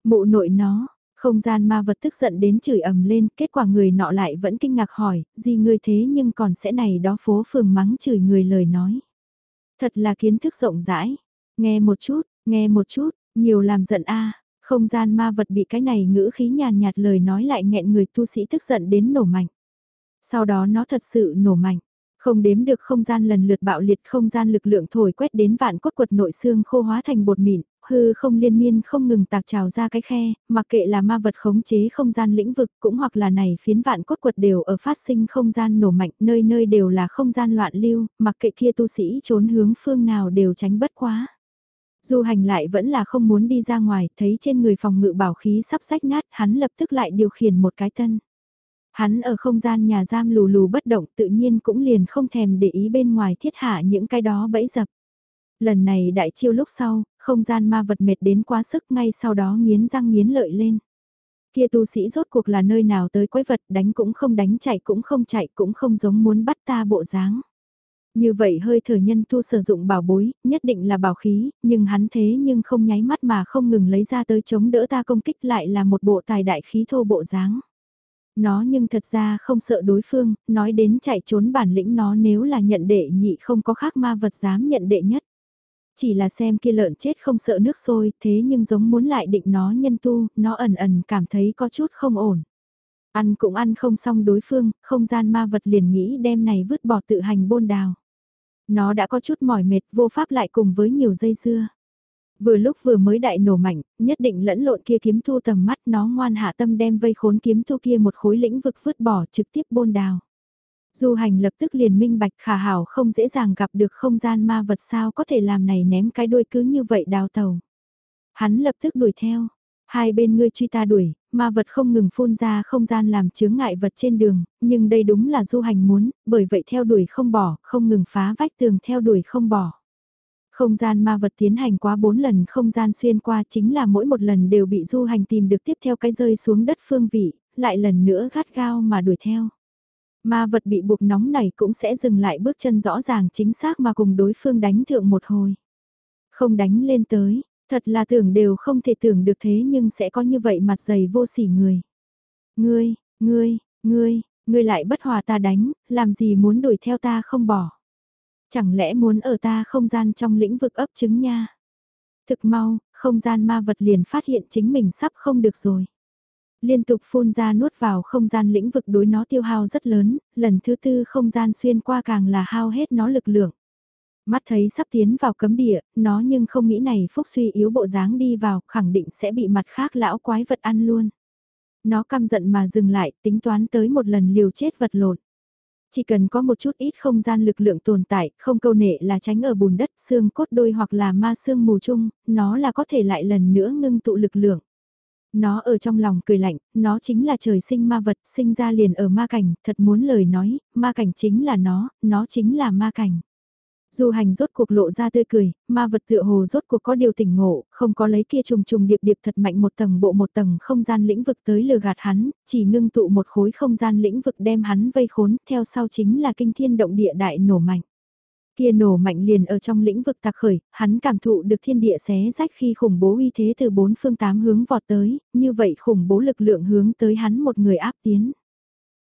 Mụ nội nó, không gian ma vật tức giận đến chửi ầm lên, kết quả người nọ lại vẫn kinh ngạc hỏi, gì ngươi thế nhưng còn sẽ này đó phố phường mắng chửi người lời nói. Thật là kiến thức rộng rãi, nghe một chút, nghe một chút, nhiều làm giận a không gian ma vật bị cái này ngữ khí nhàn nhạt lời nói lại nghẹn người tu sĩ tức giận đến nổ mạnh. Sau đó nó thật sự nổ mạnh. Không đếm được không gian lần lượt bạo liệt không gian lực lượng thổi quét đến vạn cốt quật nội xương khô hóa thành bột mịn, hư không liên miên không ngừng tạc trào ra cái khe, mặc kệ là ma vật khống chế không gian lĩnh vực cũng hoặc là này phiến vạn cốt quật đều ở phát sinh không gian nổ mạnh nơi nơi đều là không gian loạn lưu, mặc kệ kia tu sĩ trốn hướng phương nào đều tránh bất quá. Du hành lại vẫn là không muốn đi ra ngoài, thấy trên người phòng ngự bảo khí sắp sách nát, hắn lập tức lại điều khiển một cái tân. Hắn ở không gian nhà giam lù lù bất động tự nhiên cũng liền không thèm để ý bên ngoài thiết hạ những cái đó bẫy dập. Lần này đại chiêu lúc sau, không gian ma vật mệt đến quá sức ngay sau đó nghiến răng nghiến lợi lên. Kia tu sĩ rốt cuộc là nơi nào tới quái vật đánh cũng không đánh chạy cũng không chạy cũng không giống muốn bắt ta bộ dáng. Như vậy hơi thở nhân tu sử dụng bảo bối, nhất định là bảo khí, nhưng hắn thế nhưng không nháy mắt mà không ngừng lấy ra tới chống đỡ ta công kích lại là một bộ tài đại khí thô bộ dáng. Nó nhưng thật ra không sợ đối phương, nói đến chạy trốn bản lĩnh nó nếu là nhận đệ nhị không có khác ma vật dám nhận đệ nhất. Chỉ là xem kia lợn chết không sợ nước sôi, thế nhưng giống muốn lại định nó nhân tu, nó ẩn ẩn cảm thấy có chút không ổn. Ăn cũng ăn không xong đối phương, không gian ma vật liền nghĩ đem này vứt bỏ tự hành bôn đào. Nó đã có chút mỏi mệt vô pháp lại cùng với nhiều dây dưa. Vừa lúc vừa mới đại nổ mạnh, nhất định lẫn lộn kia kiếm thu tầm mắt nó ngoan hạ tâm đem vây khốn kiếm thu kia một khối lĩnh vực vứt bỏ trực tiếp bôn đào. Du hành lập tức liền minh bạch khả hảo không dễ dàng gặp được không gian ma vật sao có thể làm này ném cái đuôi cứ như vậy đào tàu. Hắn lập tức đuổi theo, hai bên ngươi truy ta đuổi, ma vật không ngừng phun ra không gian làm chướng ngại vật trên đường, nhưng đây đúng là du hành muốn, bởi vậy theo đuổi không bỏ, không ngừng phá vách tường theo đuổi không bỏ. Không gian ma vật tiến hành quá bốn lần không gian xuyên qua chính là mỗi một lần đều bị du hành tìm được tiếp theo cái rơi xuống đất phương vị, lại lần nữa gắt gao mà đuổi theo. Ma vật bị buộc nóng này cũng sẽ dừng lại bước chân rõ ràng chính xác mà cùng đối phương đánh thượng một hồi. Không đánh lên tới, thật là tưởng đều không thể tưởng được thế nhưng sẽ có như vậy mặt dày vô sỉ người. Ngươi, ngươi, ngươi, ngươi lại bất hòa ta đánh, làm gì muốn đuổi theo ta không bỏ. Chẳng lẽ muốn ở ta không gian trong lĩnh vực ấp trứng nha. Thực mau, không gian ma vật liền phát hiện chính mình sắp không được rồi liên tục phun ra nuốt vào không gian lĩnh vực đối nó tiêu hao rất lớn, lần thứ tư không gian xuyên qua càng là hao hết nó lực lượng. Mắt thấy sắp tiến vào cấm địa, nó nhưng không nghĩ này phúc suy yếu bộ dáng đi vào, khẳng định sẽ bị mặt khác lão quái vật ăn luôn. Nó căm giận mà dừng lại, tính toán tới một lần liều chết vật lộn. Chỉ cần có một chút ít không gian lực lượng tồn tại, không câu nệ là tránh ở bùn đất, xương cốt đôi hoặc là ma xương mù chung, nó là có thể lại lần nữa ngưng tụ lực lượng. Nó ở trong lòng cười lạnh, nó chính là trời sinh ma vật, sinh ra liền ở ma cảnh, thật muốn lời nói, ma cảnh chính là nó, nó chính là ma cảnh. Du hành rốt cuộc lộ ra tươi cười, ma vật tựa hồ rốt cuộc có điều tỉnh ngộ, không có lấy kia trùng trùng điệp điệp thật mạnh một tầng bộ một tầng không gian lĩnh vực tới lừa gạt hắn, chỉ ngưng tụ một khối không gian lĩnh vực đem hắn vây khốn, theo sau chính là kinh thiên động địa đại nổ mạnh. Kia nổ mạnh liền ở trong lĩnh vực tạc khởi, hắn cảm thụ được thiên địa xé rách khi khủng bố uy thế từ bốn phương tám hướng vọt tới, như vậy khủng bố lực lượng hướng tới hắn một người áp tiến.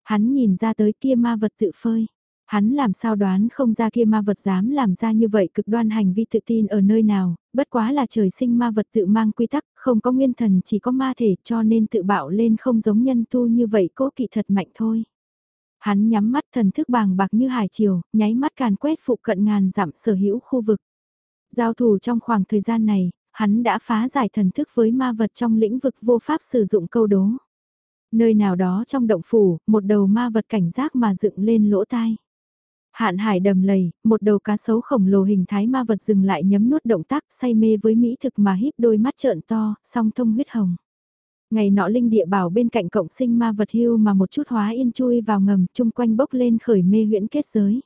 Hắn nhìn ra tới kia ma vật tự phơi. Hắn làm sao đoán không ra kia ma vật dám làm ra như vậy cực đoan hành vi tự tin ở nơi nào, bất quá là trời sinh ma vật tự mang quy tắc, không có nguyên thần chỉ có ma thể cho nên tự bạo lên không giống nhân tu như vậy cố kỵ thật mạnh thôi. Hắn nhắm mắt thần thức bàng bạc như hải chiều nháy mắt càn quét phụ cận ngàn dặm sở hữu khu vực. Giao thủ trong khoảng thời gian này, hắn đã phá giải thần thức với ma vật trong lĩnh vực vô pháp sử dụng câu đố. Nơi nào đó trong động phủ, một đầu ma vật cảnh giác mà dựng lên lỗ tai. Hạn hải đầm lầy, một đầu cá sấu khổng lồ hình thái ma vật dừng lại nhấm nuốt động tác say mê với mỹ thực mà híp đôi mắt trợn to, song thông huyết hồng. Ngày nọ linh địa bảo bên cạnh cộng sinh ma vật hưu mà một chút hóa yên chui vào ngầm chung quanh bốc lên khởi mê huyễn kết giới.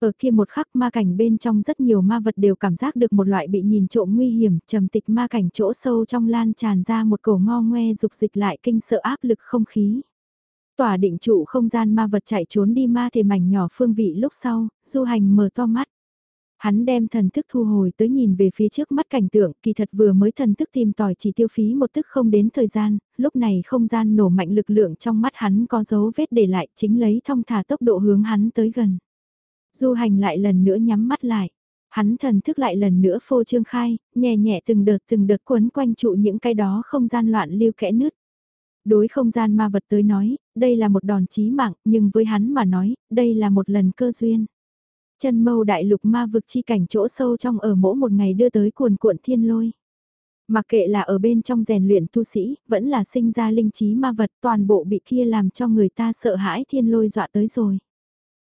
Ở kia một khắc ma cảnh bên trong rất nhiều ma vật đều cảm giác được một loại bị nhìn trộm nguy hiểm, trầm tịch ma cảnh chỗ sâu trong lan tràn ra một cổ ngo ngoe dục dịch lại kinh sợ áp lực không khí. Tỏa định trụ không gian ma vật chạy trốn đi ma thể mảnh nhỏ phương vị lúc sau, du hành mở to mắt. Hắn đem thần thức thu hồi tới nhìn về phía trước mắt cảnh tượng, kỳ thật vừa mới thần thức tìm tòi chỉ tiêu phí một tức không đến thời gian, lúc này không gian nổ mạnh lực lượng trong mắt hắn có dấu vết để lại chính lấy thông thả tốc độ hướng hắn tới gần. Du hành lại lần nữa nhắm mắt lại. Hắn thần thức lại lần nữa phô trương khai, nhẹ nhẹ từng đợt từng đợt quấn quanh trụ những cái đó không gian loạn lưu kẽ nứt. Đối không gian ma vật tới nói, đây là một đòn chí mạng, nhưng với hắn mà nói, đây là một lần cơ duyên. Chân mâu đại lục ma vực chi cảnh chỗ sâu trong ở mỗi một ngày đưa tới cuồn cuộn thiên lôi. Mặc kệ là ở bên trong rèn luyện tu sĩ, vẫn là sinh ra linh trí ma vật toàn bộ bị kia làm cho người ta sợ hãi thiên lôi dọa tới rồi.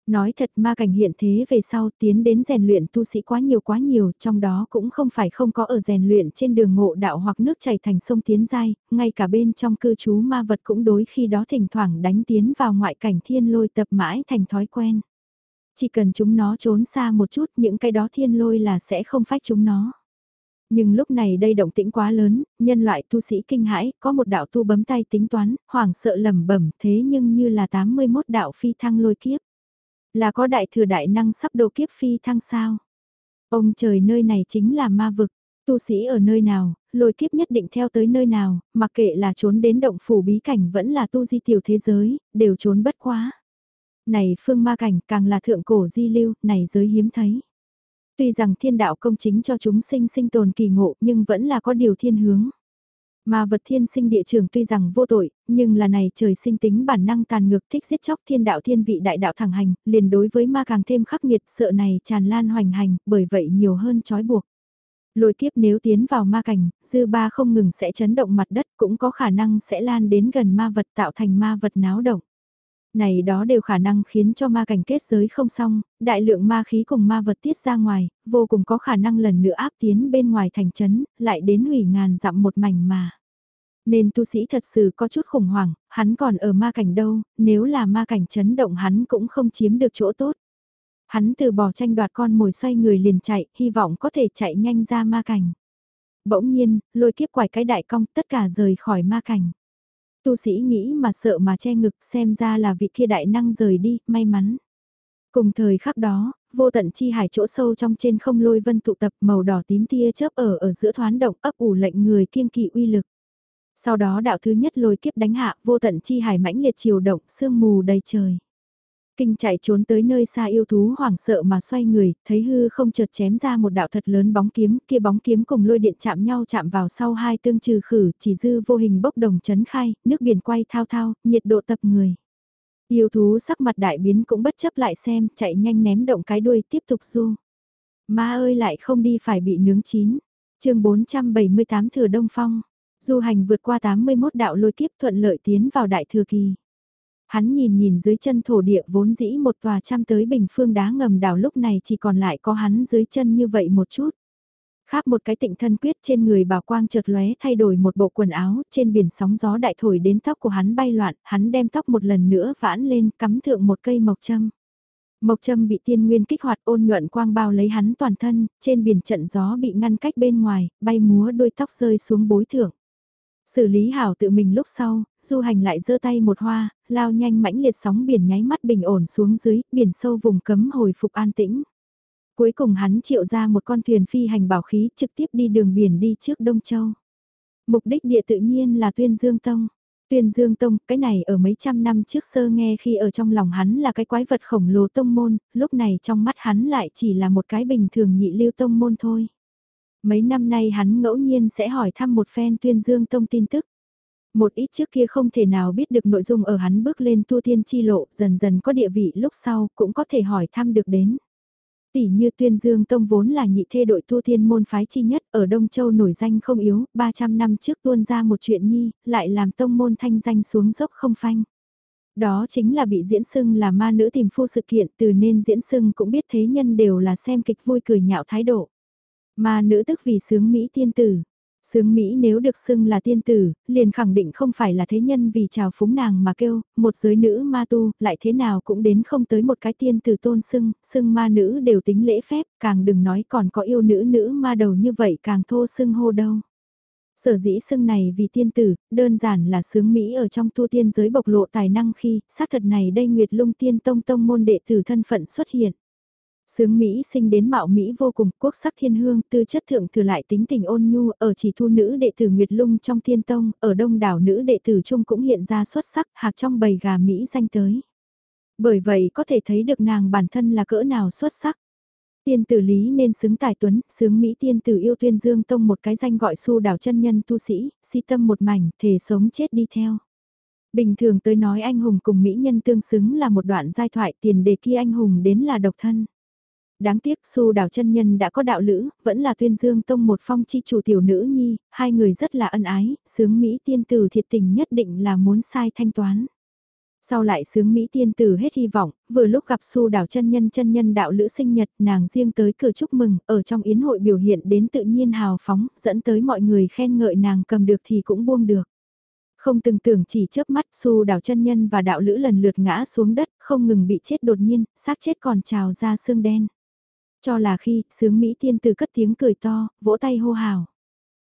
Nói thật ma cảnh hiện thế về sau tiến đến rèn luyện tu sĩ quá nhiều quá nhiều, trong đó cũng không phải không có ở rèn luyện trên đường ngộ đạo hoặc nước chảy thành sông tiến dai, ngay cả bên trong cư trú ma vật cũng đối khi đó thỉnh thoảng đánh tiến vào ngoại cảnh thiên lôi tập mãi thành thói quen. Chỉ cần chúng nó trốn xa một chút những cái đó thiên lôi là sẽ không phách chúng nó. Nhưng lúc này đây động tĩnh quá lớn, nhân loại tu sĩ kinh hãi, có một đạo tu bấm tay tính toán, hoảng sợ lầm bẩm thế nhưng như là 81 đạo phi thăng lôi kiếp. Là có đại thừa đại năng sắp độ kiếp phi thăng sao? Ông trời nơi này chính là ma vực, tu sĩ ở nơi nào, lôi kiếp nhất định theo tới nơi nào, mặc kệ là trốn đến động phủ bí cảnh vẫn là tu di tiểu thế giới, đều trốn bất quá. Này phương ma cảnh càng là thượng cổ di lưu, này giới hiếm thấy. Tuy rằng thiên đạo công chính cho chúng sinh sinh tồn kỳ ngộ nhưng vẫn là có điều thiên hướng. Mà vật thiên sinh địa trường tuy rằng vô tội, nhưng là này trời sinh tính bản năng tàn ngược thích giết chóc thiên đạo thiên vị đại đạo thẳng hành, liền đối với ma càng thêm khắc nghiệt sợ này tràn lan hoành hành, bởi vậy nhiều hơn trói buộc. Lôi kiếp nếu tiến vào ma cảnh, dư ba không ngừng sẽ chấn động mặt đất cũng có khả năng sẽ lan đến gần ma vật tạo thành ma vật náo động này đó đều khả năng khiến cho ma cảnh kết giới không xong, đại lượng ma khí cùng ma vật tiết ra ngoài, vô cùng có khả năng lần nữa áp tiến bên ngoài thành trấn, lại đến hủy ngàn dặm một mảnh mà. Nên tu sĩ thật sự có chút khủng hoảng, hắn còn ở ma cảnh đâu, nếu là ma cảnh chấn động hắn cũng không chiếm được chỗ tốt. Hắn từ bỏ tranh đoạt con mồi xoay người liền chạy, hy vọng có thể chạy nhanh ra ma cảnh. Bỗng nhiên, lôi kiếp quải cái đại cong tất cả rời khỏi ma cảnh. Tu sĩ nghĩ mà sợ mà che ngực xem ra là vị kia đại năng rời đi, may mắn. Cùng thời khắc đó, vô tận chi hải chỗ sâu trong trên không lôi vân tụ tập màu đỏ tím tia chớp ở ở giữa thoán động ấp ủ lệnh người kiên kỵ uy lực. Sau đó đạo thứ nhất lôi kiếp đánh hạ vô tận chi hải mãnh liệt chiều động sương mù đầy trời. Kinh chạy trốn tới nơi xa yêu thú hoảng sợ mà xoay người, thấy hư không chợt chém ra một đạo thật lớn bóng kiếm, kia bóng kiếm cùng lôi điện chạm nhau chạm vào sau hai tương trừ khử, chỉ dư vô hình bốc đồng chấn khai, nước biển quay thao thao, nhiệt độ tập người. Yêu thú sắc mặt đại biến cũng bất chấp lại xem, chạy nhanh ném động cái đuôi tiếp tục du. Ma ơi lại không đi phải bị nướng chín. chương 478 thừa Đông Phong, du hành vượt qua 81 đạo lôi kiếp thuận lợi tiến vào đại thừa kỳ. Hắn nhìn nhìn dưới chân thổ địa vốn dĩ một tòa trăm tới bình phương đá ngầm đảo lúc này chỉ còn lại có hắn dưới chân như vậy một chút. khắp một cái tịnh thân quyết trên người bảo quang chợt lóe thay đổi một bộ quần áo, trên biển sóng gió đại thổi đến tóc của hắn bay loạn, hắn đem tóc một lần nữa vãn lên cắm thượng một cây mộc châm. Mộc châm bị tiên nguyên kích hoạt ôn nhuận quang bao lấy hắn toàn thân, trên biển trận gió bị ngăn cách bên ngoài, bay múa đôi tóc rơi xuống bối thượng. Xử lý hảo tự mình lúc sau, du hành lại giơ tay một hoa, lao nhanh mãnh liệt sóng biển nháy mắt bình ổn xuống dưới, biển sâu vùng cấm hồi phục an tĩnh. Cuối cùng hắn triệu ra một con thuyền phi hành bảo khí trực tiếp đi đường biển đi trước Đông Châu. Mục đích địa tự nhiên là Tuyên Dương Tông. Tuyên Dương Tông, cái này ở mấy trăm năm trước sơ nghe khi ở trong lòng hắn là cái quái vật khổng lồ tông môn, lúc này trong mắt hắn lại chỉ là một cái bình thường nhị lưu tông môn thôi. Mấy năm nay hắn ngẫu nhiên sẽ hỏi thăm một phen tuyên dương tông tin tức. Một ít trước kia không thể nào biết được nội dung ở hắn bước lên tu tiên chi lộ dần dần có địa vị lúc sau cũng có thể hỏi thăm được đến. Tỷ như tuyên dương tông vốn là nhị thê đội tu tiên môn phái chi nhất ở Đông Châu nổi danh không yếu, 300 năm trước tuôn ra một chuyện nhi, lại làm tông môn thanh danh xuống dốc không phanh. Đó chính là bị diễn sưng là ma nữ tìm phu sự kiện từ nên diễn sưng cũng biết thế nhân đều là xem kịch vui cười nhạo thái độ. Ma nữ tức vì sướng Mỹ tiên tử. Sướng Mỹ nếu được xưng là tiên tử, liền khẳng định không phải là thế nhân vì chào phúng nàng mà kêu, một giới nữ ma tu, lại thế nào cũng đến không tới một cái tiên tử tôn xưng, xưng ma nữ đều tính lễ phép, càng đừng nói còn có yêu nữ nữ ma đầu như vậy càng thô xưng hô đâu. Sở dĩ xưng này vì tiên tử, đơn giản là sướng Mỹ ở trong tu tiên giới bộc lộ tài năng khi, xác thật này đây Nguyệt Lung Tiên Tông Tông môn đệ tử thân phận xuất hiện. Sướng Mỹ sinh đến mạo Mỹ vô cùng, quốc sắc thiên hương, tư chất thượng thừa lại tính tình ôn nhu, ở chỉ thu nữ đệ tử Nguyệt Lung trong thiên tông, ở đông đảo nữ đệ tử trung cũng hiện ra xuất sắc, hạc trong bầy gà Mỹ danh tới. Bởi vậy có thể thấy được nàng bản thân là cỡ nào xuất sắc. Tiên tử lý nên xứng tài tuấn, xướng Mỹ tiên tử yêu tuyên dương tông một cái danh gọi su đảo chân nhân tu sĩ, si tâm một mảnh, thể sống chết đi theo. Bình thường tới nói anh hùng cùng Mỹ nhân tương xứng là một đoạn giai thoại tiền đề kia anh hùng đến là độc thân. Đáng tiếc su đảo chân nhân đã có đạo lữ, vẫn là tuyên dương tông một phong chi chủ tiểu nữ nhi, hai người rất là ân ái, sướng Mỹ tiên tử thiệt tình nhất định là muốn sai thanh toán. Sau lại sướng Mỹ tiên tử hết hy vọng, vừa lúc gặp su đảo chân nhân chân nhân đạo lữ sinh nhật nàng riêng tới cửa chúc mừng, ở trong yến hội biểu hiện đến tự nhiên hào phóng, dẫn tới mọi người khen ngợi nàng cầm được thì cũng buông được. Không từng tưởng chỉ chớp mắt su đảo chân nhân và đạo lữ lần lượt ngã xuống đất, không ngừng bị chết đột nhiên, xác chết còn trào ra xương đen. Cho là khi, sướng Mỹ tiên tử cất tiếng cười to, vỗ tay hô hào.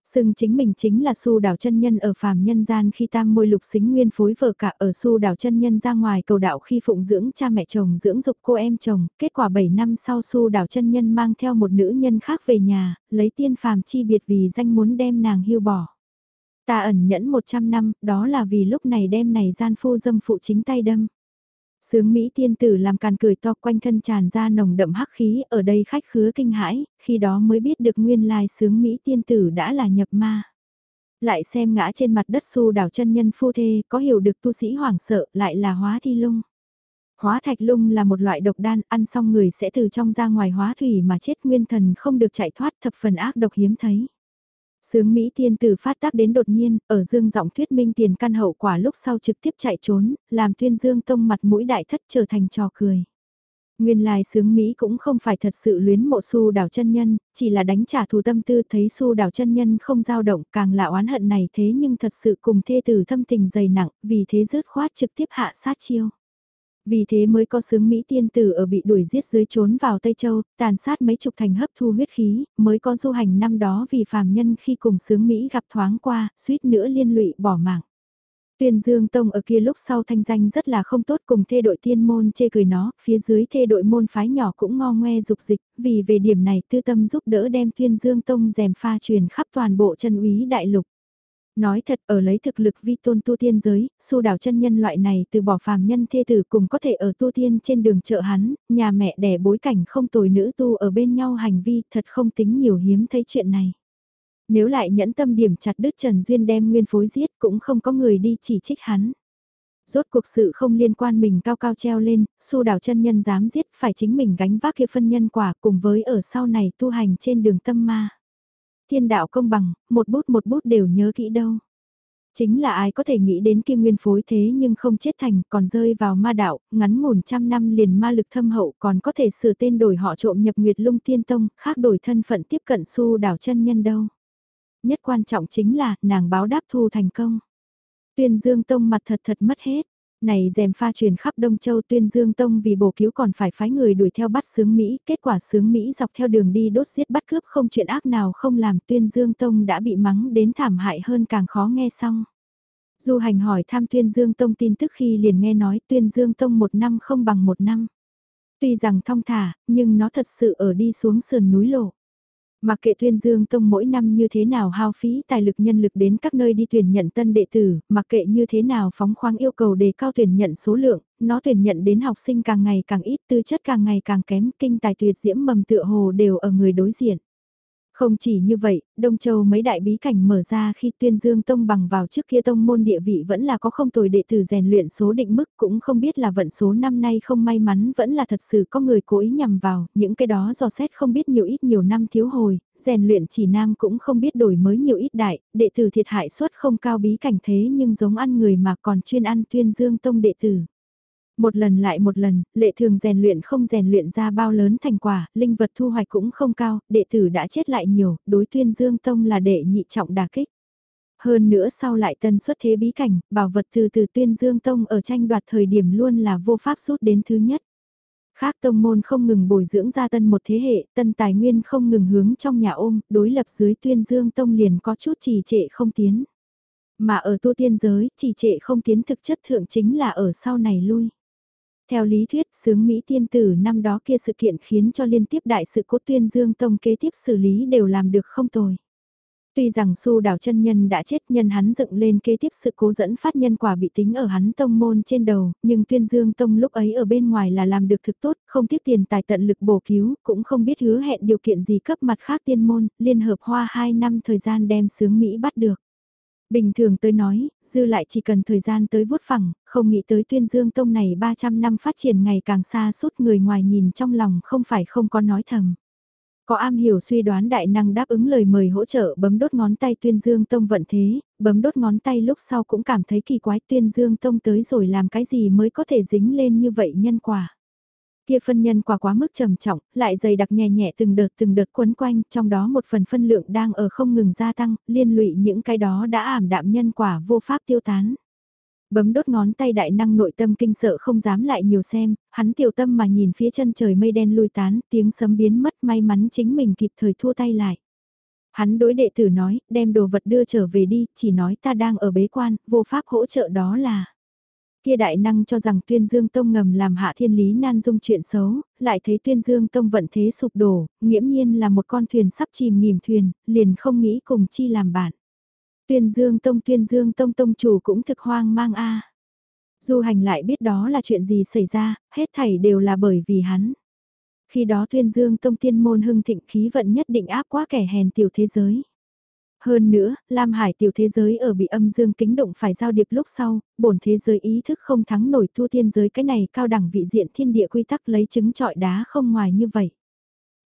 Sưng chính mình chính là su đảo chân nhân ở phàm nhân gian khi tam môi lục xính nguyên phối vợ cả ở su đảo chân nhân ra ngoài cầu đạo khi phụng dưỡng cha mẹ chồng dưỡng dục cô em chồng, kết quả 7 năm sau su đảo chân nhân mang theo một nữ nhân khác về nhà, lấy tiên phàm chi biệt vì danh muốn đem nàng hưu bỏ. Ta ẩn nhẫn 100 năm, đó là vì lúc này đem này gian phu dâm phụ chính tay đâm. Sướng Mỹ tiên tử làm càn cười to quanh thân tràn ra nồng đậm hắc khí, ở đây khách khứa kinh hãi, khi đó mới biết được nguyên lai sướng Mỹ tiên tử đã là nhập ma. Lại xem ngã trên mặt đất su đảo chân nhân phu thê, có hiểu được tu sĩ hoảng sợ, lại là hóa thi lung. Hóa thạch lung là một loại độc đan, ăn xong người sẽ từ trong ra ngoài hóa thủy mà chết nguyên thần không được chạy thoát thập phần ác độc hiếm thấy. Sướng Mỹ tiên tử phát tác đến đột nhiên, ở dương giọng thuyết minh tiền căn hậu quả lúc sau trực tiếp chạy trốn, làm tuyên dương tông mặt mũi đại thất trở thành trò cười. Nguyên lai sướng Mỹ cũng không phải thật sự luyến mộ su đảo chân nhân, chỉ là đánh trả thù tâm tư thấy su đảo chân nhân không dao động càng là oán hận này thế nhưng thật sự cùng thê tử thâm tình dày nặng, vì thế rớt khoát trực tiếp hạ sát chiêu. Vì thế mới có sướng Mỹ tiên tử ở bị đuổi giết dưới trốn vào Tây Châu, tàn sát mấy chục thành hấp thu huyết khí, mới có du hành năm đó vì phàm nhân khi cùng sướng Mỹ gặp thoáng qua, suýt nữa liên lụy bỏ mạng. Tuyên Dương Tông ở kia lúc sau thanh danh rất là không tốt cùng thê đội tiên môn chê cười nó, phía dưới thê đội môn phái nhỏ cũng ngo ngoe dục dịch, vì về điểm này tư tâm giúp đỡ đem Tuyên Dương Tông dèm pha truyền khắp toàn bộ chân úy đại lục. Nói thật ở lấy thực lực vi tôn tu tiên giới, su đảo chân nhân loại này từ bỏ phàm nhân thê tử cùng có thể ở tu tiên trên đường chợ hắn, nhà mẹ đẻ bối cảnh không tồi nữ tu ở bên nhau hành vi thật không tính nhiều hiếm thấy chuyện này. Nếu lại nhẫn tâm điểm chặt đứt Trần Duyên đem nguyên phối giết cũng không có người đi chỉ trích hắn. Rốt cuộc sự không liên quan mình cao cao treo lên, su đảo chân nhân dám giết phải chính mình gánh vác kia phân nhân quả cùng với ở sau này tu hành trên đường tâm ma thiên đạo công bằng, một bút một bút đều nhớ kỹ đâu. Chính là ai có thể nghĩ đến kia nguyên phối thế nhưng không chết thành còn rơi vào ma đạo, ngắn ngủn trăm năm liền ma lực thâm hậu còn có thể sửa tên đổi họ trộm nhập nguyệt lung tiên tông, khác đổi thân phận tiếp cận su đảo chân nhân đâu. Nhất quan trọng chính là nàng báo đáp thu thành công. Tuyên dương tông mặt thật thật mất hết. Này dèm pha truyền khắp Đông Châu tuyên dương tông vì bổ cứu còn phải phái người đuổi theo bắt sướng Mỹ, kết quả sướng Mỹ dọc theo đường đi đốt giết bắt cướp không chuyện ác nào không làm tuyên dương tông đã bị mắng đến thảm hại hơn càng khó nghe xong. Du hành hỏi tham tuyên dương tông tin tức khi liền nghe nói tuyên dương tông một năm không bằng một năm. Tuy rằng thong thả, nhưng nó thật sự ở đi xuống sườn núi lộ. Mặc kệ Tuyên Dương Tông mỗi năm như thế nào hao phí tài lực nhân lực đến các nơi đi tuyển nhận tân đệ tử, mặc kệ như thế nào phóng khoáng yêu cầu đề cao tuyển nhận số lượng, nó tuyển nhận đến học sinh càng ngày càng ít tư chất càng ngày càng kém, kinh tài tuyệt diễm mầm tựa hồ đều ở người đối diện. Không chỉ như vậy, Đông Châu mấy đại bí cảnh mở ra khi tuyên dương tông bằng vào trước kia tông môn địa vị vẫn là có không tồi đệ tử rèn luyện số định mức cũng không biết là vận số năm nay không may mắn vẫn là thật sự có người cố ý nhằm vào, những cái đó dò xét không biết nhiều ít nhiều năm thiếu hồi, rèn luyện chỉ nam cũng không biết đổi mới nhiều ít đại, đệ tử thiệt hại suất không cao bí cảnh thế nhưng giống ăn người mà còn chuyên ăn tuyên dương tông đệ tử. Một lần lại một lần, lệ thường rèn luyện không rèn luyện ra bao lớn thành quả, linh vật thu hoạch cũng không cao, đệ tử đã chết lại nhiều, đối tuyên dương tông là đệ nhị trọng đà kích. Hơn nữa sau lại tân xuất thế bí cảnh, bảo vật từ từ tuyên dương tông ở tranh đoạt thời điểm luôn là vô pháp rút đến thứ nhất. Khác tông môn không ngừng bồi dưỡng ra tân một thế hệ, tân tài nguyên không ngừng hướng trong nhà ôm, đối lập dưới tuyên dương tông liền có chút trì trệ không tiến. Mà ở tu tiên giới, trì trệ không tiến thực chất thượng chính là ở sau này lui. Theo lý thuyết, sướng Mỹ tiên tử năm đó kia sự kiện khiến cho liên tiếp đại sự cốt tuyên dương tông kế tiếp xử lý đều làm được không tồi. Tuy rằng su đảo chân nhân đã chết nhân hắn dựng lên kế tiếp sự cố dẫn phát nhân quả bị tính ở hắn tông môn trên đầu, nhưng tuyên dương tông lúc ấy ở bên ngoài là làm được thực tốt, không tiếc tiền tài tận lực bổ cứu, cũng không biết hứa hẹn điều kiện gì cấp mặt khác tiên môn, liên hợp hoa 2 năm thời gian đem sướng Mỹ bắt được. Bình thường tới nói, dư lại chỉ cần thời gian tới vuốt phẳng, không nghĩ tới tuyên dương tông này 300 năm phát triển ngày càng xa suốt người ngoài nhìn trong lòng không phải không có nói thầm. Có am hiểu suy đoán đại năng đáp ứng lời mời hỗ trợ bấm đốt ngón tay tuyên dương tông vận thế, bấm đốt ngón tay lúc sau cũng cảm thấy kỳ quái tuyên dương tông tới rồi làm cái gì mới có thể dính lên như vậy nhân quả. Kia phân nhân quả quá mức trầm trọng, lại dày đặc nhẹ nhẹ từng đợt từng đợt quấn quanh, trong đó một phần phân lượng đang ở không ngừng gia tăng, liên lụy những cái đó đã ảm đạm nhân quả vô pháp tiêu tán. Bấm đốt ngón tay đại năng nội tâm kinh sợ không dám lại nhiều xem, hắn tiểu tâm mà nhìn phía chân trời mây đen lui tán, tiếng sấm biến mất may mắn chính mình kịp thời thua tay lại. Hắn đối đệ tử nói, đem đồ vật đưa trở về đi, chỉ nói ta đang ở bế quan, vô pháp hỗ trợ đó là. Kia đại năng cho rằng tuyên dương tông ngầm làm hạ thiên lý nan dung chuyện xấu, lại thấy tuyên dương tông vận thế sụp đổ, nghiễm nhiên là một con thuyền sắp chìm nghỉm thuyền, liền không nghĩ cùng chi làm bạn. Tuyên dương tông tuyên dương tông tông chủ cũng thực hoang mang a Du hành lại biết đó là chuyện gì xảy ra, hết thảy đều là bởi vì hắn. Khi đó tuyên dương tông tiên môn hưng thịnh khí vận nhất định áp quá kẻ hèn tiểu thế giới. Hơn nữa, Lam Hải tiểu thế giới ở bị âm dương kính động phải giao điệp lúc sau, bổn thế giới ý thức không thắng nổi thu thiên giới cái này cao đẳng vị diện thiên địa quy tắc lấy chứng trọi đá không ngoài như vậy.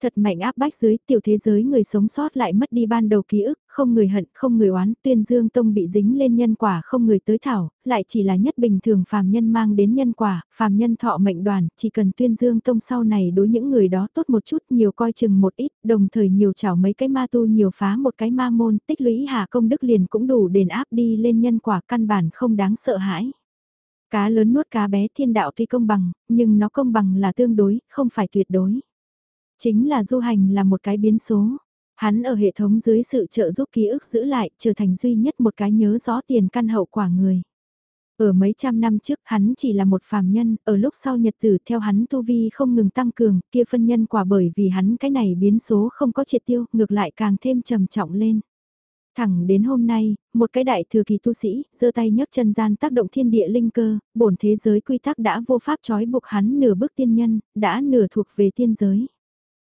Thật mạnh áp bách dưới tiểu thế giới người sống sót lại mất đi ban đầu ký ức, không người hận, không người oán, tuyên dương tông bị dính lên nhân quả không người tới thảo, lại chỉ là nhất bình thường phàm nhân mang đến nhân quả, phàm nhân thọ mệnh đoàn, chỉ cần tuyên dương tông sau này đối những người đó tốt một chút nhiều coi chừng một ít, đồng thời nhiều chảo mấy cái ma tu nhiều phá một cái ma môn, tích lũy hạ công đức liền cũng đủ đền áp đi lên nhân quả căn bản không đáng sợ hãi. Cá lớn nuốt cá bé thiên đạo tuy công bằng, nhưng nó công bằng là tương đối, không phải tuyệt đối. Chính là du hành là một cái biến số. Hắn ở hệ thống dưới sự trợ giúp ký ức giữ lại trở thành duy nhất một cái nhớ rõ tiền căn hậu quả người. Ở mấy trăm năm trước hắn chỉ là một phàm nhân, ở lúc sau nhật tử theo hắn tu vi không ngừng tăng cường, kia phân nhân quả bởi vì hắn cái này biến số không có triệt tiêu, ngược lại càng thêm trầm trọng lên. Thẳng đến hôm nay, một cái đại thừa kỳ tu sĩ, giơ tay nhấc chân gian tác động thiên địa linh cơ, bổn thế giới quy tắc đã vô pháp trói buộc hắn nửa bước tiên nhân, đã nửa thuộc về tiên giới.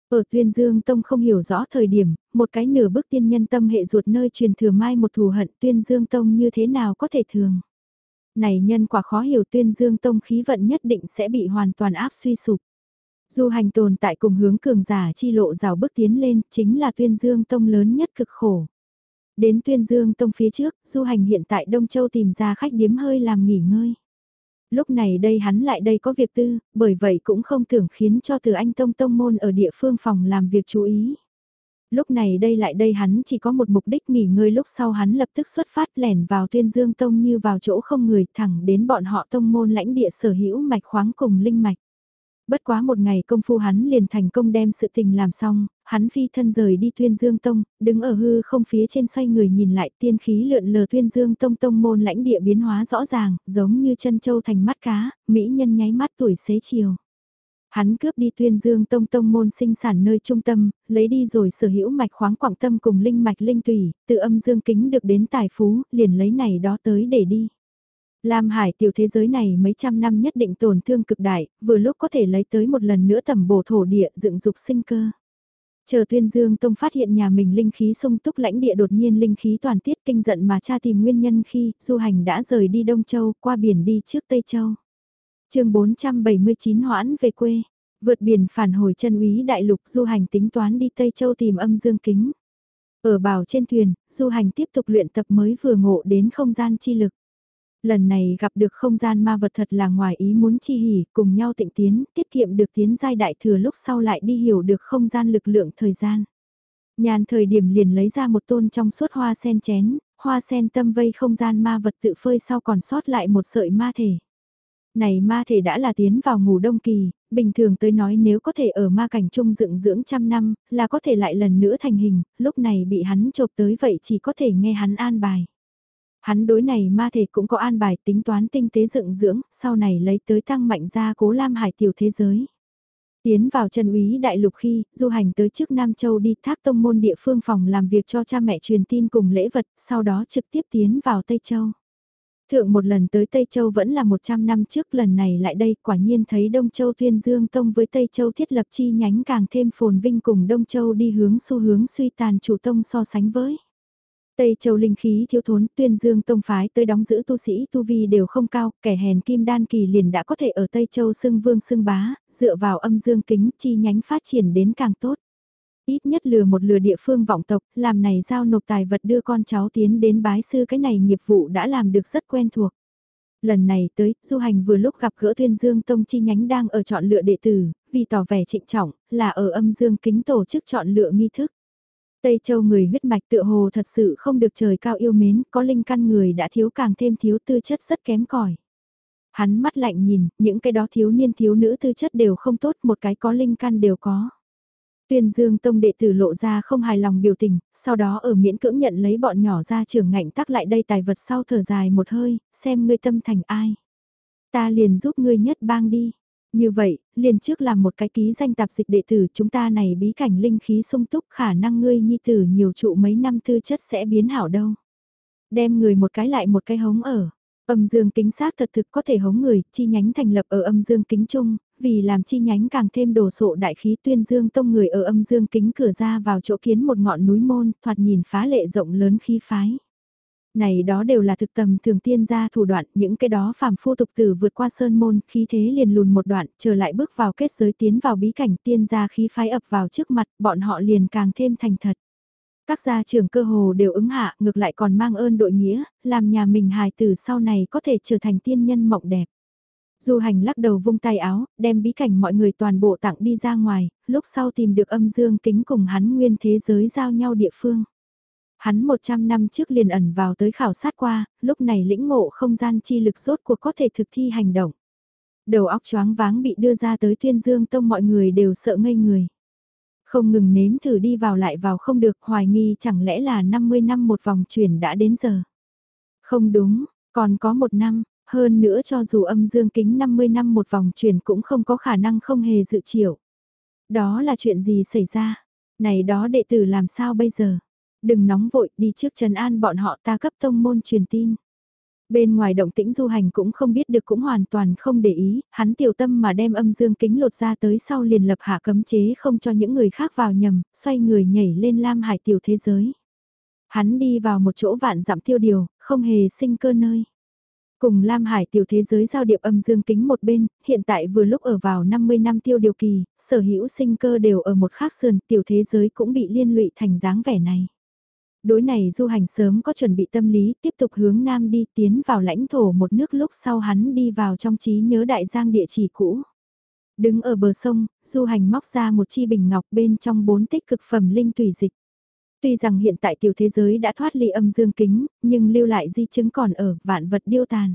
Ở Tuyên Dương Tông không hiểu rõ thời điểm, một cái nửa bức tiên nhân tâm hệ ruột nơi truyền thừa mai một thù hận Tuyên Dương Tông như thế nào có thể thường. Này nhân quả khó hiểu Tuyên Dương Tông khí vận nhất định sẽ bị hoàn toàn áp suy sụp. Du hành tồn tại cùng hướng cường giả chi lộ rào bước tiến lên chính là Tuyên Dương Tông lớn nhất cực khổ. Đến Tuyên Dương Tông phía trước, du hành hiện tại Đông Châu tìm ra khách điếm hơi làm nghỉ ngơi. Lúc này đây hắn lại đây có việc tư, bởi vậy cũng không tưởng khiến cho từ anh Tông Tông Môn ở địa phương phòng làm việc chú ý. Lúc này đây lại đây hắn chỉ có một mục đích nghỉ ngơi lúc sau hắn lập tức xuất phát lẻn vào tuyên dương tông như vào chỗ không người thẳng đến bọn họ tông môn lãnh địa sở hữu mạch khoáng cùng linh mạch. Bất quá một ngày công phu hắn liền thành công đem sự tình làm xong, hắn phi thân rời đi tuyên dương tông, đứng ở hư không phía trên xoay người nhìn lại tiên khí lượn lờ tuyên dương tông tông môn lãnh địa biến hóa rõ ràng, giống như chân châu thành mắt cá, mỹ nhân nháy mắt tuổi xế chiều. Hắn cướp đi tuyên dương tông tông môn sinh sản nơi trung tâm, lấy đi rồi sở hữu mạch khoáng quảng tâm cùng linh mạch linh tùy, tự âm dương kính được đến tài phú, liền lấy này đó tới để đi. Lam Hải tiểu thế giới này mấy trăm năm nhất định tổn thương cực đại, vừa lúc có thể lấy tới một lần nữa tầm bổ thổ địa dựng dục sinh cơ. Chờ tuyên dương tông phát hiện nhà mình linh khí sung túc lãnh địa đột nhiên linh khí toàn tiết kinh giận mà cha tìm nguyên nhân khi du hành đã rời đi Đông Châu qua biển đi trước Tây Châu. chương 479 hoãn về quê, vượt biển phản hồi chân úy đại lục du hành tính toán đi Tây Châu tìm âm dương kính. Ở bảo trên thuyền, du hành tiếp tục luyện tập mới vừa ngộ đến không gian chi lực. Lần này gặp được không gian ma vật thật là ngoài ý muốn chi hỉ, cùng nhau tịnh tiến, tiết kiệm được tiến giai đại thừa lúc sau lại đi hiểu được không gian lực lượng thời gian. Nhàn thời điểm liền lấy ra một tôn trong suốt hoa sen chén, hoa sen tâm vây không gian ma vật tự phơi sau còn sót lại một sợi ma thể. Này ma thể đã là tiến vào ngủ đông kỳ, bình thường tới nói nếu có thể ở ma cảnh trung dựng dưỡng trăm năm, là có thể lại lần nữa thành hình, lúc này bị hắn chộp tới vậy chỉ có thể nghe hắn an bài. Hắn đối này ma thể cũng có an bài tính toán tinh tế dựng dưỡng, sau này lấy tới tăng mạnh ra cố lam hải tiểu thế giới. Tiến vào chân úy đại lục khi, du hành tới trước Nam Châu đi thác tông môn địa phương phòng làm việc cho cha mẹ truyền tin cùng lễ vật, sau đó trực tiếp tiến vào Tây Châu. Thượng một lần tới Tây Châu vẫn là 100 năm trước lần này lại đây quả nhiên thấy Đông Châu Tuyên Dương Tông với Tây Châu thiết lập chi nhánh càng thêm phồn vinh cùng Đông Châu đi hướng xu hướng suy tàn chủ tông so sánh với. Tây Châu linh khí thiếu thốn, tuyên dương tông phái tới đóng giữ tu sĩ tu vi đều không cao, kẻ hèn kim đan kỳ liền đã có thể ở Tây Châu xưng vương xưng bá, dựa vào âm dương kính chi nhánh phát triển đến càng tốt. Ít nhất lừa một lừa địa phương vọng tộc, làm này giao nộp tài vật đưa con cháu tiến đến bái sư cái này nghiệp vụ đã làm được rất quen thuộc. Lần này tới, du hành vừa lúc gặp gỡ Tuyên Dương Tông chi nhánh đang ở chọn lựa đệ tử, vì tỏ vẻ trịnh trọng, là ở âm dương kính tổ chức chọn lựa nghi thức. Tây Châu người huyết mạch tựa hồ thật sự không được trời cao yêu mến, có linh căn người đã thiếu càng thêm thiếu tư chất rất kém cỏi. Hắn mắt lạnh nhìn, những cái đó thiếu niên thiếu nữ tư chất đều không tốt, một cái có linh căn đều có. Tuyên Dương Tông đệ tử lộ ra không hài lòng biểu tình, sau đó ở miễn cưỡng nhận lấy bọn nhỏ ra trường ngạnh tắc lại đây tài vật sau thở dài một hơi, xem ngươi tâm thành ai. Ta liền giúp ngươi nhất bang đi. Như vậy, liền trước làm một cái ký danh tạp dịch đệ tử chúng ta này bí cảnh linh khí sung túc khả năng ngươi nhi tử nhiều trụ mấy năm tư chất sẽ biến hảo đâu. Đem người một cái lại một cái hống ở. Âm dương kính xác thật thực có thể hống người, chi nhánh thành lập ở âm dương kính chung, vì làm chi nhánh càng thêm đồ sộ đại khí tuyên dương tông người ở âm dương kính cửa ra vào chỗ kiến một ngọn núi môn, thoạt nhìn phá lệ rộng lớn khí phái này đó đều là thực tầm thường tiên gia thủ đoạn, những cái đó phàm phu tục tử vượt qua sơn môn, khí thế liền lùn một đoạn, trở lại bước vào kết giới tiến vào bí cảnh tiên gia khí phái ập vào trước mặt, bọn họ liền càng thêm thành thật. Các gia trưởng cơ hồ đều ứng hạ, ngược lại còn mang ơn đội nghĩa, làm nhà mình hài tử sau này có thể trở thành tiên nhân mộng đẹp. Du hành lắc đầu vung tay áo, đem bí cảnh mọi người toàn bộ tặng đi ra ngoài, lúc sau tìm được âm dương kính cùng hắn nguyên thế giới giao nhau địa phương. Hắn 100 năm trước liền ẩn vào tới khảo sát qua, lúc này lĩnh ngộ không gian chi lực rốt cuộc có thể thực thi hành động. Đầu óc choáng váng bị đưa ra tới tuyên dương tông mọi người đều sợ ngây người. Không ngừng nếm thử đi vào lại vào không được hoài nghi chẳng lẽ là 50 năm một vòng chuyển đã đến giờ. Không đúng, còn có một năm, hơn nữa cho dù âm dương kính 50 năm một vòng chuyển cũng không có khả năng không hề dự triệu. Đó là chuyện gì xảy ra? Này đó đệ tử làm sao bây giờ? Đừng nóng vội, đi trước trần an bọn họ ta cấp tông môn truyền tin. Bên ngoài động tĩnh du hành cũng không biết được cũng hoàn toàn không để ý, hắn tiểu tâm mà đem âm dương kính lột ra tới sau liền lập hạ cấm chế không cho những người khác vào nhầm, xoay người nhảy lên lam hải tiểu thế giới. Hắn đi vào một chỗ vạn dặm tiêu điều, không hề sinh cơ nơi. Cùng Lam Hải tiểu thế giới giao điệp âm dương kính một bên, hiện tại vừa lúc ở vào 50 năm tiêu điều kỳ, sở hữu sinh cơ đều ở một khác sườn, tiểu thế giới cũng bị liên lụy thành dáng vẻ này. Đối này du hành sớm có chuẩn bị tâm lý, tiếp tục hướng nam đi tiến vào lãnh thổ một nước lúc sau hắn đi vào trong trí nhớ đại giang địa chỉ cũ. Đứng ở bờ sông, du hành móc ra một chi bình ngọc bên trong bốn tích cực phẩm linh tùy dịch. Tuy rằng hiện tại tiểu thế giới đã thoát ly âm dương kính, nhưng lưu lại di chứng còn ở vạn vật điêu tàn.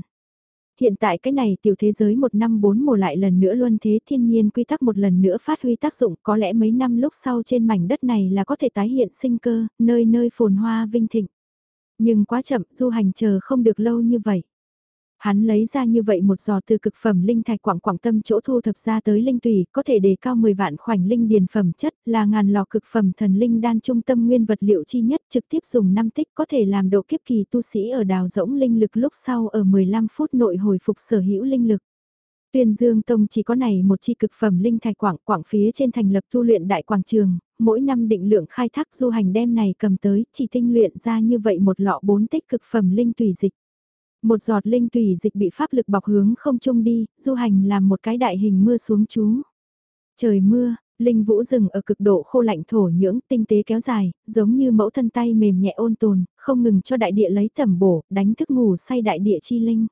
Hiện tại cái này tiểu thế giới một năm bốn mùa lại lần nữa luân thế thiên nhiên quy tắc một lần nữa phát huy tác dụng có lẽ mấy năm lúc sau trên mảnh đất này là có thể tái hiện sinh cơ, nơi nơi phồn hoa vinh thịnh. Nhưng quá chậm du hành chờ không được lâu như vậy. Hắn lấy ra như vậy một giò từ cực phẩm linh thạch quảng quảng tâm chỗ thu thập ra tới linh tùy, có thể đề cao 10 vạn khoảnh linh điền phẩm chất, là ngàn lò cực phẩm thần linh đan trung tâm nguyên vật liệu chi nhất, trực tiếp dùng năm tích có thể làm độ kiếp kỳ tu sĩ ở đào rỗng linh lực lúc sau ở 15 phút nội hồi phục sở hữu linh lực. Tuyên Dương Tông chỉ có này một chi cực phẩm linh thạch quảng quảng phía trên thành lập tu luyện đại quảng trường, mỗi năm định lượng khai thác du hành đem này cầm tới, chỉ tinh luyện ra như vậy một lọ bốn tích cực phẩm linh tùy dịch. Một giọt linh tùy dịch bị pháp lực bọc hướng không trung đi, du hành làm một cái đại hình mưa xuống chú. Trời mưa, linh vũ rừng ở cực độ khô lạnh thổ nhưỡng tinh tế kéo dài, giống như mẫu thân tay mềm nhẹ ôn tồn, không ngừng cho đại địa lấy tẩm bổ, đánh thức ngủ say đại địa chi linh.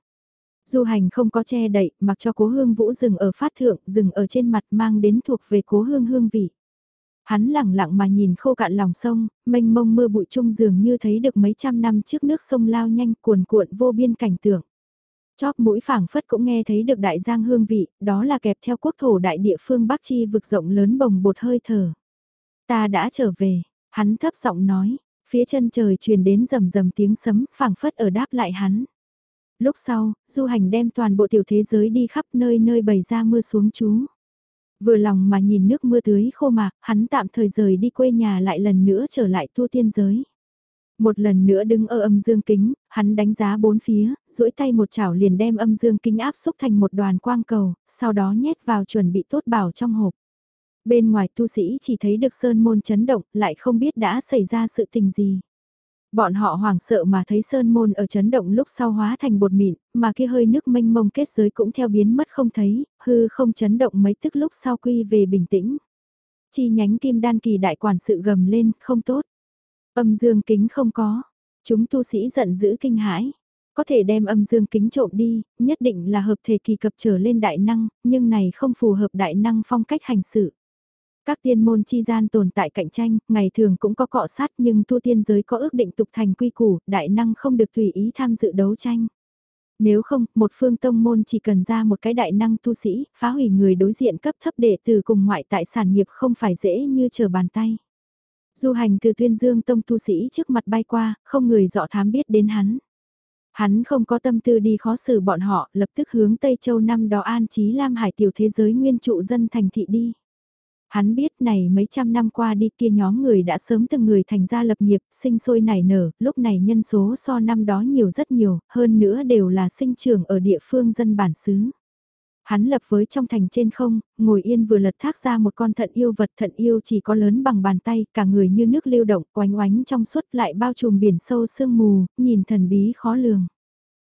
Du hành không có che đậy, mặc cho cố hương vũ rừng ở phát thượng, rừng ở trên mặt mang đến thuộc về cố hương hương vị. Hắn lẳng lặng mà nhìn khô cạn lòng sông, mênh mông mưa bụi trung dường như thấy được mấy trăm năm trước nước sông lao nhanh cuồn cuộn vô biên cảnh tượng. Chóp mũi phảng phất cũng nghe thấy được đại giang hương vị, đó là kẹp theo quốc thổ đại địa phương Bắc Chi vực rộng lớn bồng bột hơi thở. Ta đã trở về, hắn thấp giọng nói, phía chân trời truyền đến rầm rầm tiếng sấm phảng phất ở đáp lại hắn. Lúc sau, du hành đem toàn bộ tiểu thế giới đi khắp nơi nơi bày ra mưa xuống chú. Vừa lòng mà nhìn nước mưa tưới khô mạc, hắn tạm thời rời đi quê nhà lại lần nữa trở lại tu tiên giới. Một lần nữa đứng ở âm dương kính, hắn đánh giá bốn phía, duỗi tay một chảo liền đem âm dương kính áp xúc thành một đoàn quang cầu, sau đó nhét vào chuẩn bị tốt bảo trong hộp. Bên ngoài tu sĩ chỉ thấy được sơn môn chấn động, lại không biết đã xảy ra sự tình gì. Bọn họ hoảng sợ mà thấy sơn môn ở chấn động lúc sau hóa thành bột mịn, mà kia hơi nước mênh mông kết giới cũng theo biến mất không thấy, hư không chấn động mấy tức lúc sau quy về bình tĩnh. Chi nhánh kim đan kỳ đại quản sự gầm lên, không tốt. Âm dương kính không có. Chúng tu sĩ giận dữ kinh hãi. Có thể đem âm dương kính trộm đi, nhất định là hợp thể kỳ cập trở lên đại năng, nhưng này không phù hợp đại năng phong cách hành sự. Các tiên môn chi gian tồn tại cạnh tranh, ngày thường cũng có cọ sát nhưng tu tiên giới có ước định tục thành quy củ, đại năng không được tùy ý tham dự đấu tranh. Nếu không, một phương tông môn chỉ cần ra một cái đại năng tu sĩ, phá hủy người đối diện cấp thấp đệ từ cùng ngoại tại sản nghiệp không phải dễ như chờ bàn tay. Du hành từ tuyên dương tông tu sĩ trước mặt bay qua, không người dọ thám biết đến hắn. Hắn không có tâm tư đi khó xử bọn họ, lập tức hướng Tây Châu năm đó an trí Lam Hải tiểu thế giới nguyên trụ dân thành thị đi. Hắn biết này mấy trăm năm qua đi kia nhóm người đã sớm từng người thành ra lập nghiệp, sinh sôi nảy nở, lúc này nhân số so năm đó nhiều rất nhiều, hơn nữa đều là sinh trưởng ở địa phương dân bản xứ. Hắn lập với trong thành trên không, ngồi yên vừa lật thác ra một con thận yêu vật thận yêu chỉ có lớn bằng bàn tay, cả người như nước lưu động, oánh oánh trong suốt lại bao trùm biển sâu sương mù, nhìn thần bí khó lường.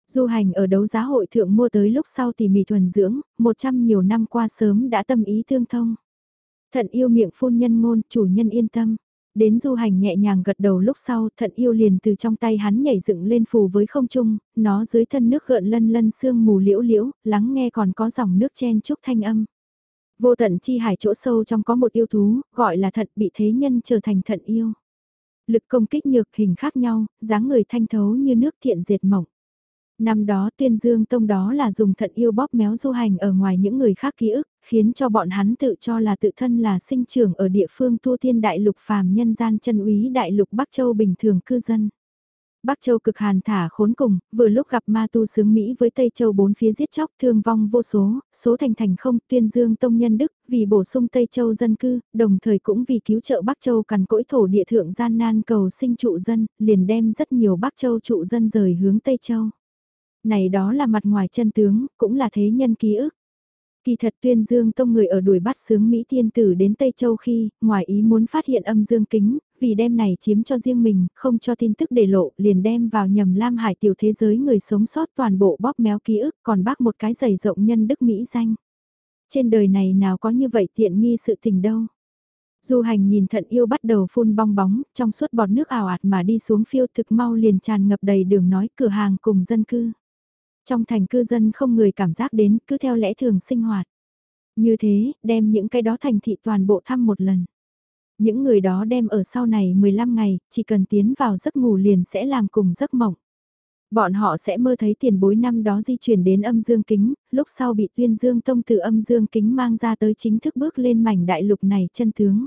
Du hành ở đấu giá hội thượng mua tới lúc sau tỉ mỉ thuần dưỡng, một trăm nhiều năm qua sớm đã tâm ý tương thông. Thận yêu miệng phun nhân ngôn, chủ nhân yên tâm. Đến du hành nhẹ nhàng gật đầu lúc sau, thận yêu liền từ trong tay hắn nhảy dựng lên phù với không trung, nó dưới thân nước gợn lân lân sương mù liễu liễu, lắng nghe còn có dòng nước chen chúc thanh âm. Vô tận chi hải chỗ sâu trong có một yêu thú, gọi là thận bị thế nhân trở thành thận yêu. Lực công kích nhược hình khác nhau, dáng người thanh thấu như nước thiện diệt mỏng. Năm đó tuyên dương tông đó là dùng thận yêu bóp méo du hành ở ngoài những người khác ký ức, khiến cho bọn hắn tự cho là tự thân là sinh trưởng ở địa phương tu thiên đại lục phàm nhân gian chân úy đại lục Bắc Châu bình thường cư dân. Bắc Châu cực hàn thả khốn cùng, vừa lúc gặp ma tu sướng Mỹ với Tây Châu bốn phía giết chóc thương vong vô số, số thành thành không tuyên dương tông nhân đức vì bổ sung Tây Châu dân cư, đồng thời cũng vì cứu trợ Bắc Châu cằn cỗi thổ địa thượng gian nan cầu sinh trụ dân, liền đem rất nhiều Bắc Châu trụ dân rời hướng Tây Châu. Này đó là mặt ngoài chân tướng, cũng là thế nhân ký ức. Kỳ thật tuyên dương tông người ở đuổi bắt sướng Mỹ tiên tử đến Tây Châu khi, ngoài ý muốn phát hiện âm dương kính, vì đem này chiếm cho riêng mình, không cho tin tức để lộ, liền đem vào nhầm Lam Hải tiểu thế giới người sống sót toàn bộ bóp méo ký ức, còn bác một cái giày rộng nhân đức Mỹ danh. Trên đời này nào có như vậy tiện nghi sự tình đâu. Du hành nhìn thận yêu bắt đầu phun bong bóng, trong suốt bọt nước ảo ạt mà đi xuống phiêu thực mau liền tràn ngập đầy đường nói cửa hàng cùng dân cư. Trong thành cư dân không người cảm giác đến cứ theo lẽ thường sinh hoạt. Như thế, đem những cái đó thành thị toàn bộ thăm một lần. Những người đó đem ở sau này 15 ngày, chỉ cần tiến vào giấc ngủ liền sẽ làm cùng giấc mộng. Bọn họ sẽ mơ thấy tiền bối năm đó di chuyển đến âm dương kính, lúc sau bị tuyên dương tông từ âm dương kính mang ra tới chính thức bước lên mảnh đại lục này chân tướng.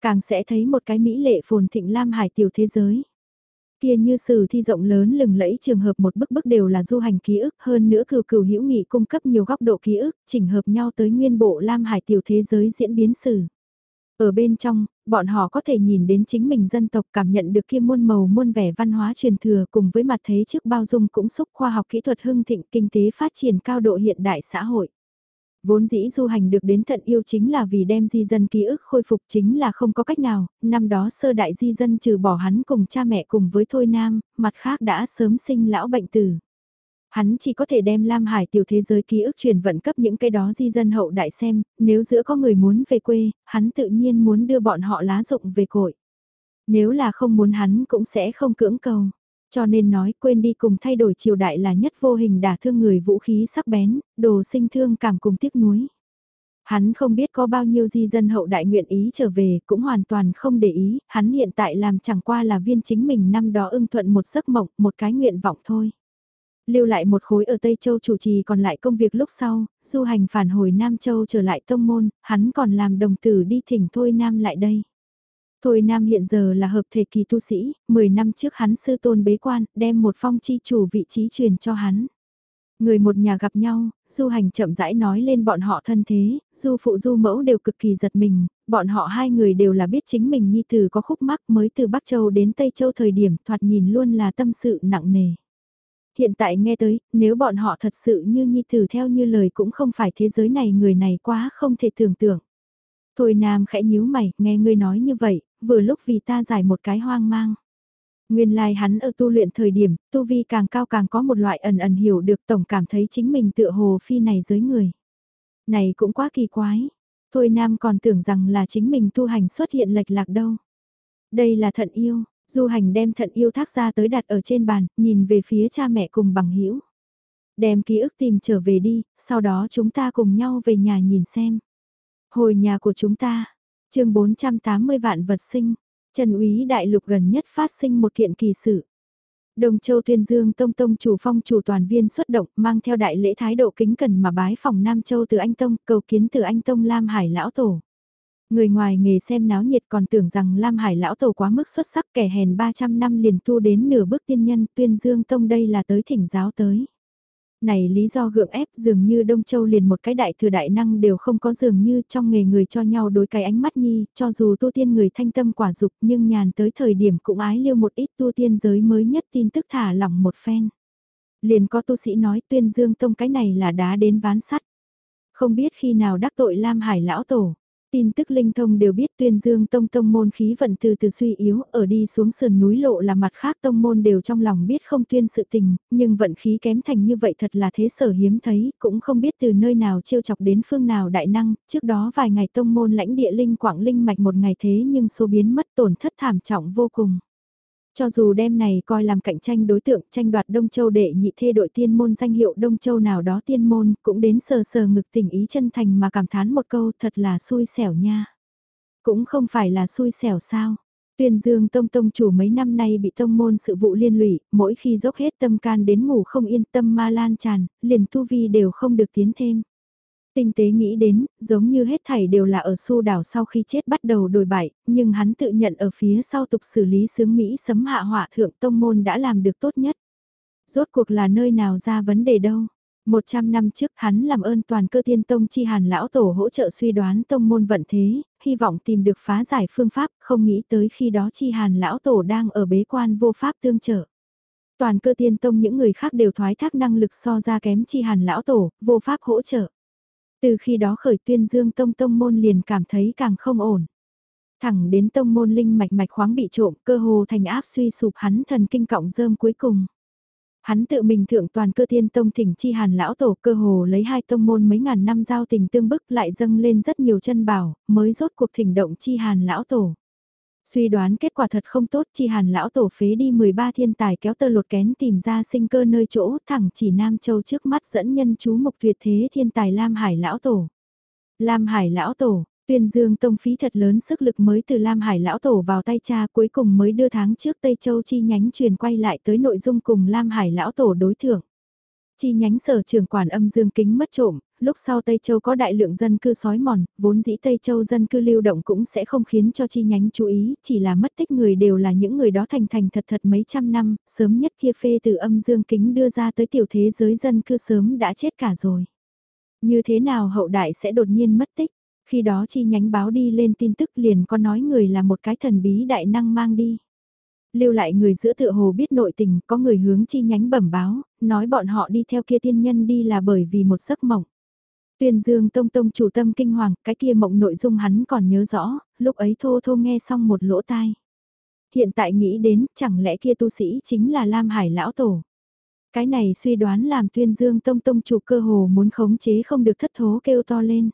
Càng sẽ thấy một cái mỹ lệ phồn thịnh lam hải tiểu thế giới. Kia như sử thi rộng lớn lừng lẫy trường hợp một bức bức đều là du hành ký ức hơn nữa cừu cừu hữu nghị cung cấp nhiều góc độ ký ức, chỉnh hợp nhau tới nguyên bộ Lam Hải tiểu thế giới diễn biến sử. Ở bên trong, bọn họ có thể nhìn đến chính mình dân tộc cảm nhận được kia muôn màu muôn vẻ văn hóa truyền thừa cùng với mặt thế trước bao dung cũng xúc khoa học kỹ thuật hưng thịnh kinh tế phát triển cao độ hiện đại xã hội. Vốn dĩ du hành được đến thận yêu chính là vì đem di dân ký ức khôi phục chính là không có cách nào, năm đó sơ đại di dân trừ bỏ hắn cùng cha mẹ cùng với Thôi Nam, mặt khác đã sớm sinh lão bệnh tử. Hắn chỉ có thể đem Lam Hải tiểu thế giới ký ức truyền vận cấp những cái đó di dân hậu đại xem, nếu giữa có người muốn về quê, hắn tự nhiên muốn đưa bọn họ lá dụng về cội. Nếu là không muốn hắn cũng sẽ không cưỡng cầu. Cho nên nói quên đi cùng thay đổi triều đại là nhất vô hình đả thương người vũ khí sắc bén, đồ sinh thương cảm cùng tiếc nuối. Hắn không biết có bao nhiêu di dân hậu đại nguyện ý trở về, cũng hoàn toàn không để ý, hắn hiện tại làm chẳng qua là viên chính mình năm đó ưng thuận một giấc mộng, một cái nguyện vọng thôi. Lưu lại một khối ở Tây Châu chủ trì còn lại công việc lúc sau, du hành phản hồi Nam Châu trở lại tông môn, hắn còn làm đồng tử đi thỉnh Thôi Nam lại đây. Thôi Nam hiện giờ là hợp thể kỳ tu sĩ, 10 năm trước hắn sư tôn bế quan, đem một phong chi chủ vị trí truyền cho hắn. Người một nhà gặp nhau, du hành chậm rãi nói lên bọn họ thân thế, du phụ du mẫu đều cực kỳ giật mình, bọn họ hai người đều là biết chính mình nhi tử có khúc mắc mới từ Bắc Châu đến Tây Châu thời điểm thoạt nhìn luôn là tâm sự nặng nề. Hiện tại nghe tới, nếu bọn họ thật sự như nhi tử theo như lời cũng không phải thế giới này người này quá không thể tưởng tượng. Thôi Nam khẽ nhíu mày, nghe ngươi nói như vậy, vừa lúc vì ta giải một cái hoang mang. Nguyên lai like hắn ở tu luyện thời điểm, tu vi càng cao càng có một loại ẩn ẩn hiểu được tổng cảm thấy chính mình tựa hồ phi này giới người. Này cũng quá kỳ quái. Thôi Nam còn tưởng rằng là chính mình tu hành xuất hiện lệch lạc đâu. Đây là thận yêu, du hành đem thận yêu thác ra tới đặt ở trên bàn, nhìn về phía cha mẹ cùng bằng hữu Đem ký ức tìm trở về đi, sau đó chúng ta cùng nhau về nhà nhìn xem. Hồi nhà của chúng ta, chương 480 vạn vật sinh, Trần úy đại lục gần nhất phát sinh một kiện kỳ sự. Đồng Châu Tuyên Dương Tông Tông chủ phong chủ toàn viên xuất động mang theo đại lễ thái độ kính cần mà bái phòng Nam Châu từ anh Tông cầu kiến từ anh Tông Lam Hải Lão Tổ. Người ngoài nghề xem náo nhiệt còn tưởng rằng Lam Hải Lão Tổ quá mức xuất sắc kẻ hèn 300 năm liền tu đến nửa bước tiên nhân Tuyên Dương Tông đây là tới thỉnh giáo tới này lý do gượng ép dường như Đông Châu liền một cái đại thừa đại năng đều không có dường như trong nghề người cho nhau đối cái ánh mắt nhi, cho dù tu tiên người thanh tâm quả dục nhưng nhàn tới thời điểm cũng ái liêu một ít tu tiên giới mới nhất tin tức thả lỏng một phen. Liền có tu sĩ nói tuyên dương tông cái này là đá đến ván sắt. Không biết khi nào đắc tội Lam Hải lão tổ, Tin tức linh thông đều biết tuyên dương tông tông môn khí vận từ từ suy yếu, ở đi xuống sườn núi lộ là mặt khác tông môn đều trong lòng biết không tuyên sự tình, nhưng vận khí kém thành như vậy thật là thế sở hiếm thấy, cũng không biết từ nơi nào chiêu chọc đến phương nào đại năng, trước đó vài ngày tông môn lãnh địa linh quảng linh mạch một ngày thế nhưng số biến mất tổn thất thảm trọng vô cùng. Cho dù đêm này coi làm cạnh tranh đối tượng tranh đoạt Đông Châu đệ nhị thê đội tiên môn danh hiệu Đông Châu nào đó tiên môn cũng đến sờ sờ ngực tình ý chân thành mà cảm thán một câu thật là xui xẻo nha. Cũng không phải là xui xẻo sao. Tuyên Dương Tông Tông chủ mấy năm nay bị tông môn sự vụ liên lụy, mỗi khi dốc hết tâm can đến ngủ không yên tâm ma lan tràn, liền tu vi đều không được tiến thêm. Tinh tế nghĩ đến, giống như hết thảy đều là ở su đảo sau khi chết bắt đầu đổi bại, nhưng hắn tự nhận ở phía sau tục xử lý sướng Mỹ sấm hạ hỏa thượng tông môn đã làm được tốt nhất. Rốt cuộc là nơi nào ra vấn đề đâu. Một trăm năm trước hắn làm ơn toàn cơ thiên tông chi hàn lão tổ hỗ trợ suy đoán tông môn vận thế, hy vọng tìm được phá giải phương pháp, không nghĩ tới khi đó chi hàn lão tổ đang ở bế quan vô pháp tương trợ. Toàn cơ thiên tông những người khác đều thoái thác năng lực so ra kém chi hàn lão tổ, vô pháp hỗ trợ. Từ khi đó khởi tuyên dương tông tông môn liền cảm thấy càng không ổn. Thẳng đến tông môn linh mạch mạch khoáng bị trộm cơ hồ thành áp suy sụp hắn thần kinh cọng rơm cuối cùng. Hắn tự mình thượng toàn cơ tiên tông thỉnh chi hàn lão tổ cơ hồ lấy hai tông môn mấy ngàn năm giao tình tương bức lại dâng lên rất nhiều chân bảo, mới rốt cuộc thỉnh động chi hàn lão tổ. Suy đoán kết quả thật không tốt chi hàn lão tổ phế đi 13 thiên tài kéo tơ lột kén tìm ra sinh cơ nơi chỗ thẳng chỉ Nam Châu trước mắt dẫn nhân chú mục tuyệt thế thiên tài Lam Hải lão tổ. Lam Hải lão tổ, tuyên dương tông phí thật lớn sức lực mới từ Lam Hải lão tổ vào tay cha cuối cùng mới đưa tháng trước Tây Châu chi nhánh truyền quay lại tới nội dung cùng Lam Hải lão tổ đối thưởng. Chi nhánh sở trường quản âm dương kính mất trộm, lúc sau Tây Châu có đại lượng dân cư sói mòn, vốn dĩ Tây Châu dân cư lưu động cũng sẽ không khiến cho chi nhánh chú ý, chỉ là mất tích người đều là những người đó thành thành thật thật mấy trăm năm, sớm nhất kia phê từ âm dương kính đưa ra tới tiểu thế giới dân cư sớm đã chết cả rồi. Như thế nào hậu đại sẽ đột nhiên mất tích, khi đó chi nhánh báo đi lên tin tức liền có nói người là một cái thần bí đại năng mang đi lưu lại người giữa tựa hồ biết nội tình, có người hướng chi nhánh bẩm báo, nói bọn họ đi theo kia tiên nhân đi là bởi vì một giấc mộng. Tuyên Dương Tông Tông chủ tâm kinh hoàng, cái kia mộng nội dung hắn còn nhớ rõ, lúc ấy thô thô nghe xong một lỗ tai. Hiện tại nghĩ đến, chẳng lẽ kia tu sĩ chính là Lam Hải Lão Tổ. Cái này suy đoán làm Tuyên Dương Tông Tông chủ cơ hồ muốn khống chế không được thất thố kêu to lên.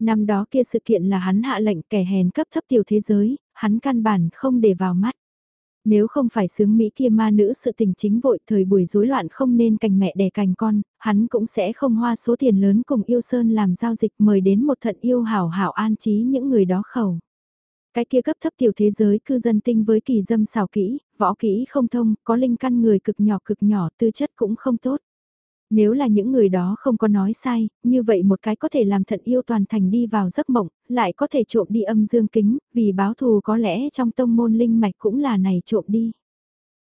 Năm đó kia sự kiện là hắn hạ lệnh kẻ hèn cấp thấp tiểu thế giới, hắn căn bản không để vào mắt. Nếu không phải sướng Mỹ kia ma nữ sự tình chính vội thời buổi rối loạn không nên cành mẹ đẻ cành con, hắn cũng sẽ không hoa số tiền lớn cùng yêu sơn làm giao dịch mời đến một thận yêu hảo hảo an trí những người đó khẩu. Cái kia cấp thấp tiểu thế giới cư dân tinh với kỳ dâm xào kỹ, võ kỹ không thông, có linh căn người cực nhỏ cực nhỏ tư chất cũng không tốt. Nếu là những người đó không có nói sai, như vậy một cái có thể làm thận yêu toàn thành đi vào giấc mộng, lại có thể trộm đi âm dương kính, vì báo thù có lẽ trong tông môn linh mạch cũng là này trộm đi.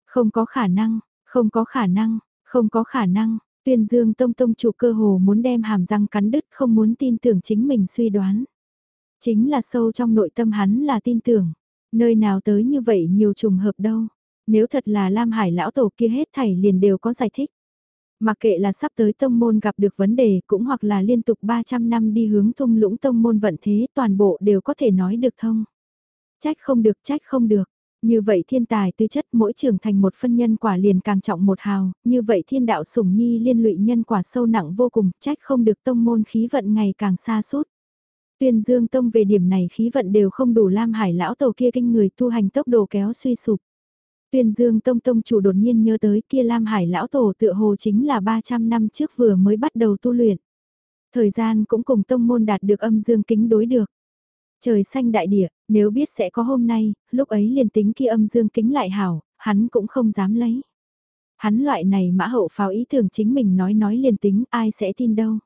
Không có khả năng, không có khả năng, không có khả năng, tuyên dương tông tông chủ cơ hồ muốn đem hàm răng cắn đứt không muốn tin tưởng chính mình suy đoán. Chính là sâu trong nội tâm hắn là tin tưởng, nơi nào tới như vậy nhiều trùng hợp đâu. Nếu thật là Lam Hải lão tổ kia hết thảy liền đều có giải thích. Mặc kệ là sắp tới tông môn gặp được vấn đề cũng hoặc là liên tục 300 năm đi hướng thung lũng tông môn vận thế toàn bộ đều có thể nói được thông. Trách không được trách không được. Như vậy thiên tài tư chất mỗi trưởng thành một phân nhân quả liền càng trọng một hào, như vậy thiên đạo sủng nhi liên lụy nhân quả sâu nặng vô cùng, trách không được tông môn khí vận ngày càng xa suốt. Tuyên Dương Tông về điểm này khí vận đều không đủ Lam Hải lão tổ kia kinh người tu hành tốc độ kéo suy sụp. Tuyên Dương Tông Tông chủ đột nhiên nhớ tới kia Lam Hải lão tổ tựa hồ chính là 300 năm trước vừa mới bắt đầu tu luyện. Thời gian cũng cùng tông môn đạt được âm dương kính đối được. Trời xanh đại địa, nếu biết sẽ có hôm nay, lúc ấy liền tính kia âm dương kính lại hảo, hắn cũng không dám lấy. Hắn loại này mã hậu pháo ý tưởng chính mình nói nói liền tính ai sẽ tin đâu.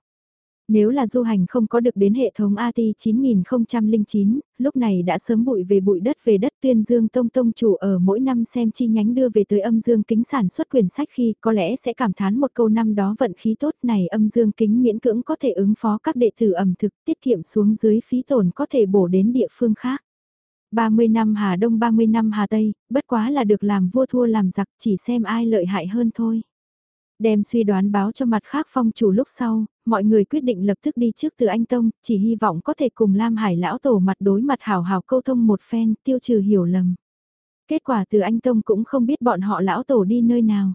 Nếu là du hành không có được đến hệ thống AT 9009, lúc này đã sớm bụi về bụi đất về đất tuyên dương tông tông chủ ở mỗi năm xem chi nhánh đưa về tới âm dương kính sản xuất quyển sách khi có lẽ sẽ cảm thán một câu năm đó vận khí tốt này âm dương kính miễn cưỡng có thể ứng phó các đệ tử ẩm thực tiết kiệm xuống dưới phí tổn có thể bổ đến địa phương khác. 30 năm Hà Đông 30 năm Hà Tây, bất quá là được làm vua thua làm giặc chỉ xem ai lợi hại hơn thôi. Đem suy đoán báo cho mặt khác phong chủ lúc sau, mọi người quyết định lập tức đi trước từ anh Tông, chỉ hy vọng có thể cùng Lam Hải lão tổ mặt đối mặt hào hào câu thông một phen, tiêu trừ hiểu lầm. Kết quả từ anh Tông cũng không biết bọn họ lão tổ đi nơi nào.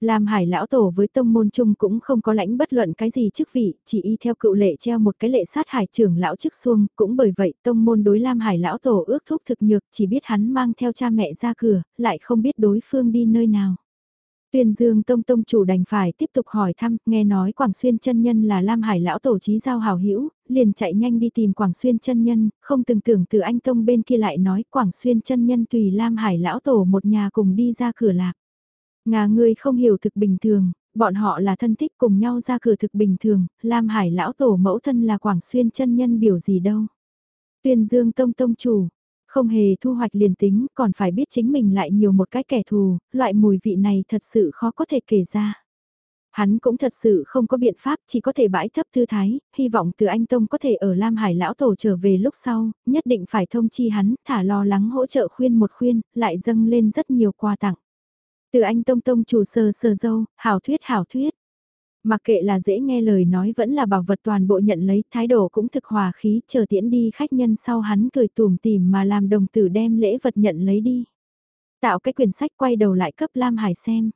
Lam Hải lão tổ với tông môn chung cũng không có lãnh bất luận cái gì chức vị, chỉ y theo cựu lệ treo một cái lệ sát hải trưởng lão chức xuông, cũng bởi vậy tông môn đối Lam Hải lão tổ ước thúc thực nhược, chỉ biết hắn mang theo cha mẹ ra cửa, lại không biết đối phương đi nơi nào. Tuyên Dương Tông Tông chủ đành phải tiếp tục hỏi thăm, nghe nói Quảng Xuyên chân nhân là Lam Hải lão tổ trí giao hảo hữu, liền chạy nhanh đi tìm Quảng Xuyên chân nhân, không từng tưởng từ anh Tông bên kia lại nói Quảng Xuyên chân nhân tùy Lam Hải lão tổ một nhà cùng đi ra cửa lạc. Ngà ngươi không hiểu thực bình thường, bọn họ là thân thích cùng nhau ra cửa thực bình thường, Lam Hải lão tổ mẫu thân là Quảng Xuyên chân nhân biểu gì đâu. Tuyên Dương Tông Tông chủ, không hề thu hoạch liền tính, còn phải biết chính mình lại nhiều một cái kẻ thù, loại mùi vị này thật sự khó có thể kể ra. Hắn cũng thật sự không có biện pháp, chỉ có thể bãi thấp thư thái, hy vọng từ anh Tông có thể ở Lam Hải Lão Tổ trở về lúc sau, nhất định phải thông chi hắn, thả lo lắng hỗ trợ khuyên một khuyên, lại dâng lên rất nhiều quà tặng. Từ anh Tông Tông chủ sờ sờ dâu, hảo thuyết hảo thuyết. Mặc kệ là dễ nghe lời nói vẫn là bảo vật toàn bộ nhận lấy, thái độ cũng thực hòa khí, chờ tiễn đi khách nhân sau hắn cười tùm tìm mà làm đồng tử đem lễ vật nhận lấy đi. Tạo cái quyển sách quay đầu lại cấp Lam Hải xem.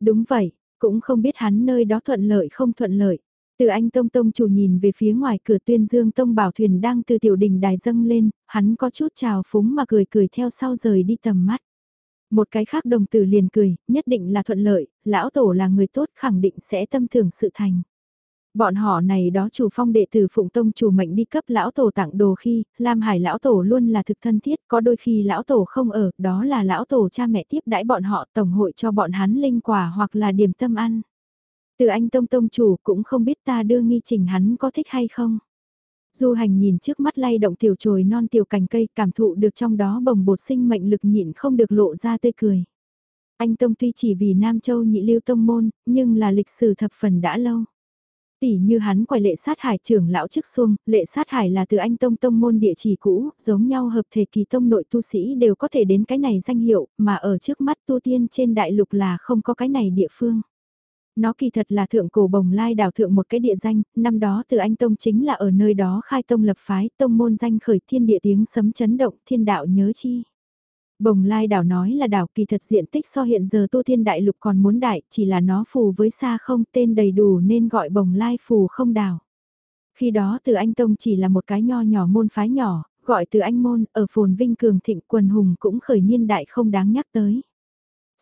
Đúng vậy, cũng không biết hắn nơi đó thuận lợi không thuận lợi. Từ anh Tông Tông chủ nhìn về phía ngoài cửa tuyên dương Tông Bảo Thuyền đang từ tiểu đình đài dâng lên, hắn có chút trào phúng mà cười cười theo sau rời đi tầm mắt. Một cái khác đồng tử liền cười, nhất định là thuận lợi, lão tổ là người tốt khẳng định sẽ tâm thưởng sự thành. Bọn họ này đó chủ phong đệ tử Phụng Tông chủ mệnh đi cấp lão tổ tặng đồ khi, Lam Hải lão tổ luôn là thực thân thiết, có đôi khi lão tổ không ở, đó là lão tổ cha mẹ tiếp đãi bọn họ tổng hội cho bọn hắn linh quả hoặc là điểm tâm ăn. Từ anh Tông Tông chủ cũng không biết ta đưa nghi trình hắn có thích hay không. Du hành nhìn trước mắt lay động tiểu trồi non tiểu cành cây cảm thụ được trong đó bồng bột sinh mệnh lực nhịn không được lộ ra tươi cười. Anh Tông tuy chỉ vì Nam Châu nhị lưu tông môn, nhưng là lịch sử thập phần đã lâu. Tỷ như hắn quay lệ sát hải trưởng lão trước xuông, lệ sát hải là từ anh Tông tông môn địa chỉ cũ, giống nhau hợp thể kỳ tông nội tu sĩ đều có thể đến cái này danh hiệu, mà ở trước mắt tu tiên trên đại lục là không có cái này địa phương. Nó kỳ thật là thượng cổ bồng lai đảo thượng một cái địa danh, năm đó từ anh Tông chính là ở nơi đó khai tông lập phái, tông môn danh khởi thiên địa tiếng sấm chấn động, thiên đạo nhớ chi. Bồng lai đảo nói là đảo kỳ thật diện tích so hiện giờ tu thiên đại lục còn muốn đại, chỉ là nó phù với xa không tên đầy đủ nên gọi bồng lai phù không đảo. Khi đó từ anh Tông chỉ là một cái nho nhỏ môn phái nhỏ, gọi từ anh môn, ở phồn vinh cường thịnh quần hùng cũng khởi niên đại không đáng nhắc tới.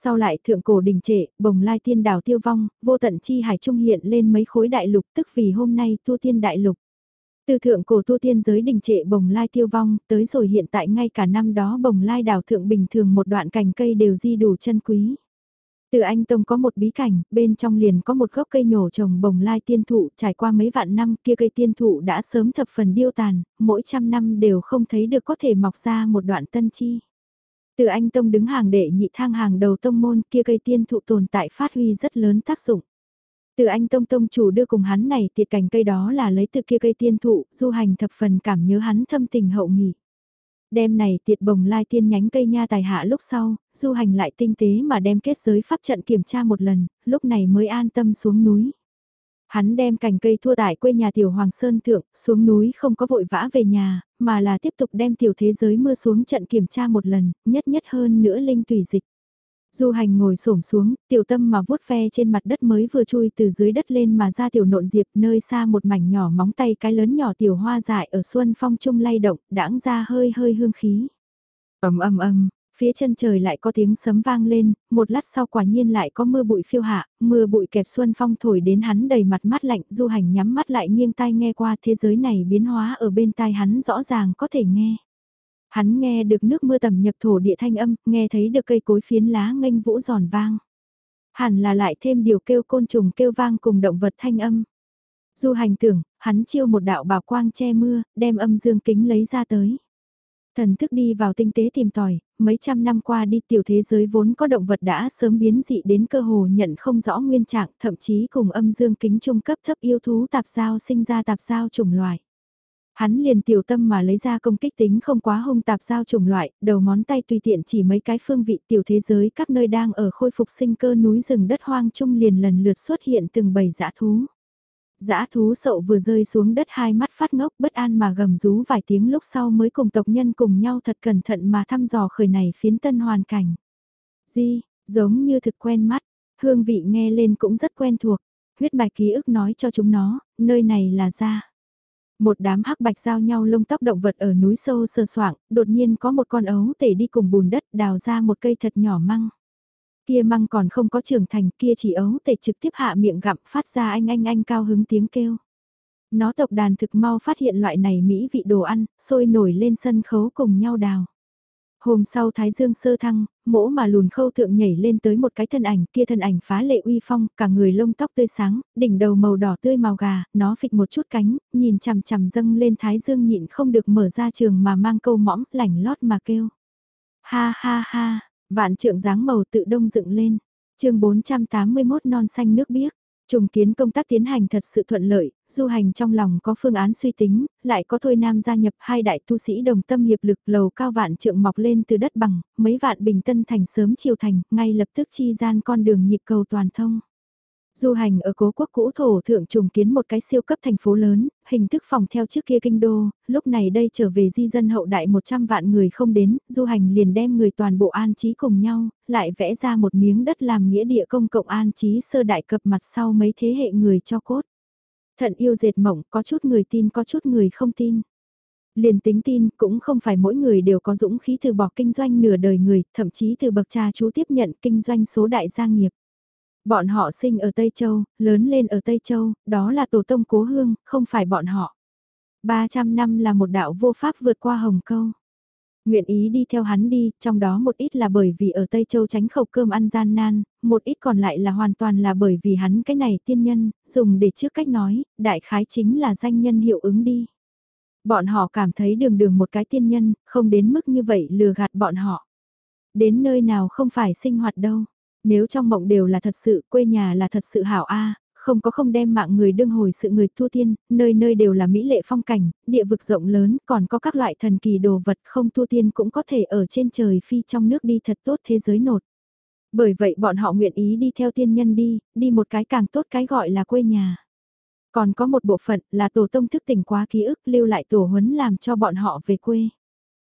Sau lại thượng cổ đình trệ, bồng lai tiên đảo tiêu vong, vô tận chi hải trung hiện lên mấy khối đại lục tức vì hôm nay tu tiên đại lục. Từ thượng cổ tu tiên giới đình trệ bồng lai tiêu vong, tới rồi hiện tại ngay cả năm đó bồng lai đảo thượng bình thường một đoạn cành cây đều di đủ chân quý. Từ Anh Tông có một bí cảnh, bên trong liền có một gốc cây nhổ trồng bồng lai tiên thụ, trải qua mấy vạn năm kia cây tiên thụ đã sớm thập phần điêu tàn, mỗi trăm năm đều không thấy được có thể mọc ra một đoạn tân chi. Từ Anh Tông đứng hàng đệ nhị thang hàng đầu tông môn kia cây tiên thụ tồn tại phát huy rất lớn tác dụng. Từ anh Tông Tông chủ đưa cùng hắn này tiệt cảnh cây đó là lấy từ kia cây tiên thụ, du hành thập phần cảm nhớ hắn thâm tình hậu nghỉ. Đêm này tiệt bồng lai tiên nhánh cây nha tài hạ lúc sau, du hành lại tinh tế mà đem kết giới pháp trận kiểm tra một lần, lúc này mới an tâm xuống núi. Hắn đem cành cây thua tại quê nhà tiểu Hoàng Sơn Thượng, xuống núi không có vội vã về nhà, mà là tiếp tục đem tiểu thế giới mưa xuống trận kiểm tra một lần, nhất nhất hơn nữa linh tùy dịch. Du hành ngồi xổm xuống, tiểu tâm mà vuốt ve trên mặt đất mới vừa chui từ dưới đất lên mà ra tiểu nộn diệp nơi xa một mảnh nhỏ móng tay cái lớn nhỏ tiểu hoa dại ở xuân phong trung lay động, đãng ra hơi hơi hương khí. ầm ầm ầm, phía chân trời lại có tiếng sấm vang lên, một lát sau quả nhiên lại có mưa bụi phiêu hạ, mưa bụi kẹp xuân phong thổi đến hắn đầy mặt mắt lạnh, du hành nhắm mắt lại nghiêng tai nghe qua thế giới này biến hóa ở bên tai hắn rõ ràng có thể nghe. Hắn nghe được nước mưa tầm nhập thổ địa thanh âm, nghe thấy được cây cối phiến lá nghênh vũ giòn vang. Hẳn là lại thêm điều kêu côn trùng kêu vang cùng động vật thanh âm. Du hành tưởng, hắn chiêu một đạo bảo quang che mưa, đem âm dương kính lấy ra tới. Thần thức đi vào tinh tế tìm tòi, mấy trăm năm qua đi tiểu thế giới vốn có động vật đã sớm biến dị đến cơ hồ nhận không rõ nguyên trạng, thậm chí cùng âm dương kính trung cấp thấp yêu thú tạp giao sinh ra tạp giao chủng loại. Hắn liền tiểu tâm mà lấy ra công kích tính không quá hung tạp giao chủng loại, đầu ngón tay tùy tiện chỉ mấy cái phương vị tiểu thế giới các nơi đang ở khôi phục sinh cơ núi rừng đất hoang trung liền lần lượt xuất hiện từng bầy dã thú. Dã thú sậu vừa rơi xuống đất hai mắt phát ngốc bất an mà gầm rú vài tiếng lúc sau mới cùng tộc nhân cùng nhau thật cẩn thận mà thăm dò khởi này phiến tân hoàn cảnh. Di, giống như thực quen mắt, hương vị nghe lên cũng rất quen thuộc, huyết bài ký ức nói cho chúng nó, nơi này là ra. Một đám hắc bạch giao nhau lông tóc động vật ở núi sâu sờ soạng, đột nhiên có một con ấu tể đi cùng bùn đất đào ra một cây thật nhỏ măng. Kia măng còn không có trưởng thành kia chỉ ấu tệ trực tiếp hạ miệng gặm phát ra anh anh anh cao hứng tiếng kêu. Nó tộc đàn thực mau phát hiện loại này mỹ vị đồ ăn, sôi nổi lên sân khấu cùng nhau đào. Hôm sau Thái Dương sơ thăng, mỗ mà lùn khâu thượng nhảy lên tới một cái thân ảnh, kia thân ảnh phá lệ uy phong, cả người lông tóc tươi sáng, đỉnh đầu màu đỏ tươi màu gà, nó phịch một chút cánh, nhìn chằm chằm dâng lên Thái Dương nhịn không được mở ra trường mà mang câu mõm, lảnh lót mà kêu. Ha ha ha, vạn trượng dáng màu tự đông dựng lên. chương 481 non xanh nước biếc. Trùng kiến công tác tiến hành thật sự thuận lợi, du hành trong lòng có phương án suy tính, lại có thôi nam gia nhập hai đại tu sĩ đồng tâm hiệp lực lầu cao vạn trượng mọc lên từ đất bằng, mấy vạn bình tân thành sớm chiều thành, ngay lập tức chi gian con đường nhịp cầu toàn thông. Du hành ở cố quốc cũ thổ thượng trùng kiến một cái siêu cấp thành phố lớn, hình thức phòng theo trước kia kinh đô, lúc này đây trở về di dân hậu đại 100 vạn người không đến, du hành liền đem người toàn bộ an trí cùng nhau, lại vẽ ra một miếng đất làm nghĩa địa công cộng an trí sơ đại cập mặt sau mấy thế hệ người cho cốt. Thận yêu dệt mộng, có chút người tin có chút người không tin. Liền tính tin cũng không phải mỗi người đều có dũng khí từ bỏ kinh doanh nửa đời người, thậm chí từ bậc cha chú tiếp nhận kinh doanh số đại gia nghiệp. Bọn họ sinh ở Tây Châu, lớn lên ở Tây Châu, đó là tổ tông cố hương, không phải bọn họ. 300 năm là một đạo vô pháp vượt qua Hồng Câu. Nguyện ý đi theo hắn đi, trong đó một ít là bởi vì ở Tây Châu tránh khẩu cơm ăn gian nan, một ít còn lại là hoàn toàn là bởi vì hắn cái này tiên nhân, dùng để trước cách nói, đại khái chính là danh nhân hiệu ứng đi. Bọn họ cảm thấy đường đường một cái tiên nhân, không đến mức như vậy lừa gạt bọn họ. Đến nơi nào không phải sinh hoạt đâu. Nếu trong mộng đều là thật sự, quê nhà là thật sự hảo a không có không đem mạng người đương hồi sự người tu tiên, nơi nơi đều là mỹ lệ phong cảnh, địa vực rộng lớn, còn có các loại thần kỳ đồ vật không tu tiên cũng có thể ở trên trời phi trong nước đi thật tốt thế giới nột. Bởi vậy bọn họ nguyện ý đi theo tiên nhân đi, đi một cái càng tốt cái gọi là quê nhà. Còn có một bộ phận là tổ tông thức tỉnh quá ký ức lưu lại tổ huấn làm cho bọn họ về quê.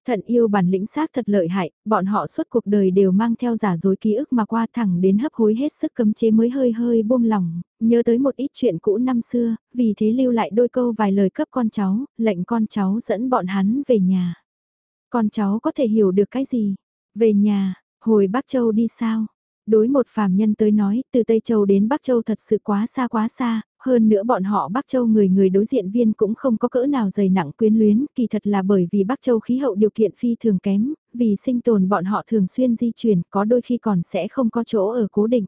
Thận yêu bản lĩnh xác thật lợi hại, bọn họ suốt cuộc đời đều mang theo giả dối ký ức mà qua thẳng đến hấp hối hết sức cấm chế mới hơi hơi buông lòng nhớ tới một ít chuyện cũ năm xưa, vì thế lưu lại đôi câu vài lời cấp con cháu, lệnh con cháu dẫn bọn hắn về nhà. Con cháu có thể hiểu được cái gì? Về nhà, hồi Bắc Châu đi sao? Đối một phàm nhân tới nói, từ Tây Châu đến Bắc Châu thật sự quá xa quá xa, hơn nữa bọn họ Bắc Châu người người đối diện viên cũng không có cỡ nào dày nặng quyến luyến, kỳ thật là bởi vì Bắc Châu khí hậu điều kiện phi thường kém, vì sinh tồn bọn họ thường xuyên di chuyển, có đôi khi còn sẽ không có chỗ ở cố định.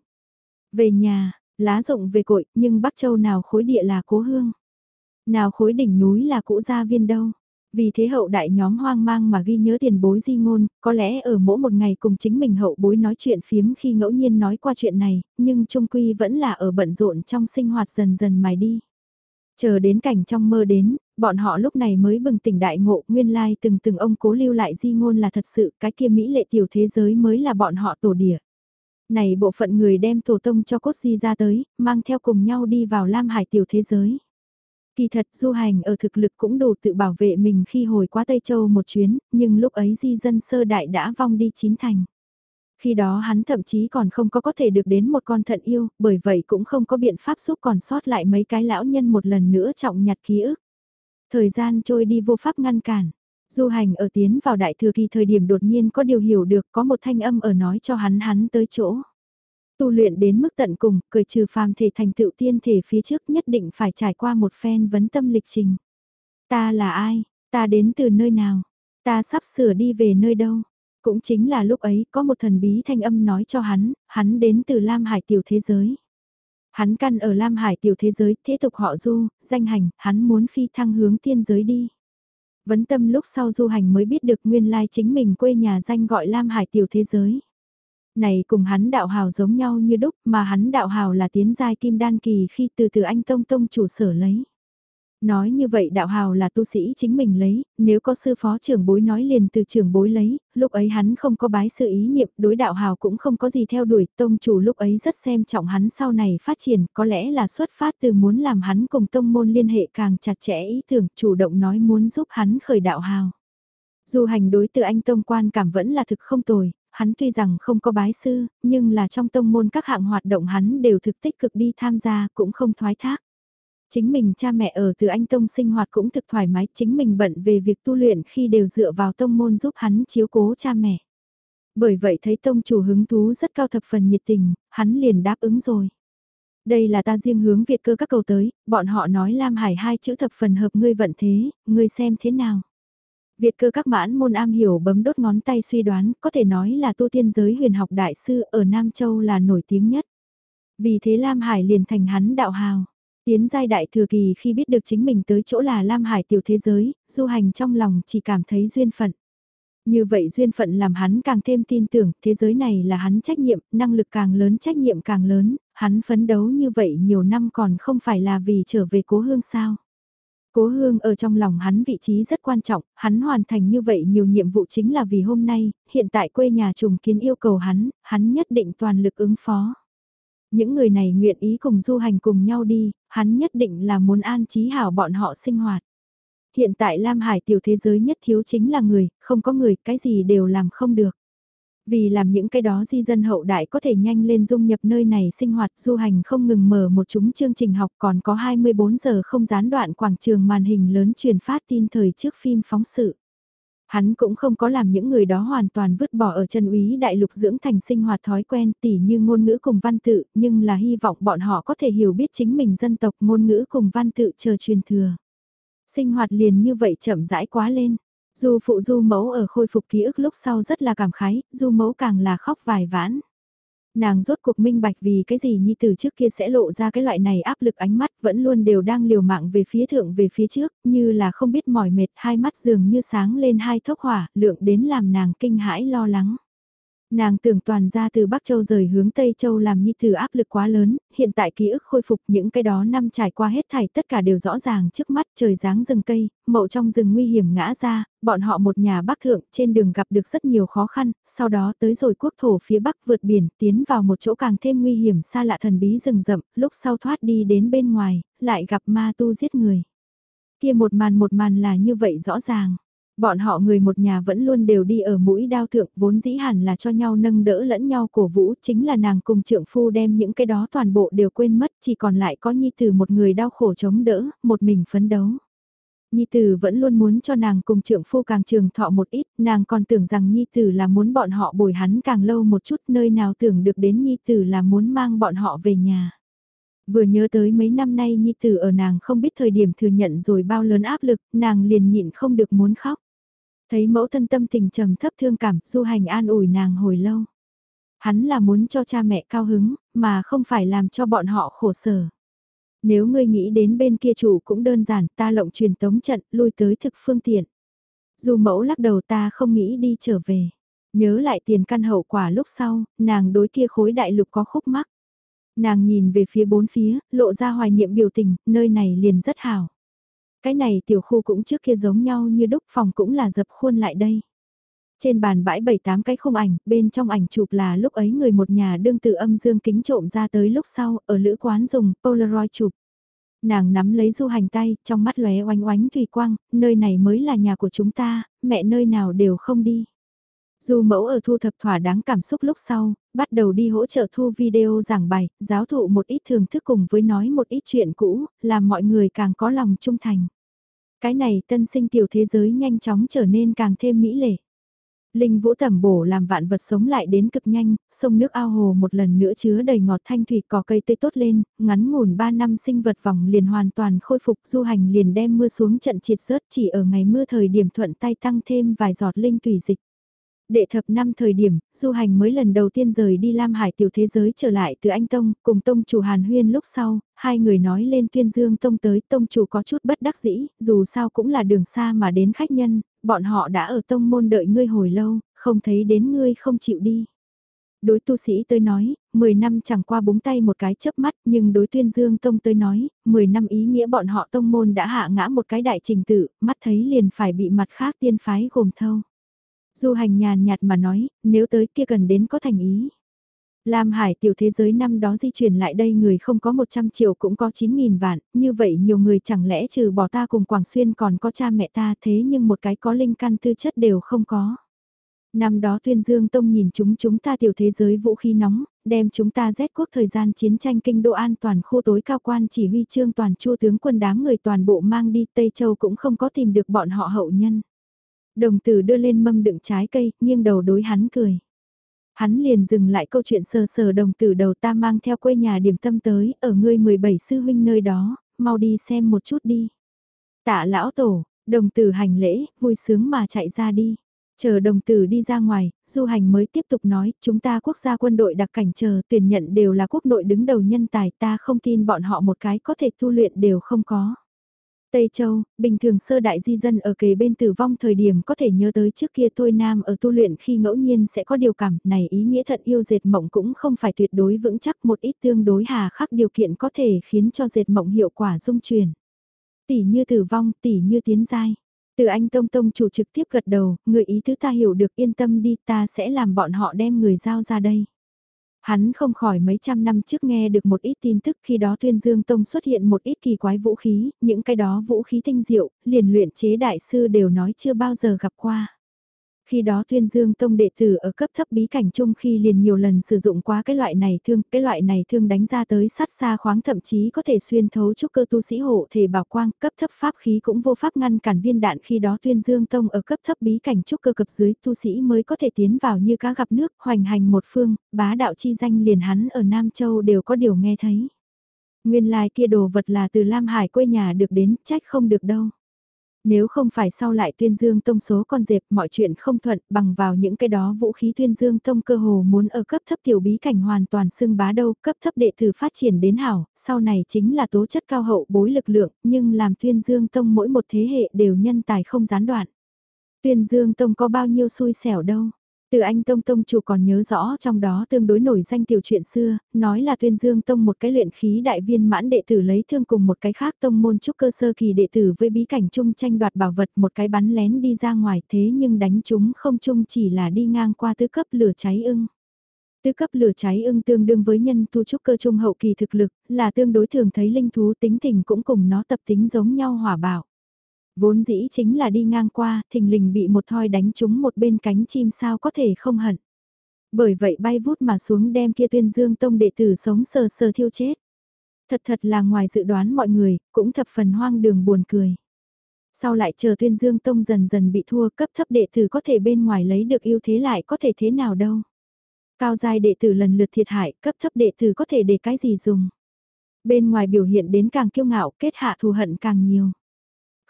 Về nhà, lá rộng về cội, nhưng Bắc Châu nào khối địa là cố hương, nào khối đỉnh núi là cũ gia viên đâu. Vì thế hậu đại nhóm hoang mang mà ghi nhớ tiền bối di ngôn, có lẽ ở mỗi một ngày cùng chính mình hậu bối nói chuyện phiếm khi ngẫu nhiên nói qua chuyện này, nhưng trung quy vẫn là ở bận rộn trong sinh hoạt dần dần mài đi. Chờ đến cảnh trong mơ đến, bọn họ lúc này mới bừng tỉnh đại ngộ nguyên lai từng từng ông cố lưu lại di ngôn là thật sự cái kia Mỹ lệ tiểu thế giới mới là bọn họ tổ địa. Này bộ phận người đem tổ tông cho cốt di ra tới, mang theo cùng nhau đi vào Lam Hải tiểu thế giới. Kỳ thật du hành ở thực lực cũng đủ tự bảo vệ mình khi hồi qua Tây Châu một chuyến, nhưng lúc ấy di dân sơ đại đã vong đi chín thành. Khi đó hắn thậm chí còn không có có thể được đến một con thận yêu, bởi vậy cũng không có biện pháp giúp còn sót lại mấy cái lão nhân một lần nữa trọng nhặt ký ức. Thời gian trôi đi vô pháp ngăn cản. Du hành ở tiến vào đại thừa kỳ thời điểm đột nhiên có điều hiểu được có một thanh âm ở nói cho hắn hắn tới chỗ tu luyện đến mức tận cùng, cười trừ phàm thể thành tựu tiên thể phía trước nhất định phải trải qua một phen vấn tâm lịch trình. Ta là ai? Ta đến từ nơi nào? Ta sắp sửa đi về nơi đâu? Cũng chính là lúc ấy có một thần bí thanh âm nói cho hắn, hắn đến từ Lam Hải tiểu thế giới. Hắn căn ở Lam Hải tiểu thế giới, thế tục họ du, danh hành, hắn muốn phi thăng hướng tiên giới đi. Vấn tâm lúc sau du hành mới biết được nguyên lai chính mình quê nhà danh gọi Lam Hải tiểu thế giới. Này cùng hắn đạo hào giống nhau như đúc mà hắn đạo hào là tiến giai kim đan kỳ khi từ từ anh Tông Tông chủ sở lấy. Nói như vậy đạo hào là tu sĩ chính mình lấy, nếu có sư phó trưởng bối nói liền từ trưởng bối lấy, lúc ấy hắn không có bái sự ý niệm đối đạo hào cũng không có gì theo đuổi, tông chủ lúc ấy rất xem trọng hắn sau này phát triển, có lẽ là xuất phát từ muốn làm hắn cùng tông môn liên hệ càng chặt chẽ ý tưởng, chủ động nói muốn giúp hắn khởi đạo hào. Dù hành đối từ anh tông quan cảm vẫn là thực không tồi, hắn tuy rằng không có bái sư, nhưng là trong tông môn các hạng hoạt động hắn đều thực tích cực đi tham gia cũng không thoái thác. Chính mình cha mẹ ở từ anh tông sinh hoạt cũng thực thoải mái, chính mình bận về việc tu luyện khi đều dựa vào tông môn giúp hắn chiếu cố cha mẹ. Bởi vậy thấy tông chủ hứng thú rất cao thập phần nhiệt tình, hắn liền đáp ứng rồi. Đây là ta riêng hướng Việt cơ các cầu tới, bọn họ nói Lam Hải hai chữ thập phần hợp ngươi vận thế, ngươi xem thế nào. Việt cơ các mãn môn am hiểu bấm đốt ngón tay suy đoán, có thể nói là tu tiên giới huyền học đại sư ở Nam Châu là nổi tiếng nhất. Vì thế Lam Hải liền thành hắn đạo hào. Tiến giai đại thừa kỳ khi biết được chính mình tới chỗ là Lam Hải tiểu thế giới, du hành trong lòng chỉ cảm thấy duyên phận. Như vậy duyên phận làm hắn càng thêm tin tưởng thế giới này là hắn trách nhiệm, năng lực càng lớn trách nhiệm càng lớn, hắn phấn đấu như vậy nhiều năm còn không phải là vì trở về cố hương sao. Cố hương ở trong lòng hắn vị trí rất quan trọng, hắn hoàn thành như vậy nhiều nhiệm vụ chính là vì hôm nay, hiện tại quê nhà trùng kiến yêu cầu hắn, hắn nhất định toàn lực ứng phó. Những người này nguyện ý cùng du hành cùng nhau đi, hắn nhất định là muốn an trí hảo bọn họ sinh hoạt. Hiện tại Lam Hải tiểu thế giới nhất thiếu chính là người, không có người, cái gì đều làm không được. Vì làm những cái đó di dân hậu đại có thể nhanh lên dung nhập nơi này sinh hoạt du hành không ngừng mở một chúng chương trình học còn có 24 giờ không gián đoạn quảng trường màn hình lớn truyền phát tin thời trước phim phóng sự. Hắn cũng không có làm những người đó hoàn toàn vứt bỏ ở chân úy đại lục dưỡng thành sinh hoạt thói quen tỉ như ngôn ngữ cùng văn tự, nhưng là hy vọng bọn họ có thể hiểu biết chính mình dân tộc ngôn ngữ cùng văn tự chờ truyền thừa. Sinh hoạt liền như vậy chậm rãi quá lên. Du phụ du mẫu ở khôi phục ký ức lúc sau rất là cảm khái, du mẫu càng là khóc vài vãn. Nàng rốt cuộc minh bạch vì cái gì như từ trước kia sẽ lộ ra cái loại này áp lực ánh mắt vẫn luôn đều đang liều mạng về phía thượng về phía trước, như là không biết mỏi mệt hai mắt dường như sáng lên hai thốc hỏa, lượng đến làm nàng kinh hãi lo lắng. Nàng tưởng toàn ra từ Bắc Châu rời hướng Tây Châu làm nhi từ áp lực quá lớn, hiện tại ký ức khôi phục những cái đó năm trải qua hết thảy tất cả đều rõ ràng trước mắt trời dáng rừng cây, mậu trong rừng nguy hiểm ngã ra, bọn họ một nhà bắc thượng trên đường gặp được rất nhiều khó khăn, sau đó tới rồi quốc thổ phía bắc vượt biển tiến vào một chỗ càng thêm nguy hiểm xa lạ thần bí rừng rậm, lúc sau thoát đi đến bên ngoài, lại gặp ma tu giết người. Kia một màn một màn là như vậy rõ ràng. Bọn họ người một nhà vẫn luôn đều đi ở mũi đao thượng vốn dĩ hẳn là cho nhau nâng đỡ lẫn nhau cổ vũ chính là nàng cùng trượng phu đem những cái đó toàn bộ đều quên mất chỉ còn lại có nhi tử một người đau khổ chống đỡ, một mình phấn đấu. Nhi tử vẫn luôn muốn cho nàng cùng trượng phu càng trường thọ một ít, nàng còn tưởng rằng Nhi tử là muốn bọn họ bồi hắn càng lâu một chút nơi nào tưởng được đến Nhi tử là muốn mang bọn họ về nhà. Vừa nhớ tới mấy năm nay Nhi tử ở nàng không biết thời điểm thừa nhận rồi bao lớn áp lực, nàng liền nhịn không được muốn khóc. Thấy mẫu thân tâm tình trầm thấp thương cảm, du hành an ủi nàng hồi lâu. Hắn là muốn cho cha mẹ cao hứng, mà không phải làm cho bọn họ khổ sở. Nếu ngươi nghĩ đến bên kia chủ cũng đơn giản, ta lộng truyền tống trận, lui tới thực phương tiện. Dù mẫu lắc đầu ta không nghĩ đi trở về. Nhớ lại tiền căn hậu quả lúc sau, nàng đối kia khối đại lục có khúc mắc. Nàng nhìn về phía bốn phía, lộ ra hoài niệm biểu tình, nơi này liền rất hảo. Cái này tiểu khu cũng trước kia giống nhau như đúc phòng cũng là dập khuôn lại đây. Trên bàn bãi bảy tám cái khung ảnh, bên trong ảnh chụp là lúc ấy người một nhà đương từ âm dương kính trộm ra tới lúc sau, ở lữ quán dùng Polaroid chụp. Nàng nắm lấy du hành tay, trong mắt lóe oánh oánh thủy quang, nơi này mới là nhà của chúng ta, mẹ nơi nào đều không đi. Dù mẫu ở thu thập thỏa đáng cảm xúc lúc sau, bắt đầu đi hỗ trợ thu video giảng bài, giáo thụ một ít thường thức cùng với nói một ít chuyện cũ, làm mọi người càng có lòng trung thành. Cái này tân sinh tiểu thế giới nhanh chóng trở nên càng thêm mỹ lệ. Linh vũ tẩm bổ làm vạn vật sống lại đến cực nhanh, sông nước ao hồ một lần nữa chứa đầy ngọt thanh thủy cỏ cây tươi tốt lên, ngắn ngủn 3 năm sinh vật vòng liền hoàn toàn khôi phục du hành liền đem mưa xuống trận triệt rớt chỉ ở ngày mưa thời điểm thuận tay tăng thêm vài giọt linh tùy dịch. Đệ thập năm thời điểm, du hành mới lần đầu tiên rời đi Lam Hải tiểu thế giới trở lại từ anh Tông, cùng Tông chủ Hàn Huyên lúc sau, hai người nói lên tuyên dương Tông tới, Tông chủ có chút bất đắc dĩ, dù sao cũng là đường xa mà đến khách nhân, bọn họ đã ở Tông môn đợi ngươi hồi lâu, không thấy đến ngươi không chịu đi. Đối tu sĩ tới nói, 10 năm chẳng qua búng tay một cái chớp mắt nhưng đối tuyên dương tông tới nói, 10 năm ý nghĩa bọn họ tông môn đã hạ ngã một cái đại trình tự, mắt thấy liền phải bị mặt khác tiên phái gồm thâu. Du hành nhàn nhạt mà nói, nếu tới kia cần đến có thành ý. Lam Hải tiểu thế giới năm đó di chuyển lại đây người không có 100 triệu cũng có 9.000 vạn, như vậy nhiều người chẳng lẽ trừ bỏ ta cùng Quảng Xuyên còn có cha mẹ ta thế nhưng một cái có linh căn tư chất đều không có. Năm đó tuyên dương tông nhìn chúng chúng ta tiểu thế giới vũ khí nóng, đem chúng ta rét quốc thời gian chiến tranh kinh độ an toàn khu tối cao quan chỉ huy trương toàn chua tướng quân đám người toàn bộ mang đi Tây Châu cũng không có tìm được bọn họ hậu nhân. Đồng tử đưa lên mâm đựng trái cây, nghiêng đầu đối hắn cười. Hắn liền dừng lại câu chuyện sờ sờ đồng tử đầu ta mang theo quê nhà điểm tâm tới, ở ngươi 17 sư huynh nơi đó, mau đi xem một chút đi. Tạ lão tổ, đồng tử hành lễ, vui sướng mà chạy ra đi. Chờ đồng tử đi ra ngoài, du hành mới tiếp tục nói, chúng ta quốc gia quân đội đặc cảnh chờ tuyển nhận đều là quốc nội đứng đầu nhân tài ta không tin bọn họ một cái có thể tu luyện đều không có. Tây Châu, bình thường sơ đại di dân ở kề bên tử vong thời điểm có thể nhớ tới trước kia tôi nam ở tu luyện khi ngẫu nhiên sẽ có điều cảm này ý nghĩa thận yêu dệt mộng cũng không phải tuyệt đối vững chắc một ít tương đối hà khắc điều kiện có thể khiến cho dệt mộng hiệu quả dung truyền. Tỷ như tử vong, tỷ như tiến giai. Từ anh Tông Tông chủ trực tiếp gật đầu, người ý thứ ta hiểu được yên tâm đi ta sẽ làm bọn họ đem người giao ra đây. Hắn không khỏi mấy trăm năm trước nghe được một ít tin tức khi đó Tuyên Dương Tông xuất hiện một ít kỳ quái vũ khí, những cái đó vũ khí tinh diệu, liền luyện chế đại sư đều nói chưa bao giờ gặp qua. Khi đó Tuyên Dương Tông đệ tử ở cấp thấp bí cảnh chung khi liền nhiều lần sử dụng quá cái loại này thương, cái loại này thương đánh ra tới sát xa khoáng thậm chí có thể xuyên thấu trúc cơ tu sĩ hộ thể bảo quang, cấp thấp pháp khí cũng vô pháp ngăn cản viên đạn khi đó Tuyên Dương Tông ở cấp thấp bí cảnh trúc cơ cập dưới tu sĩ mới có thể tiến vào như cá gặp nước, hoành hành một phương, bá đạo chi danh liền hắn ở Nam Châu đều có điều nghe thấy. Nguyên lai kia đồ vật là từ Lam Hải quê nhà được đến, trách không được đâu. Nếu không phải sau lại tuyên dương tông số con dẹp mọi chuyện không thuận bằng vào những cái đó vũ khí tuyên dương tông cơ hồ muốn ở cấp thấp tiểu bí cảnh hoàn toàn xưng bá đâu, cấp thấp đệ tử phát triển đến hảo, sau này chính là tố chất cao hậu bối lực lượng, nhưng làm tuyên dương tông mỗi một thế hệ đều nhân tài không gián đoạn. Tuyên dương tông có bao nhiêu xui xẻo đâu. Từ anh Tông Tông chủ còn nhớ rõ trong đó tương đối nổi danh tiểu chuyện xưa, nói là tuyên dương tông một cái luyện khí đại viên mãn đệ tử lấy thương cùng một cái khác tông môn trúc cơ sơ kỳ đệ tử với bí cảnh chung tranh đoạt bảo vật một cái bắn lén đi ra ngoài thế nhưng đánh chúng không chung chỉ là đi ngang qua tứ cấp lửa cháy ưng. Tứ cấp lửa cháy ưng tương đương với nhân tu trúc cơ trung hậu kỳ thực lực, là tương đối thường thấy linh thú tính tình cũng cùng nó tập tính giống nhau hỏa bảo. Vốn dĩ chính là đi ngang qua, thình lình bị một thoi đánh trúng một bên cánh chim sao có thể không hận. Bởi vậy bay vút mà xuống đem kia tuyên dương tông đệ tử sống sờ sờ thiêu chết. Thật thật là ngoài dự đoán mọi người, cũng thập phần hoang đường buồn cười. Sau lại chờ tuyên dương tông dần dần bị thua cấp thấp đệ tử có thể bên ngoài lấy được ưu thế lại có thể thế nào đâu. Cao giai đệ tử lần lượt thiệt hại, cấp thấp đệ tử có thể để cái gì dùng. Bên ngoài biểu hiện đến càng kiêu ngạo, kết hạ thù hận càng nhiều.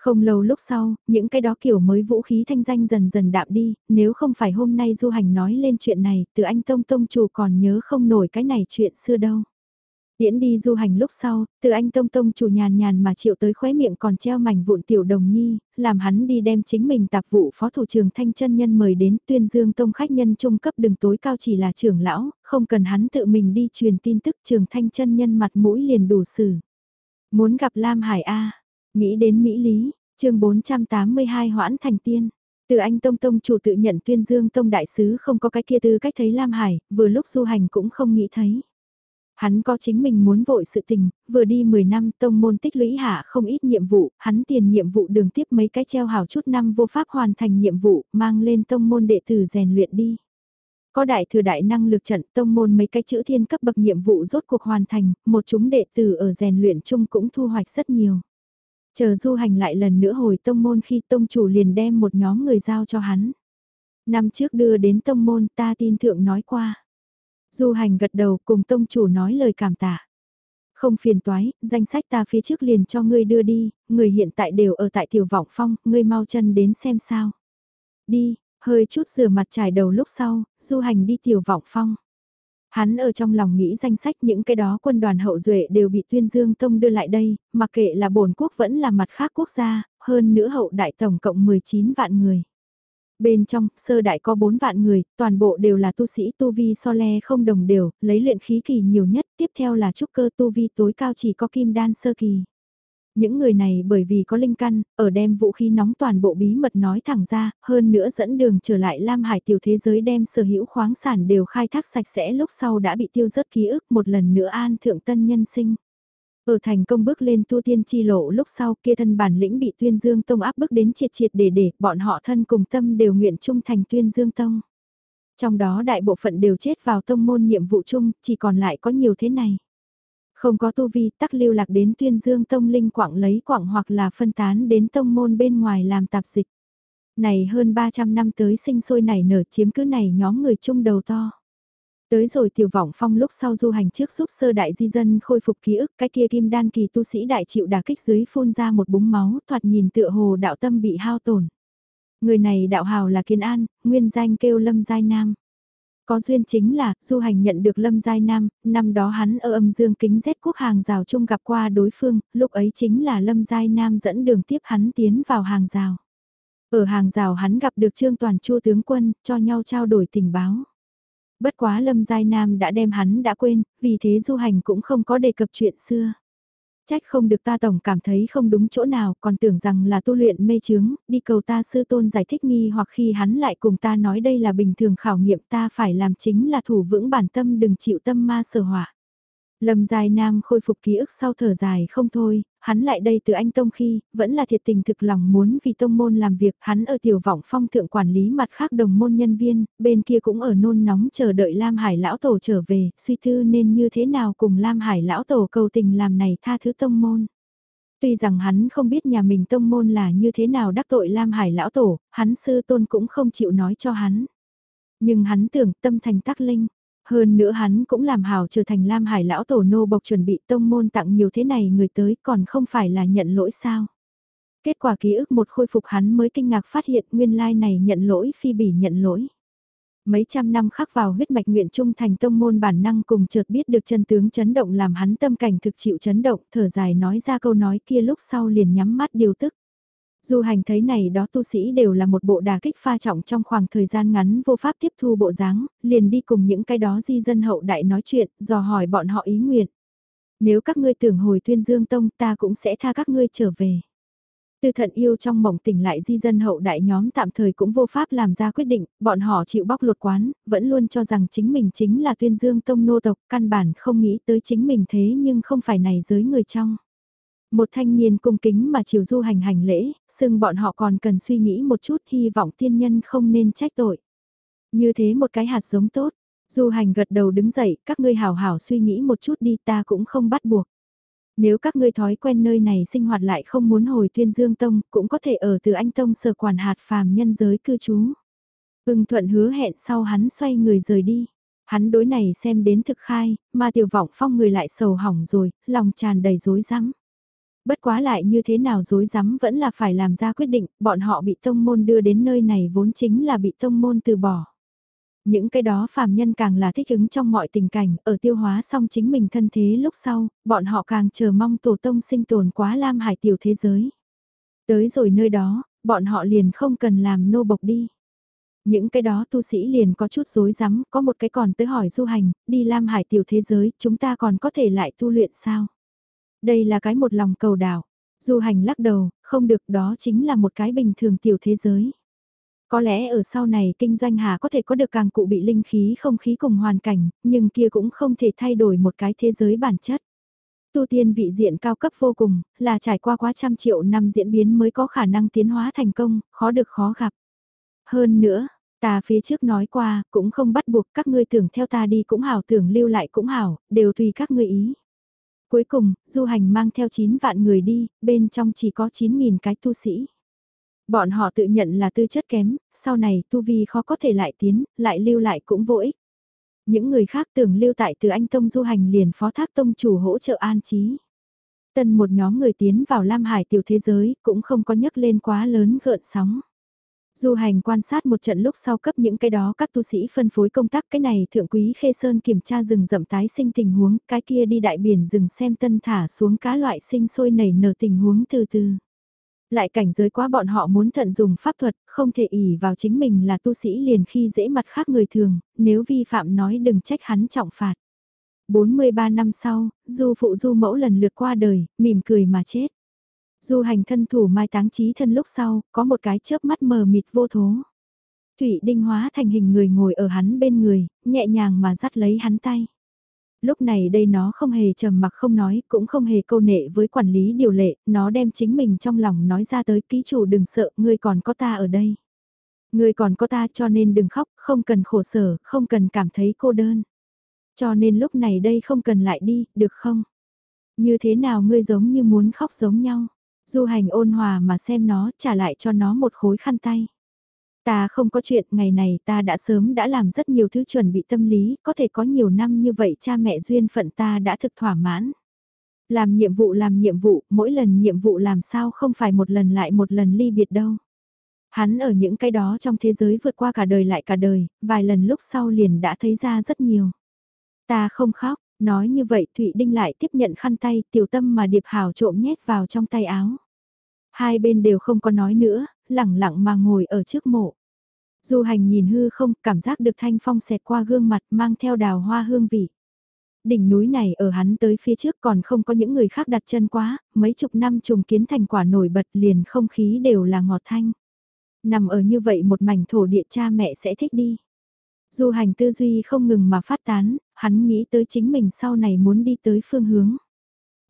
Không lâu lúc sau, những cái đó kiểu mới vũ khí thanh danh dần dần đạm đi, nếu không phải hôm nay du hành nói lên chuyện này, từ anh Tông Tông chủ còn nhớ không nổi cái này chuyện xưa đâu. Điễn đi du hành lúc sau, từ anh Tông Tông chủ nhàn nhàn mà chịu tới khóe miệng còn treo mảnh vụn tiểu đồng nhi, làm hắn đi đem chính mình tạp vụ phó thủ trưởng thanh chân nhân mời đến tuyên dương tông khách nhân trung cấp đường tối cao chỉ là trưởng lão, không cần hắn tự mình đi truyền tin tức trường thanh chân nhân mặt mũi liền đủ xử. Muốn gặp Lam Hải A, nghĩ đến Mỹ Lý, chương 482 hoãn thành tiên. Từ anh Tông Tông chủ tự nhận tuyên dương tông đại sứ không có cái kia tư cách thấy Lam Hải, vừa lúc du hành cũng không nghĩ thấy. Hắn có chính mình muốn vội sự tình, vừa đi 10 năm tông môn tích lũy hạ không ít nhiệm vụ, hắn tiền nhiệm vụ đường tiếp mấy cái treo hào chút năm vô pháp hoàn thành nhiệm vụ, mang lên tông môn đệ tử rèn luyện đi. Có đại thừa đại năng lực trận tông môn mấy cái chữ thiên cấp bậc nhiệm vụ rốt cuộc hoàn thành, một chúng đệ tử ở rèn luyện chung cũng thu hoạch rất nhiều. Chờ du hành lại lần nữa hồi tông môn khi tông chủ liền đem một nhóm người giao cho hắn. Năm trước đưa đến tông môn ta tin thượng nói qua. Du hành gật đầu cùng tông chủ nói lời cảm tạ. Không phiền toái, danh sách ta phía trước liền cho ngươi đưa đi, người hiện tại đều ở tại tiểu vọng phong, ngươi mau chân đến xem sao. Đi, hơi chút rửa mặt trải đầu lúc sau, du hành đi tiểu vọng phong. Hắn ở trong lòng nghĩ danh sách những cái đó quân đoàn hậu duệ đều bị tuyên dương tông đưa lại đây, mặc kệ là bổn quốc vẫn là mặt khác quốc gia, hơn nữa hậu đại tổng cộng 19 vạn người. Bên trong, sơ đại có 4 vạn người, toàn bộ đều là tu sĩ tu vi so le không đồng đều, lấy luyện khí kỳ nhiều nhất, tiếp theo là trúc cơ tu vi tối cao chỉ có kim đan sơ kỳ. Những người này bởi vì có linh căn, ở đem vũ khí nóng toàn bộ bí mật nói thẳng ra, hơn nữa dẫn đường trở lại Lam Hải tiểu thế giới đem sở hữu khoáng sản đều khai thác sạch sẽ lúc sau đã bị tiêu rớt ký ức một lần nữa an thượng tân nhân sinh. Ở thành công bước lên tu tiên chi lộ lúc sau kia thân bản lĩnh bị tuyên dương tông áp bức đến triệt triệt để để bọn họ thân cùng tâm đều nguyện trung thành tuyên dương tông. Trong đó đại bộ phận đều chết vào tông môn nhiệm vụ chung, chỉ còn lại có nhiều thế này. Không có tu vi tắc lưu lạc đến tuyên dương tông linh quảng lấy quảng hoặc là phân tán đến tông môn bên ngoài làm tạp dịch. Này hơn 300 năm tới sinh sôi nảy nở chiếm cứ này nhóm người chung đầu to. Tới rồi tiểu vọng phong lúc sau du hành trước giúp sơ đại di dân khôi phục ký ức cái kia kim đan kỳ tu sĩ đại chịu đả kích dưới phun ra một búng máu thoạt nhìn tựa hồ đạo tâm bị hao tổn. Người này đạo hào là Kiên An, nguyên danh kêu Lâm Giai Nam. Có duyên chính là, du hành nhận được Lâm Giai Nam, năm đó hắn ở âm dương kính rét quốc hàng rào chung gặp qua đối phương, lúc ấy chính là Lâm Giai Nam dẫn đường tiếp hắn tiến vào hàng rào. Ở hàng rào hắn gặp được Trương Toàn Chu tướng quân, cho nhau trao đổi tình báo. Bất quá Lâm Giai Nam đã đem hắn đã quên, vì thế du hành cũng không có đề cập chuyện xưa. Trách không được ta tổng cảm thấy không đúng chỗ nào, còn tưởng rằng là tu luyện mê chướng, đi cầu ta sư tôn giải thích nghi hoặc khi hắn lại cùng ta nói đây là bình thường khảo nghiệm ta phải làm chính là thủ vững bản tâm đừng chịu tâm ma sở hỏa. Lâm dài Nam khôi phục ký ức sau thở dài không thôi, hắn lại đây từ anh Tông khi, vẫn là thiệt tình thực lòng muốn vì Tông môn làm việc, hắn ở tiểu vọng phong thượng quản lý mặt khác đồng môn nhân viên, bên kia cũng ở nôn nóng chờ đợi Lam Hải Lão Tổ trở về, suy tư nên như thế nào cùng Lam Hải Lão Tổ cầu tình làm này tha thứ Tông môn. Tuy rằng hắn không biết nhà mình Tông môn là như thế nào đắc tội Lam Hải Lão Tổ, hắn sư tôn cũng không chịu nói cho hắn. Nhưng hắn tưởng tâm thành tắc linh, hơn nữa hắn cũng làm hảo trở thành Lam Hải lão tổ nô bộc chuẩn bị tông môn tặng nhiều thế này người tới còn không phải là nhận lỗi sao. Kết quả ký ức một khôi phục hắn mới kinh ngạc phát hiện nguyên lai này nhận lỗi phi bỉ nhận lỗi. Mấy trăm năm khắc vào huyết mạch nguyện trung thành tông môn bản năng cùng chợt biết được chân tướng chấn động làm hắn tâm cảnh thực chịu chấn động, thở dài nói ra câu nói kia lúc sau liền nhắm mắt điều tức. Du hành thấy này đó tu sĩ đều là một bộ đà kích pha trọng trong khoảng thời gian ngắn vô pháp tiếp thu bộ dáng, liền đi cùng những cái đó di dân hậu đại nói chuyện, dò hỏi bọn họ ý nguyện. Nếu các ngươi tưởng hồi tuyên dương tông ta cũng sẽ tha các ngươi trở về. Tư thận yêu trong mộng tỉnh lại di dân hậu đại nhóm tạm thời cũng vô pháp làm ra quyết định, bọn họ chịu bóc lột quán, vẫn luôn cho rằng chính mình chính là tuyên dương tông nô tộc, căn bản không nghĩ tới chính mình thế nhưng không phải này giới người trong. Một thanh niên cung kính mà chiều du hành hành lễ, xưng bọn họ còn cần suy nghĩ một chút hy vọng tiên nhân không nên trách tội. Như thế một cái hạt giống tốt, du hành gật đầu đứng dậy, các ngươi hảo hảo suy nghĩ một chút đi ta cũng không bắt buộc. Nếu các ngươi thói quen nơi này sinh hoạt lại không muốn hồi tuyên dương tông, cũng có thể ở từ anh tông sở quản hạt phàm nhân giới cư trú. Ưng thuận hứa hẹn sau hắn xoay người rời đi. Hắn đối này xem đến thực khai, mà tiểu vọng phong người lại sầu hỏng rồi, lòng tràn đầy rối rắm. Bất quá lại như thế nào dối rắm vẫn là phải làm ra quyết định, bọn họ bị tông môn đưa đến nơi này vốn chính là bị tông môn từ bỏ. Những cái đó phàm nhân càng là thích ứng trong mọi tình cảnh, ở tiêu hóa xong chính mình thân thế lúc sau, bọn họ càng chờ mong tổ tông sinh tồn quá lam hải tiểu thế giới. Tới rồi nơi đó, bọn họ liền không cần làm nô bộc đi. Những cái đó tu sĩ liền có chút rối rắm, có một cái còn tới hỏi du hành, đi lam hải tiểu thế giới, chúng ta còn có thể lại tu luyện sao? Đây là cái một lòng cầu đảo. Du hành lắc đầu, không được đó chính là một cái bình thường tiểu thế giới. Có lẽ ở sau này kinh doanh hà có thể có được càng cụ bị linh khí không khí cùng hoàn cảnh, nhưng kia cũng không thể thay đổi một cái thế giới bản chất. Tu tiên vị diện cao cấp vô cùng, là trải qua quá trăm triệu năm diễn biến mới có khả năng tiến hóa thành công, khó được khó gặp. Hơn nữa, ta phía trước nói qua, cũng không bắt buộc các ngươi tưởng theo ta đi cũng hảo tưởng lưu lại cũng hảo, đều tùy các ngươi ý. Cuối cùng, du hành mang theo 9 vạn người đi, bên trong chỉ có 9.000 cái tu sĩ. Bọn họ tự nhận là tư chất kém, sau này tu vi khó có thể lại tiến, lại lưu lại cũng vô ích. Những người khác tưởng lưu tại từ anh Tông du hành liền phó thác Tông chủ hỗ trợ an trí. Tân một nhóm người tiến vào Lam Hải tiểu thế giới cũng không có nhấc lên quá lớn gợn sóng. Du hành quan sát một trận lúc sau cấp những cái đó các tu sĩ phân phối công tác cái này thượng quý khê sơn kiểm tra rừng rậm tái sinh tình huống, cái kia đi đại biển rừng xem tân thả xuống cá loại sinh sôi nảy nở tình huống từ từ. Lại cảnh giới quá bọn họ muốn thận dùng pháp thuật, không thể ỉ vào chính mình là tu sĩ liền khi dễ mặt khác người thường, nếu vi phạm nói đừng trách hắn trọng phạt. 43 năm sau, du phụ du mẫu lần lượt qua đời, mỉm cười mà chết. Du hành thân thủ mai táng trí thân lúc sau, có một cái chớp mắt mờ mịt vô thố. Thủy Đinh hóa thành hình người ngồi ở hắn bên người, nhẹ nhàng mà dắt lấy hắn tay. Lúc này đây nó không hề trầm mặc không nói, cũng không hề câu nệ với quản lý điều lệ, nó đem chính mình trong lòng nói ra tới ký chủ đừng sợ, ngươi còn có ta ở đây. Ngươi còn có ta cho nên đừng khóc, không cần khổ sở, không cần cảm thấy cô đơn. Cho nên lúc này đây không cần lại đi, được không? Như thế nào ngươi giống như muốn khóc giống nhau? Du hành ôn hòa mà xem nó, trả lại cho nó một khối khăn tay. Ta không có chuyện, ngày này ta đã sớm đã làm rất nhiều thứ chuẩn bị tâm lý, có thể có nhiều năm như vậy cha mẹ duyên phận ta đã thực thỏa mãn. Làm nhiệm vụ làm nhiệm vụ, mỗi lần nhiệm vụ làm sao không phải một lần lại một lần ly biệt đâu. Hắn ở những cái đó trong thế giới vượt qua cả đời lại cả đời, vài lần lúc sau liền đã thấy ra rất nhiều. Ta không khóc, Nói như vậy Thụy Đinh lại tiếp nhận khăn tay tiểu tâm mà điệp hào trộm nhét vào trong tay áo. Hai bên đều không có nói nữa, lẳng lặng mà ngồi ở trước mộ. Du hành nhìn hư không, cảm giác được thanh phong xẹt qua gương mặt mang theo đào hoa hương vị. Đỉnh núi này ở hắn tới phía trước còn không có những người khác đặt chân quá, mấy chục năm trùng kiến thành quả nổi bật liền không khí đều là ngọt thanh. Nằm ở như vậy một mảnh thổ địa cha mẹ sẽ thích đi. Du hành tư duy không ngừng mà phát tán, hắn nghĩ tới chính mình sau này muốn đi tới phương hướng.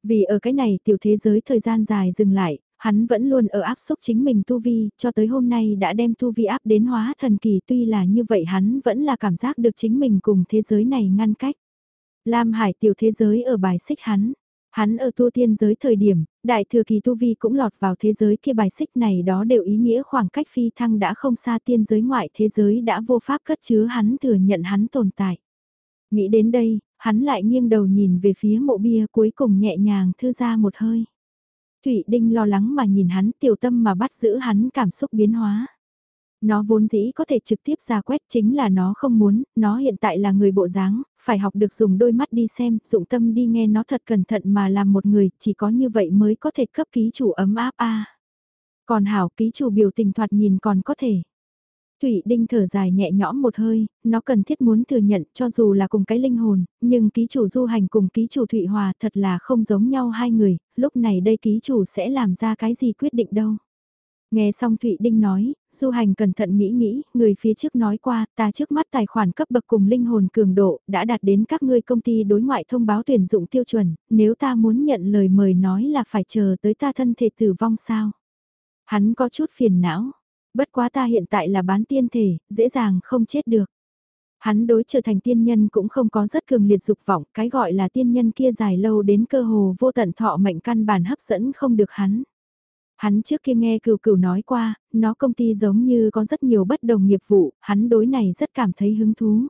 Vì ở cái này tiểu thế giới thời gian dài dừng lại, hắn vẫn luôn ở áp xúc chính mình tu vi, cho tới hôm nay đã đem tu vi áp đến hóa thần kỳ tuy là như vậy hắn vẫn là cảm giác được chính mình cùng thế giới này ngăn cách. Lam Hải tiểu thế giới ở bài xích hắn, Hắn ở tu tiên giới thời điểm, đại thừa kỳ tu vi cũng lọt vào thế giới kia bài xích này đó đều ý nghĩa khoảng cách phi thăng đã không xa tiên giới ngoại thế giới đã vô pháp cất chứa hắn thừa nhận hắn tồn tại. Nghĩ đến đây, hắn lại nghiêng đầu nhìn về phía mộ bia cuối cùng nhẹ nhàng thư ra một hơi. Thủy Đinh lo lắng mà nhìn hắn tiểu tâm mà bắt giữ hắn cảm xúc biến hóa. Nó vốn dĩ có thể trực tiếp ra quét chính là nó không muốn, nó hiện tại là người bộ dáng, phải học được dùng đôi mắt đi xem, dụng tâm đi nghe nó thật cẩn thận mà làm một người, chỉ có như vậy mới có thể cấp ký chủ ấm áp a. Còn hảo ký chủ biểu tình thoạt nhìn còn có thể. Thủy Đinh thở dài nhẹ nhõm một hơi, nó cần thiết muốn thừa nhận cho dù là cùng cái linh hồn, nhưng ký chủ du hành cùng ký chủ Thụy Hòa thật là không giống nhau hai người, lúc này đây ký chủ sẽ làm ra cái gì quyết định đâu. Nghe xong Thụy Đinh nói, du hành cẩn thận nghĩ nghĩ, người phía trước nói qua, ta trước mắt tài khoản cấp bậc cùng linh hồn cường độ, đã đạt đến các ngươi công ty đối ngoại thông báo tuyển dụng tiêu chuẩn, nếu ta muốn nhận lời mời nói là phải chờ tới ta thân thể tử vong sao. Hắn có chút phiền não, bất quá ta hiện tại là bán tiên thể, dễ dàng không chết được. Hắn đối trở thành tiên nhân cũng không có rất cường liệt dục vọng, cái gọi là tiên nhân kia dài lâu đến cơ hồ vô tận thọ mệnh căn bản hấp dẫn không được hắn. Hắn trước kia nghe cừu cừu nói qua, nó công ty giống như có rất nhiều bất đồng nghiệp vụ, hắn đối này rất cảm thấy hứng thú.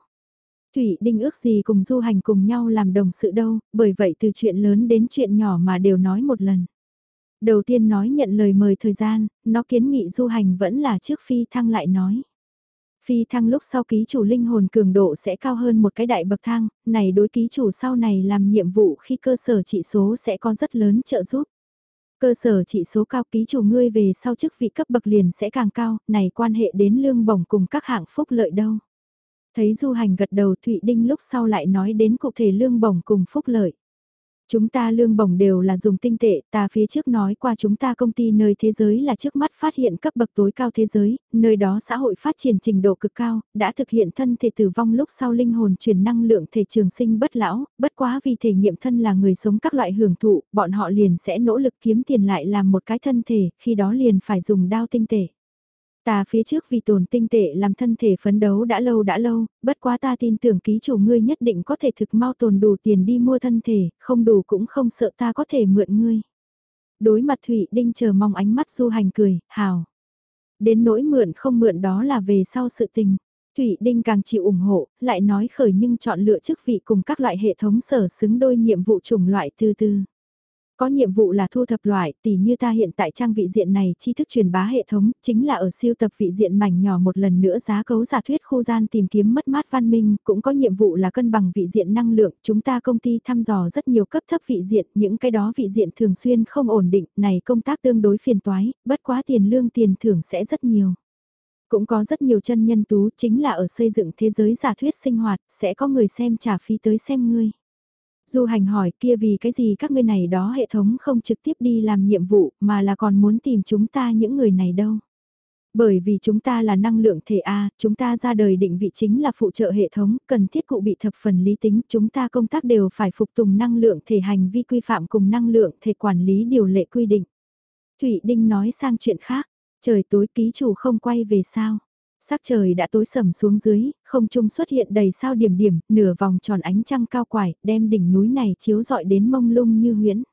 Thủy Đinh ước gì cùng du hành cùng nhau làm đồng sự đâu, bởi vậy từ chuyện lớn đến chuyện nhỏ mà đều nói một lần. Đầu tiên nói nhận lời mời thời gian, nó kiến nghị du hành vẫn là trước phi thăng lại nói. Phi thăng lúc sau ký chủ linh hồn cường độ sẽ cao hơn một cái đại bậc thang, này đối ký chủ sau này làm nhiệm vụ khi cơ sở trị số sẽ có rất lớn trợ giúp. Cơ sở trị số cao ký chủ ngươi về sau chức vị cấp bậc liền sẽ càng cao, này quan hệ đến lương bổng cùng các hạng phúc lợi đâu. Thấy du hành gật đầu Thụy Đinh lúc sau lại nói đến cụ thể lương bổng cùng phúc lợi. Chúng ta lương bổng đều là dùng tinh tệ, ta phía trước nói qua chúng ta công ty nơi thế giới là trước mắt phát hiện cấp bậc tối cao thế giới, nơi đó xã hội phát triển trình độ cực cao, đã thực hiện thân thể tử vong lúc sau linh hồn truyền năng lượng thể trường sinh bất lão, bất quá vì thể nghiệm thân là người sống các loại hưởng thụ, bọn họ liền sẽ nỗ lực kiếm tiền lại làm một cái thân thể, khi đó liền phải dùng đao tinh tệ. Ta phía trước vì tồn tinh tệ làm thân thể phấn đấu đã lâu đã lâu, bất quá ta tin tưởng ký chủ ngươi nhất định có thể thực mau tồn đủ tiền đi mua thân thể, không đủ cũng không sợ ta có thể mượn ngươi. Đối mặt Thụy Đinh chờ mong ánh mắt du hành cười, hào. Đến nỗi mượn không mượn đó là về sau sự tình. Thụy Đinh càng chịu ủng hộ, lại nói khởi nhưng chọn lựa chức vị cùng các loại hệ thống sở xứng đôi nhiệm vụ chủng loại từ từ. Có nhiệm vụ là thu thập loại, tỉ như ta hiện tại trang vị diện này tri thức truyền bá hệ thống, chính là ở siêu tập vị diện mảnh nhỏ một lần nữa giá cấu giả thuyết khu gian tìm kiếm mất mát văn minh, cũng có nhiệm vụ là cân bằng vị diện năng lượng, chúng ta công ty thăm dò rất nhiều cấp thấp vị diện, những cái đó vị diện thường xuyên không ổn định, này công tác tương đối phiền toái, bất quá tiền lương tiền thưởng sẽ rất nhiều. Cũng có rất nhiều chân nhân tú chính là ở xây dựng thế giới giả thuyết sinh hoạt, sẽ có người xem trả phí tới xem ngươi. Du hành hỏi kia vì cái gì các ngươi này đó hệ thống không trực tiếp đi làm nhiệm vụ mà là còn muốn tìm chúng ta những người này đâu. Bởi vì chúng ta là năng lượng thể A, chúng ta ra đời định vị chính là phụ trợ hệ thống, cần thiết cụ bị thập phần lý tính, chúng ta công tác đều phải phục tùng năng lượng thể hành vi quy phạm cùng năng lượng thể quản lý điều lệ quy định. Thủy Đinh nói sang chuyện khác, trời tối ký chủ không quay về sao. Sắc trời đã tối sầm xuống dưới, không trung xuất hiện đầy sao điểm điểm, nửa vòng tròn ánh trăng cao quải, đem đỉnh núi này chiếu rọi đến mông lung như huyễn.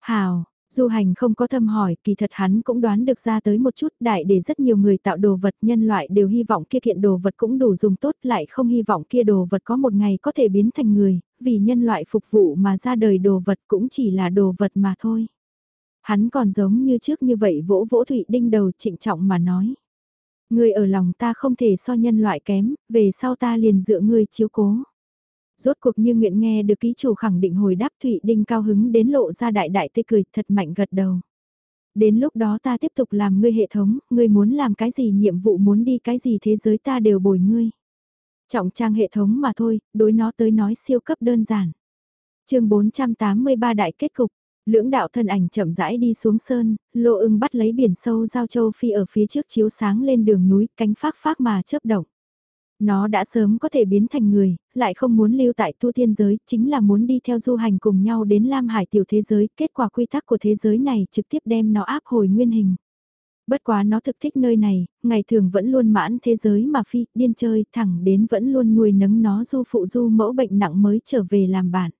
Hào, Du hành không có thâm hỏi, kỳ thật hắn cũng đoán được ra tới một chút đại để rất nhiều người tạo đồ vật nhân loại đều hy vọng kia kiện đồ vật cũng đủ dùng tốt lại không hy vọng kia đồ vật có một ngày có thể biến thành người, vì nhân loại phục vụ mà ra đời đồ vật cũng chỉ là đồ vật mà thôi. Hắn còn giống như trước như vậy vỗ vỗ Thụy Đinh đầu trịnh trọng mà nói người ở lòng ta không thể so nhân loại kém, về sau ta liền dựa ngươi chiếu cố. Rốt cuộc như nguyện nghe được ký chủ khẳng định hồi đáp Thụy Đinh cao hứng đến lộ ra đại đại tê cười thật mạnh gật đầu. Đến lúc đó ta tiếp tục làm ngươi hệ thống, ngươi muốn làm cái gì nhiệm vụ muốn đi cái gì thế giới ta đều bồi ngươi. Trọng trang hệ thống mà thôi, đối nó tới nói siêu cấp đơn giản. chương 483 đại kết cục, Lưỡng đạo thân ảnh chậm rãi đi xuống sơn, lộ ưng bắt lấy biển sâu giao châu phi ở phía trước chiếu sáng lên đường núi, cánh phác phác mà chớp động. Nó đã sớm có thể biến thành người, lại không muốn lưu tại tu tiên giới, chính là muốn đi theo du hành cùng nhau đến Lam Hải tiểu thế giới, kết quả quy tắc của thế giới này trực tiếp đem nó áp hồi nguyên hình. Bất quá nó thực thích nơi này, ngày thường vẫn luôn mãn thế giới mà phi, điên chơi, thẳng đến vẫn luôn nuôi nấng nó du phụ du mẫu bệnh nặng mới trở về làm bạn.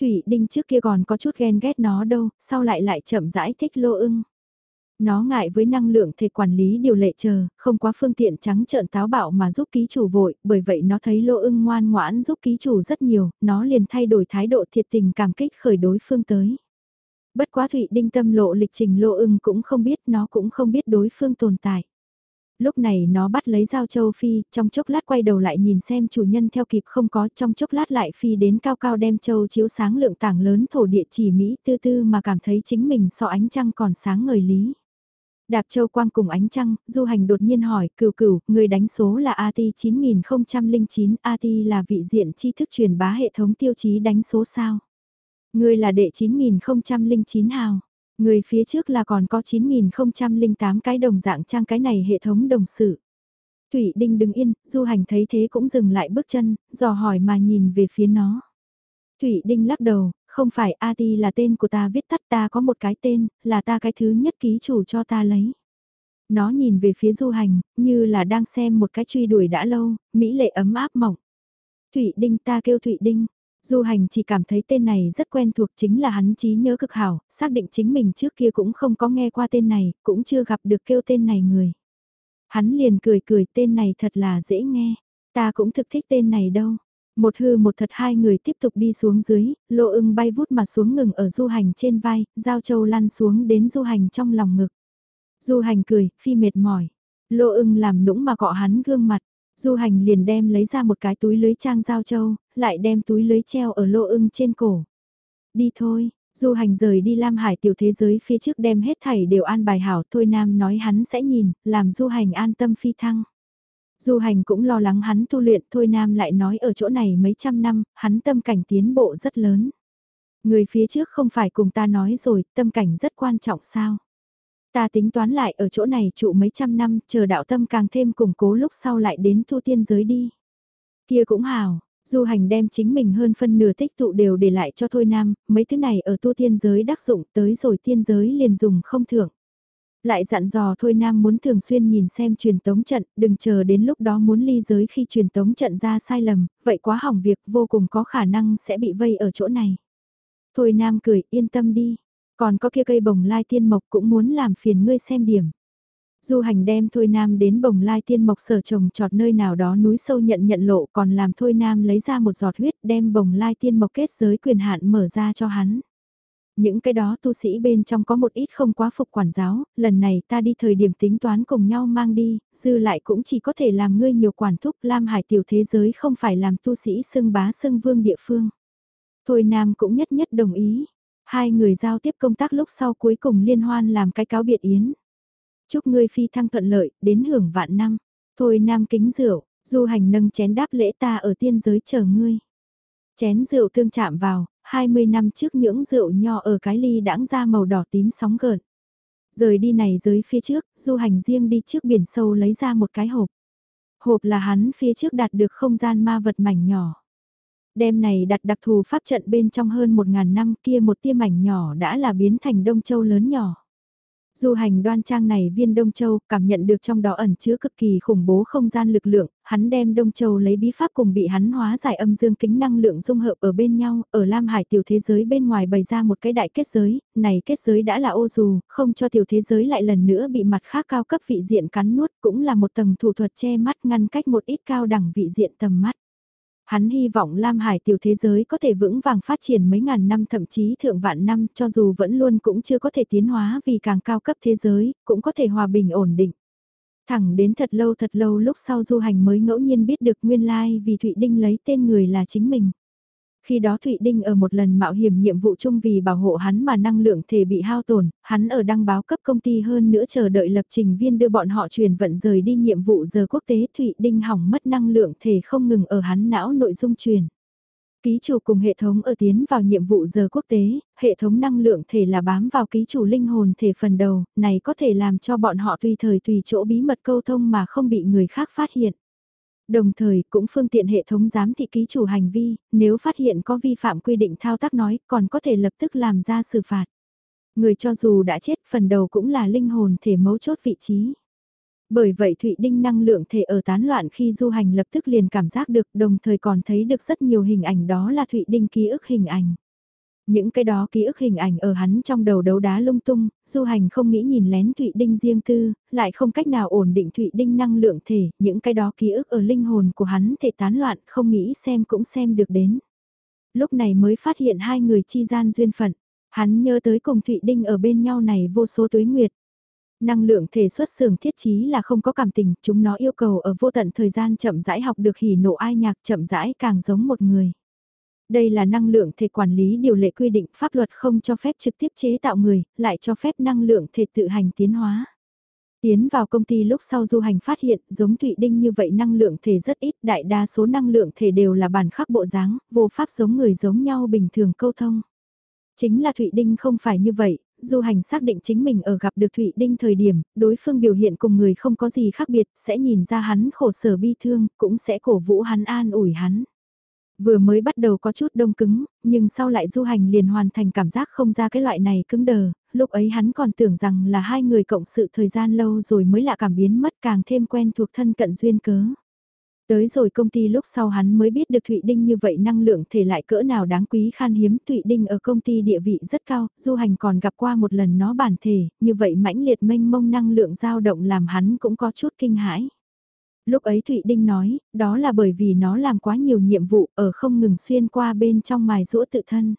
Thủy Đinh trước kia còn có chút ghen ghét nó đâu, sau lại lại chậm rãi thích lô ưng. Nó ngại với năng lượng thể quản lý điều lệ chờ, không quá phương tiện trắng trợn táo bạo mà giúp ký chủ vội, bởi vậy nó thấy lô ưng ngoan ngoãn giúp ký chủ rất nhiều, nó liền thay đổi thái độ thiệt tình cảm kích khởi đối phương tới. Bất quá Thụy Đinh tâm lộ lịch trình lô ưng cũng không biết, nó cũng không biết đối phương tồn tại lúc này nó bắt lấy dao châu phi, trong chốc lát quay đầu lại nhìn xem chủ nhân theo kịp không có, trong chốc lát lại phi đến cao cao đem châu chiếu sáng lượng tảng lớn thổ địa chỉ Mỹ tư tư mà cảm thấy chính mình so ánh trăng còn sáng ngời lý. Đạp châu quang cùng ánh trăng, du hành đột nhiên hỏi, cửu cửu, người đánh số là AT 9009, AT là vị diện tri thức truyền bá hệ thống tiêu chí đánh số sao? Người là đệ 9009 hào. Người phía trước là còn có 9008 cái đồng dạng trang cái này hệ thống đồng sự. Thủy Đinh đứng yên, du hành thấy thế cũng dừng lại bước chân, dò hỏi mà nhìn về phía nó. Thủy Đinh lắc đầu, không phải Ati là tên của ta viết tắt ta có một cái tên, là ta cái thứ nhất ký chủ cho ta lấy. Nó nhìn về phía du hành, như là đang xem một cái truy đuổi đã lâu, mỹ lệ ấm áp mỏng. Thụy Đinh ta kêu Thụy Đinh. Du hành chỉ cảm thấy tên này rất quen thuộc chính là hắn trí nhớ cực hảo, xác định chính mình trước kia cũng không có nghe qua tên này, cũng chưa gặp được kêu tên này người. Hắn liền cười cười tên này thật là dễ nghe, ta cũng thực thích tên này đâu. Một hư một thật hai người tiếp tục đi xuống dưới, lộ ưng bay vút mà xuống ngừng ở du hành trên vai, giao châu lăn xuống đến du hành trong lòng ngực. Du hành cười, phi mệt mỏi. Lộ ưng làm nũng mà cọ hắn gương mặt. Du hành liền đem lấy ra một cái túi lưới trang giao châu, lại đem túi lưới treo ở lô ưng trên cổ. Đi thôi, du hành rời đi Lam Hải tiểu thế giới phía trước đem hết thảy đều an bài hảo thôi nam nói hắn sẽ nhìn, làm du hành an tâm phi thăng. Du hành cũng lo lắng hắn tu luyện thôi nam lại nói ở chỗ này mấy trăm năm, hắn tâm cảnh tiến bộ rất lớn. Người phía trước không phải cùng ta nói rồi, tâm cảnh rất quan trọng sao. Ta tính toán lại ở chỗ này trụ mấy trăm năm, chờ đạo tâm càng thêm củng cố lúc sau lại đến tu tiên giới đi. Kia cũng hào, du hành đem chính mình hơn phân nửa tích tụ đều để lại cho Thôi Nam, mấy thứ này ở tu tiên giới đắc dụng tới rồi tiên giới liền dùng không thưởng. Lại dặn dò Thôi Nam muốn thường xuyên nhìn xem truyền tống trận, đừng chờ đến lúc đó muốn ly giới khi truyền tống trận ra sai lầm, vậy quá hỏng việc vô cùng có khả năng sẽ bị vây ở chỗ này. Thôi Nam cười yên tâm đi, còn có kia cây bồng lai tiên mộc cũng muốn làm phiền ngươi xem điểm. Du hành đem Thôi Nam đến bồng lai tiên mộc sở trồng trọt nơi nào đó núi sâu nhận nhận lộ còn làm Thôi Nam lấy ra một giọt huyết đem bồng lai tiên mộc kết giới quyền hạn mở ra cho hắn. Những cái đó tu sĩ bên trong có một ít không quá phục quản giáo, lần này ta đi thời điểm tính toán cùng nhau mang đi, dư lại cũng chỉ có thể làm ngươi nhiều quản thúc Lam Hải tiểu thế giới không phải làm tu sĩ xưng bá xưng vương địa phương. Thôi Nam cũng nhất nhất đồng ý, Hai người giao tiếp công tác lúc sau cuối cùng liên hoan làm cái cáo biệt yến. Chúc ngươi phi thăng thuận lợi, đến hưởng vạn năm. Thôi nam kính rượu, du hành nâng chén đáp lễ ta ở tiên giới chờ ngươi. Chén rượu tương chạm vào, 20 năm trước những rượu nho ở cái ly đãng ra màu đỏ tím sóng gợn. Rời đi này dưới phía trước, du hành riêng đi trước biển sâu lấy ra một cái hộp. Hộp là hắn phía trước đạt được không gian ma vật mảnh nhỏ. Đêm này đặt đặc thù pháp trận bên trong hơn một ngàn năm kia một tia mảnh nhỏ đã là biến thành Đông Châu lớn nhỏ. Du hành đoan trang này viên Đông Châu cảm nhận được trong đó ẩn chứa cực kỳ khủng bố không gian lực lượng, hắn đem Đông Châu lấy bí pháp cùng bị hắn hóa giải âm dương kính năng lượng dung hợp ở bên nhau, ở Lam Hải tiểu thế giới bên ngoài bày ra một cái đại kết giới, này kết giới đã là ô dù, không cho tiểu thế giới lại lần nữa bị mặt khác cao cấp vị diện cắn nuốt cũng là một tầng thủ thuật che mắt ngăn cách một ít cao đẳng vị diện tầm mắt. Hắn hy vọng Lam Hải tiểu thế giới có thể vững vàng phát triển mấy ngàn năm thậm chí thượng vạn năm cho dù vẫn luôn cũng chưa có thể tiến hóa vì càng cao cấp thế giới, cũng có thể hòa bình ổn định. Thẳng đến thật lâu thật lâu lúc sau du hành mới ngẫu nhiên biết được nguyên lai vì Thụy Đinh lấy tên người là chính mình. Khi đó Thụy Đinh ở một lần mạo hiểm nhiệm vụ chung vì bảo hộ hắn mà năng lượng thể bị hao tổn, hắn ở đăng báo cấp công ty hơn nữa chờ đợi lập trình viên đưa bọn họ truyền vận rời đi nhiệm vụ giờ quốc tế Thụy Đinh hỏng mất năng lượng thể không ngừng ở hắn não nội dung truyền. Ký chủ cùng hệ thống ở tiến vào nhiệm vụ giờ quốc tế, hệ thống năng lượng thể là bám vào ký chủ linh hồn thể phần đầu, này có thể làm cho bọn họ tùy thời tùy chỗ bí mật câu thông mà không bị người khác phát hiện. Đồng thời cũng phương tiện hệ thống giám thị ký chủ hành vi, nếu phát hiện có vi phạm quy định thao tác nói còn có thể lập tức làm ra xử phạt. Người cho dù đã chết phần đầu cũng là linh hồn thể mấu chốt vị trí. Bởi vậy Thụy Đinh năng lượng thể ở tán loạn khi du hành lập tức liền cảm giác được đồng thời còn thấy được rất nhiều hình ảnh đó là Thụy Đinh ký ức hình ảnh. Những cái đó ký ức hình ảnh ở hắn trong đầu đấu đá lung tung, du hành không nghĩ nhìn lén Thụy Đinh riêng tư, lại không cách nào ổn định Thụy Đinh năng lượng thể, những cái đó ký ức ở linh hồn của hắn thể tán loạn không nghĩ xem cũng xem được đến. Lúc này mới phát hiện hai người chi gian duyên phận, hắn nhớ tới cùng Thụy Đinh ở bên nhau này vô số tuế nguyệt. Năng lượng thể xuất xưởng thiết chí là không có cảm tình, chúng nó yêu cầu ở vô tận thời gian chậm rãi học được hỉ nộ ai nhạc chậm rãi càng giống một người. Đây là năng lượng thể quản lý điều lệ quy định pháp luật không cho phép trực tiếp chế tạo người, lại cho phép năng lượng thể tự hành tiến hóa. Tiến vào công ty lúc sau du hành phát hiện giống Thụy Đinh như vậy năng lượng thể rất ít, đại đa số năng lượng thể đều là bản khắc bộ dáng, vô pháp giống người giống nhau bình thường câu thông. Chính là Thụy Đinh không phải như vậy, du hành xác định chính mình ở gặp được Thụy Đinh thời điểm, đối phương biểu hiện cùng người không có gì khác biệt, sẽ nhìn ra hắn khổ sở bi thương, cũng sẽ cổ vũ hắn an ủi hắn. Vừa mới bắt đầu có chút đông cứng, nhưng sau lại du hành liền hoàn thành cảm giác không ra cái loại này cứng đờ, lúc ấy hắn còn tưởng rằng là hai người cộng sự thời gian lâu rồi mới lạ cảm biến mất càng thêm quen thuộc thân cận duyên cớ. Tới rồi công ty lúc sau hắn mới biết được Thụy Đinh như vậy năng lượng thể lại cỡ nào đáng quý khan hiếm Thụy Đinh ở công ty địa vị rất cao, du hành còn gặp qua một lần nó bản thể, như vậy mãnh liệt mênh mông năng lượng dao động làm hắn cũng có chút kinh hãi. Lúc ấy Thụy Đinh nói, đó là bởi vì nó làm quá nhiều nhiệm vụ ở không ngừng xuyên qua bên trong mài rũa tự thân.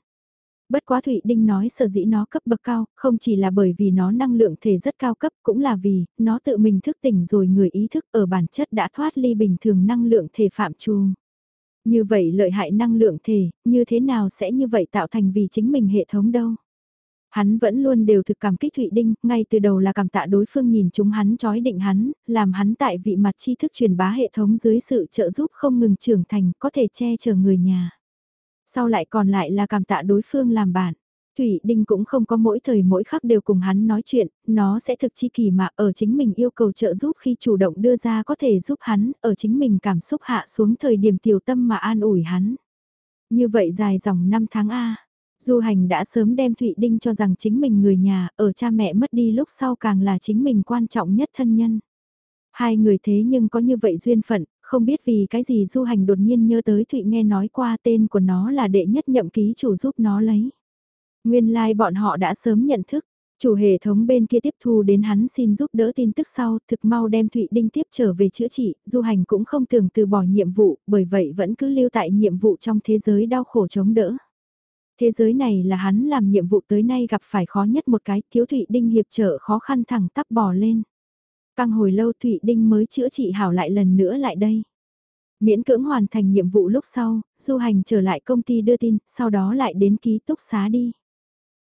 Bất quá Thụy Đinh nói sở dĩ nó cấp bậc cao, không chỉ là bởi vì nó năng lượng thể rất cao cấp, cũng là vì, nó tự mình thức tỉnh rồi người ý thức ở bản chất đã thoát ly bình thường năng lượng thể phạm trù. Như vậy lợi hại năng lượng thể, như thế nào sẽ như vậy tạo thành vì chính mình hệ thống đâu? Hắn vẫn luôn đều thực cảm kích Thụy Đinh, ngay từ đầu là cảm tạ đối phương nhìn chúng hắn chói định hắn, làm hắn tại vị mặt tri thức truyền bá hệ thống dưới sự trợ giúp không ngừng trưởng thành, có thể che chở người nhà. Sau lại còn lại là cảm tạ đối phương làm bạn. Thủy Đinh cũng không có mỗi thời mỗi khắc đều cùng hắn nói chuyện, nó sẽ thực chi kỳ mà ở chính mình yêu cầu trợ giúp khi chủ động đưa ra có thể giúp hắn, ở chính mình cảm xúc hạ xuống thời điểm tiểu tâm mà an ủi hắn. Như vậy dài dòng 5 tháng A, Du hành đã sớm đem Thụy Đinh cho rằng chính mình người nhà, ở cha mẹ mất đi lúc sau càng là chính mình quan trọng nhất thân nhân. Hai người thế nhưng có như vậy duyên phận, không biết vì cái gì du hành đột nhiên nhớ tới Thụy nghe nói qua tên của nó là đệ nhất nhậm ký chủ giúp nó lấy. Nguyên lai like bọn họ đã sớm nhận thức, chủ hệ thống bên kia tiếp thu đến hắn xin giúp đỡ tin tức sau, thực mau đem Thụy Đinh tiếp trở về chữa trị, du hành cũng không tưởng từ bỏ nhiệm vụ, bởi vậy vẫn cứ lưu tại nhiệm vụ trong thế giới đau khổ chống đỡ. Thế giới này là hắn làm nhiệm vụ tới nay gặp phải khó nhất một cái, thiếu Thụy Đinh hiệp trợ khó khăn thẳng tắp bò lên. Căng hồi lâu Thụy Đinh mới chữa trị hảo lại lần nữa lại đây. Miễn cưỡng hoàn thành nhiệm vụ lúc sau, du hành trở lại công ty đưa tin, sau đó lại đến ký túc xá đi.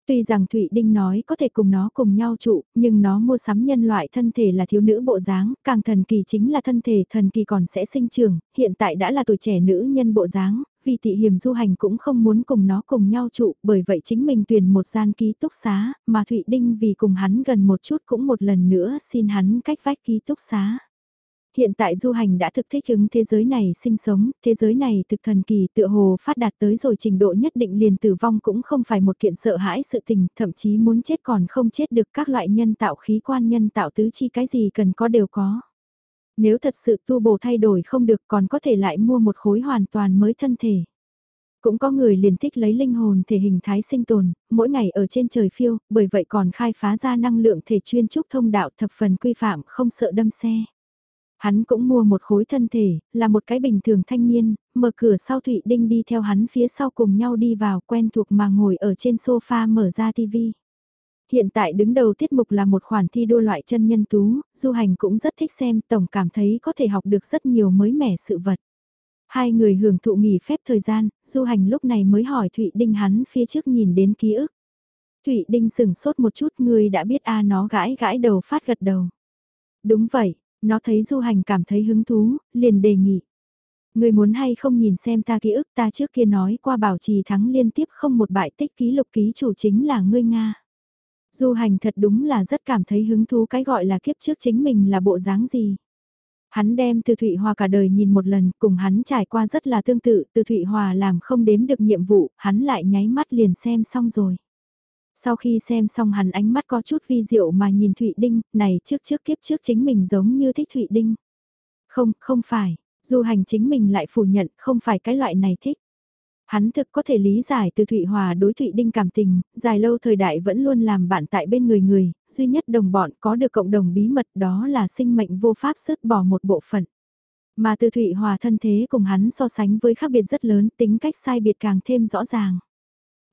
Tuy rằng Thụy Đinh nói có thể cùng nó cùng nhau trụ, nhưng nó mua sắm nhân loại thân thể là thiếu nữ bộ dáng, càng thần kỳ chính là thân thể thần kỳ còn sẽ sinh trưởng, hiện tại đã là tuổi trẻ nữ nhân bộ dáng, vì tị hiểm du hành cũng không muốn cùng nó cùng nhau trụ, bởi vậy chính mình tuyển một gian ký túc xá, mà Thụy Đinh vì cùng hắn gần một chút cũng một lần nữa xin hắn cách vách ký túc xá. Hiện tại du hành đã thực thích ứng thế giới này sinh sống, thế giới này thực thần kỳ tựa hồ phát đạt tới rồi trình độ nhất định liền tử vong cũng không phải một kiện sợ hãi sự tình, thậm chí muốn chết còn không chết được các loại nhân tạo khí quan nhân tạo tứ chi cái gì cần có đều có. Nếu thật sự tu bổ thay đổi không được còn có thể lại mua một khối hoàn toàn mới thân thể. Cũng có người liền thích lấy linh hồn thể hình thái sinh tồn, mỗi ngày ở trên trời phiêu, bởi vậy còn khai phá ra năng lượng thể chuyên trúc thông đạo thập phần quy phạm không sợ đâm xe. Hắn cũng mua một khối thân thể, là một cái bình thường thanh niên, mở cửa sau Thụy Đinh đi theo hắn phía sau cùng nhau đi vào quen thuộc mà ngồi ở trên sofa mở ra tivi. Hiện tại đứng đầu tiết mục là một khoản thi đua loại chân nhân tú, du hành cũng rất thích xem, tổng cảm thấy có thể học được rất nhiều mới mẻ sự vật. Hai người hưởng thụ nghỉ phép thời gian, du hành lúc này mới hỏi Thụy Đinh hắn phía trước nhìn đến ký ức. Thụy Đinh sừng sốt một chút người đã biết a nó gãi gãi đầu phát gật đầu. Đúng vậy, nó thấy du hành cảm thấy hứng thú, liền đề nghị. Người muốn hay không nhìn xem ta ký ức ta trước kia nói qua bảo trì thắng liên tiếp không một bại tích ký lục ký chủ chính là ngươi Nga. Du hành thật đúng là rất cảm thấy hứng thú cái gọi là kiếp trước chính mình là bộ dáng gì. Hắn đem từ Thụy Hòa cả đời nhìn một lần, cùng hắn trải qua rất là tương tự, từ Thụy Hòa làm không đếm được nhiệm vụ, hắn lại nháy mắt liền xem xong rồi. Sau khi xem xong hắn ánh mắt có chút vi diệu mà nhìn Thụy Đinh, này trước trước kiếp trước chính mình giống như thích Thụy Đinh. Không, không phải, du hành chính mình lại phủ nhận không phải cái loại này thích. Hắn thực có thể lý giải từ Thụy Hòa đối Thụy Đinh cảm tình, dài lâu thời đại vẫn luôn làm bạn tại bên người người, duy nhất đồng bọn có được cộng đồng bí mật đó là sinh mệnh vô pháp sứt bỏ một bộ phận. Mà từ Thụy Hòa thân thế cùng hắn so sánh với khác biệt rất lớn tính cách sai biệt càng thêm rõ ràng.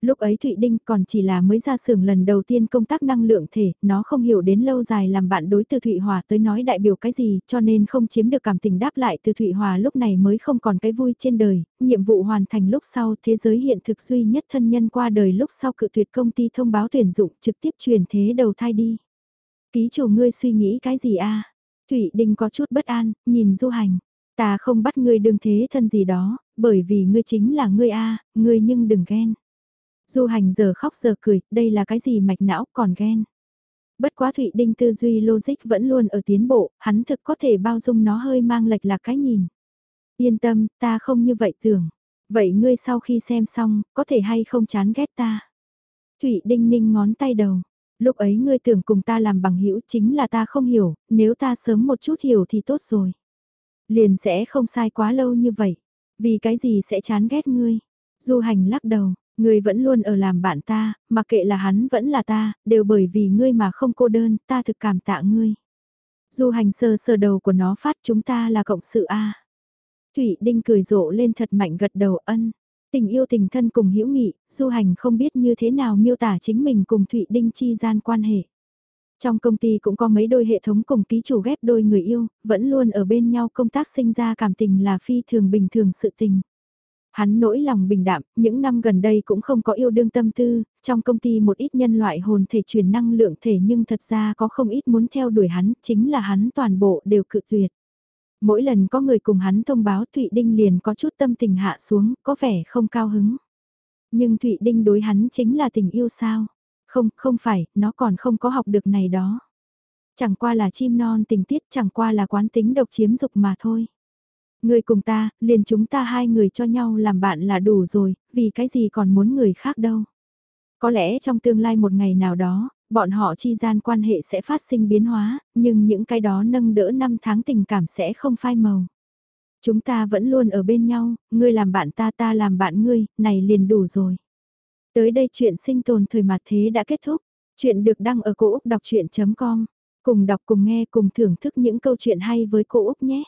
Lúc ấy Thụy Đinh còn chỉ là mới ra xưởng lần đầu tiên công tác năng lượng thể, nó không hiểu đến lâu dài làm bạn đối từ Thụy Hòa tới nói đại biểu cái gì, cho nên không chiếm được cảm tình đáp lại từ Thụy Hòa lúc này mới không còn cái vui trên đời, nhiệm vụ hoàn thành lúc sau thế giới hiện thực duy nhất thân nhân qua đời lúc sau cự tuyệt công ty thông báo tuyển dụng trực tiếp truyền thế đầu thai đi. Ký chủ ngươi suy nghĩ cái gì a? Thụy Đinh có chút bất an, nhìn Du Hành. Ta không bắt ngươi đương thế thân gì đó, bởi vì ngươi chính là ngươi a, ngươi nhưng đừng ghen. Du Hành giờ khóc giờ cười, đây là cái gì mạch não còn ghen. Bất quá Thụy Đinh tư duy logic vẫn luôn ở tiến bộ, hắn thực có thể bao dung nó hơi mang lệch lạc cái nhìn. Yên tâm, ta không như vậy tưởng. Vậy ngươi sau khi xem xong, có thể hay không chán ghét ta? Thụy Đinh ninh ngón tay đầu. Lúc ấy ngươi tưởng cùng ta làm bằng hữu chính là ta không hiểu, nếu ta sớm một chút hiểu thì tốt rồi. Liền sẽ không sai quá lâu như vậy. Vì cái gì sẽ chán ghét ngươi? Du hành lắc đầu, ngươi vẫn luôn ở làm bạn ta, mà kệ là hắn vẫn là ta, đều bởi vì ngươi mà không cô đơn, ta thực cảm tạ ngươi. Du hành sờ sờ đầu của nó phát chúng ta là cộng sự A. Thủy Đinh cười rộ lên thật mạnh gật đầu ân. Tình yêu tình thân cùng hữu nghị, du hành không biết như thế nào miêu tả chính mình cùng Thụy Đinh chi gian quan hệ. Trong công ty cũng có mấy đôi hệ thống cùng ký chủ ghép đôi người yêu, vẫn luôn ở bên nhau công tác sinh ra cảm tình là phi thường bình thường sự tình. Hắn nỗi lòng bình đạm, những năm gần đây cũng không có yêu đương tâm tư, trong công ty một ít nhân loại hồn thể truyền năng lượng thể nhưng thật ra có không ít muốn theo đuổi hắn, chính là hắn toàn bộ đều cự tuyệt. Mỗi lần có người cùng hắn thông báo Thụy Đinh liền có chút tâm tình hạ xuống, có vẻ không cao hứng. Nhưng Thụy Đinh đối hắn chính là tình yêu sao? Không, không phải, nó còn không có học được này đó. Chẳng qua là chim non tình tiết, chẳng qua là quán tính độc chiếm dục mà thôi. Người cùng ta, liền chúng ta hai người cho nhau làm bạn là đủ rồi, vì cái gì còn muốn người khác đâu. Có lẽ trong tương lai một ngày nào đó, bọn họ chi gian quan hệ sẽ phát sinh biến hóa, nhưng những cái đó nâng đỡ năm tháng tình cảm sẽ không phai màu. Chúng ta vẫn luôn ở bên nhau, ngươi làm bạn ta ta làm bạn ngươi, này liền đủ rồi. Tới đây chuyện sinh tồn thời mặt thế đã kết thúc. Chuyện được đăng ở cổ Úc đọc chuyện.com. Cùng đọc cùng nghe cùng thưởng thức những câu chuyện hay với cô Úc nhé.